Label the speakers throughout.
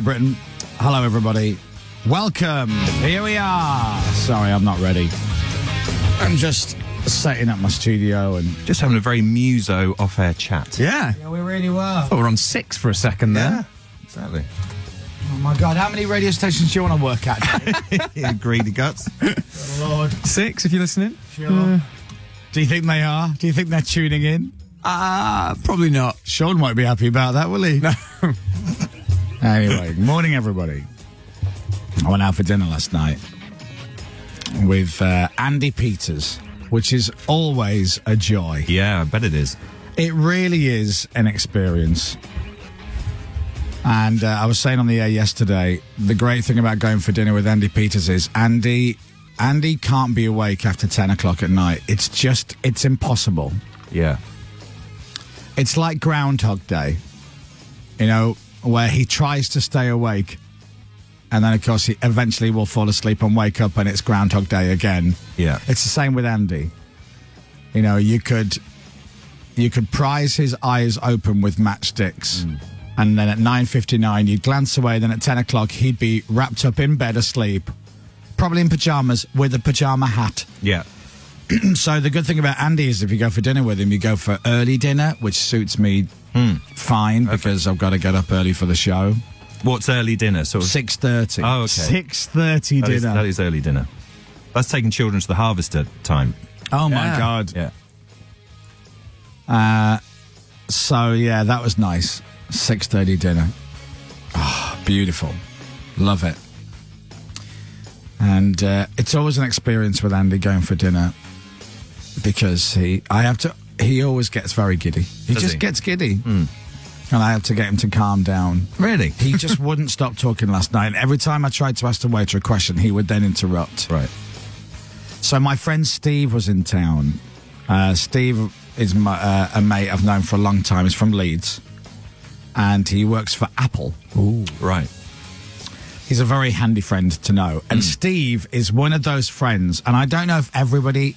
Speaker 1: Great Britain. Hello, everybody. Welcome. Here we are. Sorry, I'm not ready. I'm just setting up my studio and.
Speaker 2: Just having a very muso off-air chat.
Speaker 1: Yeah. Yeah, we really were.
Speaker 2: Oh, we're on six for a second there. exactly.
Speaker 1: Oh, my God. How many radio stations do you want to work at?
Speaker 2: Yeah, greedy guts.
Speaker 1: Lord.
Speaker 2: Six, if you're listening.
Speaker 1: Sure. Do you think they are? Do you think they're tuning in?
Speaker 2: Ah, probably not.
Speaker 1: Sean won't be happy about that, will he? No. anyway, morning, everybody. I went out for dinner last night with uh, Andy Peters, which is always a joy.
Speaker 2: Yeah, I bet it is.
Speaker 1: It really is an experience. And uh, I was saying on the air yesterday, the great thing about going for dinner with Andy Peters is Andy, Andy can't be awake after ten o'clock at night. It's just, it's impossible.
Speaker 2: Yeah.
Speaker 1: It's like Groundhog Day, you know, where he tries to stay awake, and then of course he eventually will fall asleep and wake up, and it's Groundhog Day again.
Speaker 2: Yeah.
Speaker 1: It's the same with Andy. You know, you could you could prise his eyes open with matchsticks, hmm. and then at nine fifty nine you'd glance away. Then at ten o'clock he'd be wrapped up in bed asleep, probably in pajamas with a pajama hat.
Speaker 2: Yeah.
Speaker 1: So the good thing about Andy is if you go for dinner with him, you go for early dinner, which suits me Hmm. fine because I've got to get up early for the show.
Speaker 2: What's early dinner? Sort of.
Speaker 1: Six thirty.
Speaker 2: Oh, okay.
Speaker 1: Six thirty
Speaker 2: That is,
Speaker 1: dinner.
Speaker 2: that is early dinner. That's taking children to the harvester time.
Speaker 1: oh my
Speaker 2: Yeah.
Speaker 1: god.
Speaker 2: Yeah.
Speaker 1: Uh, so yeah, that was nice. Six thirty dinner. Oh, beautiful. Love it. And uh, it's always an experience with Andy going for dinner because he, I have to. He always gets very giddy. He
Speaker 2: Does
Speaker 1: just
Speaker 2: he?
Speaker 1: gets giddy, and I have to get him to calm down.
Speaker 2: Really?
Speaker 1: He just wouldn't stop talking last night. Every time I tried to ask the waiter a question, he would then interrupt.
Speaker 2: Right.
Speaker 1: So my friend Steve was in town. Uh, Steve is my, uh, a mate I've known for a long time. He's from Leeds, and he works for Apple.
Speaker 2: Right.
Speaker 1: He's a very handy friend to know. And Steve is one of those friends, and I don't know if everybody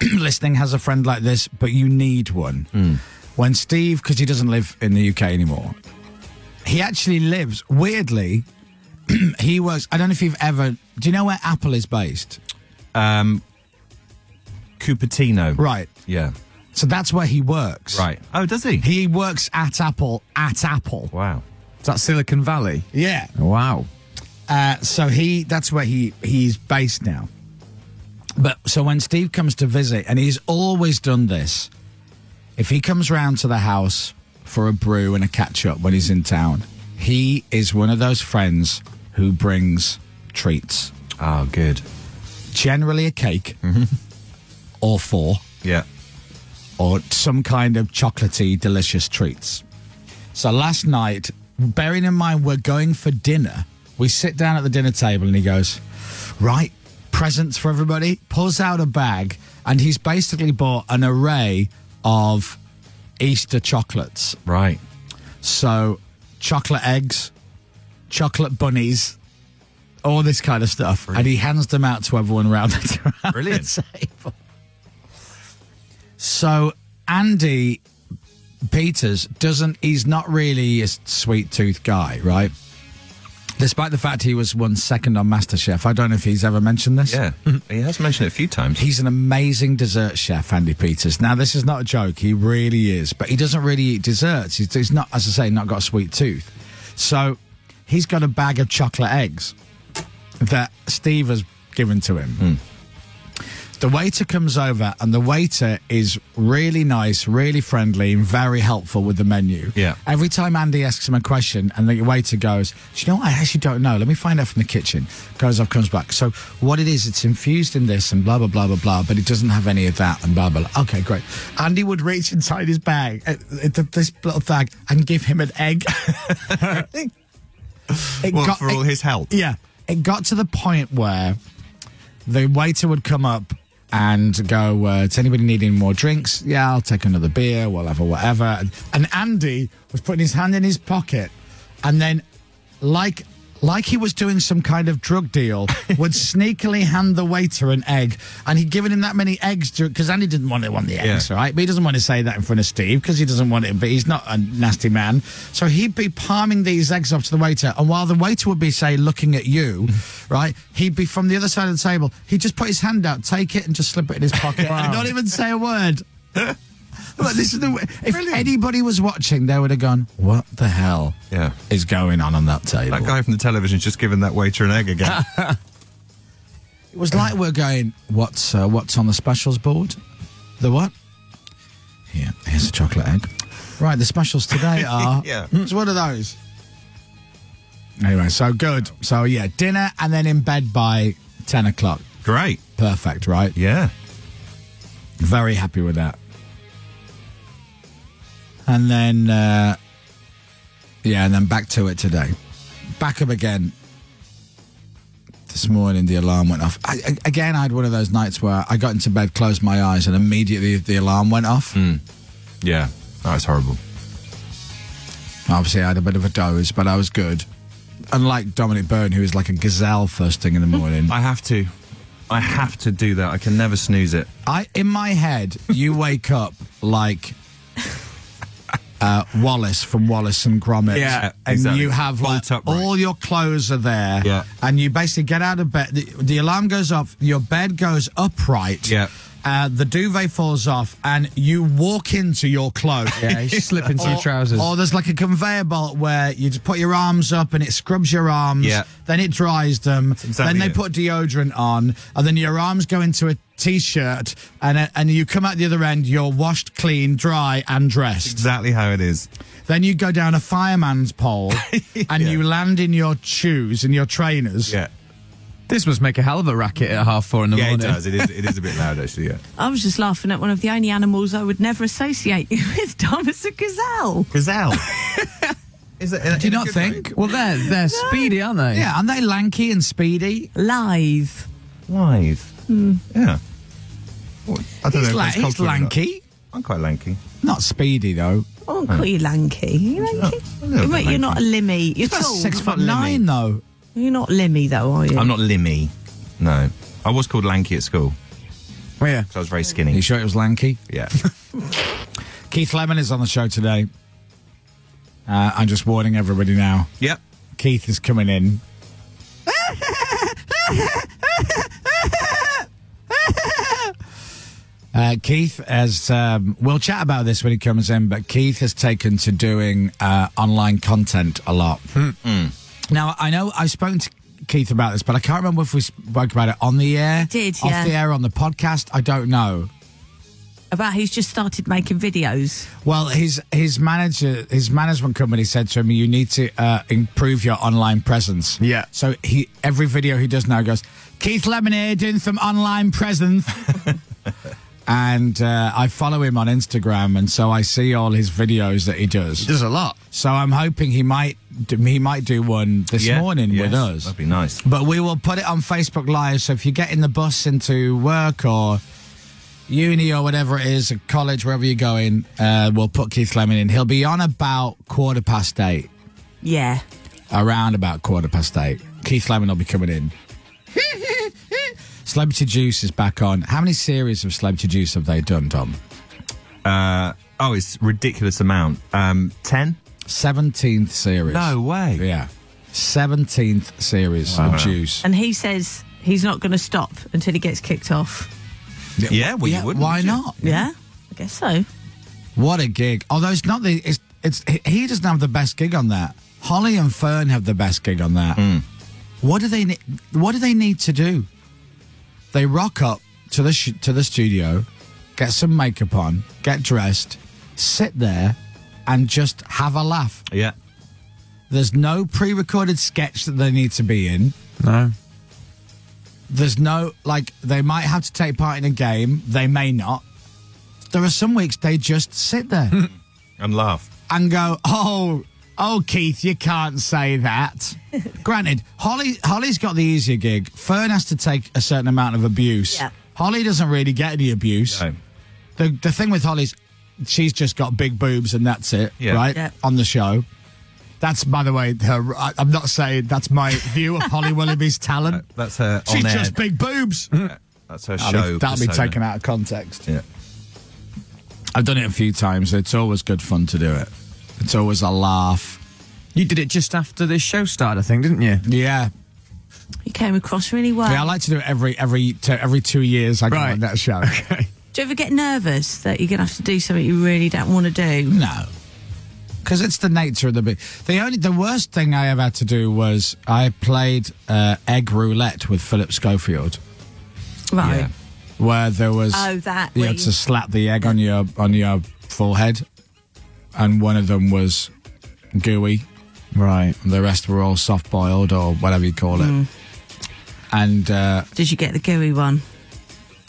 Speaker 1: listening has a friend like this, but you need one. When Steve, because he doesn't live in the UK anymore, he actually lives weirdly. he works. I don't know if you've ever. Do you know where Apple is based?
Speaker 2: Um, Cupertino.
Speaker 1: Right.
Speaker 2: Yeah.
Speaker 1: So that's where he works.
Speaker 2: Right. Oh, does he?
Speaker 1: He works at Apple at Apple.
Speaker 2: Wow.
Speaker 3: Is that Silicon Valley?
Speaker 1: Yeah.
Speaker 3: Wow.
Speaker 1: Uh, so he that's where he he's based now. But so when Steve comes to visit, and he's always done this, if he comes round to the house for a brew and a catch up when he's in town, he is one of those friends who brings treats.
Speaker 2: Oh, good.
Speaker 1: Generally a cake mm-hmm. or four
Speaker 2: Yeah.
Speaker 1: or some kind of chocolatey, delicious treats. So last night, bearing in mind we're going for dinner, we sit down at the dinner table and he goes, Right, presents for everybody, pulls out a bag, and he's basically bought an array of Easter chocolates.
Speaker 2: Right.
Speaker 1: So, chocolate eggs, chocolate bunnies, all this kind of stuff. And he hands them out to everyone around the, around
Speaker 2: Brilliant.
Speaker 1: the table. So, Andy Peters doesn't, he's not really a sweet tooth guy, right? Despite the fact he was one second on MasterChef. I don't know if he's ever mentioned this.
Speaker 2: Yeah. Hmm. he has mentioned it a few times.
Speaker 1: He's an amazing dessert chef, Andy Peters. Now, this is not a joke. He really is. But he doesn't really eat desserts. He's, he's not, as I say, not got a sweet tooth. So he's got a bag of chocolate eggs that Steve has given to him. Hmm. The waiter comes over, and the waiter is really nice, really friendly, and very helpful with the menu.
Speaker 2: Yeah.
Speaker 1: Every time Andy asks him a question, and the waiter goes, "Do you know what? I actually don't know. Let me find out from the kitchen." Goes off, comes back. So what it is, it's infused in this, and blah blah blah blah blah. But it doesn't have any of that, and blah blah. blah. Okay, great. Andy would reach inside his bag, uh, uh, this little bag, and give him an egg. It
Speaker 2: What, for all
Speaker 1: it-
Speaker 2: his help?
Speaker 1: Yeah. It got to the point where the waiter would come up and go, uh, Does anybody need any more drinks? Yeah, I'll take another beer, whatever, whatever. And, and Andy was putting his hand in his pocket and then, like, like he was doing some kind of drug deal, would sneakily hand the waiter an egg, and he'd given him that many eggs because Andy didn't want to want the eggs,
Speaker 2: Yeah.
Speaker 1: right? But he doesn't want to say that in front of Steve because he doesn't want it. But he's not a nasty man, so he'd be palming these eggs off to the waiter, and while the waiter would be say looking at you, right, he'd be from the other side of the table. He'd just put his hand out, take it, and just slip it in his pocket, and not even say a word. Look, this is the way. If anybody was watching, they would have gone, "What the hell
Speaker 2: Yeah.
Speaker 1: is going on on that table?"
Speaker 2: That guy from the television's just given that waiter an egg again.
Speaker 1: It was like we're going, "What's uh, what's on the specials board?" The what? Here, here's a chocolate egg. Right, the specials today are.
Speaker 2: Yeah.
Speaker 1: It's one of those. Anyway, so good. So yeah, dinner and then in bed by ten o'clock.
Speaker 2: Great.
Speaker 1: Perfect, right?
Speaker 2: Yeah.
Speaker 1: Very happy with that. And then, uh, yeah, and then back to it today. Back up again. This morning, the alarm went off. I, I- again, I had one of those nights where I got into bed, closed my eyes, and immediately the alarm went off.
Speaker 2: Yeah. That was horrible.
Speaker 1: Obviously, I had a bit of a doze, but I was good. Unlike Dominic Byrne, who is like a gazelle first thing in the morning.
Speaker 2: I have to. I have to do that. I can never snooze it.
Speaker 1: I in my head, you wake up like uh, Wallace from Wallace and Gromit.
Speaker 2: Yeah,
Speaker 1: and
Speaker 2: exactly.
Speaker 1: you have like
Speaker 2: upright.
Speaker 1: all your clothes are there.
Speaker 2: Yeah.
Speaker 1: and you basically get out of bed. The, the alarm goes off. Your bed goes upright.
Speaker 2: Yeah.
Speaker 1: Uh, the duvet falls off, and you walk into your clothes.
Speaker 3: Yeah, you slip into your trousers.
Speaker 1: Or there's like a conveyor belt where you just put your arms up and it scrubs your arms.
Speaker 2: Yeah.
Speaker 1: Then it dries them.
Speaker 2: exactly
Speaker 1: then they
Speaker 2: it.
Speaker 1: put deodorant on, and then your arms go into a t-shirt, and uh, and you come out the other end. You're washed, clean, dry, and dressed.
Speaker 2: Exactly how it is.
Speaker 1: Then you go down a fireman's pole, and
Speaker 2: Yeah.
Speaker 1: you land in your shoes and your trainers.
Speaker 2: Yeah.
Speaker 3: This must make a hell of a racket at half four in the
Speaker 2: Yeah, it
Speaker 3: morning.
Speaker 2: does. It is. It is a bit loud, actually. Yeah.
Speaker 4: I was just laughing at one of the only animals I would never associate you with, Tom. It's a gazelle.
Speaker 2: Gazelle. is it?
Speaker 1: Do you not think?
Speaker 3: Well, they're they're speedy, aren't they?
Speaker 1: Yeah, aren't they lanky and speedy?
Speaker 4: Lithe.
Speaker 2: Lithe. Hmm. Yeah. Well, I don't
Speaker 1: He's,
Speaker 2: know.
Speaker 1: la-
Speaker 2: if that's
Speaker 1: he's
Speaker 2: cultural or not.
Speaker 1: lanky,
Speaker 2: I'm quite lanky.
Speaker 1: not speedy though.
Speaker 4: I won't call you lanky. You lanky?
Speaker 2: a little
Speaker 4: But
Speaker 2: bit
Speaker 4: you're not a limmy. You're
Speaker 1: He's
Speaker 4: tall.
Speaker 1: six foot
Speaker 4: not limmy.
Speaker 1: nine though.
Speaker 4: You're not limmy, though, are you?
Speaker 2: I'm not limmy. No. I was called lanky at school
Speaker 3: Oh, yeah.
Speaker 2: because I was very
Speaker 1: Are
Speaker 2: skinny.
Speaker 1: you sure it was lanky?
Speaker 2: Yeah.
Speaker 1: Keith Lemon is on the show today. Uh, I'm just warning everybody now.
Speaker 2: yep.
Speaker 1: Keith is coming in. Uh, Keith has, um, we'll chat about this when he comes in, but Keith has taken to doing uh, online content a lot. Now, I know I've spoken to Keith about this, but I can't remember if we spoke about it on the air,
Speaker 4: did,
Speaker 1: off
Speaker 4: yeah.
Speaker 1: the air, on the podcast. I don't know.
Speaker 4: About he's just started making videos.
Speaker 1: Well, his his manager, his management company said to him, "You need to uh, improve your online presence."
Speaker 3: Yeah.
Speaker 1: So he every video he does now goes, "Keith Lemon here doing some online presence," and uh, I follow him on Instagram, and so I see all his videos that he does.
Speaker 3: There's a lot.
Speaker 1: So I'm hoping he might do, he might do one this
Speaker 2: Yeah.
Speaker 1: morning
Speaker 2: Yes,
Speaker 1: with us.
Speaker 2: That'd be nice.
Speaker 1: But we will put it on Facebook Live. So if you get in the bus into work or uni or whatever it is, college, wherever you're going, uh, we'll put Keith Lemon in. He'll be on about quarter past eight,
Speaker 4: Yeah.
Speaker 1: around about quarter past eight. Keith Lemon will be coming in. Celebrity Juice is back on. How many series of Celebrity Juice have they done, Tom?
Speaker 2: Uh, oh, it's ridiculous amount. Um, ten?
Speaker 1: 17th series.
Speaker 2: No way.
Speaker 1: Yeah. 17th series of Juice.
Speaker 4: And he says he's not going to stop until he gets kicked off.
Speaker 2: Yeah, well, you wouldn't,
Speaker 1: Why
Speaker 2: would you?
Speaker 1: not?
Speaker 4: Yeah? I guess so.
Speaker 1: What a gig! Although it's not the it's it's he- he doesn't have the best gig on that. Holly and Fern have the best gig on that. What do they ne- What do they need to do? They rock up to the sh- to the studio, get some makeup on, get dressed, sit there, and just have a laugh.
Speaker 2: Yeah.
Speaker 1: There's no pre-recorded sketch that they need to be in.
Speaker 3: No.
Speaker 1: There's no like they might have to take part in a game. They may not. There are some weeks they just sit there
Speaker 2: And laugh.
Speaker 1: and go, "Oh, oh, Keith, you can't say that." Granted, Holly Holly's got the easier gig. Fern has to take a certain amount of abuse.
Speaker 4: Yeah.
Speaker 1: Holly doesn't really get any abuse.
Speaker 2: No.
Speaker 1: The the thing with Holly's, she's just got big boobs and that's it,
Speaker 2: Yeah.
Speaker 1: right?
Speaker 4: Yeah.
Speaker 1: On the show. That's, by the way, her. I, I'm not saying that's my view of Holly Willoughby's talent.
Speaker 2: Uh, that's her
Speaker 1: She's
Speaker 2: on air.
Speaker 1: just big boobs.
Speaker 2: Uh, that's her
Speaker 1: That'll
Speaker 2: show.
Speaker 1: be, that'll be taken out of context.
Speaker 2: Yeah.
Speaker 1: I've done it a few times. It's always good fun to do it. It's always a laugh.
Speaker 3: You did it just after this show started, I think, didn't you?
Speaker 1: Yeah.
Speaker 4: You came across really well.
Speaker 1: Yeah, I like to do it every every t- every two years. I go
Speaker 3: Right.
Speaker 1: on that show.
Speaker 3: Okay.
Speaker 4: do you ever get nervous that you're going to have to do something you really don't want to do?
Speaker 1: No, because it's the nature of the bit. The only the worst thing I ever had to do was I played uh, egg roulette with Philip Schofield,
Speaker 4: Right.
Speaker 2: Yeah.
Speaker 1: where there was
Speaker 4: Oh, that.
Speaker 1: you
Speaker 4: where
Speaker 1: had to slap the egg on your on your forehead, and one of them was gooey.
Speaker 3: Right.
Speaker 1: and the rest were all soft boiled or whatever you call it. Mm. And uh,
Speaker 4: Did you get the gooey one?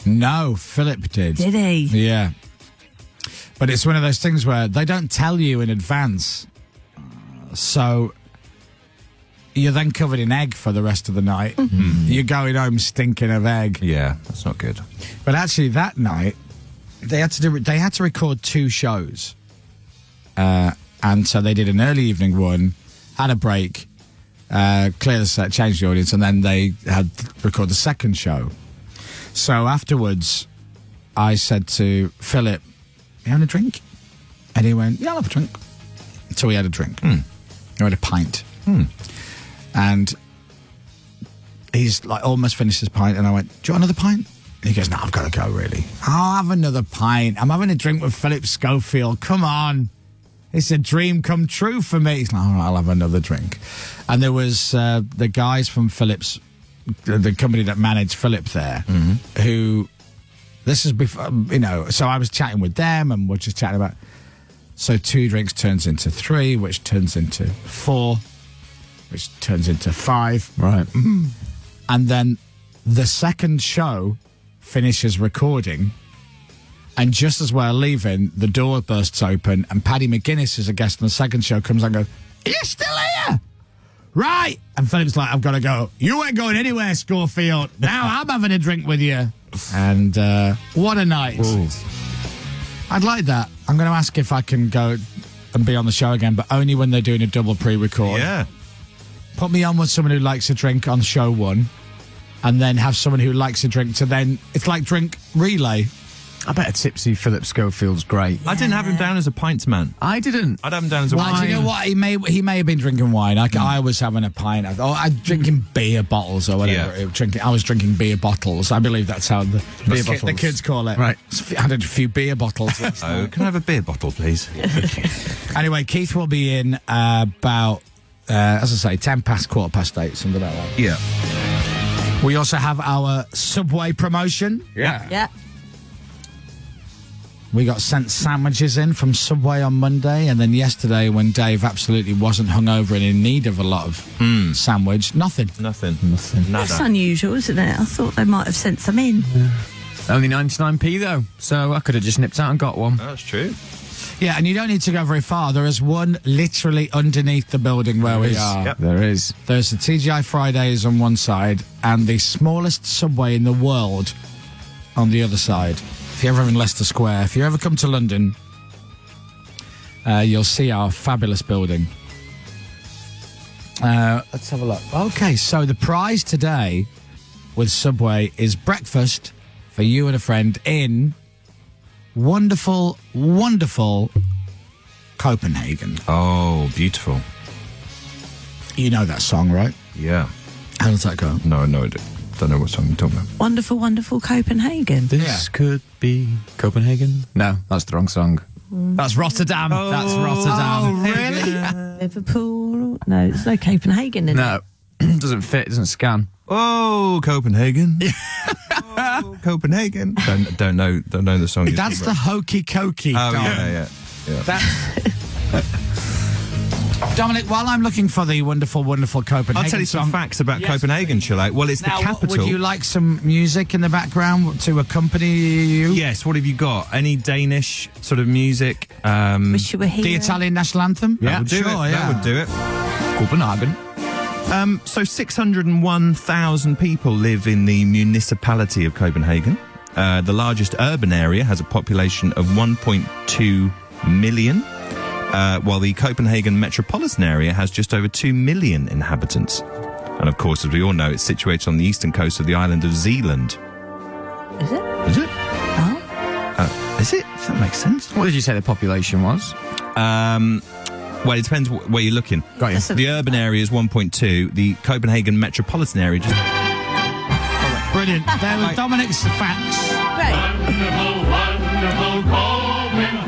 Speaker 1: no, Philip did.
Speaker 4: Did he?
Speaker 1: Yeah. But it's one of those things where they don't tell you in advance. So you're then covered in egg for the rest of the night. Mm-hmm. Mm. You're going home stinking of egg.
Speaker 2: Yeah, that's not good.
Speaker 1: But actually, that night they had to do. They had to record two shows, uh, and so they did an early evening one, had a break, uh, clear the set, change the audience, and then they had to record the second show. So afterwards, I said to Philip, "You having a drink?" And he went, "Yeah, I'll have a drink." So we had a drink. We had a pint, and he's like almost finished his pint, and I went, "Do you want another pint?" And he goes, "No, I've got to go. Really, I'll have another pint. I'm having a drink with Philip Schofield. Come on, it's a dream come true for me." He's like, "All right, I'll have another drink." And there was uh, the guys from Philip's, the, the company that managed Philip there, mm-hmm. who this is before um, you know. So I was chatting with them, and we're just chatting about. So two drinks turns into three, which turns into four, which turns into five.
Speaker 3: Right. Mm-hmm.
Speaker 1: And then the second show finishes recording. And just as we're leaving, the door bursts open, and Paddy McGuinness is a guest on the second show, comes and goes, Are you still here? Right. And Philip's like, I've got to go. You ain't going anywhere, Schofield. Now I'm having a drink with you. And uh, what a night. I'd like that. I'm going to ask if I can go and be on the show again, but only when they're doing a double pre record.
Speaker 2: Yeah.
Speaker 1: Put me on with someone who likes a drink on show one, and then have someone who likes a drink to then. It's like drink relay.
Speaker 3: I bet a tipsy Philip Schofield's great.
Speaker 2: I didn't have him down as a pints man.
Speaker 3: I didn't.
Speaker 2: I'd have him down as a
Speaker 1: Well, do you know what? He may he may have been drinking wine. I, I was having a pint. I, oh, I'm drinking beer bottles or whatever.
Speaker 2: Yeah.
Speaker 1: Drinking, I was drinking beer bottles. I believe that's how the,
Speaker 3: Beer
Speaker 1: the, ki- the
Speaker 3: bottles.
Speaker 1: kids call it.
Speaker 3: Right.
Speaker 1: I had a few beer bottles. last night.
Speaker 2: Oh, can I have a beer bottle, please?
Speaker 1: anyway, Keith will be in uh, about, uh, as I say, ten past quarter past eight, something like that.
Speaker 2: yeah.
Speaker 1: We also have our Subway promotion.
Speaker 3: Yeah.
Speaker 4: Yeah.
Speaker 1: We got sent sandwiches in from Subway on Monday, and then yesterday, when Dave absolutely wasn't hungover and in need of a lot of hmm. sandwich, nothing.
Speaker 2: Nothing. Nothing.
Speaker 4: That's unusual, isn't it? I thought they might have sent some in.
Speaker 3: Only 99p though, so I could have just nipped out and got one.
Speaker 2: That's true.
Speaker 1: Yeah, and you don't need to go very far. There is one literally underneath the building where we are.
Speaker 2: Yep.
Speaker 3: There is.
Speaker 1: There's the TGI Fridays on one side and the smallest subway in the world on the other side. If you're ever in Leicester Square, if you ever come to London, uh, you'll see our fabulous building. Uh, let's have a look. Okay, so the prize today with Subway is breakfast for you and a friend in wonderful, wonderful Copenhagen.
Speaker 2: Oh, beautiful.
Speaker 1: You know that song, right?
Speaker 2: Yeah.
Speaker 1: How does that go?
Speaker 2: No, no, I don't- don't know what song you're talking about.
Speaker 4: Wonderful, wonderful Copenhagen.
Speaker 3: This
Speaker 1: Yeah.
Speaker 3: could be Copenhagen. No, that's the wrong song. That's Rotterdam. Oh, that's Rotterdam.
Speaker 1: Oh, really?
Speaker 4: Liverpool. No, there's no Copenhagen in it.
Speaker 3: No, doesn't fit. Doesn't scan.
Speaker 2: Oh, Copenhagen. oh, Copenhagen. Don't, don't know. Don't know the song.
Speaker 1: That's the hokey cokey.
Speaker 2: Oh
Speaker 1: Dom.
Speaker 2: yeah, yeah, yeah.
Speaker 1: That's. Dominic, while I'm looking for the wonderful, wonderful Copenhagen
Speaker 2: I'll tell you some
Speaker 1: song,
Speaker 2: facts about
Speaker 1: Yes,
Speaker 2: Copenhagen, shall I? Well, it's
Speaker 1: Now,
Speaker 2: the capital.
Speaker 1: would you like some music in the background to accompany you?
Speaker 2: Yes. What have you got? Any Danish sort of music? Um,
Speaker 4: Wish you were here.
Speaker 1: The Italian national anthem?
Speaker 2: that would do
Speaker 1: sure,
Speaker 2: it.
Speaker 1: yeah.
Speaker 2: That would do it.
Speaker 3: Copenhagen.
Speaker 2: Um, so 601,000 people live in the municipality of Copenhagen. Uh, the largest urban area has a population of 1.2 million, uh, while the Copenhagen metropolitan area has just over 2 million inhabitants. And of course, as we all know, it's situated on the eastern coast of the island of Zealand.
Speaker 4: Is it?
Speaker 2: Is it?
Speaker 4: Oh.
Speaker 2: Uh, is it? Does that make sense?
Speaker 3: What did you say the population was?
Speaker 2: Um, well, it depends wh- where you're looking.
Speaker 3: Got you.
Speaker 2: The urban area is 1.2. The Copenhagen metropolitan area just
Speaker 1: Brilliant. There was Dominic's facts.
Speaker 4: Great.
Speaker 5: Wonderful, wonderful Copenhagen,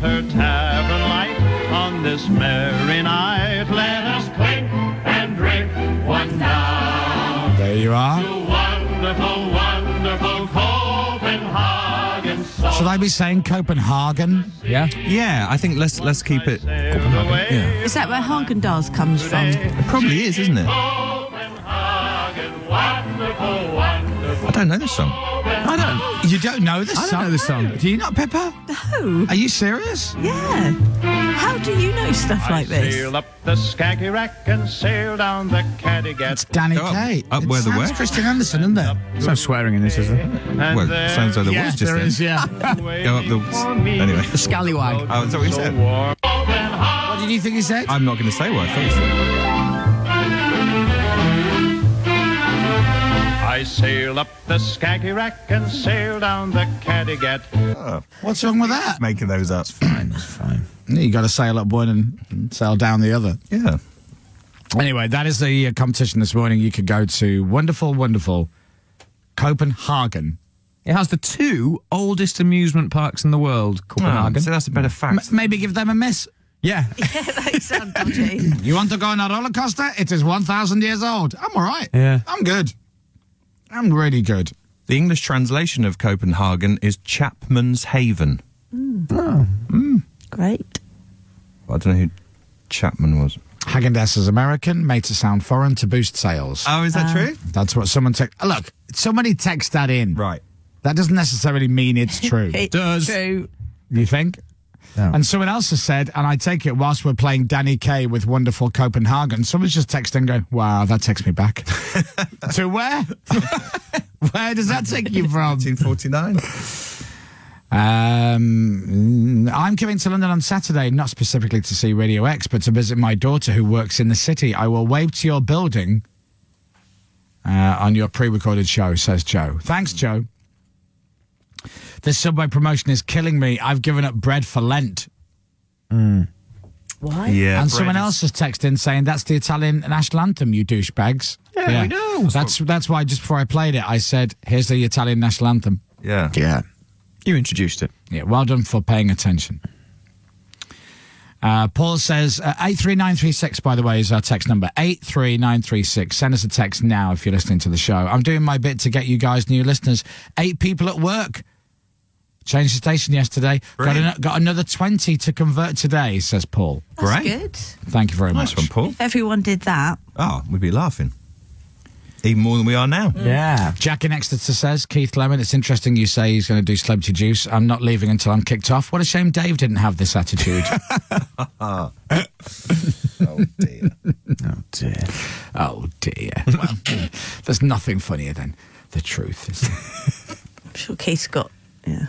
Speaker 5: town.
Speaker 6: Neath her tavern light on this merry night,
Speaker 5: Let us clink and drink one down.
Speaker 1: There you are.
Speaker 5: To wonderful, wonderful Copenhagen. So
Speaker 1: Should I be saying Copenhagen?
Speaker 3: Yeah.
Speaker 2: Yeah, I think let's let's keep it Copenhagen. Yeah.
Speaker 4: Is that where Haagen-Dazs comes from?
Speaker 2: It probably is, isn't it?
Speaker 5: Copenhagen, wonderful, wonderful.
Speaker 2: I don't know this song.
Speaker 1: I don't. You don't know this
Speaker 3: I don't
Speaker 1: song?
Speaker 3: know this song.
Speaker 1: Do you not, Pippa?
Speaker 4: No.
Speaker 1: Are you serious?
Speaker 4: Yeah. How do you know stuff like this?
Speaker 6: Sail up the Skagerrak and sail down the Kattegat.
Speaker 1: It's Danny
Speaker 2: Go up-
Speaker 1: Kaye.
Speaker 2: up
Speaker 1: It
Speaker 2: where the
Speaker 1: sounds
Speaker 2: where?
Speaker 1: Christian Andersen, isn't there?
Speaker 3: There's no swearing in this, is there?
Speaker 6: And
Speaker 2: Well,
Speaker 6: there
Speaker 2: sounds like there was just
Speaker 1: there
Speaker 2: then.
Speaker 1: is, yeah.
Speaker 2: Go up the. Anyway.
Speaker 3: The scallywag.
Speaker 2: Oh, is that what you said?
Speaker 1: what did you think he said?
Speaker 2: I'm not going to say what I thought you said.
Speaker 6: I sail up the Skagerrak and sail down the Kattegat.
Speaker 1: What's wrong with that?
Speaker 2: Making those up.
Speaker 3: Fine, it's fine.
Speaker 1: You got to sail up one and- and sail down the other.
Speaker 2: Yeah.
Speaker 1: Anyway, that is the uh, competition this morning. You could go to wonderful, wonderful Copenhagen.
Speaker 3: It has the two oldest amusement parks in the world, Copenhagen.
Speaker 2: Oh, so that's a better
Speaker 1: M-
Speaker 2: fact.
Speaker 1: maybe give them a miss.
Speaker 3: yeah.
Speaker 4: they sound dodgy.
Speaker 1: You want to go on a roller coaster? It is 1,000 years old. I'm all right.
Speaker 3: Yeah.
Speaker 1: I'm good. I'm really good.
Speaker 2: The English translation of Copenhagen is Chapman's Haven. Hmm. Oh. Hmm.
Speaker 4: Great.
Speaker 2: I don't know who Chapman was.
Speaker 1: Haagen-Dazs is American, made to sound foreign to boost sales.
Speaker 2: Oh, is that uh. true?
Speaker 1: That's what someone text. Oh, look, somebody text that in.
Speaker 2: Right.
Speaker 1: That doesn't necessarily mean it's true.
Speaker 4: It
Speaker 3: does.
Speaker 4: True.
Speaker 1: you think?
Speaker 3: No.
Speaker 1: And someone else has said, and I take it whilst we're playing Danny Kaye with Wonderful Copenhagen, someone's just texting going, wow, that takes me back. to where? where does that take you from?
Speaker 2: 1949.
Speaker 1: Um, I'm coming to London on Saturday, not specifically to see Radio X, but to visit my daughter who works in the city. I will wave to your building uh, on your pre recorded show, says Joe. Thanks, Joe. This Subway promotion is killing me. I've given up bread for Lent.
Speaker 4: Why?
Speaker 2: Yeah.
Speaker 1: and someone
Speaker 2: is-
Speaker 1: else has texted in saying that's the Italian national anthem, you douchebags.
Speaker 3: Yeah, we know.
Speaker 1: That's that's why just before I played it, I said, "Here's the Italian national anthem."
Speaker 2: Yeah.
Speaker 3: Yeah. You introduced it.
Speaker 1: Yeah, well done for paying attention. Uh, Paul says uh, eight three nine three six. By the way, is our text number eight three nine three six. Send us a text now if you're listening to the show. I'm doing my bit to get you guys new listeners. Eight people at work. Changed the station yesterday. Got, an, got another twenty to convert today. Says Paul.
Speaker 4: That's
Speaker 2: Great.
Speaker 4: good.
Speaker 1: Thank you very
Speaker 2: Nice
Speaker 1: much.
Speaker 2: one, Paul.
Speaker 4: If everyone did that,
Speaker 2: Oh, we'd be laughing. Even more than we are now.
Speaker 3: Yeah.
Speaker 1: Jack in Exeter says, Keith Lemon, it's interesting you say he's going to do Celebrity Juice. I'm not leaving until I'm kicked off. What a shame Dave didn't have this attitude.
Speaker 2: Oh, dear.
Speaker 3: Oh, dear.
Speaker 1: oh, dear. Well, there's nothing funnier than the truth. Is there?
Speaker 4: I'm sure Keith's got. Yeah.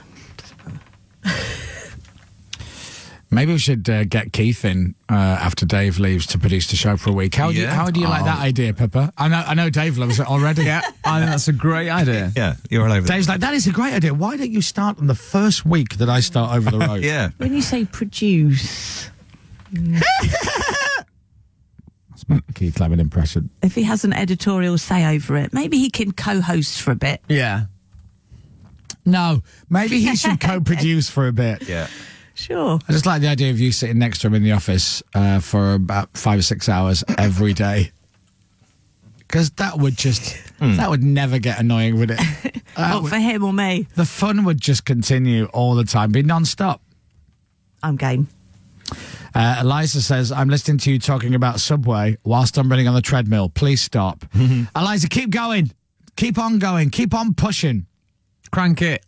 Speaker 1: Maybe we should uh, get Keith in uh, after Dave leaves to produce the show for a week. How do you,
Speaker 2: Yeah.
Speaker 1: how do you like that idea, Pippa? I know, I know Dave loves it already.
Speaker 3: Yeah, I think that's a great idea.
Speaker 2: Yeah, you're all over it.
Speaker 1: Dave's like, that is a great idea. Why don't you start on the first week that I start over the road?
Speaker 2: Yeah.
Speaker 4: When you say produce,
Speaker 1: That's my Keith Lemon impression.
Speaker 4: if he has an editorial say over it, maybe he can co-host for a bit.
Speaker 3: Yeah.
Speaker 1: No, maybe he should co-produce for a bit.
Speaker 2: Yeah.
Speaker 4: Sure.
Speaker 1: I just like the idea of you sitting next to him in the office uh, for about five or six hours every day. Because that would just, that would never get annoying, would it? That
Speaker 4: What
Speaker 1: would-
Speaker 4: for him or me?
Speaker 1: the fun would just continue all the time, be non-stop.
Speaker 4: I'm game.
Speaker 1: Uh, Eliza says, I'm listening to you talking about Subway whilst I'm running on the treadmill. Please stop. Eliza, keep going. Keep on going. Keep on pushing.
Speaker 3: Crank it.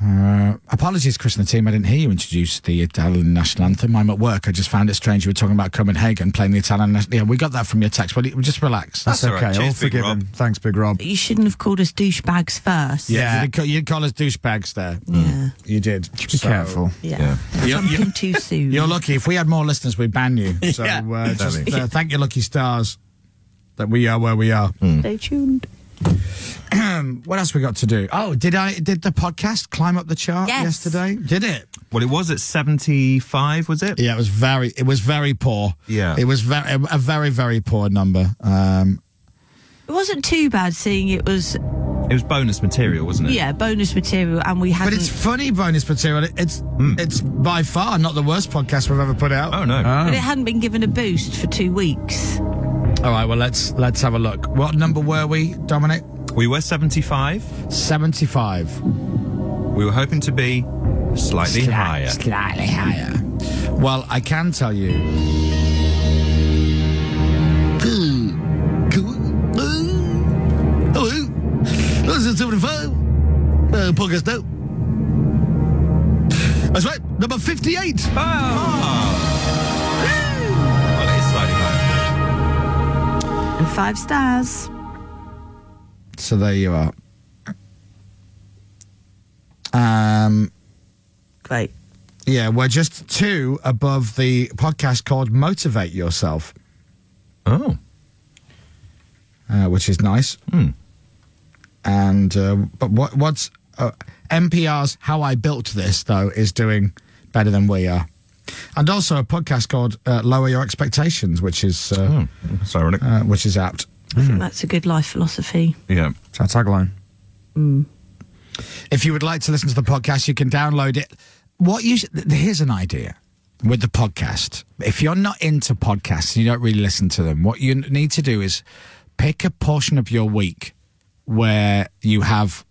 Speaker 1: Uh, apologies, Chris and the team. I didn't hear you introduce the Italian national anthem. I'm at work. I just found it strange you were talking about Copenhagen playing the Italian national. Yeah, we got that from your text. Well, you- just relax.
Speaker 2: That's all right.
Speaker 3: okay.
Speaker 2: Cheers,
Speaker 3: all
Speaker 2: Big
Speaker 3: forgiven.
Speaker 2: Rob.
Speaker 3: Thanks, Big Rob.
Speaker 4: You shouldn't have called us douchebags first.
Speaker 1: yeah, you did, call, you call us douchebags there.
Speaker 4: Yeah.
Speaker 1: You did.
Speaker 3: Be careful.
Speaker 4: Yeah.
Speaker 1: You're,
Speaker 4: Jumping too soon.
Speaker 1: you're lucky. If we had more listeners, we'd ban you. So uh, just, uh, thank your lucky stars that we are where we are.
Speaker 4: Stay tuned.
Speaker 1: What else we got to do? Oh, did I did the podcast climb up the chart
Speaker 4: Yes.
Speaker 1: yesterday? Did it?
Speaker 2: Well, it was at 75, was it?
Speaker 1: Yeah, it was very it was very poor.
Speaker 2: Yeah.
Speaker 1: it was very a very very poor number. Um,
Speaker 4: It wasn't too bad seeing it was,
Speaker 2: It was bonus material, wasn't it?
Speaker 4: yeah, bonus material and we
Speaker 1: but
Speaker 4: hadn't.
Speaker 1: it's funny bonus material. It- It's it's by far not the worst podcast we've ever put out.
Speaker 2: Oh, no.
Speaker 4: but it hadn't been given a boost for two weeks.
Speaker 1: All right, well let's let's have a look. What number were we, Dominic?
Speaker 2: we were 75.
Speaker 1: Seventy five.
Speaker 2: We were hoping to be slightly higher.
Speaker 1: Slightly higher. Well, I can tell you. Hello. This is 75. Uh, podcast now. That's right. Number 58.
Speaker 2: Oh. Well,
Speaker 4: And five stars.
Speaker 1: So there you are. Um,
Speaker 4: Great.
Speaker 1: yeah, we're just two above the podcast called Motivate Yourself,
Speaker 2: Oh.
Speaker 1: uh, which is nice.
Speaker 2: Hmm.
Speaker 1: And uh, but what what's uh, NPR's How I Built This though is doing better than we are, and also a podcast called uh, Lower Your Expectations, which is uh,
Speaker 2: Oh. That's ironic.
Speaker 1: uh, which is apt.
Speaker 4: I think that's a good life philosophy.
Speaker 2: yeah.
Speaker 3: It's our tagline.
Speaker 1: If you would like to listen to the podcast, you can download it. What you sh- here's an idea with the podcast. If you're not into podcasts and you don't really listen to them, what you need to do is pick a portion of your week where you have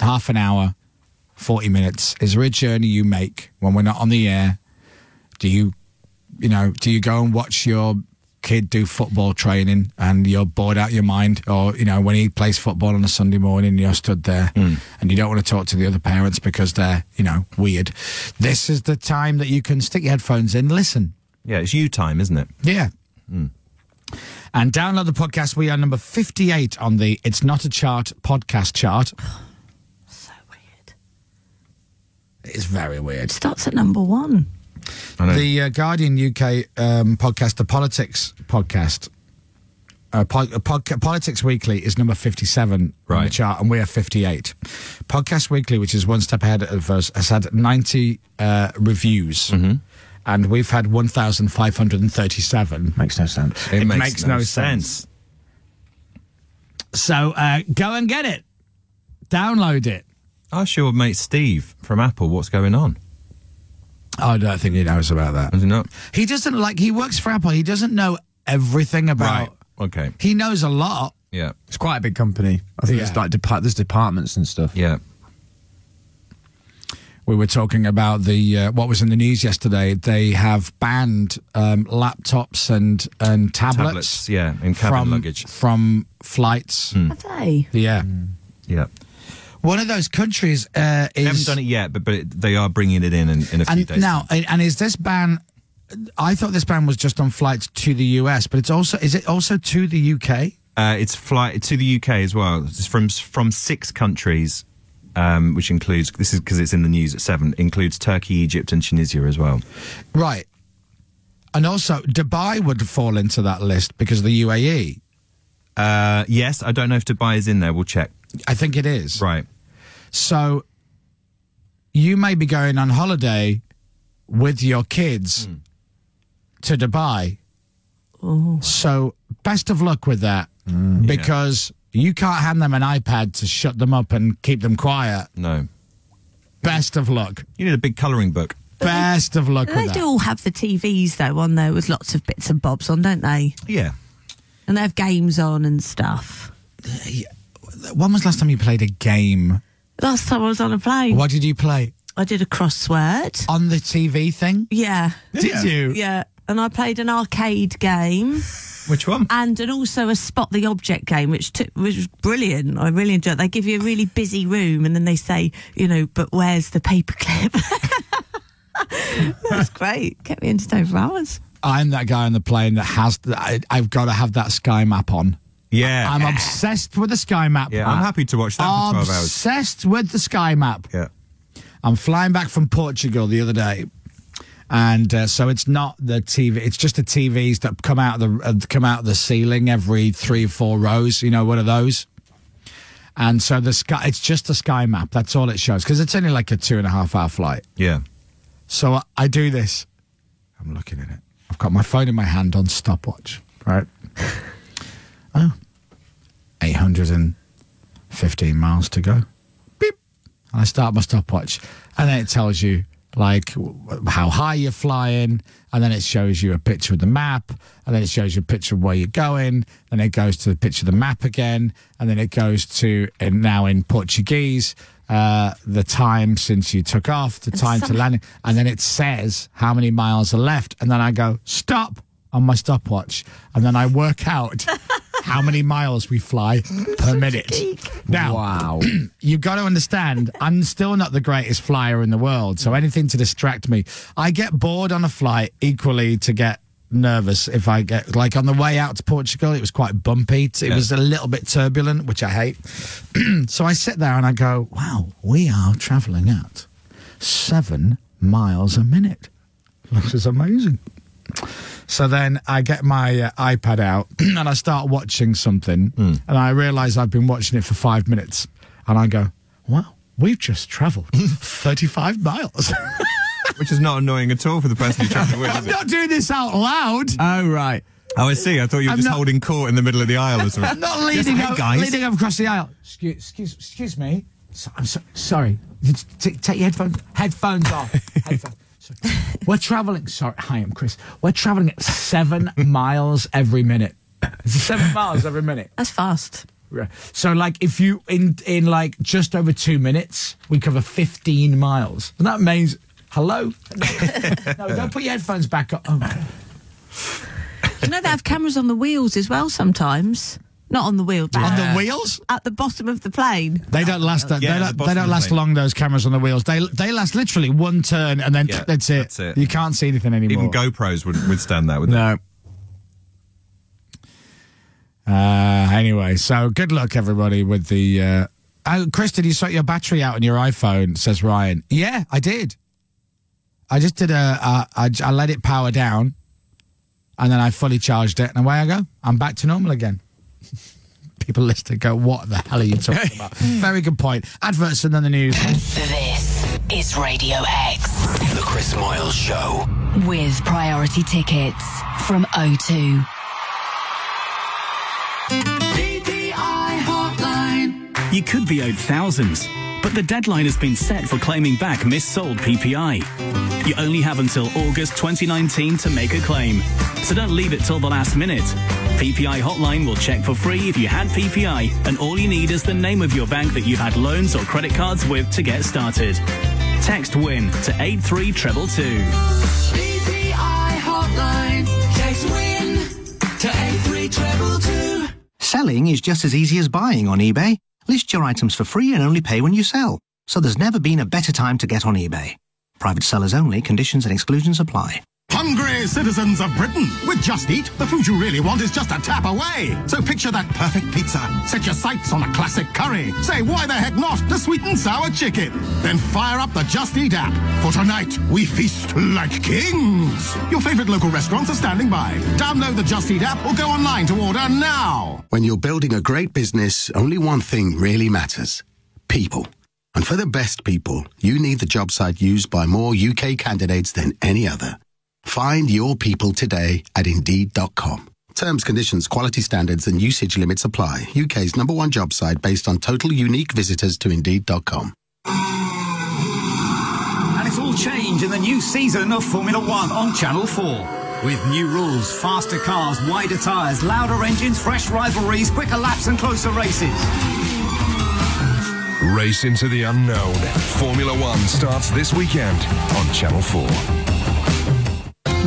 Speaker 1: half an hour, 40 minutes. Is there a journey you make when we're not on the air? Do you, you know, do you go and watch your kid do football training and you're bored out of your mind? Or, you know, when he plays football on a Sunday morning, you're stood there hmm. and you don't want to talk to the other parents because they're, you know, weird. This is the time that you can stick your headphones in, listen.
Speaker 2: Yeah, it's you time, isn't it?
Speaker 1: Yeah. Hmm. And download the podcast. We are number 58 on the It's Not a Chart podcast chart.
Speaker 4: So weird.
Speaker 1: It's very weird.
Speaker 4: it Starts at number one.
Speaker 2: I know.
Speaker 1: The uh, Guardian UK um, podcast, the Politics podcast, uh, po- uh, podca- Politics Weekly is number 57 on the chart, and we are 58. Podcast Weekly, which is one step ahead of us, has had 90 uh, reviews, and we've had 1,537.
Speaker 3: Makes no sense.
Speaker 1: It makes no sense. So uh, go and get it. Download it.
Speaker 2: Ask your mate Steve from Apple what's going on.
Speaker 1: I don't think he knows about that.
Speaker 2: Does he not?
Speaker 1: He doesn't like, he works for Apple. He doesn't know everything about.
Speaker 2: Right. Okay.
Speaker 1: He knows a lot.
Speaker 2: Yeah.
Speaker 3: It's quite a big company. I think
Speaker 1: Yeah.
Speaker 3: it's like depart- there's departments and stuff.
Speaker 2: Yeah.
Speaker 1: We were talking about the uh, what was in the news yesterday. They have banned um, laptops and and tablets,
Speaker 2: Tablets, yeah, in cabin
Speaker 1: from,
Speaker 2: luggage.
Speaker 1: from flights.
Speaker 4: Have they?
Speaker 1: Yeah,
Speaker 2: Yeah.
Speaker 1: One of those countries uh,
Speaker 2: They haven't done it yet, but but it, they are bringing it in in, in a few
Speaker 1: and
Speaker 2: days.
Speaker 1: now and is this ban? I thought this ban was just on flights to the US, but it's also is it also to the UK?
Speaker 2: Uh, it's flight to the UK as well. It's from from six countries, um, which includes this is because it's in the news at seven. Includes Turkey, Egypt, and Tunisia as well.
Speaker 1: Right. And also, Dubai would fall into that list because of the UAE.
Speaker 2: Uh, yes, I don't know if Dubai is in there. We'll check.
Speaker 1: I think it is.
Speaker 2: Right.
Speaker 1: So you may be going on holiday with your kids hmm. to Dubai. Oh. So best of luck with that mm, because you can't hand them an iPad to shut them up and keep them quiet.
Speaker 2: No,
Speaker 1: Best of luck.
Speaker 2: you need a big colouring book.
Speaker 1: Best of luck
Speaker 4: They
Speaker 1: with that.
Speaker 4: do all have the TVs though on there with lots of bits and bobs on, don't they?
Speaker 2: Yeah.
Speaker 4: And they have games on and stuff.
Speaker 1: Uh, when was the last time you played a game?
Speaker 4: Last time I was on a plane,
Speaker 1: What did you play?
Speaker 4: I did a crossword.
Speaker 1: On the TV thing?
Speaker 4: Yeah,
Speaker 1: Did you?
Speaker 4: yeah. And I played an arcade game
Speaker 2: Which one?
Speaker 4: and and also a spot the object game, which took, which was brilliant. I really enjoyed. it. They give you a really busy room, and then they say, you know, but where's the paperclip? That's great. Kept me entertained for hours.
Speaker 1: I'm that guy on the plane that has. The, I, I've got to have that sky map on.
Speaker 2: Yeah.
Speaker 1: I'm obsessed with the sky map.
Speaker 2: yeah, I'm happy to watch that for 12 hours.
Speaker 1: Obsessed with the sky map.
Speaker 2: Yeah.
Speaker 1: I'm flying back from Portugal the other day, and uh, so it's not the TV. It's just the TVs that come out of the uh, come out of the ceiling every three or four rows. You know, one of those. And so the sky, it's just the sky map. That's all it shows because it's only like a two and a half hour flight.
Speaker 2: Yeah.
Speaker 1: So I, I do this. I'm looking at it. I've got my phone in my hand on stopwatch, right? oh, 815 miles to go. Beep. And I start my stopwatch, and then it tells you like how high you're flying, and then it shows you a picture of the map, and then it shows you a picture of where you're going, then it goes to the picture of the map again, and then it goes to and now in Portuguese uh, the time since you took off, the time to landing, and then it says how many miles are left, and then I go stop on my stopwatch, and then I work out how many miles we fly per minute. Now,
Speaker 3: Wow.
Speaker 1: you've got to understand, I'm still not the greatest flyer in the world. So anything to distract me, I get bored on a flight equally to get nervous if I get like on the way out to Portugal. It was quite bumpy. It
Speaker 2: Yeah.
Speaker 1: was a little bit turbulent, which I hate. so I sit there and I go, "Wow, we are travelling at seven miles a minute. This is amazing." So then I get my uh, iPad out and I start watching something, and I realise I've been watching it for five minutes, and I go, "Wow, we've just travelled thirty-five miles."
Speaker 2: Which is not annoying at all for the person you're traveling with, is
Speaker 1: I'm
Speaker 2: it?
Speaker 1: not doing this out loud.
Speaker 3: oh, right.
Speaker 2: Oh, I see. I thought you were
Speaker 1: I'm
Speaker 2: just
Speaker 1: not-
Speaker 2: holding court in the middle of the aisle or something.
Speaker 1: I'm not leading
Speaker 2: Yes,
Speaker 1: up,
Speaker 2: guys.
Speaker 1: leading up across the aisle. Excuse, excuse, excuse me. So, I'm so, sorry. T- take your headphones headphones off. headphones. Sorry. We're traveling. Sorry, hi, I'm Chris. We're traveling at seven miles every minute. Seven miles every minute.
Speaker 4: That's fast.
Speaker 1: So, like, if you in in like just over two minutes, we cover fifteen miles, and that means hello. no, don't put your headphones back on. Oh,
Speaker 4: You know they have cameras on the wheels as well sometimes. Not on the wheel, but
Speaker 1: on the wheels.
Speaker 4: at the bottom of the plane.
Speaker 1: They don't last. That,
Speaker 2: Yeah,
Speaker 1: they
Speaker 2: the
Speaker 1: don't,
Speaker 2: bottom
Speaker 1: they don't
Speaker 2: of the
Speaker 1: last
Speaker 2: plane.
Speaker 1: long. Those cameras on the wheels. They they last literally one turn and then
Speaker 2: Yeah,
Speaker 1: that's it.
Speaker 2: that's it.
Speaker 1: You can't see anything anymore.
Speaker 2: Even GoPros wouldn't withstand that, would they?
Speaker 3: No.
Speaker 1: Uh, anyway, so good luck everybody with the. Uh, oh, Chris, did you sort your battery out on your iPhone? Says Ryan. Yeah, I did. I just did a. Uh, I, I let it power down, and then I fully charged it, and away I go. I'm back to normal again. People listening go, "What the hell are you talking about?" Very good point. Adverts and then the news.
Speaker 7: This is Radio X
Speaker 8: The Chris Moyles Show.
Speaker 7: with priority tickets from O2.
Speaker 9: You could be owed thousands, but the deadline has been set for claiming back missold PPI. You only have until August 2019 to make a claim, so don't leave it till the last minute. PPI Hotline will check for free if you had PPI, and all you need is the name of your bank that you've had loans or credit cards with to get started. Text WIN to 83222.
Speaker 10: PPI hotline. Text win to 83222.
Speaker 11: Selling is just as easy as buying on eBay. List your items for free and only pay when you sell. So there's never been a better time to get on eBay. Private sellers only, conditions and exclusions apply.
Speaker 12: Hungry citizens of Britain, with Just Eat, the food you really want is just a tap away. So picture that perfect pizza. Set your sights on a classic curry. Say, why the heck not the sweet and sour chicken? Then fire up the Just Eat app. For tonight, we feast like kings. Your favorite local restaurants are standing by. Download the Just Eat app or go online to order now.
Speaker 8: When you're building a great business, only one thing really matters people. And for the best people, you need the job site used by more UK candidates than any other. Find your people today at Indeed.com. Terms, conditions, quality standards, and usage limits apply. UK's number one job site based on total unique visitors to Indeed.com.
Speaker 13: And it's all change in the new season of Formula One on Channel 4. With new rules, faster cars, wider tyres, louder engines, fresh rivalries, quicker laps and closer races.
Speaker 14: Race into the unknown. Formula One starts this weekend on Channel 4.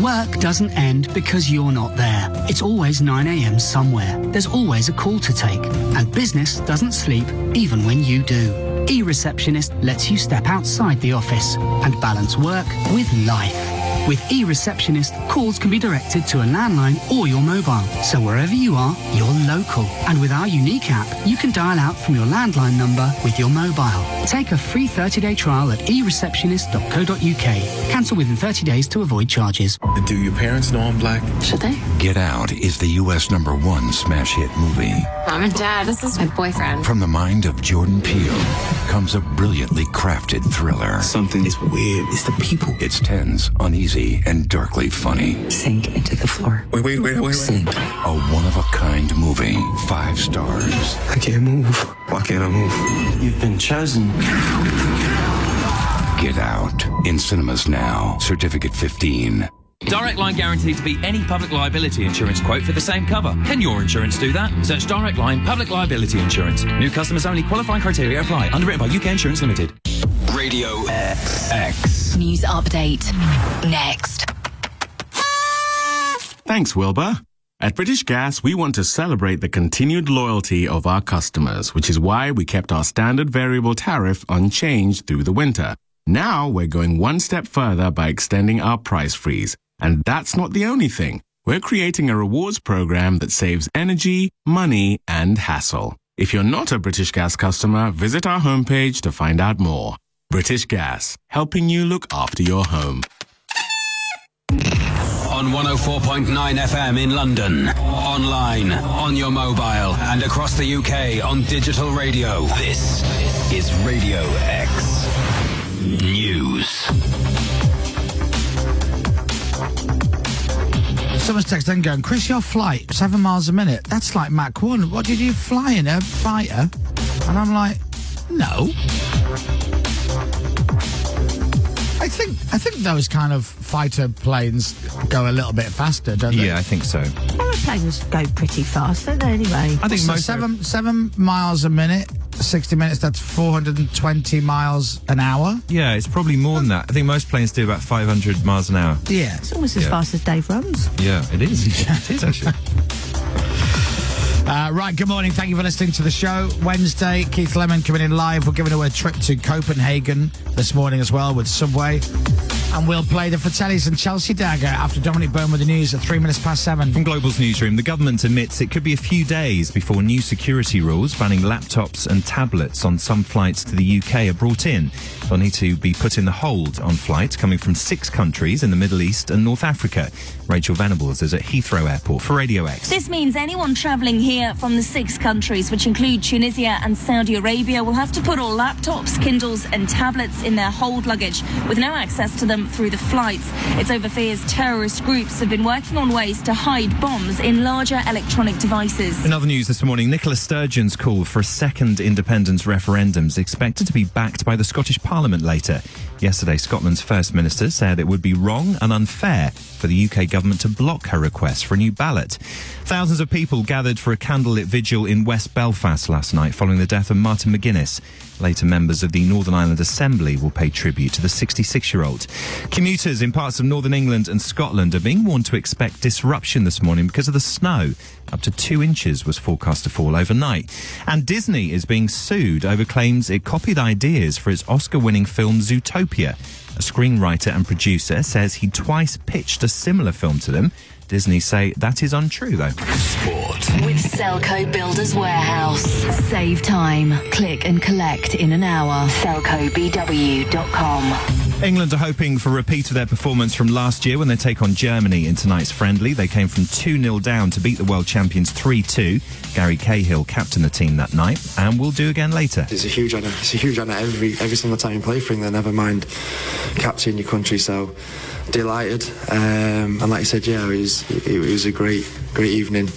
Speaker 15: Work doesn't end because you're not there. It's always 9am somewhere. There's always a call to take. And business doesn't sleep even when you do. E-Receptionist lets you step outside the office and balance work with life. With eReceptionist, calls can be directed to a landline or your mobile. So wherever you are, you're local. And with our unique app, you can dial out from your landline number with your mobile. Take a free 30-day trial at ereceptionist.co.uk. Cancel within 30 days to avoid charges.
Speaker 16: Do your parents know I'm black?
Speaker 15: Should they?
Speaker 16: Get Out is the U.S. number one smash hit movie.
Speaker 17: Mom and Dad, this is my boyfriend.
Speaker 16: From the mind of Jordan Peele comes a brilliantly crafted thriller. Something is weird. It's the people. It's tense, uneasy, and darkly funny.
Speaker 17: Sink into the floor.
Speaker 16: Wait, wait, wait, wait, wait.
Speaker 17: Sink.
Speaker 16: A one-of-a-kind movie. Five stars. I can't move. Why can't I move? You've been chosen. Get Out. In cinemas now. Certificate 15.
Speaker 18: Direct Line guaranteed to be any public liability insurance quote for the same cover. Can your insurance do that? Search Direct Line Public Liability Insurance. New customers only. Qualifying criteria apply. Underwritten by UK Insurance Limited.
Speaker 7: Radio X. News update. Next.
Speaker 19: Thanks, Wilbur. At British Gas, we want to celebrate the continued loyalty of our customers, which is why we kept our standard variable tariff unchanged through the winter. Now we're going one step further by extending our price freeze. And that's not the only thing. We're creating a rewards program that saves energy, money, and hassle. If you're not a British Gas customer, visit our homepage to find out more. British Gas, helping you look after your home.
Speaker 20: On 104.9 FM in London, online, on your mobile, and across the UK on digital radio. This is Radio X News.
Speaker 1: Someone's texting going, Chris, your flight, seven miles a minute. That's like Mach 1. What did you fly in? A fighter? And I'm like, no. I think I think those kind of fighter planes go a little bit faster, don't they?
Speaker 2: Yeah, I think so.
Speaker 4: Aeroplanes go pretty fast, don't they, anyway?
Speaker 1: I think most seven seven miles a minute, sixty minutes. That's four hundred and twenty miles an hour.
Speaker 2: Yeah, it's probably more than that. I think most planes do about 500 miles an hour.
Speaker 1: Yeah,
Speaker 4: It's almost as
Speaker 2: Yeah.
Speaker 4: fast as Dave runs.
Speaker 2: Yeah, it is. it is actually.
Speaker 1: Uh, right, good morning. Thank you for listening to the show. Wednesday, Keith Lemon coming in live. We're giving away a trip to Copenhagen this morning as well with Subway. And we'll play the Fratellis and Chelsea Dagger after Dominic Byrne with the news at three minutes past seven.
Speaker 2: From Global's newsroom, the government admits it could be a few days before new security rules banning laptops and tablets on some flights to the UK are brought in. They'll need to be put in the hold on flights coming from six countries in the Middle East and North Africa. Rachel Venables is at Heathrow Airport for Radio X.
Speaker 21: This means anyone travelling here from the six countries, which include Tunisia and Saudi Arabia, will have to put all laptops, Kindles, and tablets in their hold luggage with no access to them through the flights. It's over fears terrorist groups have been working on ways to hide bombs in larger electronic devices.
Speaker 2: In other news this morning, Nicola Sturgeon's call for a second independence referendum is expected to be backed by the Scottish Parliament later. Yesterday, Scotland's First Minister said it would be wrong and unfair for the UK government to block her request for a new ballot. Thousands of people gathered for a candlelit vigil in West Belfast last night following the death of Martin McGuinness. Later, members of the Northern Ireland Assembly will pay tribute to the 66 year old. Commuters in parts of Northern England and Scotland are being warned to expect disruption this morning because of the snow. Up to two inches was forecast to fall overnight. And Disney is being sued over claims it copied ideas for its Oscar winning film Zootopia. A screenwriter and producer says he twice pitched a similar film to them. Disney say that is untrue, though. Sport.
Speaker 7: With Selco Builders Warehouse. Save time. Click and collect in an hour. SelcoBW.com.
Speaker 2: England are hoping for a repeat of their performance from last year when they take on Germany in tonight's friendly. They came from 2 0 down to beat the world champions 3 2. Gary Cahill captained the team that night and will do again later.
Speaker 22: It's a huge honour. It's a huge honour every every single time you play for England. Never mind capturing your country. So delighted. Um, and like I said, yeah, it was it, was a great great evening.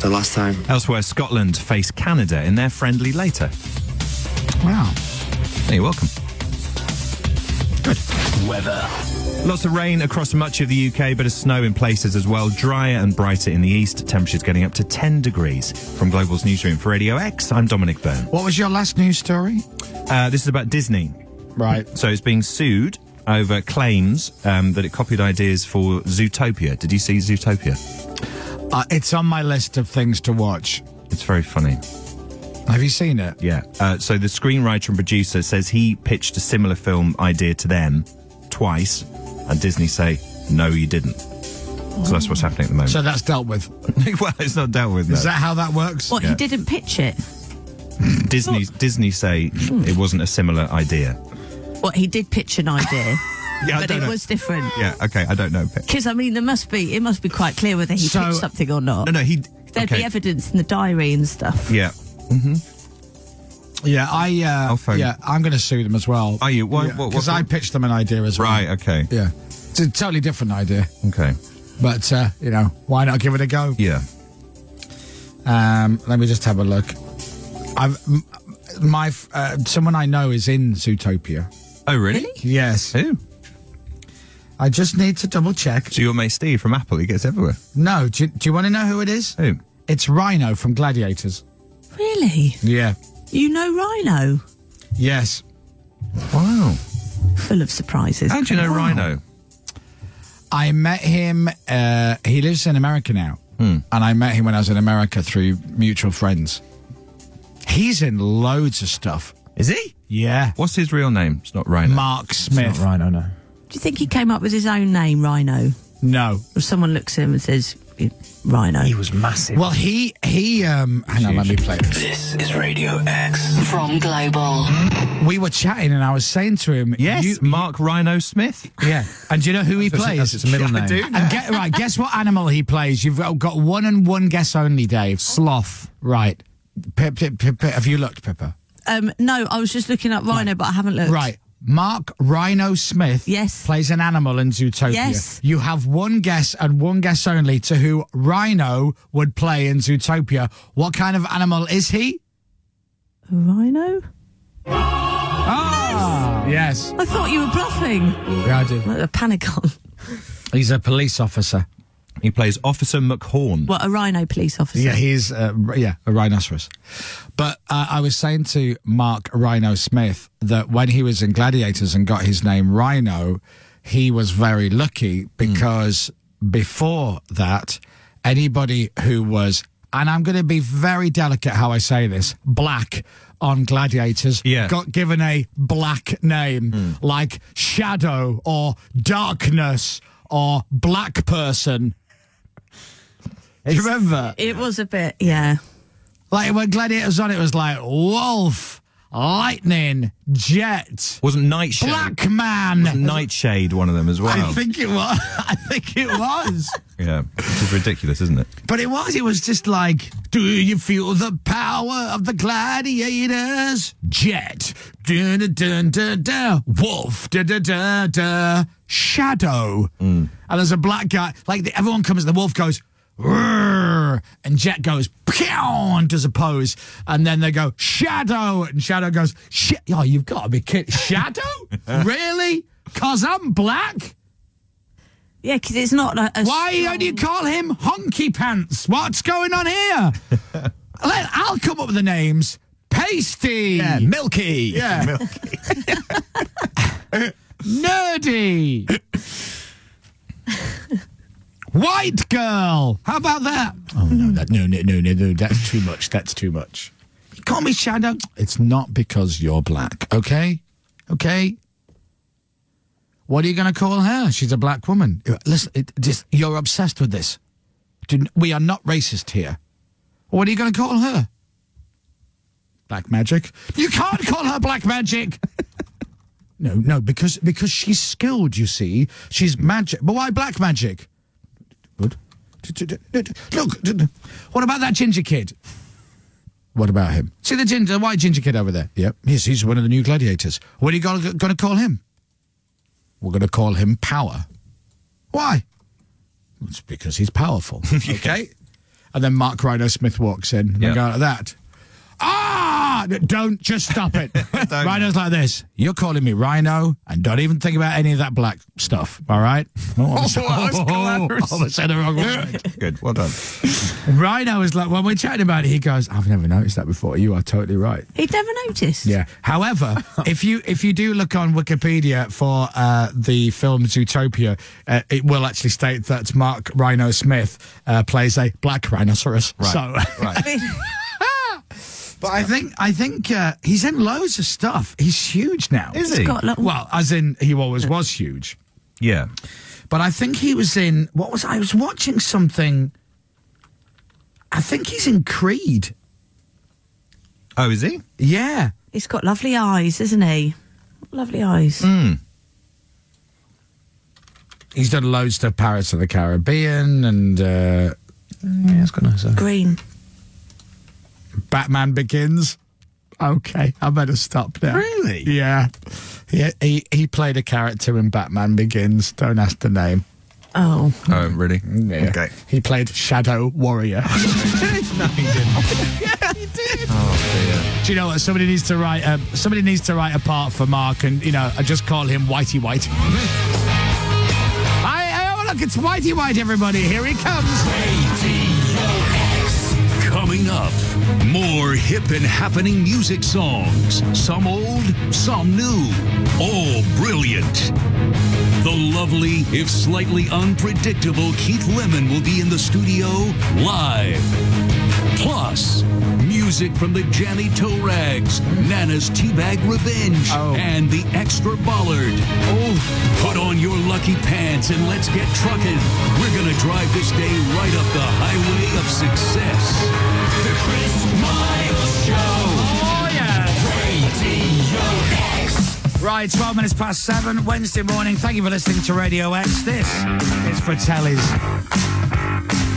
Speaker 22: The last time.
Speaker 2: Elsewhere, Scotland face Canada in their friendly later.
Speaker 1: Wow.
Speaker 2: You're welcome. Good.
Speaker 23: Weather.
Speaker 2: Lots of rain across much of the UK, but of snow in places as well. Drier and brighter in the east. Temperatures getting up to 10 degrees. From Global's newsroom for Radio X, I'm Dominic Byrne.
Speaker 1: What was your last news story?
Speaker 2: Uh, this is about Disney.
Speaker 1: Right.
Speaker 2: So it's being sued over claims um, that it copied ideas for Zootopia. Did you see Zootopia?
Speaker 1: Uh, it's on my list of things to watch.
Speaker 2: It's very funny.
Speaker 1: Have you seen it?
Speaker 2: Yeah. Uh, so the screenwriter and producer says he pitched a similar film idea to them twice, and Disney say, no, you didn't. So that's what's happening at the moment.
Speaker 1: So that's dealt with.
Speaker 2: well, it's not dealt with.
Speaker 1: Is that how that works?
Speaker 4: What,
Speaker 2: Yeah.
Speaker 4: he didn't pitch it?
Speaker 2: Disney Disney say it wasn't a similar idea.
Speaker 4: What, he did pitch an idea,
Speaker 2: Yeah, I
Speaker 4: but
Speaker 2: don't
Speaker 4: it
Speaker 2: know.
Speaker 4: was different.
Speaker 2: Yeah. Okay. I don't know.
Speaker 4: Because, I mean, there must be, it must be quite clear whether he
Speaker 2: So-
Speaker 4: pitched something or not.
Speaker 2: No, no. He.
Speaker 4: There'd be evidence in the diary and stuff.
Speaker 2: Yeah. Mm-hmm.
Speaker 1: Yeah, I. Uh,
Speaker 2: phone.
Speaker 1: yeah, I'm going to sue them as well.
Speaker 2: Are you? Why- what-
Speaker 1: Because
Speaker 2: what-
Speaker 1: I pitched them an idea as well.
Speaker 2: Right. Okay.
Speaker 1: Yeah, it's a totally different idea.
Speaker 2: Okay.
Speaker 1: But uh, you know, why not give it a go?
Speaker 2: Yeah.
Speaker 1: Um, let me just have a look. I've m- my f- uh, someone I know is in Zootopia.
Speaker 2: Oh, really?
Speaker 1: Yes.
Speaker 2: Who?
Speaker 1: I just need to double check.
Speaker 2: So your mate Steve from Apple, he gets everywhere.
Speaker 1: No, do you, do you want to know who it is?
Speaker 2: Who?
Speaker 1: It's Rhino from Gladiators.
Speaker 4: Really?
Speaker 1: Yeah.
Speaker 4: You know Rhino?
Speaker 1: Yes.
Speaker 2: Wow.
Speaker 4: Full of surprises.
Speaker 2: How do you know
Speaker 4: Wow.
Speaker 2: Rhino?
Speaker 1: I met him. Uh, he lives in America now,
Speaker 2: Hmm.
Speaker 1: and I met him when I was in America through mutual friends. He's in loads of stuff.
Speaker 2: Is he?
Speaker 1: Yeah.
Speaker 2: What's his real name? It's not Rhino.
Speaker 1: Mark Smith.
Speaker 3: Not Rhino, no.
Speaker 4: Do you think he came up with his own name, Rhino?
Speaker 1: No.
Speaker 4: Or someone looks at him and says, Rhino?
Speaker 3: He was massive.
Speaker 1: Well, he he um. Hang on, let me play this.
Speaker 23: This is Radio X.
Speaker 7: From Global.
Speaker 1: We were chatting, and I was saying to him,
Speaker 2: Yes,
Speaker 1: you-
Speaker 2: Mark Rhino Smith.
Speaker 1: Yeah, and do you know who he
Speaker 3: That's-
Speaker 1: plays?
Speaker 3: that's its middle
Speaker 2: I
Speaker 3: name.
Speaker 2: do.
Speaker 1: And get right, guess what animal he plays? You've got, got one and one guess only, Dave.
Speaker 3: Sloth.
Speaker 1: Right. Pip, pip, pip, pip. Have you looked, Pippa?
Speaker 4: Um, no, I was just looking up Rhino, but I haven't looked.
Speaker 1: Right. Mark Rhino Smith
Speaker 4: Yes.
Speaker 1: plays an animal in Zootopia.
Speaker 4: Yes.
Speaker 1: You have one guess and one guess only to who Rhino would play in Zootopia. What kind of animal is he?
Speaker 4: A rhino?
Speaker 1: Ah, yes.
Speaker 4: I thought you were bluffing.
Speaker 1: Yeah, I do.
Speaker 4: Like a panicon.
Speaker 1: He's a police officer.
Speaker 2: He plays Officer McHorn.
Speaker 4: What, a rhino police officer?
Speaker 1: Yeah, he's uh, r- yeah a rhinoceros. But uh, I was saying to Mark Rhino Smith that when he was in Gladiators and got his name Rhino, he was very lucky because before that, anybody who was and I'm going to be very delicate how I say this black on Gladiators
Speaker 2: Yeah.
Speaker 1: got given a black name like Shadow or Darkness or Black Person. Do you remember?
Speaker 4: It was a bit, yeah.
Speaker 1: Like when Gladiators on, it was like Wolf, Lightning, Jet,
Speaker 2: Wasn't Nightshade?
Speaker 1: Black Man.
Speaker 2: Wasn't Nightshade one of them as well?
Speaker 1: I think it was. I think it was.
Speaker 2: yeah. Which is ridiculous, isn't it?
Speaker 1: but it was. It was just like, do you feel the power of the gladiators? Jet, dun dun dun dun, dun. Wolf, da da da da. Shadow, mm. and there's a black guy. Like the, everyone comes, the wolf goes. And Jet goes, pew, and does a pose. And then they go, Shadow. And Shadow goes, Shit. Oh, you've got to be kidding. Shadow? really? Because I'm black?
Speaker 4: Yeah, because it's not a. a
Speaker 1: Why
Speaker 4: strong-
Speaker 1: don't you call him Honky Pants? What's going on here? Let, I'll come up with the names. Pasty.
Speaker 3: Yeah, Milky.
Speaker 1: Yeah.
Speaker 3: Milky.
Speaker 1: Nerdy. White girl. How about that? Oh no, that no, no, no, no, no. That's too much. That's too much. You call me Shadow. It's not because you're black. Okay. Okay. What are you going to call her? She's a black woman. Uh, listen, it, just you're obsessed with this. Do- We are not racist here. What are you going to call her? Black magic. You can't call her black magic. No, no, because because she's skilled. You see, she's magic. But why black magic? Look, what about that ginger kid? What about him? See the ginger, the white ginger kid over there. Yep, he's he's one of the new gladiators. What are you going to call him? We're going to call him Power. Why? It's because he's powerful. okay. And then Mark Rhino Smith walks in. And
Speaker 2: Yeah.
Speaker 1: they go like that. Ah! Ah, don't just stop it. Rhino's like this. You're calling me Rhino, and don't even think about any of that black stuff. All right? Oh, I said-
Speaker 2: that was glamorous.
Speaker 1: oh, I said the wrong word.
Speaker 2: Good. Well done.
Speaker 1: Rhino is like when we're chatting about it, he goes, "I've never noticed that before." You are totally right.
Speaker 4: He'd never noticed.
Speaker 1: Yeah. However, if you if you do look on Wikipedia for uh, the film Zootopia, uh, it will actually state that Mark Rhino Smith uh, plays a black rhinoceros.
Speaker 2: Right.
Speaker 1: So,
Speaker 2: Right.
Speaker 1: But I think I think uh, he's in loads of stuff. He's huge now.
Speaker 2: Is he? He's got little-
Speaker 1: Well, as in he always was huge.
Speaker 2: Yeah.
Speaker 1: But I think he was in what was I was watching something. I think he's in Creed.
Speaker 2: Oh, is he?
Speaker 1: Yeah.
Speaker 4: He's got lovely eyes, isn't he? Lovely eyes.
Speaker 2: Mm.
Speaker 1: He's done loads to Pirates of the Caribbean and uh,
Speaker 3: yeah, it's got nice. eyes.
Speaker 4: Green.
Speaker 1: Batman Begins. Okay, I better stop now.
Speaker 2: Really?
Speaker 1: Yeah. He, he he played a character in Batman Begins. Don't ask the name.
Speaker 4: Oh.
Speaker 2: Oh, really?
Speaker 1: Yeah.
Speaker 2: Okay.
Speaker 1: He played Shadow Warrior.
Speaker 2: no, he didn't.
Speaker 1: yeah, he did.
Speaker 2: Oh, oh
Speaker 1: Do you know what? Somebody needs to write. A, somebody needs to write a part for Mark, and you know, I just call him Whitey White. I, oh look, it's Whitey White. Everybody, here he comes.
Speaker 24: Coming up, more hip and happening music songs. Some old, some new. All brilliant. The lovely, if slightly unpredictable Keith Lemon will be in the studio live. Plus, music from the Janny Toe Rags, Nana's Teabag Revenge, oh. and the Extra Bollard. Oh. Put on your lucky pants and let's get trucking. We're gonna drive this day right up the highway of success. The Chris Moyles Show.
Speaker 1: Oh yeah.
Speaker 24: Radio X.
Speaker 1: Right, 12 minutes past seven, Wednesday morning. Thank you for listening to Radio X. This is Fratelli's.
Speaker 10: Well,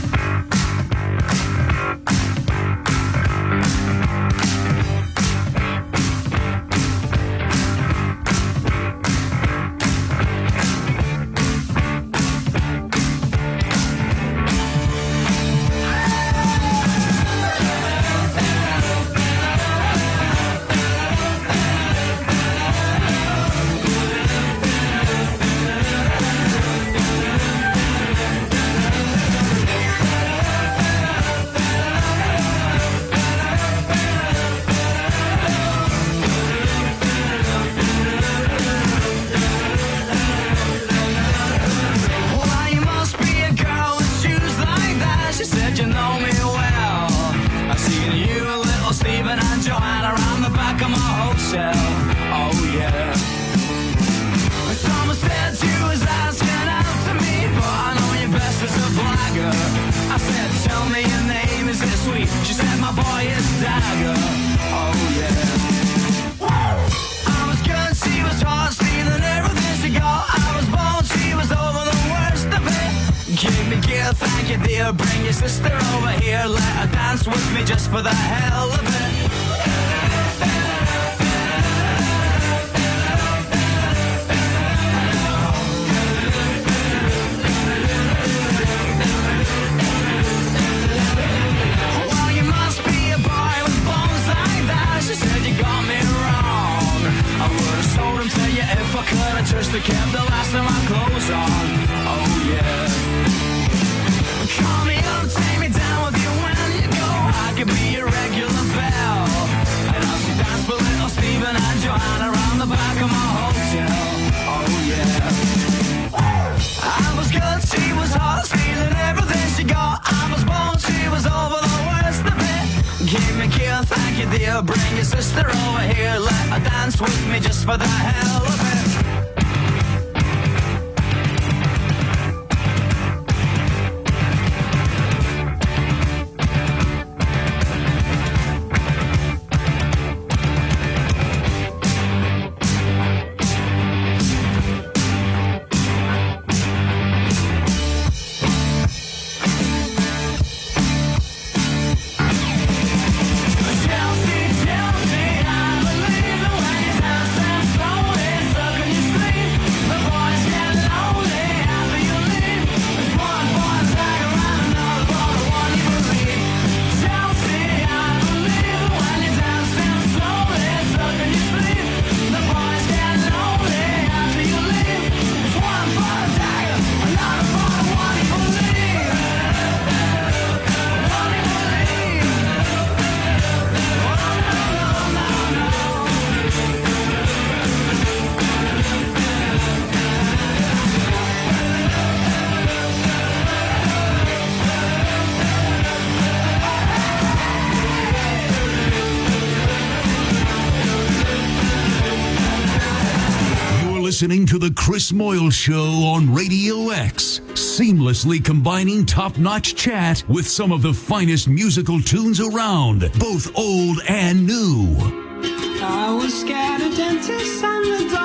Speaker 24: listening to The Chris Moyles Show on Radio X, seamlessly combining top notch chat with some of the finest musical tunes around, both old and new.
Speaker 10: I was scared of dentists and the.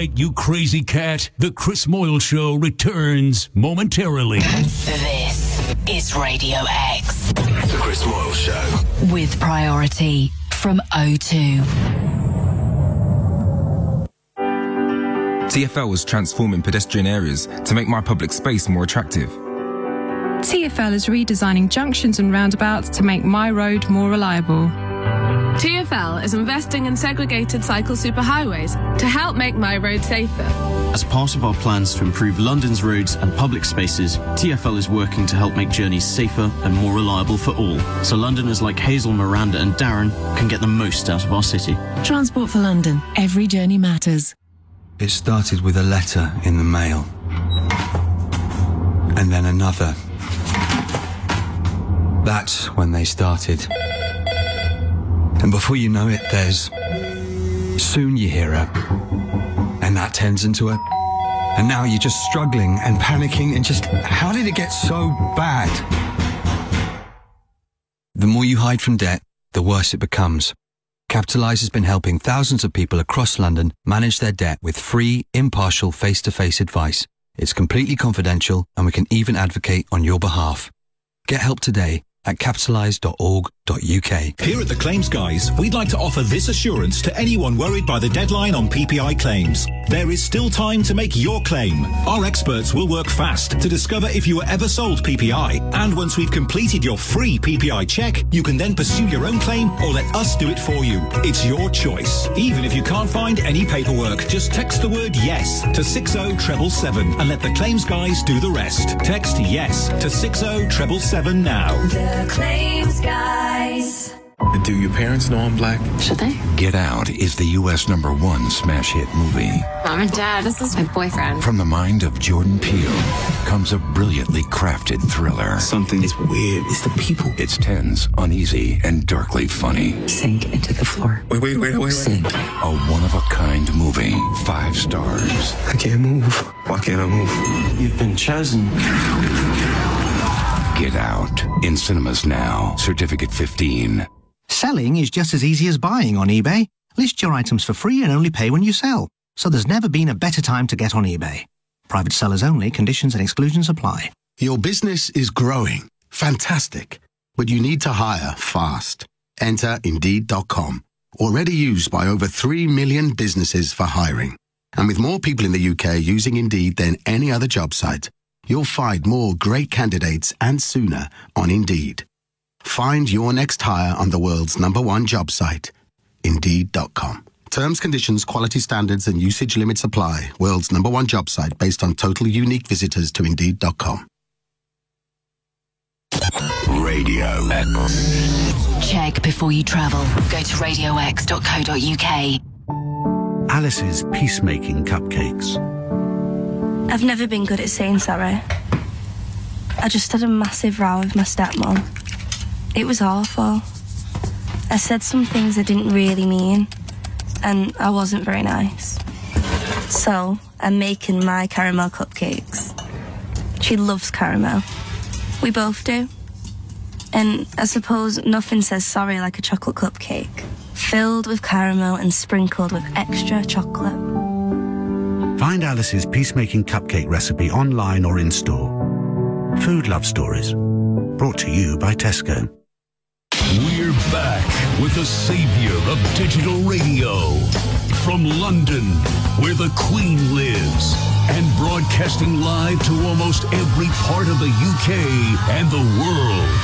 Speaker 24: Sit tight, you crazy cat. The Chris Moyles Show returns momentarily.
Speaker 7: This is Radio X
Speaker 25: The Chris Moyles Show.
Speaker 7: with Priority from O2.
Speaker 3: TFL was transforming pedestrian areas to make my public space more attractive.
Speaker 26: TFL is redesigning junctions and roundabouts to make my road more reliable.
Speaker 27: TFL is investing in segregated cycle superhighways to help make my road safer.
Speaker 28: As part of our plans to improve London's roads and public spaces, TFL is working to help make journeys safer and more reliable for all, so Londoners like Hazel, Miranda, and Darren can get the most out of our city.
Speaker 29: Transport for London. Every journey matters.
Speaker 30: It started with a letter in the mail. And then another. That's when they started. And before you know it, there's. Soon you hear her. And that turns into a. And now you're just struggling and panicking and just. How did it get so bad? The more you hide from debt, the worse it becomes. Capitalise has been helping thousands of people across London manage their debt with free, impartial, face-to-face advice. It's completely confidential and we can even advocate on your behalf. Get help today at capitalise.org.uk.
Speaker 31: Here at the Claims Guys, we'd like to offer this assurance to anyone worried by the deadline on PPI claims. There is still time to make your claim. Our experts will work fast to discover if you were ever sold PPI. And once we've completed your free PPI check, you can then pursue your own claim or let us do it for you. It's your choice. Even if you can't find any paperwork, just text the word yes to 60777 and let the Claims Guys do the rest. Text yes to 60777 now.
Speaker 21: The Claims Guys.
Speaker 16: Do your parents know I'm black?
Speaker 17: Should they?
Speaker 16: Get Out is the U.S. number one smash hit movie.
Speaker 17: Mom and Dad, this is my boyfriend.
Speaker 16: From the mind of Jordan Peele comes a brilliantly crafted thriller. Something is weird. It's the people. It's tense, uneasy, and darkly funny.
Speaker 17: Sink into the floor.
Speaker 16: Wait, wait, wait, wait, wait. A one of a kind movie. Five stars. I can't move. Why can't I move? You've been chosen. Get Out in cinemas now. Certificate 15.
Speaker 11: Selling is just as easy as buying on eBay. List your items for free and only pay when you sell. So there's never been a better time to get on eBay. Private sellers only, conditions and exclusions apply.
Speaker 8: Your business is growing. Fantastic. But you need to hire fast. Enter Indeed.com. Already used by over 3 million businesses for hiring. And with more people in the UK using Indeed than any other job site, you'll find more great candidates and sooner on Indeed. Find your next hire on the world's number one job site, Indeed.com. Terms, conditions, quality standards, and usage limits apply. World's number one job site based on total unique visitors to Indeed.com.
Speaker 16: Radio X.
Speaker 7: Check before you travel. Go to radiox.co.uk.
Speaker 32: Alice's Peacemaking Cupcakes.
Speaker 33: I've never been good at saying sorry. I just had a massive row with my stepmom. It was awful. I said some things I didn't really mean, and I wasn't very nice. So I'm making my caramel cupcakes. She loves caramel. We both do. And I suppose nothing says sorry like a chocolate cupcake, filled with caramel and sprinkled with extra chocolate.
Speaker 32: Find Alice's Peacemaking Cupcake recipe online or in store. Food Love Stories. Brought to you by Tesco.
Speaker 24: We're back with the savior of digital radio. From London, where the Queen lives, and broadcasting live to almost every part of the UK and the world.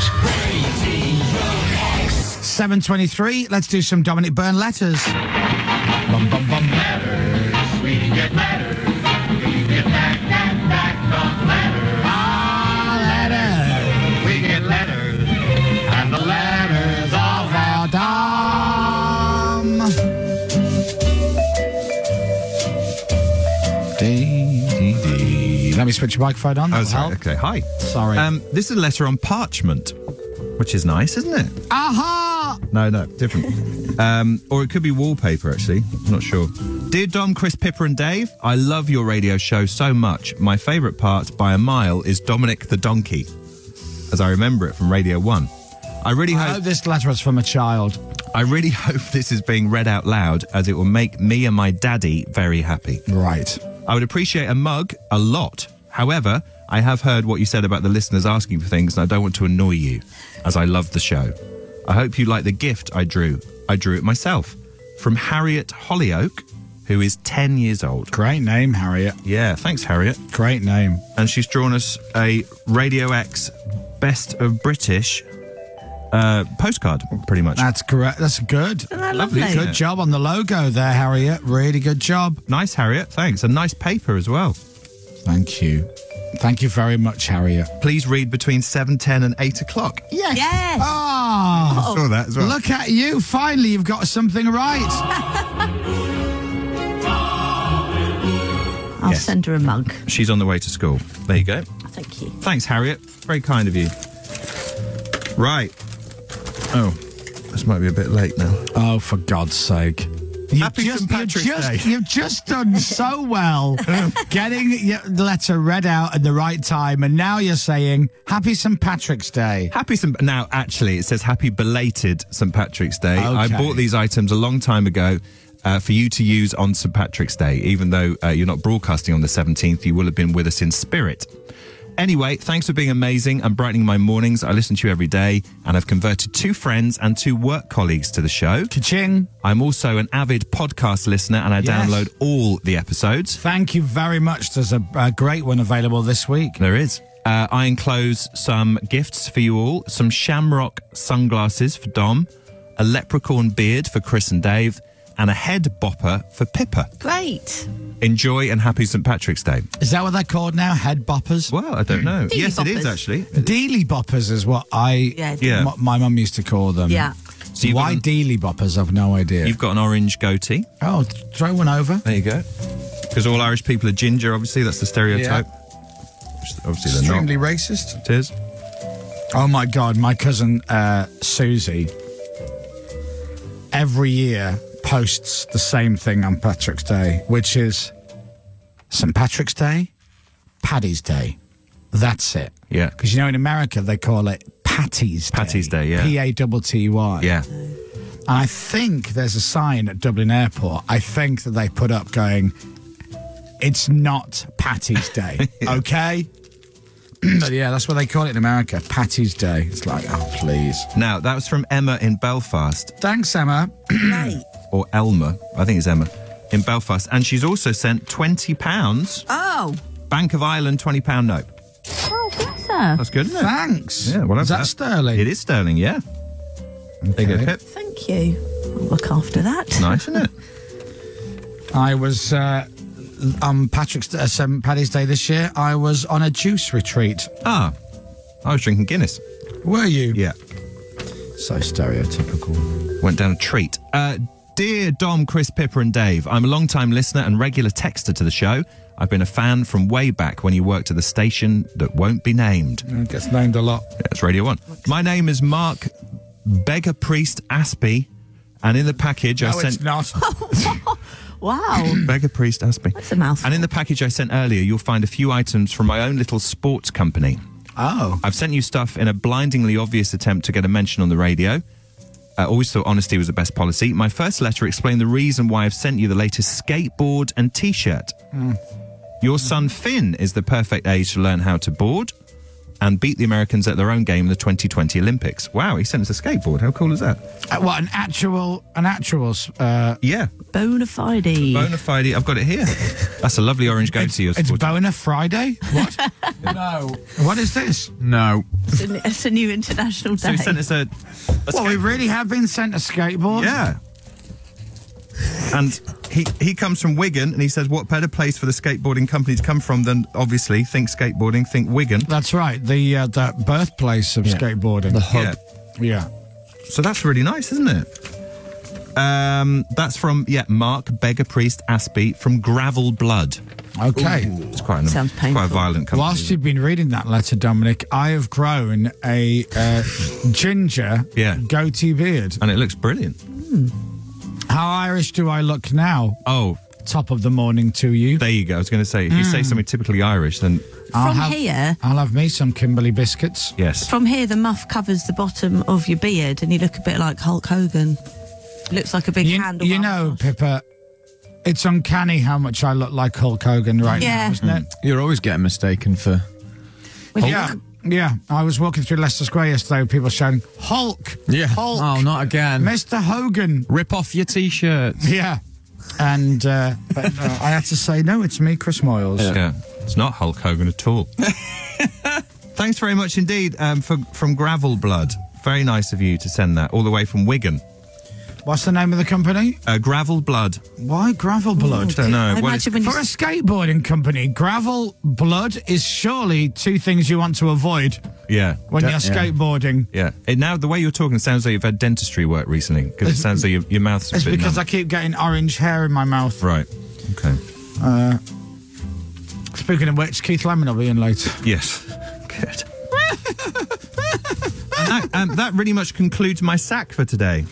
Speaker 1: 723, let's do some Dominic Byrne letters. Bum, bum, bum.
Speaker 21: We get letters.
Speaker 1: Let me switch your microphone on.
Speaker 2: Oh,
Speaker 1: that'll
Speaker 2: sorry.
Speaker 1: help.
Speaker 2: Okay, hi.
Speaker 1: Sorry.
Speaker 2: Um, this is a letter on parchment, which is nice, isn't it?
Speaker 1: Aha!
Speaker 2: No, no, different. um, or it could be wallpaper, actually. I'm not sure. Dear Dom, Chris, Pippa, and Dave, I love your radio show so much. My favourite part by a mile is Dominic the Donkey, as I remember it from Radio 1. I really
Speaker 1: I
Speaker 2: hope
Speaker 1: hope this letter was from a child.
Speaker 2: I really hope this is being read out loud as it will make me and my daddy very happy.
Speaker 1: Right.
Speaker 2: I would appreciate a mug a lot. However, I have heard what you said about the listeners asking for things and I don't want to annoy you as I love the show. I hope you like the gift I drew. I drew it myself from Harriet Hollyoak, who is 10 years old.
Speaker 1: Great name, Harriet.
Speaker 2: Yeah, thanks, Harriet.
Speaker 1: Great name.
Speaker 2: And she's drawn us a Radio X Best of British uh, postcard, pretty much.
Speaker 1: That's correct. That's good.
Speaker 2: lovely, isn't
Speaker 1: Good job on the logo there, Harriet. Really good job.
Speaker 2: Nice, Harriet. Thanks. And nice paper as well.
Speaker 1: Thank you. Thank you very much, Harriet.
Speaker 2: Please read between 7.10 and 8 o'clock.
Speaker 1: Yes.
Speaker 4: Yes.
Speaker 1: Oh,
Speaker 2: Saw that as well.
Speaker 1: Look at you. Finally, you've got something right.
Speaker 4: I'll
Speaker 2: Yes.
Speaker 4: send her a mug.
Speaker 2: She's on the way to school. There you go.
Speaker 4: Thank you.
Speaker 2: Thanks, Harriet. Very kind of you. Right. Oh, this might be a bit late now.
Speaker 1: oh, for God's sake. You've
Speaker 2: Happy
Speaker 1: just,
Speaker 2: St. Patrick's
Speaker 1: you've just,
Speaker 2: Day.
Speaker 1: You've just done so well getting your letter read out at the right time, and now you're saying Happy St. Patrick's Day.
Speaker 2: Happy St. Now, actually, it says Happy Belated St. Patrick's Day. I bought these items a long time ago uh, for you to use on St. Patrick's Day. Even though uh, you're not broadcasting on the 17th, you will have been with us in spirit. Anyway, thanks for being amazing and brightening my mornings. I listen to you every day, and I've converted two friends and two work colleagues to the show.
Speaker 1: Ka-ching.
Speaker 2: I'm also an avid podcast listener, and I
Speaker 1: Yes.
Speaker 2: download all the episodes.
Speaker 1: Thank you very much. There's a, a great one available this week.
Speaker 2: There is. Uh, I enclose some gifts for you all some shamrock sunglasses for Dom, a leprechaun beard for Chris and Dave, and a head bopper for Pippa.
Speaker 4: Great.
Speaker 2: Enjoy and happy St. Patrick's Day.
Speaker 1: Is that what they're called now? Head boppers?
Speaker 2: Well, I don't know.
Speaker 4: Deely
Speaker 2: yes, it is
Speaker 4: boppers.
Speaker 2: actually.
Speaker 1: Deely boppers is what I,
Speaker 4: Yeah.
Speaker 2: Yeah.
Speaker 1: m- my mum used to call them.
Speaker 4: Yeah.
Speaker 2: So you've
Speaker 1: Why
Speaker 2: got,
Speaker 1: deely boppers? I've no idea.
Speaker 2: you've got an orange goatee.
Speaker 1: Oh, throw one over.
Speaker 2: There you go. Because all Irish people are ginger, obviously. That's the stereotype. Which Obviously, they're not.
Speaker 1: Extremely racist.
Speaker 2: It is.
Speaker 1: Oh my God, my cousin uh, Susie every year posts the same thing on Patrick's Day, which is St. Patrick's Day, Paddy's Day. That's it.
Speaker 2: Yeah.
Speaker 1: Because you know, in America, they call it Patty's Day.
Speaker 2: Patty's Day, yeah.
Speaker 1: P A T T Y.
Speaker 2: Yeah.
Speaker 1: And I think there's a sign at Dublin Airport, I think that they put up going, it's not Patty's Day, okay? but yeah, that's what they call it in America, Patty's Day. It's like, oh, please.
Speaker 2: Now, that was from Emma in Belfast,
Speaker 1: Thanks, Emma.
Speaker 4: Great.
Speaker 2: Or Elma. I think it's Emma in Belfast. And she's also sent £20,
Speaker 4: Oh.
Speaker 2: Bank of Ireland £20 note.
Speaker 4: Oh, bless her.
Speaker 2: That's good, isn't it?
Speaker 1: Thanks.
Speaker 2: Yeah, well,
Speaker 1: Is that
Speaker 2: that's-
Speaker 1: sterling?
Speaker 2: It is sterling, yeah. There you go,
Speaker 1: Okay.
Speaker 2: Pip.
Speaker 4: Thank you. I'll look after that.
Speaker 2: Nice, isn't it?
Speaker 1: I was uh, on Patrick's uh, St. Paddy's Day this year. I was on a juice retreat.
Speaker 2: Ah, I was drinking Guinness.
Speaker 1: Were you?
Speaker 2: Yeah.
Speaker 1: So stereotypical.
Speaker 2: Went down a treat. Uh, dear Dom, Chris, Pippa, and Dave, I'm a long time listener and regular texter to the show. I've been a fan from way back when you worked at the station that won't be named.
Speaker 1: It gets named a lot.
Speaker 2: Yeah, it's Radio 1. My name is Mark Beggar Priest Aspie, and in the package I
Speaker 1: No,
Speaker 2: sent.
Speaker 1: it's not.
Speaker 4: Wow.
Speaker 2: Beggar Priest Aspie.
Speaker 4: That's a mouthful.
Speaker 2: And in the package I sent earlier, you'll find a few items from my own little sports company.
Speaker 1: oh.
Speaker 2: I've sent you stuff in a blindingly obvious attempt to get a mention on the radio. Uh, I always thought honesty was the best policy. My first letter explained the reason why I've sent you the latest skateboard and t shirt. Hmm. Your son Finn is the perfect age to learn how to board and beat the Americans at their own game in the 2020 Olympics. Wow, he sent us a skateboard. How cool is that?
Speaker 1: Uh, what, an actual, an actual, uh,
Speaker 2: Yeah,
Speaker 4: Bona fide.
Speaker 2: bona fide. I've got it here. That's a lovely orange goatee.
Speaker 1: it's, it's Bona Friday? What? no. What is this?
Speaker 3: No.
Speaker 4: It's a, it's a new international
Speaker 2: so
Speaker 4: day.
Speaker 2: he sent us a, a
Speaker 1: Well, we really have been sent a skateboard?
Speaker 2: Yeah. And he, he comes from Wigan and he says, What better place for the skateboarding company to come from than obviously think skateboarding, think Wigan.
Speaker 1: That's right. The uh, the birthplace of
Speaker 2: Yeah.
Speaker 1: skateboarding.
Speaker 2: The hub.
Speaker 1: Yeah.
Speaker 2: So that's really nice, isn't it? Um, that's from, yeah, Mark Beggar Priest Aspie from Gravel Blood.
Speaker 1: Okay.
Speaker 2: It's quite, an,
Speaker 4: Sounds
Speaker 2: quite a violent company.
Speaker 1: Whilst you've been reading that letter, Dominic, I have grown a uh, ginger
Speaker 2: Yeah.
Speaker 1: goatee beard.
Speaker 2: and it looks brilliant.
Speaker 1: How Irish do I look now?
Speaker 2: Oh,
Speaker 1: Top of the morning to you.
Speaker 2: there you go. I was going to say, if you say mm. something typically Irish, then
Speaker 1: I'll
Speaker 4: From
Speaker 1: have,
Speaker 4: here,
Speaker 1: I'll have me some Kimberley biscuits.
Speaker 2: yes.
Speaker 4: from here, the muff covers the bottom of your beard, and you look a bit like Hulk Hogan. Looks like a big
Speaker 1: You,
Speaker 4: handle.
Speaker 1: you know, Pippa, it's uncanny how much I look like Hulk Hogan right
Speaker 4: Yeah.
Speaker 1: now, isn't it?
Speaker 3: You're always getting mistaken for.
Speaker 1: Yeah. Yeah. I was walking through Leicester Square yesterday with people shouting, Hulk!
Speaker 3: Yeah.
Speaker 1: Hulk!
Speaker 3: Oh, not again.
Speaker 1: Mr. Hogan!
Speaker 3: Rip off your t-shirts.
Speaker 1: Yeah. And uh, but, uh, I had to say, no, it's me, Chris Moyles.
Speaker 2: Yeah. It's not Hulk Hogan at all. Thanks very much indeed um, for, from Gravel Blood. Very nice of you to send that all the way from Wigan.
Speaker 1: What's the name of the company?
Speaker 2: Uh, Gravel Blood.
Speaker 1: Why Gravel Blood?
Speaker 2: I don't know.
Speaker 4: I
Speaker 2: What
Speaker 4: imagine
Speaker 2: is-
Speaker 4: when you
Speaker 1: For a skateboarding company, gravel blood is surely two things you want to avoid
Speaker 2: yeah.
Speaker 1: when
Speaker 2: Yeah.
Speaker 1: you're skateboarding.
Speaker 2: Yeah. It, now, the way you're talking sounds like you've had dentistry work recently because it sounds like your, your mouth's a
Speaker 1: It's
Speaker 2: bit
Speaker 1: because I keep getting orange hair in my mouth.
Speaker 2: Right. Okay.
Speaker 1: Uh, speaking of which, Keith Lemon will be in later.
Speaker 2: Yes. Good. and that, um, that really much concludes my sack for today.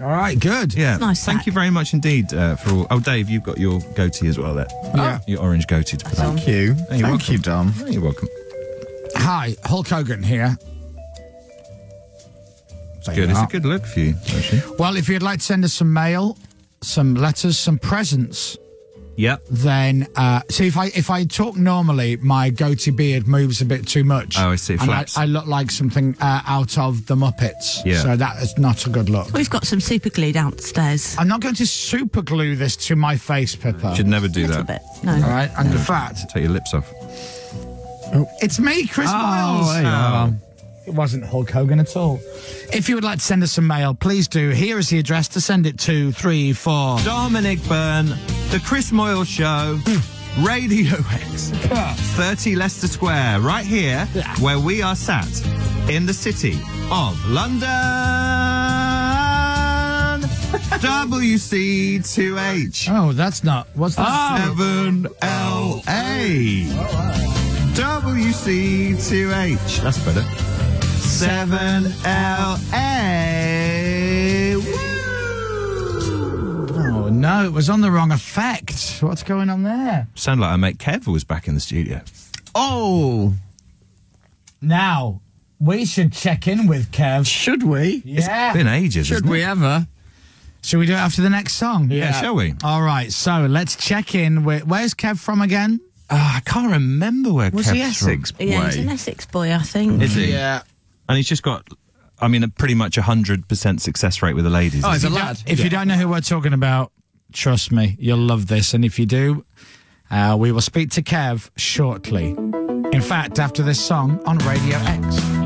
Speaker 1: All right, good.
Speaker 2: Yeah.
Speaker 4: Nice
Speaker 2: Thank
Speaker 4: sack.
Speaker 2: you very much indeed uh, for all. Oh, Dave, you've got your goatee as well there.
Speaker 1: Yeah.
Speaker 2: Your orange goatee to put on.
Speaker 3: Thank you.
Speaker 2: Hey, you're
Speaker 3: Thank
Speaker 2: welcome.
Speaker 3: you, Dom.
Speaker 2: Oh, you're welcome.
Speaker 1: Hi, Hulk Hogan here. Say
Speaker 2: Good. It's a
Speaker 1: that.
Speaker 2: good look for you, actually.
Speaker 1: Well, if you'd like to send us some mail, some letters, some presents,
Speaker 2: Yep.
Speaker 34: then uh, see if I if I talk normally, my goatee beard moves a bit too much.
Speaker 2: Oh, I see. It
Speaker 34: And I,
Speaker 2: flaps.
Speaker 34: I look like something uh, out of the Muppets.
Speaker 2: Yeah.
Speaker 34: So that is not a good look.
Speaker 4: We've got some super glue downstairs.
Speaker 34: I'm not going to super glue this to my face, Pippa.
Speaker 2: Should never do
Speaker 4: Little
Speaker 2: that.
Speaker 4: bit. No.
Speaker 34: All right, and in fact,
Speaker 2: Take your lips off.
Speaker 34: it's me, Chris
Speaker 2: Oh,
Speaker 34: Moyles.
Speaker 2: there you are.
Speaker 34: It wasn't Hulk Hogan at all. If you would like to send us some mail, please do. Here is the address to send it to three four.
Speaker 2: Dominic Byrne, The Chris Moyles Show, hmm. Radio X, 30 Leicester Square, right here, where we are sat in the city of London. WC2H.
Speaker 34: Oh, that's not. What's that? Ah.
Speaker 2: 7LA. WC2H. That's better. 7LA.
Speaker 34: Oh no, it was on the wrong effect. What's going on there?
Speaker 2: Sound like our mate Kev was back in the studio.
Speaker 3: Oh,
Speaker 34: Now we should check in with Kev.
Speaker 3: should we?
Speaker 34: Yeah.
Speaker 2: It's been ages,
Speaker 3: Should
Speaker 2: hasn't
Speaker 3: we
Speaker 2: it?
Speaker 3: ever?
Speaker 34: Should we do it after the next song?
Speaker 2: Yeah, shall we?
Speaker 34: All right. So let's check in with. Where's Kev from again?
Speaker 2: Ah, I can't remember where
Speaker 3: Was
Speaker 2: Kev's
Speaker 3: he Essex
Speaker 2: from.
Speaker 4: Yeah, he's an? Essex boy, I think.
Speaker 2: Is he?
Speaker 34: Yeah.
Speaker 2: And he's just got, I mean, a pretty much a 100% success rate with the ladies.
Speaker 3: Oh, he's a
Speaker 2: isn't
Speaker 3: lad.
Speaker 34: If you don't know who we're talking about, trust me, you'll love this. And if you do, uh, we will speak to Kev shortly. In fact, after this song on Radio X. X.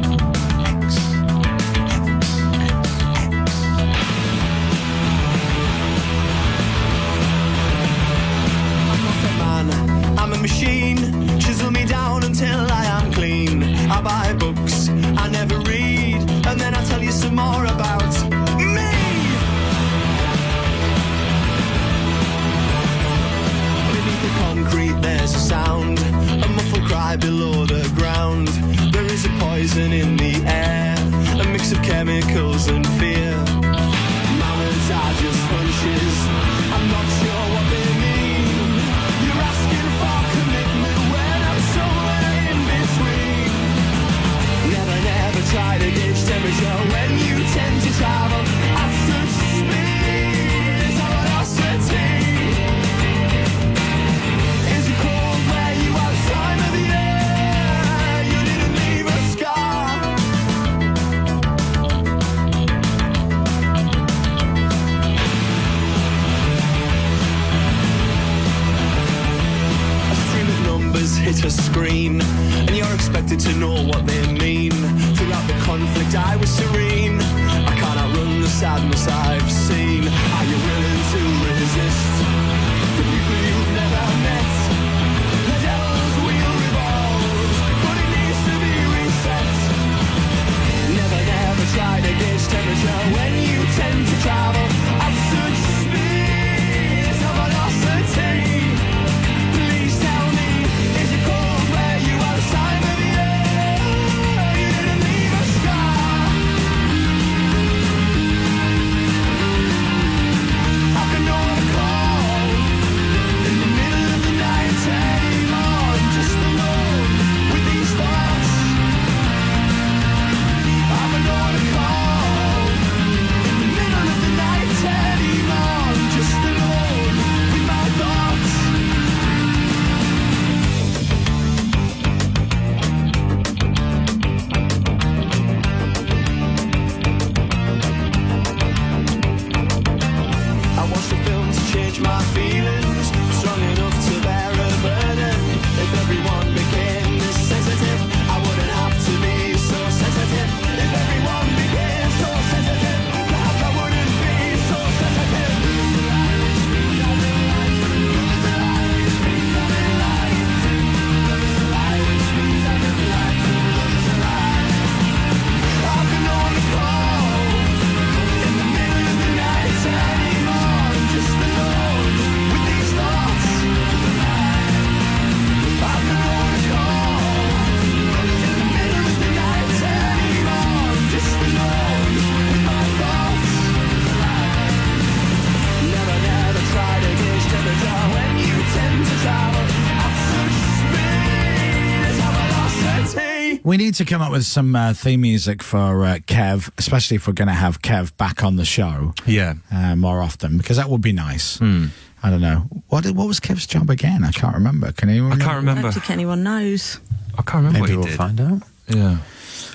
Speaker 35: to
Speaker 34: come up with some uh, theme music for uh, Kev, especially if we're going to have Kev back on the show.
Speaker 2: Yeah.
Speaker 34: uh, more often because that would be nice.
Speaker 1: I don't know. What what was Kev's job again? I can't remember. Can anyone?
Speaker 2: I can't
Speaker 4: I
Speaker 2: remember.
Speaker 4: don't think anyone knows.
Speaker 2: I can't remember
Speaker 1: Maybe
Speaker 2: what
Speaker 1: we'll
Speaker 2: did.
Speaker 1: find
Speaker 3: out.
Speaker 2: Yeah.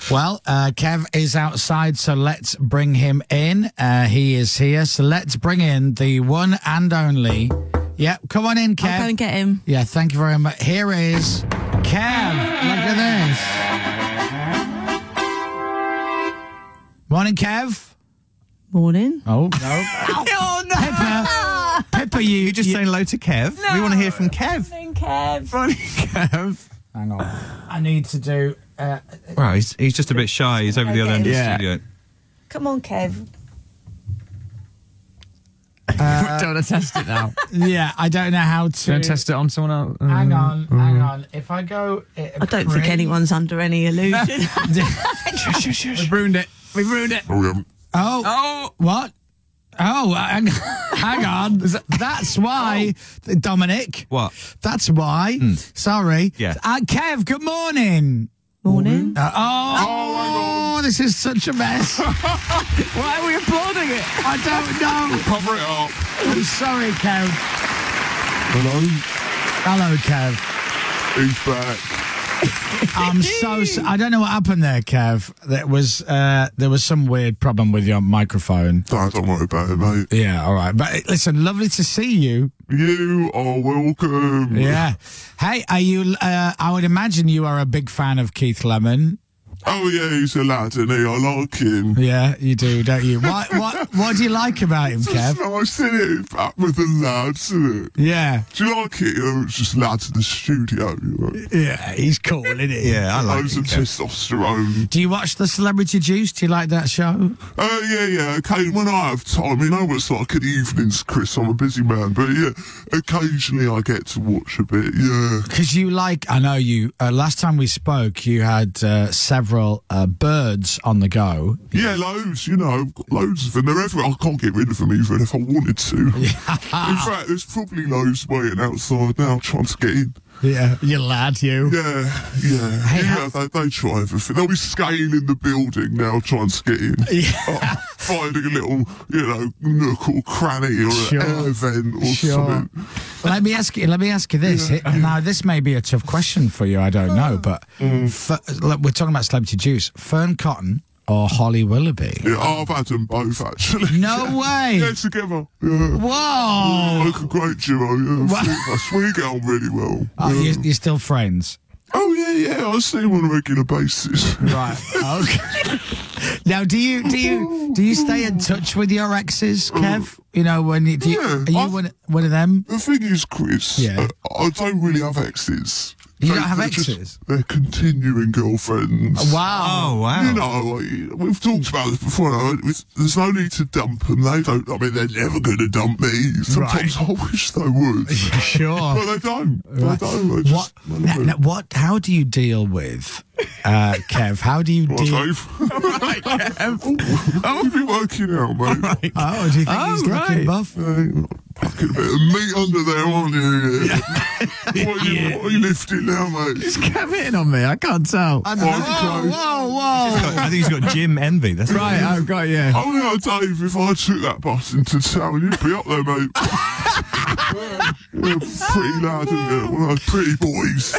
Speaker 1: Well, uh, Kev is outside, so let's bring him in. Uh, he is here, so let's bring in the one and only. Yeah, come on in, Kev.
Speaker 4: I'll go and get him.
Speaker 1: Yeah, thank you very much. Here is Kev. Look at this. Morning, Kev.
Speaker 4: Morning.
Speaker 1: Oh no.
Speaker 4: oh no!
Speaker 1: Pippa, Pippa, you
Speaker 2: You're just saying hello to Kev. We want to hear from Kev.
Speaker 4: Morning, Kev.
Speaker 2: Morning, Kev.
Speaker 1: Hang on. I need to do. Uh,
Speaker 2: Well, he's, he's just a bit shy. He's over the other end of the
Speaker 1: Yeah.
Speaker 2: studio.
Speaker 4: Come on, Kev.
Speaker 3: Don't want to test it now.
Speaker 1: yeah, I don't know how to.
Speaker 3: Don't test it on someone else.
Speaker 1: Hang on, hang on. If I go. uh,
Speaker 4: I don't think anyone's under any illusion. Shush, shush.
Speaker 3: We've ruined it. We've ruined it.
Speaker 1: Oh.
Speaker 3: Oh.
Speaker 1: What? Oh, hang, hang on. That's why, Dominic.
Speaker 2: What?
Speaker 1: That's why. Sorry.
Speaker 2: Yeah.
Speaker 1: Uh, Kev, good morning.
Speaker 4: Morning.
Speaker 1: Uh, oh, this is such a mess.
Speaker 3: Why are we applauding it?
Speaker 1: I don't know.
Speaker 36: Cover it up.
Speaker 1: I'm sorry, Kev.
Speaker 36: Hello?
Speaker 1: Hello, Kev.
Speaker 36: He's back.
Speaker 1: I'm so. I don't know what happened there, Kev. There was uh, there was some weird problem with your microphone.
Speaker 36: Don't, don't worry about it, mate.
Speaker 1: Yeah, all right. But uh, listen, lovely to see you.
Speaker 36: You are welcome.
Speaker 1: Yeah. Hey, are you? Uh, I would imagine you are a big fan of Keith Lemon.
Speaker 36: Oh, yeah, he's a lad, and he? I like him.
Speaker 1: Yeah, you do, don't you? What what what do you like about him,
Speaker 36: It's
Speaker 1: Kev?
Speaker 36: nice, isn't it? Back with the lads, isn't it?
Speaker 1: Yeah,
Speaker 36: Do you like it? You it's just lads in the studio. You know?
Speaker 1: yeah, he's cool, isn't he?
Speaker 2: Yeah, I like
Speaker 36: Loads
Speaker 2: it.
Speaker 36: of testosterone.
Speaker 1: Do you watch the Celebrity Juice? Do you like that show?
Speaker 36: Oh, yeah, yeah. Okay, when I have time, you know what it's like in the evenings, Chris. I'm a busy man, but yeah, occasionally I get to watch a bit, yeah.
Speaker 1: Because you like, I know you. Uh, last time we spoke, you had uh, several uh, birds on the go.
Speaker 36: Yeah, loads, you know, loads of them. They're everywhere. I can't get rid of them even if I wanted to. In fact, there's probably loads waiting outside now trying to get in.
Speaker 1: Yeah, you lad, you.
Speaker 36: Yeah, yeah, yeah. They, they try everything. They'll be scaling in the building now, trying to get in.
Speaker 1: Yeah.
Speaker 36: Uh, finding a little, you know, nook or cranny or
Speaker 1: Sure.
Speaker 36: an air vent or
Speaker 1: Sure.
Speaker 36: something.
Speaker 1: Let me ask you. Let me ask you this. Now, this may be a tough question for you. I don't know, but mm. f- look, we're talking about celebrity juice. Fearne Cotton or Holly Willoughby?
Speaker 36: Yeah, I've had them both actually.
Speaker 1: No way.
Speaker 36: Yeah, together. Yeah.
Speaker 1: Whoa.
Speaker 36: Like a great duo. Yeah,
Speaker 1: What?
Speaker 36: I swear we get on really well.
Speaker 1: Oh,
Speaker 36: yeah.
Speaker 1: you're, you're still friends,
Speaker 36: Oh yeah, yeah. I see them on a regular basis.
Speaker 1: right? Okay. now, do you do you do you stay in touch with your exes, Kev? You know, when you, do you,
Speaker 36: Yeah,
Speaker 1: are you
Speaker 36: I've-
Speaker 1: one, one of them?
Speaker 36: The thing is, Chris,
Speaker 1: Yeah.
Speaker 36: uh, I don't really have exes.
Speaker 1: You
Speaker 36: They-
Speaker 1: don't have
Speaker 36: they're just-
Speaker 1: exes?
Speaker 36: they're continuing girlfriends.
Speaker 1: Oh, wow.
Speaker 2: Oh, wow.
Speaker 36: You know, like, we've talked about this before. Now. There's no need to dump them. They don't. I mean, they're never going to dump me. Sometimes I wish they would,
Speaker 1: Sure.
Speaker 36: but they don't.
Speaker 1: Right.
Speaker 36: They don't. They
Speaker 1: What?
Speaker 36: just,
Speaker 1: Now, now, what? How do you deal with uh, Kev? How do you
Speaker 36: What,
Speaker 1: deal?
Speaker 36: Dave? oh, you've been working out, mate.
Speaker 1: Oh, do you think
Speaker 3: Oh,
Speaker 1: he's looking
Speaker 3: right.
Speaker 1: buff?
Speaker 36: Uh, Fucking a bit of meat under there, aren't you? Yeah. what, are you what are you lifting now, mate?
Speaker 3: He's Kev hitting on me. I can't tell.
Speaker 1: I don't know.
Speaker 36: Whoa,
Speaker 1: Whoa, whoa,
Speaker 2: I think he's got gym envy. That's
Speaker 3: Right, I've got you.
Speaker 36: Oh yeah, Dave, if I took that bus into town, you'd be up there, mate. yeah, you're a pretty lad, and you? One of those pretty boys.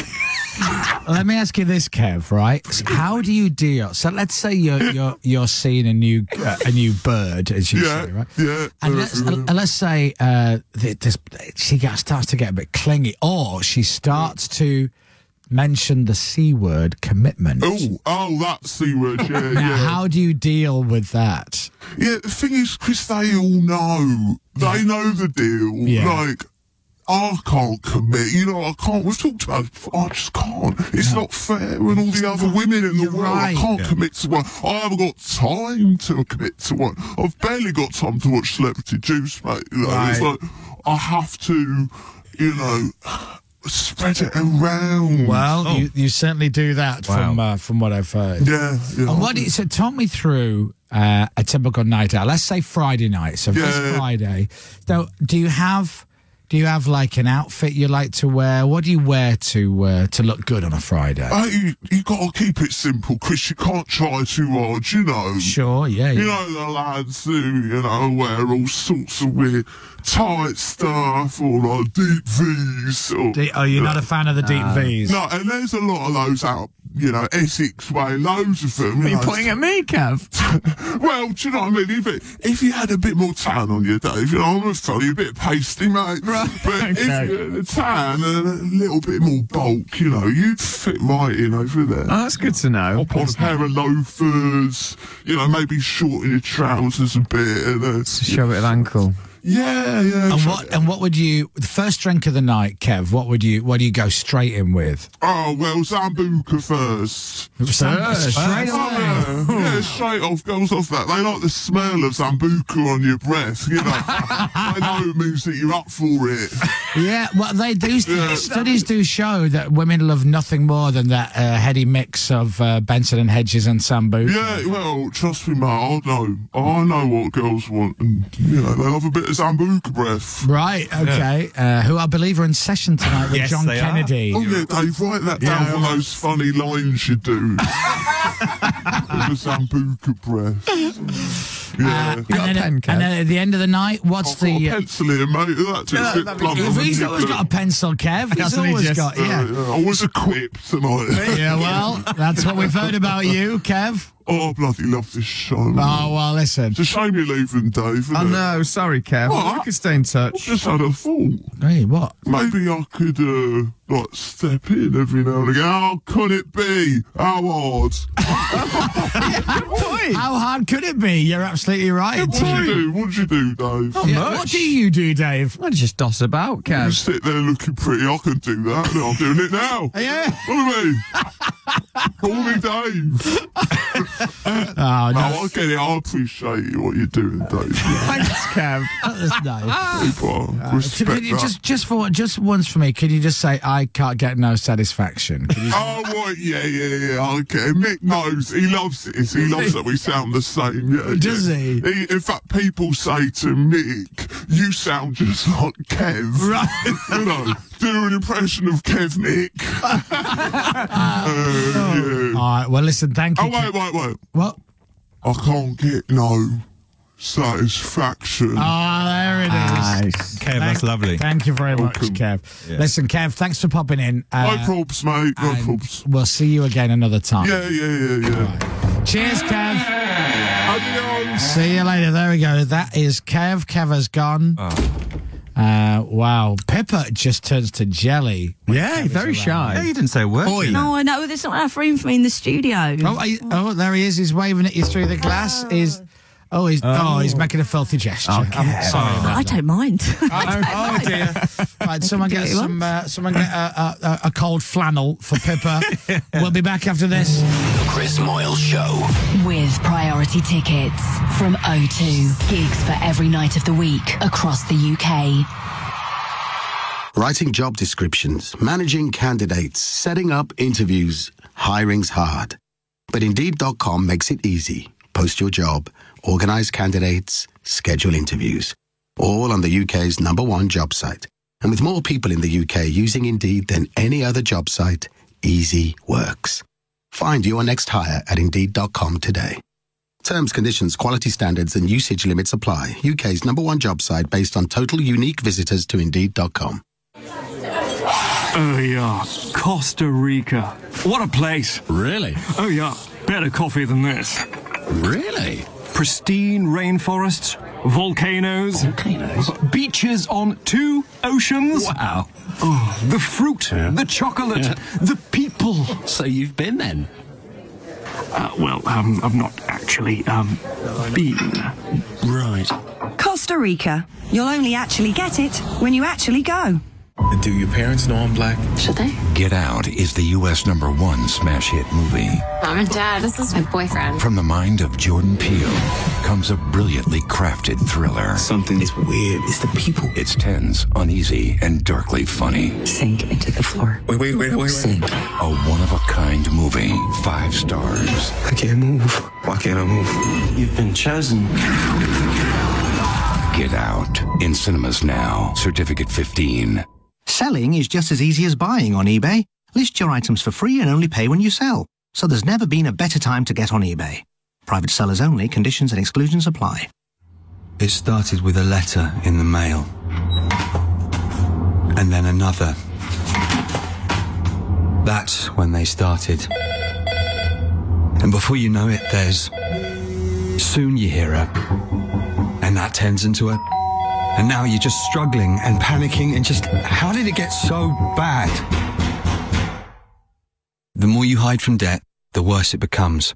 Speaker 1: Let me ask you this, Kev. Right? How do you deal? So let's say you're you're you're seeing a new uh, a new bird, as you
Speaker 36: Yeah,
Speaker 1: say, right?
Speaker 36: yeah.
Speaker 1: And let's, uh, let's say uh, this, she starts to get a bit clingy, or she starts to mention the c word, commitment.
Speaker 36: Oh, oh, that C word, yeah,
Speaker 1: Now,
Speaker 36: yeah.
Speaker 1: how do you deal with that?
Speaker 36: Yeah, the thing is, Chris, they all know. They know the deal.
Speaker 1: Yeah.
Speaker 36: Like, I can't commit. You know, I can't. We've talked about I just can't. It's not fair when all the other women in the world.
Speaker 1: right.
Speaker 36: I can't
Speaker 1: Yeah.
Speaker 36: commit to one. I haven't got time to commit to one. I've barely got time to watch Celebrity Juice, mate. You know, it's like, I have to, you know, spread it around.
Speaker 1: Well, you, you certainly do that from uh, from what I've heard.
Speaker 36: Yeah, yeah.
Speaker 1: And what so talk me through uh, a typical night out. Let's say Friday night. So this Friday. So do you have Do you have like an outfit you like to wear? What do you wear to uh, to look good on a Friday?
Speaker 36: Uh, you, you got to keep it simple, Chris. You can't try too hard, you know.
Speaker 1: Sure, yeah.
Speaker 36: You
Speaker 1: yeah.
Speaker 36: know the lads who, you know, wear all sorts of weird tight stuff or like deep V's. Or,
Speaker 1: D- oh, you're not a fan of the deep V's?
Speaker 36: No, and there's a lot of those out, you know, Essex way, loads of them.
Speaker 3: Are you
Speaker 36: know.
Speaker 3: pointing at me, Kev?
Speaker 36: well, do you know what I mean? If, it, if you had a bit more tan on you, Dave, you know, I'm just telling you, a bit pasty, mate. Right. But if
Speaker 3: okay.
Speaker 36: you had a tan and a little bit more bulk, you know, you'd fit right in over there.
Speaker 3: Oh, that's good to know.
Speaker 36: Pop on a pair of loafers, you know, maybe shorten your trousers a bit. And, uh,
Speaker 3: Show it at ankle.
Speaker 36: Yeah, yeah.
Speaker 1: And what and what would you the first drink of the night, Kev? What would you what do you go straight in with?
Speaker 36: Oh, well, Sambuca first.
Speaker 1: First, straight
Speaker 36: Oh, yeah, yeah, straight off, goes off that. They like the smell of Sambuca on your breath, you know. I know it means that you're up for it.
Speaker 1: Yeah, well, they do.
Speaker 36: Yeah.
Speaker 1: Studies do show that women love nothing more than that uh, heady mix of uh, Benson and Hedges and Sambu.
Speaker 36: Yeah, well, trust me, mate, I know. I know what girls want, and, you know, they love a bit of Sambuca breath.
Speaker 1: Right. Okay. Uh, who I believe are in session tonight with
Speaker 2: Yes,
Speaker 1: John
Speaker 2: they are.
Speaker 1: Kennedy.
Speaker 36: Oh, yeah, Dave, write that down for those funny lines you do. the Sambuca breath. Yeah.
Speaker 1: and, then, and then at the end of the night, what's
Speaker 36: I've got
Speaker 1: the?
Speaker 36: a pencil here, mate. That's
Speaker 1: Yeah,
Speaker 36: it. Bit
Speaker 1: that'd be
Speaker 36: blunt
Speaker 1: good.
Speaker 36: on the
Speaker 1: He's always
Speaker 36: nipple.
Speaker 1: got a pencil, Kev. He's always got,
Speaker 36: Uh,
Speaker 1: yeah.
Speaker 36: yeah, I was equipped tonight.
Speaker 1: Yeah, well, that's what we've heard about you, Kev.
Speaker 36: Oh, I bloody love this show.
Speaker 1: Oh, well, listen.
Speaker 36: It's a shame you're leaving, Dave. isn't
Speaker 3: Oh
Speaker 36: it?
Speaker 3: no, sorry, Kev.
Speaker 36: What?
Speaker 3: We could stay in touch.
Speaker 36: I've
Speaker 3: touch.
Speaker 36: just had a thought.
Speaker 1: Hey, what?
Speaker 36: Maybe I could, uh, like, step in every now and again. How could it be? How hard?
Speaker 1: How hard could it be? You're absolutely right.
Speaker 36: What do you do? What do you do, Dave?
Speaker 1: Yeah, What do you do, Dave?
Speaker 3: I just doss about, Kev.
Speaker 36: You
Speaker 3: Kev.
Speaker 36: sit there looking pretty. I can do that. I'm doing it now.
Speaker 1: Yeah.
Speaker 36: What do you mean? Call me Dave.
Speaker 1: Ah, oh,
Speaker 36: No,
Speaker 1: no.
Speaker 36: I get it. I appreciate what you're doing, Dave.
Speaker 3: Thanks, Kev.
Speaker 1: That's nice.
Speaker 36: People, ah.
Speaker 1: Ah, Can
Speaker 36: respect
Speaker 1: you
Speaker 36: that.
Speaker 1: just, just for just once for me, can you just say I can't get no satisfaction? Can you-
Speaker 36: Oh, right, yeah, yeah, yeah, okay. Mick knows. He loves this. He loves that we sound the same. Yeah,
Speaker 1: Does
Speaker 36: yeah.
Speaker 1: he?
Speaker 36: In fact, people say to Mick, you sound just like Kev.
Speaker 1: Right.
Speaker 36: you know, do an impression of Kev Mick. uh, oh. yeah.
Speaker 1: All right. Well, listen. Thank you.
Speaker 36: Oh, wait, wait, wait.
Speaker 1: What?
Speaker 36: I can't get no satisfaction.
Speaker 1: Oh, there it is.
Speaker 2: Nice. Kev, that's lovely.
Speaker 1: Thank you very much,
Speaker 36: Welcome.
Speaker 1: Kev.
Speaker 2: Yeah.
Speaker 1: Listen, Kev, thanks for popping in.
Speaker 36: no
Speaker 1: Uh,
Speaker 36: probs, mate. No
Speaker 1: and
Speaker 36: probs.
Speaker 1: We'll see you again another time.
Speaker 36: Yeah, yeah, yeah, yeah.
Speaker 1: Cheers, Kev.
Speaker 36: Adios.
Speaker 1: See you later. There we go. That is Kev. Kev has gone. Uh, wow. Pippa just turns to jelly.
Speaker 3: Yeah, very shy.
Speaker 2: Yeah, you didn't say a word.
Speaker 3: Oi.
Speaker 4: No, I know. There's not enough room for me in the studio.
Speaker 1: Oh, are you- oh, there he is. He's waving at you through the glass. Is oh, he's oh, he's making a filthy gesture.
Speaker 3: Okay.
Speaker 1: I'm sorry. about
Speaker 4: I
Speaker 1: that.
Speaker 4: don't mind.
Speaker 1: Oh, dear. Right, someone
Speaker 4: do
Speaker 1: get
Speaker 4: what
Speaker 1: some. Uh, someone get a, a, a cold flannel for Pippa. we'll be back after this.
Speaker 20: The Chris Moyles Show.
Speaker 7: With priority tickets from O2. Gigs for every night of the week across the UK.
Speaker 8: Writing job descriptions, managing candidates, setting up interviews. Hiring's hard. But Indeed.com makes it easy. Post your job, organize candidates, schedule interviews. All on the UK's number one job site. And with more people in the UK using Indeed than any other job site, easy works. Find your next hire at Indeed.com today. Terms, conditions, quality standards, and usage limits apply. UK's number one job site based on total unique visitors to Indeed.com.
Speaker 37: Oh, yeah. Costa Rica. What a place.
Speaker 22: Really?
Speaker 37: Oh, yeah. Better coffee than this.
Speaker 22: Really?
Speaker 37: Pristine rainforests, volcanoes,
Speaker 22: Volcanoes?
Speaker 37: beaches on two oceans.
Speaker 22: Wow.
Speaker 37: Oh, the fruit, the chocolate,
Speaker 22: Yeah.
Speaker 37: the people.
Speaker 22: So you've been then?
Speaker 37: Uh, well, um, I've not actually, um, been.
Speaker 22: Right.
Speaker 38: Costa Rica. You'll only actually get it when you actually go.
Speaker 22: Do your parents know I'm black?
Speaker 7: Should they?
Speaker 16: Get Out is the U.S. number one smash hit movie.
Speaker 22: Mom and Dad, this is my boyfriend.
Speaker 16: From the mind of Jordan Peele comes a brilliantly crafted thriller.
Speaker 22: Something is weird. It's the people.
Speaker 16: It's tense, uneasy, and darkly funny.
Speaker 22: Sink into the floor. Wait, wait, wait, wait, wait. Sink.
Speaker 16: A one-of-a-kind movie. Five stars.
Speaker 22: I can't move. Why can't I move?
Speaker 37: You've been chosen.
Speaker 16: Get Out. In cinemas now. Certificate 15.
Speaker 11: Selling is just as easy as buying on eBay. List your items for free and only pay when you sell. So there's never been a better time to get on eBay. Private sellers only, conditions and exclusions apply.
Speaker 30: It started with a letter in the mail. And then another. That's when they started. And before you know it, there's. Soon you hear a. And that turns into a. And now you're just struggling and panicking and just. How did it get so bad? The more you hide from debt, the worse it becomes.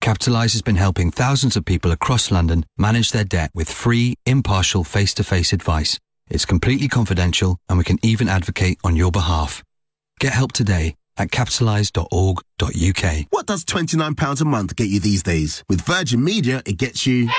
Speaker 30: Capitalize has been helping thousands of people across London manage their debt with free, impartial, face to face advice. It's completely confidential and we can even advocate on your behalf. Get help today at capitalise.org.uk.
Speaker 8: What does £29 a month get you these days? With Virgin Media, it gets you.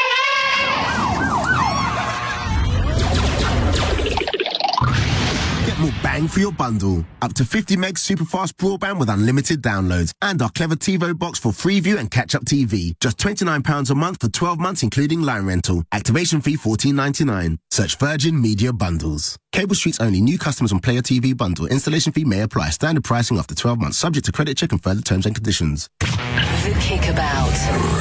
Speaker 8: Bang for your bundle. Up to 50 meg super fast broadband with unlimited downloads. And our clever TiVo box for Freeview and catch up TV. Just £29 a month for 12 months, including line rental. Activation fee $14.99. Search Virgin Media Bundles. Cable Streets only. New customers on Player TV bundle. Installation fee may apply. Standard pricing after 12 months. Subject to credit check and further terms and conditions.
Speaker 7: The Kickabout.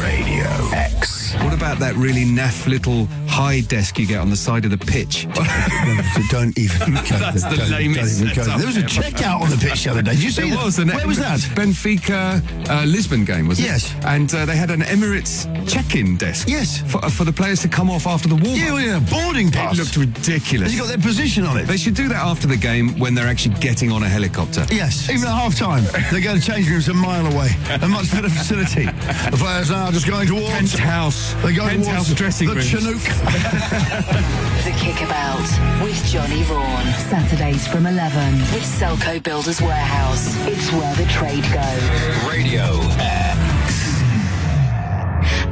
Speaker 14: What about that really naff little high desk you get on the side of the pitch?
Speaker 12: don't even go
Speaker 14: That's the
Speaker 12: Don't-
Speaker 14: lamest.
Speaker 12: don't there. was a
Speaker 14: ever.
Speaker 12: checkout on the pitch the other day. Did you see that?
Speaker 14: was.
Speaker 12: Where was that?
Speaker 14: Benfica uh, Lisbon game, was it?
Speaker 12: Yes.
Speaker 14: And uh, they had an Emirates check-in desk.
Speaker 12: Yes.
Speaker 14: For, uh, for the players to come off after the warm
Speaker 12: Yeah, yeah, boarding pass.
Speaker 14: It looked ridiculous.
Speaker 12: Has he got their position on it?
Speaker 14: They should do that after the game when they're actually getting on a helicopter.
Speaker 12: Yes, even at half time. They go to change rooms a mile away. A much better facility. The players are just going towards.
Speaker 14: Penthouse.
Speaker 12: They go
Speaker 14: Penthouse
Speaker 12: towards
Speaker 14: dressing
Speaker 12: the
Speaker 14: rooms.
Speaker 12: Chinook.
Speaker 7: The Kickabout with Johnny Vaughan. Saturdays from 11 with Selco Builders Warehouse. It's where the trade goes.
Speaker 16: Radio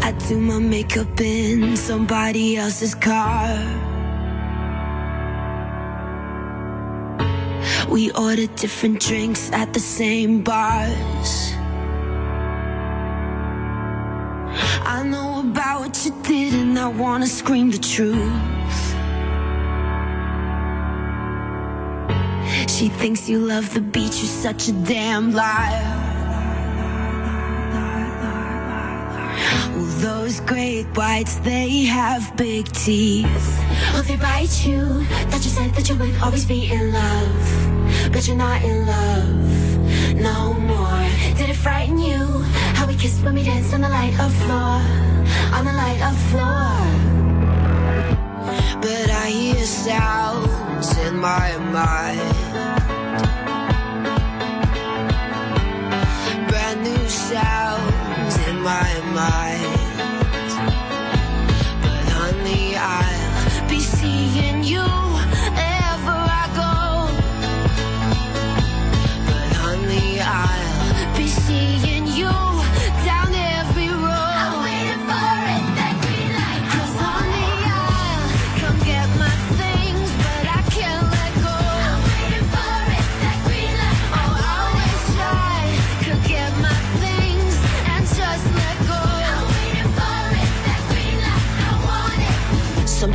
Speaker 35: I do my makeup in somebody else's car. We order different drinks at the same bars. I know about what you did, and I wanna scream the truth. She thinks you love the beach, you're such a damn liar. Well, those great whites, they have big teeth.
Speaker 39: Oh, they bite you. That you said that you would always be in love. But you're not in love no more. Did it frighten you? How we kissed when we danced on the light of floor. On the light of floor.
Speaker 35: But I hear sounds in my mind. Brand new sounds in my mind.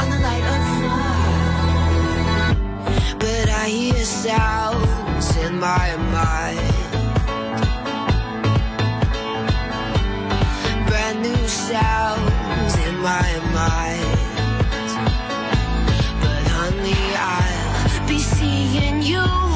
Speaker 39: On the light of floor.
Speaker 35: But I hear sounds in my mind. Brand new sounds in my mind. But honey, I'll be seeing you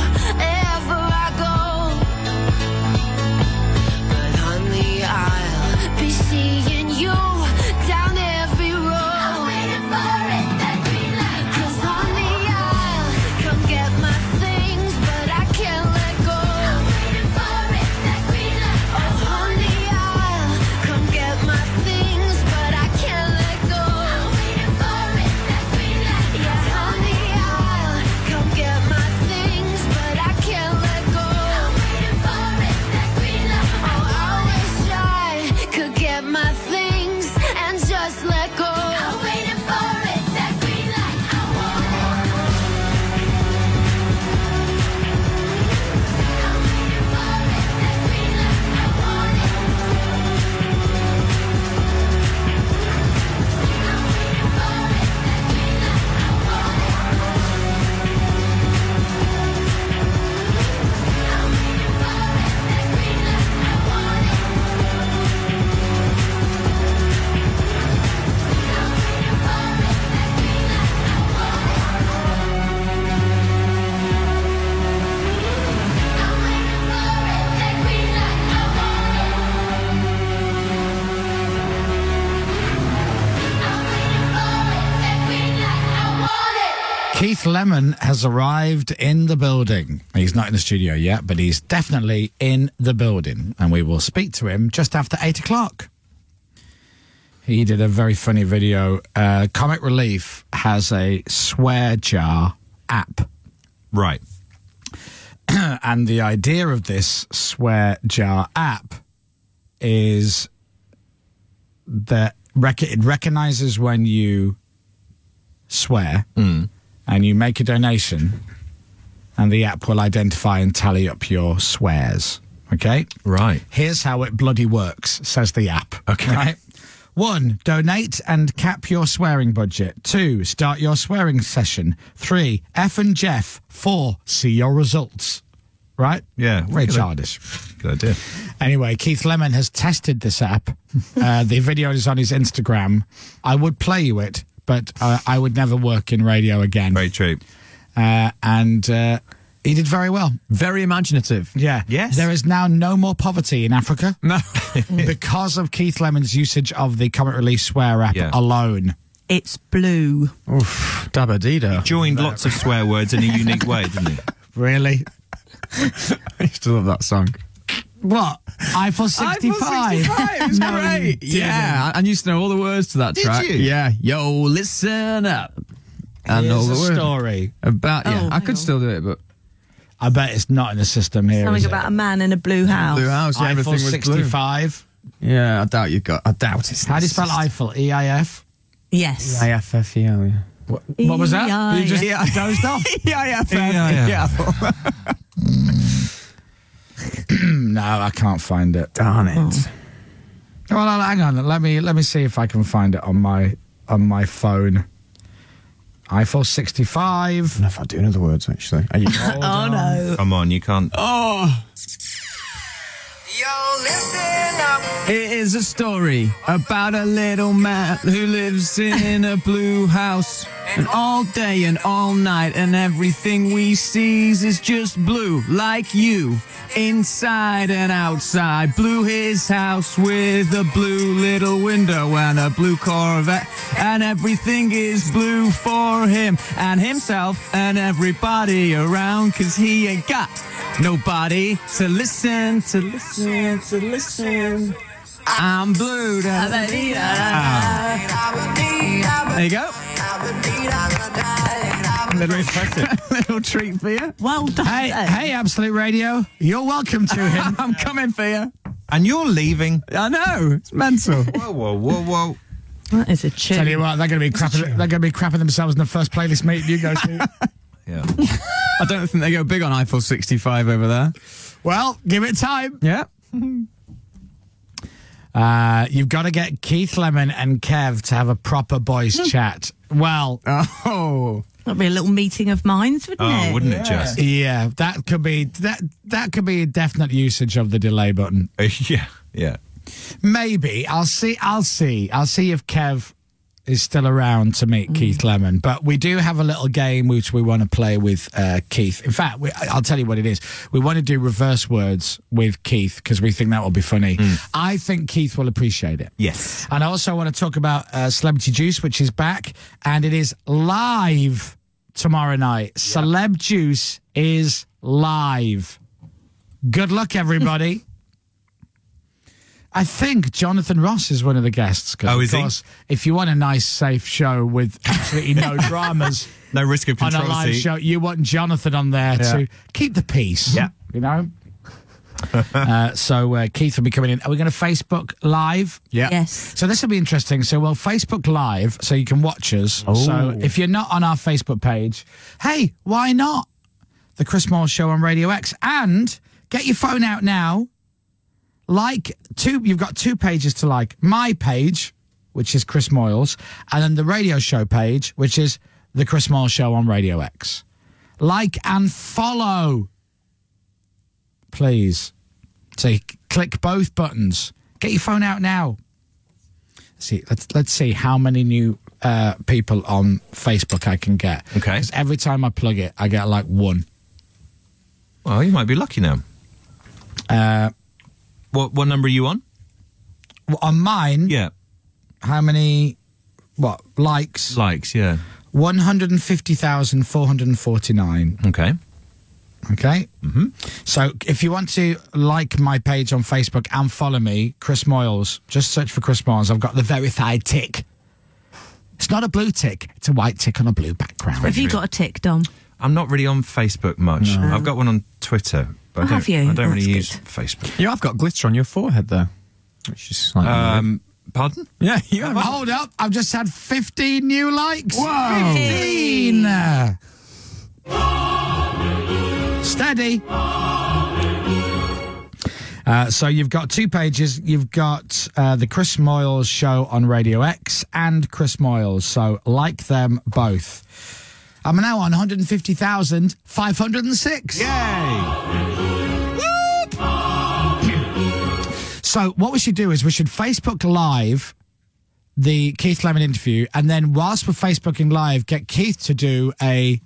Speaker 1: Lemon has arrived in the building. He's not in the studio yet, but he's definitely in the building, and we will speak to him just after eight o'clock. He did a very funny video. Uh, Comic Relief has a swear jar app.
Speaker 2: Right.
Speaker 1: and the idea of this swear jar app is that rec- it recognizes when you swear and you make a donation, and the app will identify and tally up your swears. Okay?
Speaker 2: Right.
Speaker 1: Here's how it bloody works, says the app.
Speaker 2: Okay.
Speaker 1: Right? One, donate and cap your swearing budget. Two, start your swearing session. Three, F and Jeff. Four, see your results. Right?
Speaker 2: Yeah.
Speaker 1: Very
Speaker 2: Good-
Speaker 1: childish.
Speaker 2: Good idea.
Speaker 1: Anyway, Keith Lemon has tested this app. uh, the video is on his Instagram. I would play you it, but uh, I would never work in radio again.
Speaker 2: Very true.
Speaker 1: Uh, and uh, he did very well.
Speaker 3: Very imaginative.
Speaker 1: Yeah.
Speaker 2: Yes.
Speaker 1: There is now no more poverty in Africa
Speaker 3: No.
Speaker 1: because of Keith Lemon's usage of the Comic Relief swear app
Speaker 2: Yeah.
Speaker 1: alone.
Speaker 4: It's blue.
Speaker 3: Oof. Dabba
Speaker 2: Joined lots of swear words in a unique way, didn't he?
Speaker 1: Really?
Speaker 3: I used to love that song.
Speaker 1: What? Eiffel 65.
Speaker 3: It's
Speaker 1: No, you
Speaker 3: great. Yeah, I, I used to know all the words to that
Speaker 2: Did
Speaker 3: track.
Speaker 2: you?
Speaker 3: Yeah. Yo, listen up. I know
Speaker 1: Here's
Speaker 3: the
Speaker 1: a
Speaker 3: words.
Speaker 1: story.
Speaker 3: About yeah,
Speaker 4: Oh,
Speaker 3: I
Speaker 4: hang
Speaker 3: could
Speaker 4: on.
Speaker 3: still do it, but
Speaker 1: I bet it's not in the system here.
Speaker 4: Something
Speaker 1: is it?
Speaker 4: about a man in a blue house.
Speaker 3: Blue House, yeah,
Speaker 1: Eiffel
Speaker 3: everything was blue.
Speaker 1: 65.
Speaker 3: Yeah, I doubt you got. I doubt it's.
Speaker 1: How do you spell Eiffel? E I F?
Speaker 4: Yes.
Speaker 3: I F F E L. Yeah.
Speaker 1: What, what was that? You just
Speaker 4: E-I-F.
Speaker 1: dozed off?
Speaker 3: Yeah, yeah,
Speaker 2: Yeah, yeah.
Speaker 1: no, I can't find it.
Speaker 3: Darn it. Hmm.
Speaker 1: Well, well, hang on. Let me let me see if I can find it on my on my phone. iPhone 65.
Speaker 3: I don't know if I do know the words actually. Are you?
Speaker 4: Oh no.
Speaker 2: Come on, you can't.
Speaker 3: oh. It is a story about a little man who lives in a blue house. And all day and all night, and everything we sees is just blue, like you. Inside and outside, blue his house with a blue little window and a blue Corvette. And everything is blue for him and himself and everybody around, cause he ain't got nobody to listen, to listen, to listen. I'm blue. Da, da, dee, da, da. Ah. There you go. Little, little treat for you.
Speaker 4: Well done.
Speaker 1: Hey, hey, Absolute Radio. You're welcome to him.
Speaker 3: I'm coming for you.
Speaker 2: And you're leaving.
Speaker 3: I know. It's mental.
Speaker 2: Whoa, whoa, whoa, whoa.
Speaker 4: That is a tune.
Speaker 1: Tell you what, they're going to be crapping. They're going to be crapping themselves in the first playlist meet you go to.
Speaker 2: Yeah.
Speaker 3: I don't think they go big on Eiffel 65 over there.
Speaker 1: well, give it time.
Speaker 3: Yeah.
Speaker 1: Uh, you've got to get Keith Lemon and Kev to have a proper boys chat. Well,
Speaker 3: Oh.
Speaker 4: That'd be a little meeting of minds, wouldn't it?
Speaker 2: Oh, wouldn't it just?
Speaker 1: yeah, that could be that. That could be a definite usage of the delay button.
Speaker 2: yeah, yeah.
Speaker 1: Maybe I'll see. I'll see. I'll see if Kev is still around to meet Keith Lemon. But we do have a little game which we want to play with uh, Keith. In fact, we, I'll tell you what it is. We want to do reverse words with Keith because we think that will be funny. I think Keith will appreciate it.
Speaker 2: Yes.
Speaker 1: And I also want to talk about uh, Celebrity Juice, which is back and it is live tomorrow night. Celeb Juice is live. Good luck, everybody. I think Jonathan Ross is one of the guests. 'cause
Speaker 2: Oh,
Speaker 1: of
Speaker 2: is he?
Speaker 1: course, If you want a nice, safe show with absolutely no dramas
Speaker 2: No risk of
Speaker 1: on a live show, you want Jonathan on there
Speaker 2: Yeah.
Speaker 1: to keep the peace.
Speaker 2: Yeah.
Speaker 1: You know? uh, so uh, Keith will be coming in. Are we going to Facebook Live?
Speaker 3: Yeah.
Speaker 4: Yes.
Speaker 1: So this will be interesting. So we'll Facebook Live so you can watch us.
Speaker 3: Oh.
Speaker 1: So if you're not on our Facebook page, hey, why not? The Chris Moyles Show on Radio X. And get your phone out now. Like two, you've got two pages to like. My page, which is Chris Moyles, and then the radio show page, which is the Chris Moyles Show on Radio X. Like and follow, please. So you click both buttons. Get your phone out now. See, let's let's see how many new uh, people on Facebook I can get.
Speaker 2: Okay.
Speaker 1: Because every time I plug it, I get like one.
Speaker 2: Well, you might be lucky now.
Speaker 1: Uh,
Speaker 2: What what number are you on?
Speaker 1: on mine,
Speaker 2: Yeah.
Speaker 1: how many? What likes?
Speaker 2: Likes, yeah.
Speaker 1: 150,449.
Speaker 2: Okay.
Speaker 1: Okay. Mm-hmm. So if you want to like my page on Facebook and follow me, Chris Moyles, just search for Chris Moyles. I've got the verified tick. It's not a blue tick, it's a white tick on a blue background.
Speaker 4: Have you got a tick, Dom?
Speaker 2: I'm not really on Facebook much.
Speaker 1: No.
Speaker 2: I've got one on Twitter, but
Speaker 4: Oh,
Speaker 2: I don't,
Speaker 4: have you?
Speaker 2: I don't
Speaker 4: Oh,
Speaker 2: really
Speaker 4: that's
Speaker 2: use Facebook.
Speaker 3: You have got glitter on your forehead though, which is slightly
Speaker 2: Um, pardon?
Speaker 3: Yeah, you have.
Speaker 1: Hold up, I've just had 15 new likes.
Speaker 3: Whoa.
Speaker 1: 15! Steady. Uh, so you've got two pages. You've got uh, the Chris Moyles show on Radio X and Chris Moyles. So like them both. I'm now on 150,506.
Speaker 2: Yay!
Speaker 1: So what we should do is we should Facebook Live the Keith Lemon interview, and then whilst we're Facebooking Live, get Keith to do a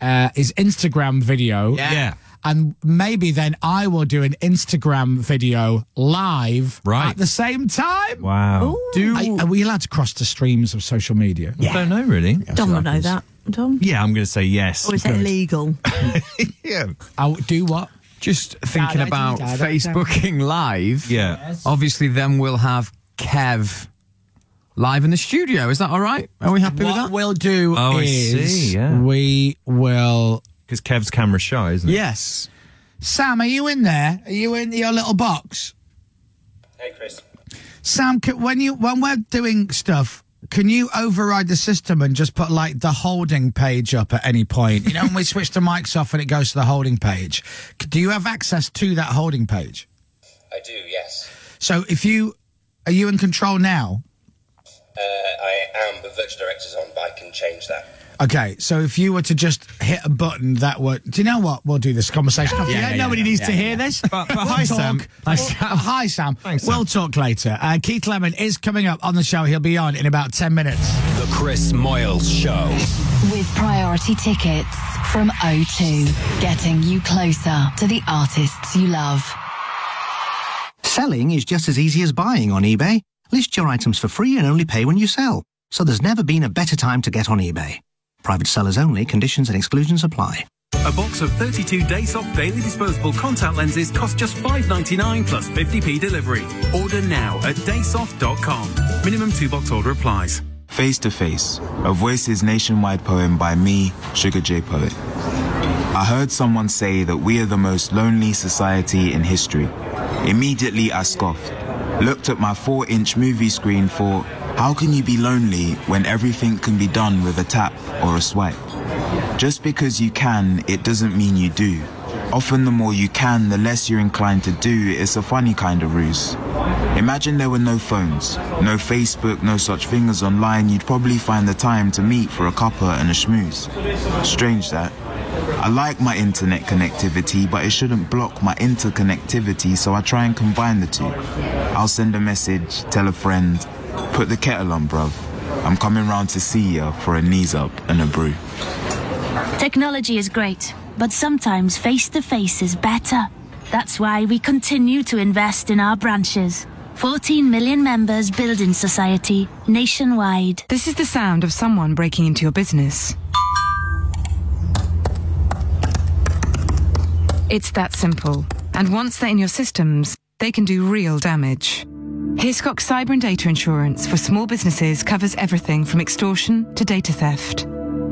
Speaker 1: uh, his Instagram video.
Speaker 2: Yeah. Yeah.
Speaker 1: And maybe then I will do an Instagram video live
Speaker 2: Right.
Speaker 1: at the same time.
Speaker 2: Wow.
Speaker 1: Do are we allowed to cross the streams of social media?
Speaker 2: I don't know really.
Speaker 4: Dom will know that. Dom?
Speaker 2: Yeah, I'm going to say yes.
Speaker 4: Or is it illegal?
Speaker 2: yeah.
Speaker 1: Oh, do what?
Speaker 3: Just thinking
Speaker 1: I
Speaker 3: about
Speaker 1: think I
Speaker 3: Facebooking live.
Speaker 2: Yeah.
Speaker 3: Obviously, then we'll have Kev live in the studio. Is that all right? Are we happy with
Speaker 1: What
Speaker 3: that?
Speaker 1: we'll do
Speaker 2: Oh, I
Speaker 1: is
Speaker 2: see, yeah.
Speaker 1: we will.
Speaker 2: Because Kev's camera shy, isn't it?
Speaker 3: Yes.
Speaker 1: Sam, are you in there? Are you in your little box?
Speaker 40: Hey, Chris.
Speaker 1: Sam, can, when you when we're doing stuff, can you override the system and just put like the holding page up at any point? You know, when we switch the mics off and it goes to the holding page, do you have access to that holding page?
Speaker 40: I do, yes.
Speaker 1: So if you are you in control now?
Speaker 40: Uh, I am, but Virtual Director's on, but I can change that.
Speaker 1: Okay, so if you were to just hit a button that would, do you know what? We'll do this conversation. off the
Speaker 3: Yeah, yeah,
Speaker 1: Nobody
Speaker 3: yeah,
Speaker 1: needs
Speaker 3: yeah,
Speaker 1: to hear
Speaker 3: yeah.
Speaker 1: this.
Speaker 2: But- but
Speaker 1: We'll
Speaker 2: hi. Sam.
Speaker 3: Hi, Sam.
Speaker 1: Hi, Sam.
Speaker 2: Thanks,
Speaker 1: We'll talk later. Uh, Keith Lemon is coming up on the show. He'll be on in about 10 minutes.
Speaker 20: The Chris Moyles Show.
Speaker 7: With priority tickets from O2, getting you closer to the artists you love.
Speaker 11: Selling is just as easy as buying on eBay. List your items for free and only pay when you sell. So there's never been a better time to get on eBay. Private sellers only, conditions and exclusions apply.
Speaker 41: A box of 32 Daysoft daily disposable contact lenses costs just $5.99 plus 50p delivery. Order now at daysoft.com. Minimum two box order applies.
Speaker 42: Face to Face, a Voices nationwide poem by me, Sugar J Poet. I heard someone say that we are the most lonely society in history. Immediately I scoffed, looked at my 4 inch movie screen, thought, how can you be lonely when everything can be done with a tap or a swipe? Just because you can, it doesn't mean you do. Often the more you can, the less you're inclined to do. It's a funny kind of ruse. Imagine there were no phones, no Facebook, no such thing as online, you'd probably find the time to meet for a cuppa and a schmooze. Strange that. I like my internet connectivity, but it shouldn't block my interconnectivity, so I try and combine the two. I'll send a message, tell a friend, put the kettle on, bruv. I'm coming round to see ya for a knees up and a brew.
Speaker 43: Technology is great, but sometimes face to face is better. That's why we continue to invest in our branches. 14 million members building society nationwide.
Speaker 44: This is the sound of someone breaking into your business. It's that simple. And once they're in your systems, they can do real damage. Hiscox Cyber and Data Insurance for small businesses covers everything from extortion to data theft.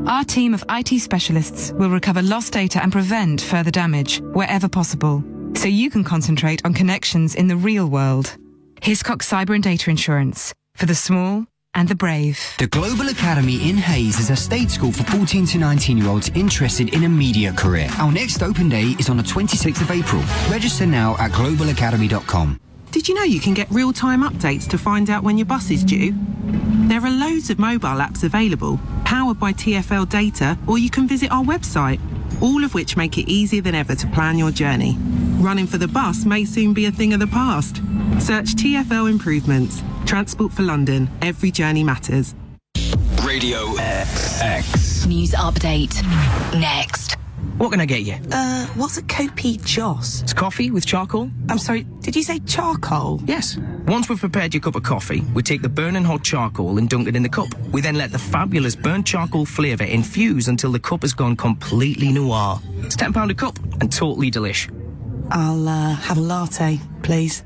Speaker 44: Our team of IT specialists will recover lost data and prevent further damage wherever possible, so you can concentrate on connections in the real world. Hiscox Cyber and Data Insurance for the small and the brave.
Speaker 45: The Global Academy in Hayes is a state school for 14 to 19 year olds interested in a media career. Our next open day is on the 26th of April. Register now at globalacademy.com.
Speaker 46: Did you know you can get real time updates to find out when your bus is due? There are loads of mobile apps available, powered by TFL data, or you can visit our website, all of which make it easier than ever to plan your journey. Running for the bus may soon be a thing of the past. Search TFL Improvements, Transport for London. Every journey matters.
Speaker 20: Radio X.
Speaker 7: News update. Next.
Speaker 47: What can I get you?
Speaker 4: Uh, what's a Kopi Joss?
Speaker 47: It's coffee with charcoal.
Speaker 4: I'm sorry, did you say charcoal?
Speaker 47: Yes. Once we've prepared your cup of coffee, we take the burning hot charcoal and dunk it in the cup. We then let the fabulous burnt charcoal flavour infuse until the cup has gone completely noir. It's £10 a cup and totally delish.
Speaker 4: I'll uh, have a latte, please.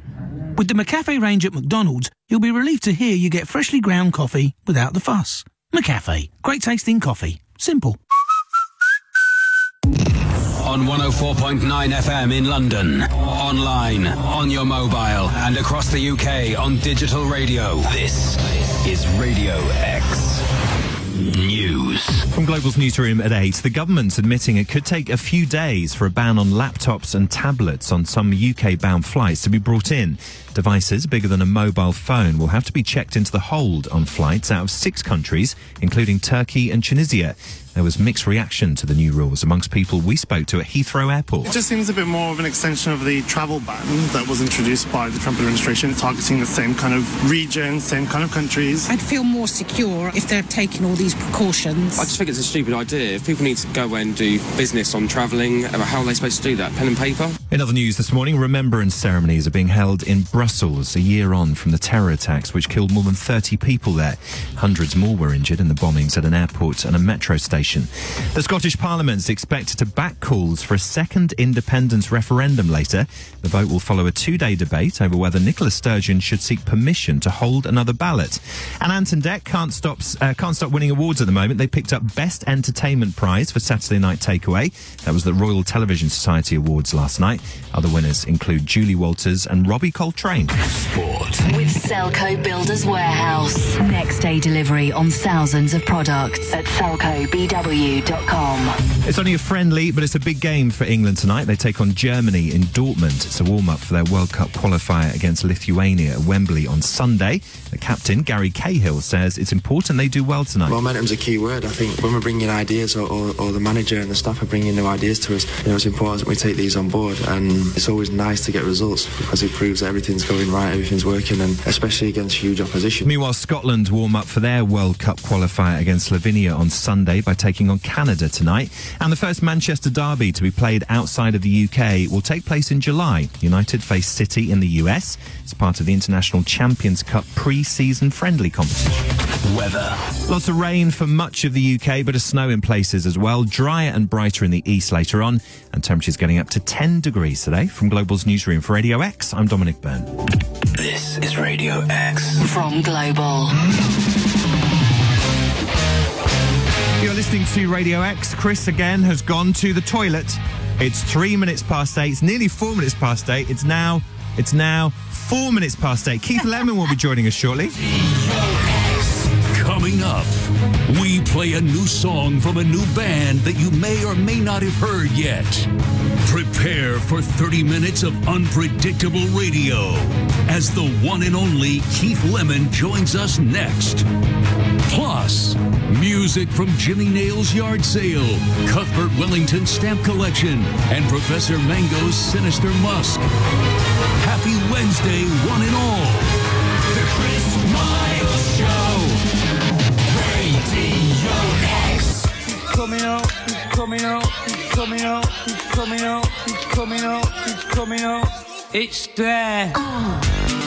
Speaker 48: With the McCafe range at McDonald's, you'll be relieved to hear you get freshly ground coffee without the fuss. McCafe. Great tasting coffee. Simple.
Speaker 20: On 104.9 FM in London, online, on your mobile, and across the UK on digital radio. This is Radio X News.
Speaker 2: From Global's newsroom at 8, the government's admitting it could take a few days for a ban on laptops and tablets on some UK bound flights to be brought in. Devices bigger than a mobile phone will have to be checked into the hold on flights out of six countries, including Turkey and Tunisia. There was mixed reaction to the new rules amongst people we spoke to at Heathrow Airport.
Speaker 49: It just seems a bit more of an extension of the travel ban that was introduced by the Trump administration, targeting the same kind of regions, same kind of countries.
Speaker 50: I'd feel more secure if they're taking all these precautions.
Speaker 51: I just think it's a stupid idea. If people need to go and do business on travelling, uh, how are they supposed to do that? Pen and paper?
Speaker 2: In other news this morning, remembrance ceremonies are being held in Brussels a year on from the terror attacks which killed more than 30 people there. Hundreds more were injured in the bombings at an airport and a metro station. The Scottish Parliament is expected to back calls for a second independence referendum later. The vote will follow a two-day debate over whether Nicola Sturgeon should seek permission to hold another ballot. And Ant and Dec can't stop uh, can't stop winning awards at the moment. They picked up Best Entertainment Prize for Saturday Night Takeaway. That was the Royal Television Society Awards last night. Other winners include Julie Walters and Robbie Coltrane.
Speaker 7: Sport. With Selco Builders Warehouse. Next day delivery on thousands of products at selcobw.com.
Speaker 2: It's only a friendly, but it's a big game for England tonight. They take on Germany in Dortmund. It's a warm up for their World Cup qualifier against Lithuania at Wembley on Sunday. The captain, Gary Cahill, says it's important they do well tonight.
Speaker 22: Momentum's a key word. I think when we're bringing ideas, or, or, or the manager and the staff are bringing new ideas to us, you know, it's important that we take these on board. And it's always nice to get results because it proves that everything's going right, everything's working, and especially against huge opposition.
Speaker 2: Meanwhile, Scotland warm up for their World Cup qualifier against Slovenia on Sunday by taking on Canada tonight. And the first Manchester derby to be played outside of the UK will take place in July. United face City in the US. It's part of the International Champions Cup pre-season friendly competition.
Speaker 20: Weather.
Speaker 2: Lots of rain for much of the UK, but a snow in places as well. Drier and brighter in the east later on, and temperatures getting up to 10 degrees today. From Global's newsroom for Radio X, I'm Dominic Byrne.
Speaker 20: This is Radio X.
Speaker 7: From Global.
Speaker 2: You're listening to Radio X. Chris again has gone to the toilet. It's three minutes past eight. It's nearly four minutes past eight. It's now. It's now four minutes past eight. Keith Lemon will be joining us shortly.
Speaker 24: Coming up, we play a new song from a new band that you may or may not have heard yet. Prepare for 30 minutes of unpredictable radio as the one and only Keith Lemon joins us next. Plus, music from Jimmy Nail's yard sale, Cuthbert Wellington's stamp collection, and Professor Mango's sinister musk. Happy Wednesday, one and all.
Speaker 35: Coming out, he's coming out, he's coming out, he's coming out, he's coming out, he's coming out. It's there.
Speaker 52: Hold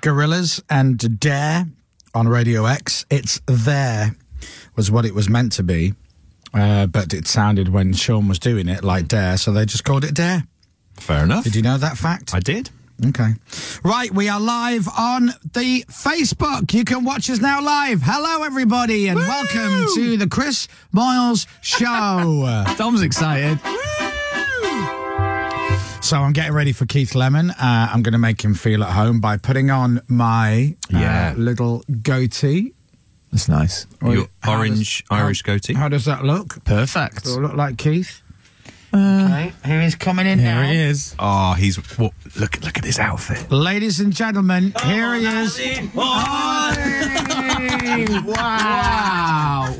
Speaker 1: Gorillaz and Dare on Radio X. It's there was what it was meant to be, uh, but it sounded when Sean was doing it like Dare, so they just called it Dare.
Speaker 2: Fair enough.
Speaker 1: Did you know that fact?
Speaker 2: I did.
Speaker 1: Okay. Right, we are live on the Facebook. You can watch us now live. Hello, everybody, and welcome to the Chris Moyles Show.
Speaker 53: Tom's excited.
Speaker 1: So I'm getting ready for Keith Lemon. Uh, I'm going to make him feel at home by putting on my uh,
Speaker 2: Yeah.
Speaker 1: little goatee.
Speaker 53: That's nice.
Speaker 2: Your
Speaker 1: How
Speaker 2: orange
Speaker 1: does-
Speaker 2: Irish
Speaker 1: how-
Speaker 2: goatee.
Speaker 1: How does that look?
Speaker 53: Perfect.
Speaker 1: Does it look like Keith? okay, here he's coming in
Speaker 53: Here
Speaker 1: now.
Speaker 53: he is.
Speaker 2: Oh, he's what, look look at his outfit.
Speaker 1: Ladies and gentlemen, here he is. Wow!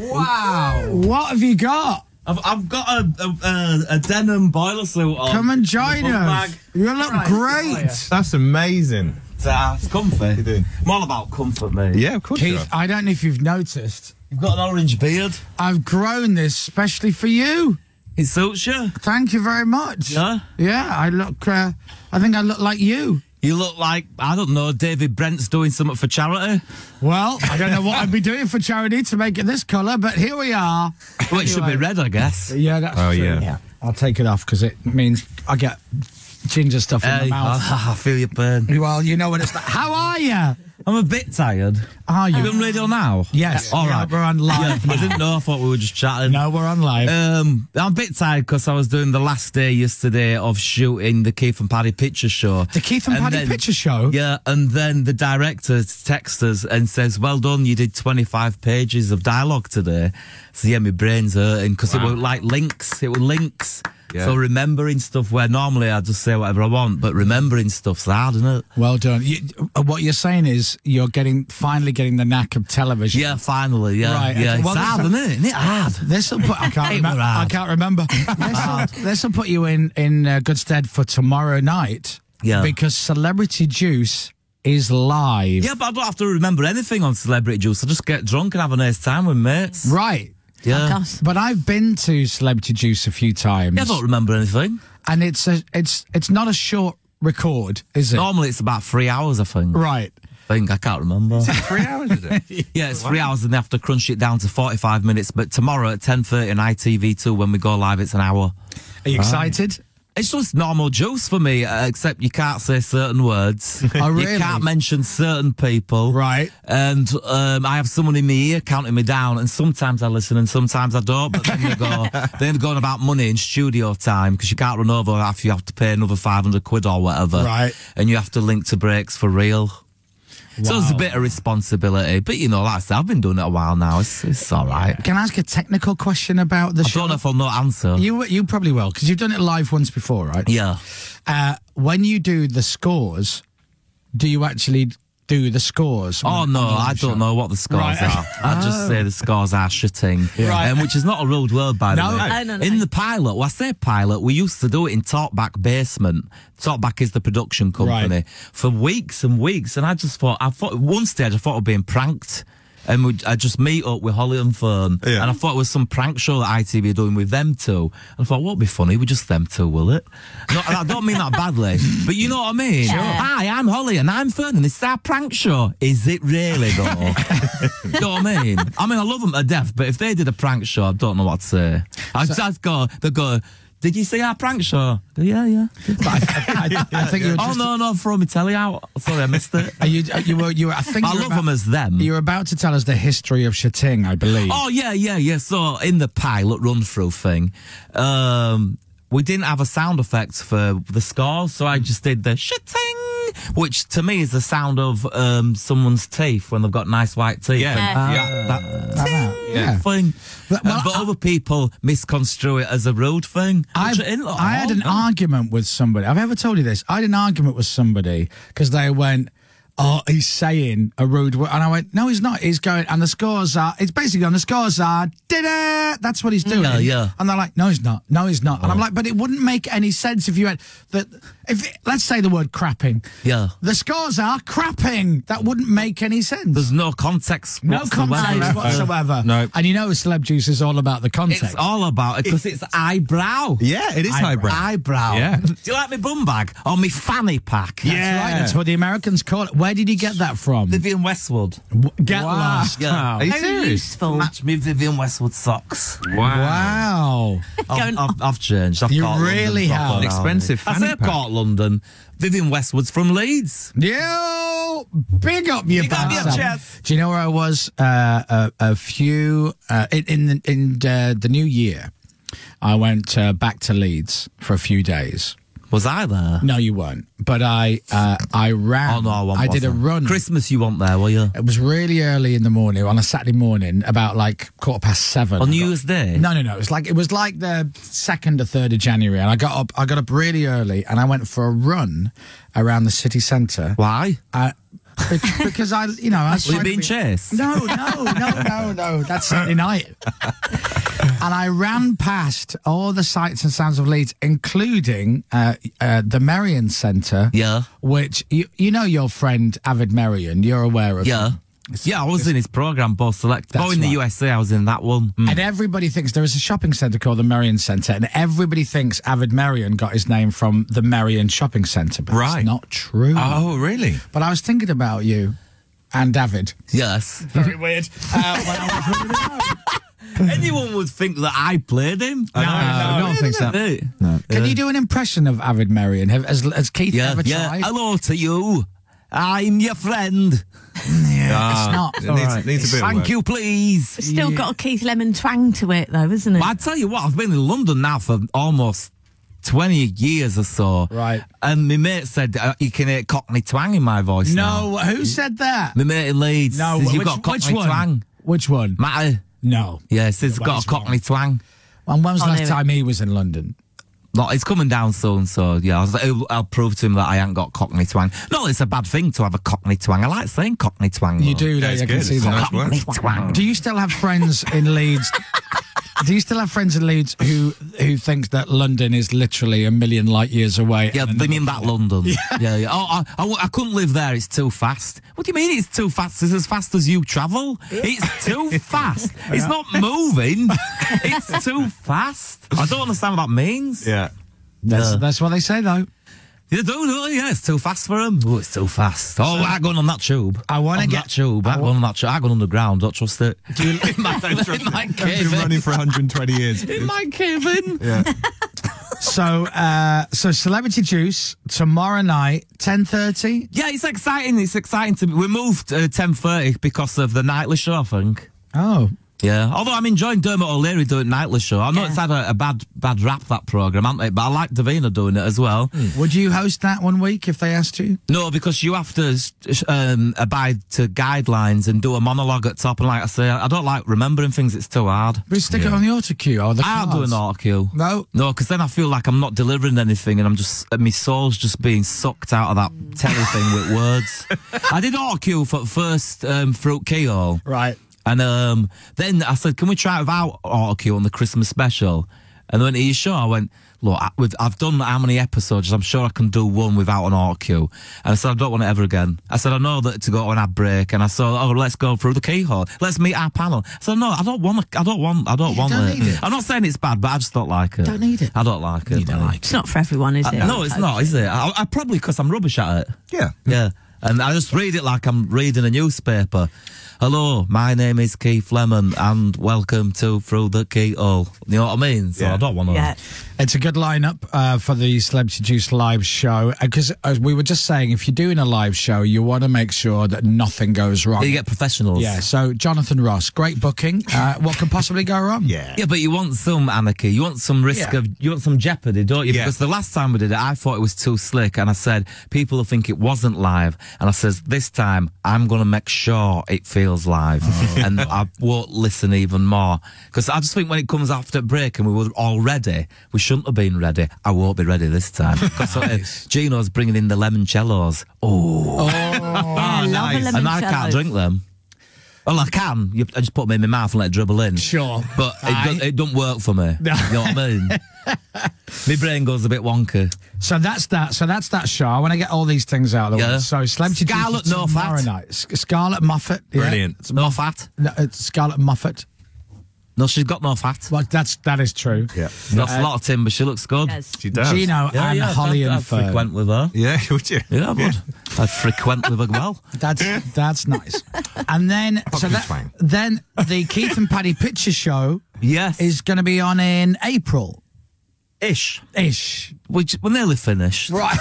Speaker 1: Wow! What have you got?
Speaker 54: I've, I've got a, a, a, a denim boiler suit on.
Speaker 1: Come and join
Speaker 54: With a
Speaker 1: us.
Speaker 54: bag.
Speaker 1: You look great.
Speaker 2: That's amazing.
Speaker 54: It's, it's comfy. I'm all about comfort, mate.
Speaker 2: Yeah, of course. you
Speaker 1: Keith,
Speaker 2: are.
Speaker 1: I don't know if you've noticed.
Speaker 54: You've got an orange beard.
Speaker 1: I've grown this specially for you.
Speaker 54: It suits you.
Speaker 1: Thank you very much.
Speaker 54: Yeah?
Speaker 1: Yeah, I look. Uh, I think I look like you.
Speaker 54: You look like, I don't know, David Brent's doing something for charity.
Speaker 1: Well, I don't know what I'd be doing for charity to make it this colour, but here we are.
Speaker 54: Well, it should be red, I guess.
Speaker 1: Yeah, that's
Speaker 2: Oh,
Speaker 1: true.
Speaker 2: yeah.
Speaker 1: I'll take it off because it means I get ginger stuff in
Speaker 54: Hey,
Speaker 1: my mouth.
Speaker 54: I, I feel your pain.
Speaker 1: Well, you know what it's like. How are you?
Speaker 54: I'm a bit tired.
Speaker 1: Are you?
Speaker 54: You on radio now?
Speaker 1: Yes.
Speaker 54: All right.
Speaker 1: we're on live
Speaker 54: Yeah, I didn't know. I thought we were just chatting.
Speaker 1: No, we're on live.
Speaker 54: Um, I'm a bit tired because I was doing the last day yesterday of shooting the Keith and Paddy picture show.
Speaker 1: the Keith and, Paddy picture show.
Speaker 54: Yeah, and then the director texts us and says, "Well done, you did 25 pages of dialogue today." So yeah, my brain's hurting because it were like links. It were links.
Speaker 2: Yeah.
Speaker 54: So remembering stuff where normally I just say whatever I want, but remembering stuff's hard, isn't it?
Speaker 1: Well done. You, uh, what you're saying is you're getting finally getting the knack of television.
Speaker 54: Yeah, finally, yeah,
Speaker 1: Right,
Speaker 54: yeah.
Speaker 1: okay.
Speaker 54: It's hard, isn't it? Isn't it hard?
Speaker 1: This will put. I can't remember. I can't remember. This will put you in in uh, good stead for tomorrow night.
Speaker 54: Yeah.
Speaker 1: Because Celebrity Juice is live.
Speaker 54: Yeah, but I don't have to remember anything on Celebrity Juice. I just get drunk and have a nice time with mates.
Speaker 1: Right.
Speaker 54: Yeah.
Speaker 1: But I've been to Celebrity Juice a few times.
Speaker 54: Yeah, I don't remember anything.
Speaker 1: and it's a it's it's not a short record, is it?
Speaker 54: Normally it's about three hours, I think.
Speaker 1: Right.
Speaker 54: I think I can't remember.
Speaker 2: Three hours is it?
Speaker 54: Yeah, it's three hours and they have to crunch it down to 45 minutes. But tomorrow at 10.30 on ITV2 when we go live, it's an hour.
Speaker 1: Are you excited?
Speaker 54: It's just normal juice for me, uh, except you can't say certain words.
Speaker 1: Oh, really?
Speaker 54: You can't mention certain people.
Speaker 1: Right.
Speaker 54: And um, I have someone in my ear counting me down, and sometimes I listen and sometimes I don't. But then they go, then they're going about money in studio time because you can't run over after you have to pay another 500 quid or whatever.
Speaker 1: Right.
Speaker 54: And you have to link to breaks for real. So it's a bit of responsibility. But you know, like I said, I've been doing it a while now. It's, it's all right.
Speaker 1: Can I ask a technical question about the
Speaker 54: I
Speaker 1: show?
Speaker 54: don't know if I'll not answer.
Speaker 1: You you probably will because you've done it live once before, right?
Speaker 54: yeah.
Speaker 1: Uh, when you do the scores, do you actually do the scores.
Speaker 54: Oh no, I don't know what the scores
Speaker 1: Right.
Speaker 54: are. I just
Speaker 1: Oh.
Speaker 54: say the scores are shitting,
Speaker 1: Right.
Speaker 54: um, which is not a rude word by the
Speaker 1: No.
Speaker 54: way.
Speaker 1: No, no, no.
Speaker 54: In the pilot, well, I say pilot, we used to do it in Talkback Basement. Talkback is the production company
Speaker 1: Right.
Speaker 54: for weeks and weeks, and I just thought, I thought at one stage I thought I'd being pranked. And we'd, I just meet up with Holly and Fearne, and I thought it was some prank show that ITV are doing with them two. And I thought, what'd be funny? We just them two, will it? No, I don't mean that badly, but you know what I mean.
Speaker 35: Sure.
Speaker 54: Hi, I'm Holly and I'm Fearne, and this is our prank show. Is it really though? you know what I mean? I mean, I love them to death, but if they did a prank show, I don't know what to say. I'd just go, they'd go, did you see our prank show? Go, yeah, yeah.
Speaker 1: I, I think you were
Speaker 54: oh
Speaker 1: just-
Speaker 54: no, no, throw me telly out. Sorry, I missed it.
Speaker 1: Are you, you were, you were, I think
Speaker 54: I love
Speaker 1: about-
Speaker 54: them as them.
Speaker 1: You were about to tell us the history of Shating, I believe.
Speaker 54: Oh yeah, yeah, yeah. So in the pilot run through thing, um, we didn't have a sound effect for the scores, so I just did the shitting, which to me is the sound of um, someone's teeth when they've got nice white teeth.
Speaker 35: Yeah.
Speaker 54: And
Speaker 35: Yeah.
Speaker 54: that,
Speaker 1: Ah,
Speaker 54: ting
Speaker 1: yeah.
Speaker 54: thing.
Speaker 1: But- well,
Speaker 54: Uh, but other people misconstrue it as a rude thing.
Speaker 1: I've,
Speaker 54: which ain't at
Speaker 1: I had an
Speaker 54: no.
Speaker 1: argument with somebody. I've ever told you this. I had an argument with somebody because they went, "Oh, he's saying a rude word," and I went, "No, he's not. He's going." And the scores are. It's basically on the scores are. Did it? That's what he's doing.
Speaker 54: Yeah, yeah.
Speaker 1: And they're like, "No, he's not. No, he's not." And I'm like, "But it wouldn't make any sense if you had that. If let's say the word crapping.
Speaker 54: Yeah.
Speaker 1: The scores are crapping. That wouldn't make any sense.
Speaker 54: There's no context.
Speaker 1: no
Speaker 54: whatsoever.
Speaker 1: context whatsoever.
Speaker 2: No.
Speaker 1: And you know, celeb juice is all about the context.
Speaker 54: It's all about it because it's eyebrow.
Speaker 2: Yeah, it is
Speaker 1: Eyebrow.
Speaker 2: highbrow.
Speaker 1: Eyebrow.
Speaker 2: Yeah.
Speaker 54: Do you like my bum bag or my fanny pack?
Speaker 1: That's right. That's what the Americans call it. Where did you get that from?
Speaker 54: Vivienne Westwood.
Speaker 1: Get lost.
Speaker 54: Yeah.
Speaker 2: Are you
Speaker 4: Very
Speaker 2: serious?
Speaker 4: useful.
Speaker 54: Match me Vivienne Westwood socks.
Speaker 1: Wow.
Speaker 54: I've, I've, I've changed. I've
Speaker 1: You
Speaker 54: caught
Speaker 1: really
Speaker 54: London
Speaker 1: have.
Speaker 54: proper now.
Speaker 2: Expensive
Speaker 54: I
Speaker 2: fanny
Speaker 54: I've
Speaker 2: pack.
Speaker 54: London. Vivienne Westwood's from Leeds.
Speaker 1: Yo, big up your
Speaker 54: Big up your chest.
Speaker 1: Do you know where I was uh, a, a few uh, in in, the- in uh, the new year? I went uh, back to Leeds for a few days.
Speaker 54: Was I there?
Speaker 1: No, you weren't. But I uh, I ran.
Speaker 54: Oh no, I, wasn't,
Speaker 1: I did a run.
Speaker 54: Christmas, you weren't there, were you?
Speaker 1: It was really early in the morning on a Saturday morning, about like quarter past seven.
Speaker 54: On New Year's Day?
Speaker 1: No, no, no. It was like it was like the second or third of January, and I got up. I got up really early, and I went for a run around the city centre.
Speaker 54: Why?
Speaker 1: Uh, because I, you know, I was
Speaker 54: you being
Speaker 1: be-
Speaker 54: chased?
Speaker 1: No, no, no, no, no. That's Saturday night. and I ran past all the sights and sounds of Leeds, including uh, uh, the Merrion Centre.
Speaker 54: Yeah.
Speaker 1: Which you, you know your friend Avid Merrion. You're aware of.
Speaker 54: Yeah.
Speaker 1: him.
Speaker 54: Yeah, I was in his program, Bo'
Speaker 1: Selecta.
Speaker 54: Oh, in the
Speaker 1: right.
Speaker 54: USA, I was in that one. Mm.
Speaker 1: And everybody thinks there is a shopping centre called the Merrion Centre, and everybody thinks Avid Merrion got his name from the Merrion Shopping Centre, but
Speaker 2: Right.
Speaker 1: it's not true.
Speaker 2: Oh, really?
Speaker 1: But I was thinking about you and David.
Speaker 54: Yes.
Speaker 1: Very weird. Uh, when I was.
Speaker 54: Anyone would think that I played him.
Speaker 1: No, no,
Speaker 2: no one thinks that.
Speaker 54: Hey.
Speaker 2: No.
Speaker 1: Can you do an impression of Avid Merrion? Have, has, has Keith
Speaker 54: Yeah,
Speaker 1: ever
Speaker 54: yeah.
Speaker 1: tried?
Speaker 54: Hello to you. I'm your friend.
Speaker 2: Ah,
Speaker 1: it's not.
Speaker 2: It needs,
Speaker 1: right.
Speaker 2: needs a bit
Speaker 54: Thank
Speaker 2: work.
Speaker 54: you, please.
Speaker 4: It's still got a Keith Lemon twang to it, though, isn't it?
Speaker 54: Well, I tell you what, I've been in London now for almost 20 years or so.
Speaker 1: Right.
Speaker 54: And my mate said, uh, you can hear Cockney twang in my voice now.
Speaker 1: No, who said that?
Speaker 54: My mate in Leeds.
Speaker 1: No,
Speaker 54: says, you've
Speaker 1: which,
Speaker 54: got Cockney
Speaker 1: which one?
Speaker 54: twang.
Speaker 1: Which one?
Speaker 54: Matty.
Speaker 1: No.
Speaker 54: Yeah, says
Speaker 1: Well,
Speaker 54: got a
Speaker 1: he's
Speaker 54: Cockney
Speaker 1: wrong.
Speaker 54: twang.
Speaker 1: And when was the last
Speaker 4: no.
Speaker 1: time he was in London?
Speaker 54: Like, it's coming down soon, so yeah, I was like, I'll, I'll prove to him that I ain't got Cockney twang. No, it's a bad thing to have a Cockney twang. I like saying Cockney twang.
Speaker 1: You
Speaker 54: though.
Speaker 1: do,
Speaker 2: Yeah,
Speaker 1: don't
Speaker 2: it's
Speaker 1: you? I can see
Speaker 2: It's
Speaker 1: that.
Speaker 2: nice work.
Speaker 54: Cockney twang.
Speaker 1: Do you still have friends in Leeds? Do you still have friends in Leeds who who think that London is literally a million light years away?
Speaker 54: Yeah,
Speaker 1: and
Speaker 54: they mean that London. Yeah, yeah. yeah. Oh, I, I, w- I couldn't live there. It's too fast. What do you mean it's too fast? It's as fast as you travel. It's too fast. It's not moving. It's too fast. I don't understand what that means.
Speaker 2: Yeah.
Speaker 1: That's,
Speaker 54: Yeah.
Speaker 1: that's what they say, though.
Speaker 54: You do, do Yeah, it's too fast for them. Oh, it's too fast. Oh, I going on that tube.
Speaker 1: I wanna get-
Speaker 54: that tube. I, going on that tube. I going underground. Don't trust it.
Speaker 1: Do you,
Speaker 54: it might, it might
Speaker 2: I've been running for 120 years.
Speaker 54: in my cave in.
Speaker 2: Yeah.
Speaker 1: so, uh, so Celebrity Juice tomorrow night, ten thirty.
Speaker 54: Yeah, it's exciting. It's exciting to. Be. We moved uh, ten thirty because of the nightly show. I think.
Speaker 1: Oh,
Speaker 54: Yeah, although I'm enjoying Dermot O'Leary doing Nightly Show. I know it's had a, a bad bad rap that program, hasn't it? But I like Davina doing it as well.
Speaker 1: Would you host that one week if they asked you?
Speaker 54: No, because you have to um, abide to guidelines and do a monologue at top. And like I say, I don't like remembering things. It's too hard.
Speaker 1: We stick it on the auto cue or the
Speaker 54: I'll do an auto cue.
Speaker 1: No.
Speaker 54: No, because then I feel like I'm not delivering anything and I'm just, my soul's just being sucked out of that telly thing with words. I did auto cue for first um, Through Keyhole.
Speaker 1: Right.
Speaker 54: And um, then I said, can we try it without auto cue on the Christmas special? And then, are you sure? I went, look, I, I've done how many episodes? I'm sure I can do one without an auto cue. And I said, I don't want it ever again. I said, I know that to go on ad break. And I said, oh, let's go through the keyhole. Let's meet our panel. I said, no, I don't want, I don't want, I don't want
Speaker 1: don't
Speaker 54: it.
Speaker 1: need it.
Speaker 54: I'm not saying it's bad, but I just don't like it.
Speaker 1: Don't need it.
Speaker 54: I don't like it. You don't like
Speaker 4: It's not for everyone, is it?
Speaker 54: no, it's not, is it? I, I probably because I'm rubbish at it.
Speaker 2: Yeah.
Speaker 54: Yeah. And I just read it like I'm reading a newspaper. Hello, my name is Keith Lemon, and welcome to Through the Keyhole. You know what I mean? So I don't want to.
Speaker 4: Yeah.
Speaker 1: It's a good lineup uh, for the Celebrity Juice live show. Because as we were just saying, if you're doing a live show, you want to make sure that nothing goes wrong.
Speaker 54: You get professionals.
Speaker 1: Yeah. So Jonathan Ross, great booking. Uh, what can possibly go wrong?
Speaker 2: Yeah.
Speaker 54: Yeah, but you want some anarchy. You want some risk
Speaker 1: Yeah.
Speaker 54: of. You want some jeopardy, don't you?
Speaker 2: Yeah.
Speaker 54: Because the last time we did it, I thought it was too slick, and I said people will think it wasn't live, and I says this time I'm going to make sure it feels live, and I won't listen even more because I just think when it comes after break and we were all ready, we shouldn't have been ready. I won't be ready this time because uh, Gino's bringing in the limoncellos. Oh,
Speaker 4: Yeah, love a
Speaker 54: and I can't
Speaker 4: limoncello.
Speaker 54: drink them. Well, I can. You, I just put them in my mouth and let it dribble in.
Speaker 1: Sure.
Speaker 54: But it,
Speaker 1: Aye.
Speaker 54: don't, it don't work for me. You know what I mean? my brain goes a bit wonky.
Speaker 1: So that's that. So that's that show. When I want to get all these things out of the
Speaker 54: Yeah.
Speaker 1: way. So Celebrity Juice
Speaker 54: Scarlett
Speaker 1: is
Speaker 54: No
Speaker 1: tomorrow
Speaker 54: Fat.
Speaker 1: night. S- Scarlett Moffat. yeah.
Speaker 2: Brilliant.
Speaker 54: It's no fat.
Speaker 1: No, it's Scarlett Moffat.
Speaker 54: No, she's got no fat.
Speaker 1: Well, that's that is true.
Speaker 2: Yeah.
Speaker 54: She's a lot of timber. She looks good.
Speaker 4: Yes.
Speaker 2: She does.
Speaker 1: Gino
Speaker 54: Yeah,
Speaker 1: and
Speaker 54: yeah,
Speaker 1: Holly
Speaker 54: I'd,
Speaker 1: and
Speaker 54: I'd
Speaker 1: Fearne.
Speaker 54: frequent with her.
Speaker 2: Yeah, would you?
Speaker 54: Yeah, I would. I'd frequent with her well.
Speaker 1: That's that's nice. And then so that, then the Keith and Paddy Picture Show
Speaker 54: Yes.
Speaker 1: is going to be on in April
Speaker 54: ish.
Speaker 1: ish.
Speaker 54: Which we're nearly finished.
Speaker 1: Right.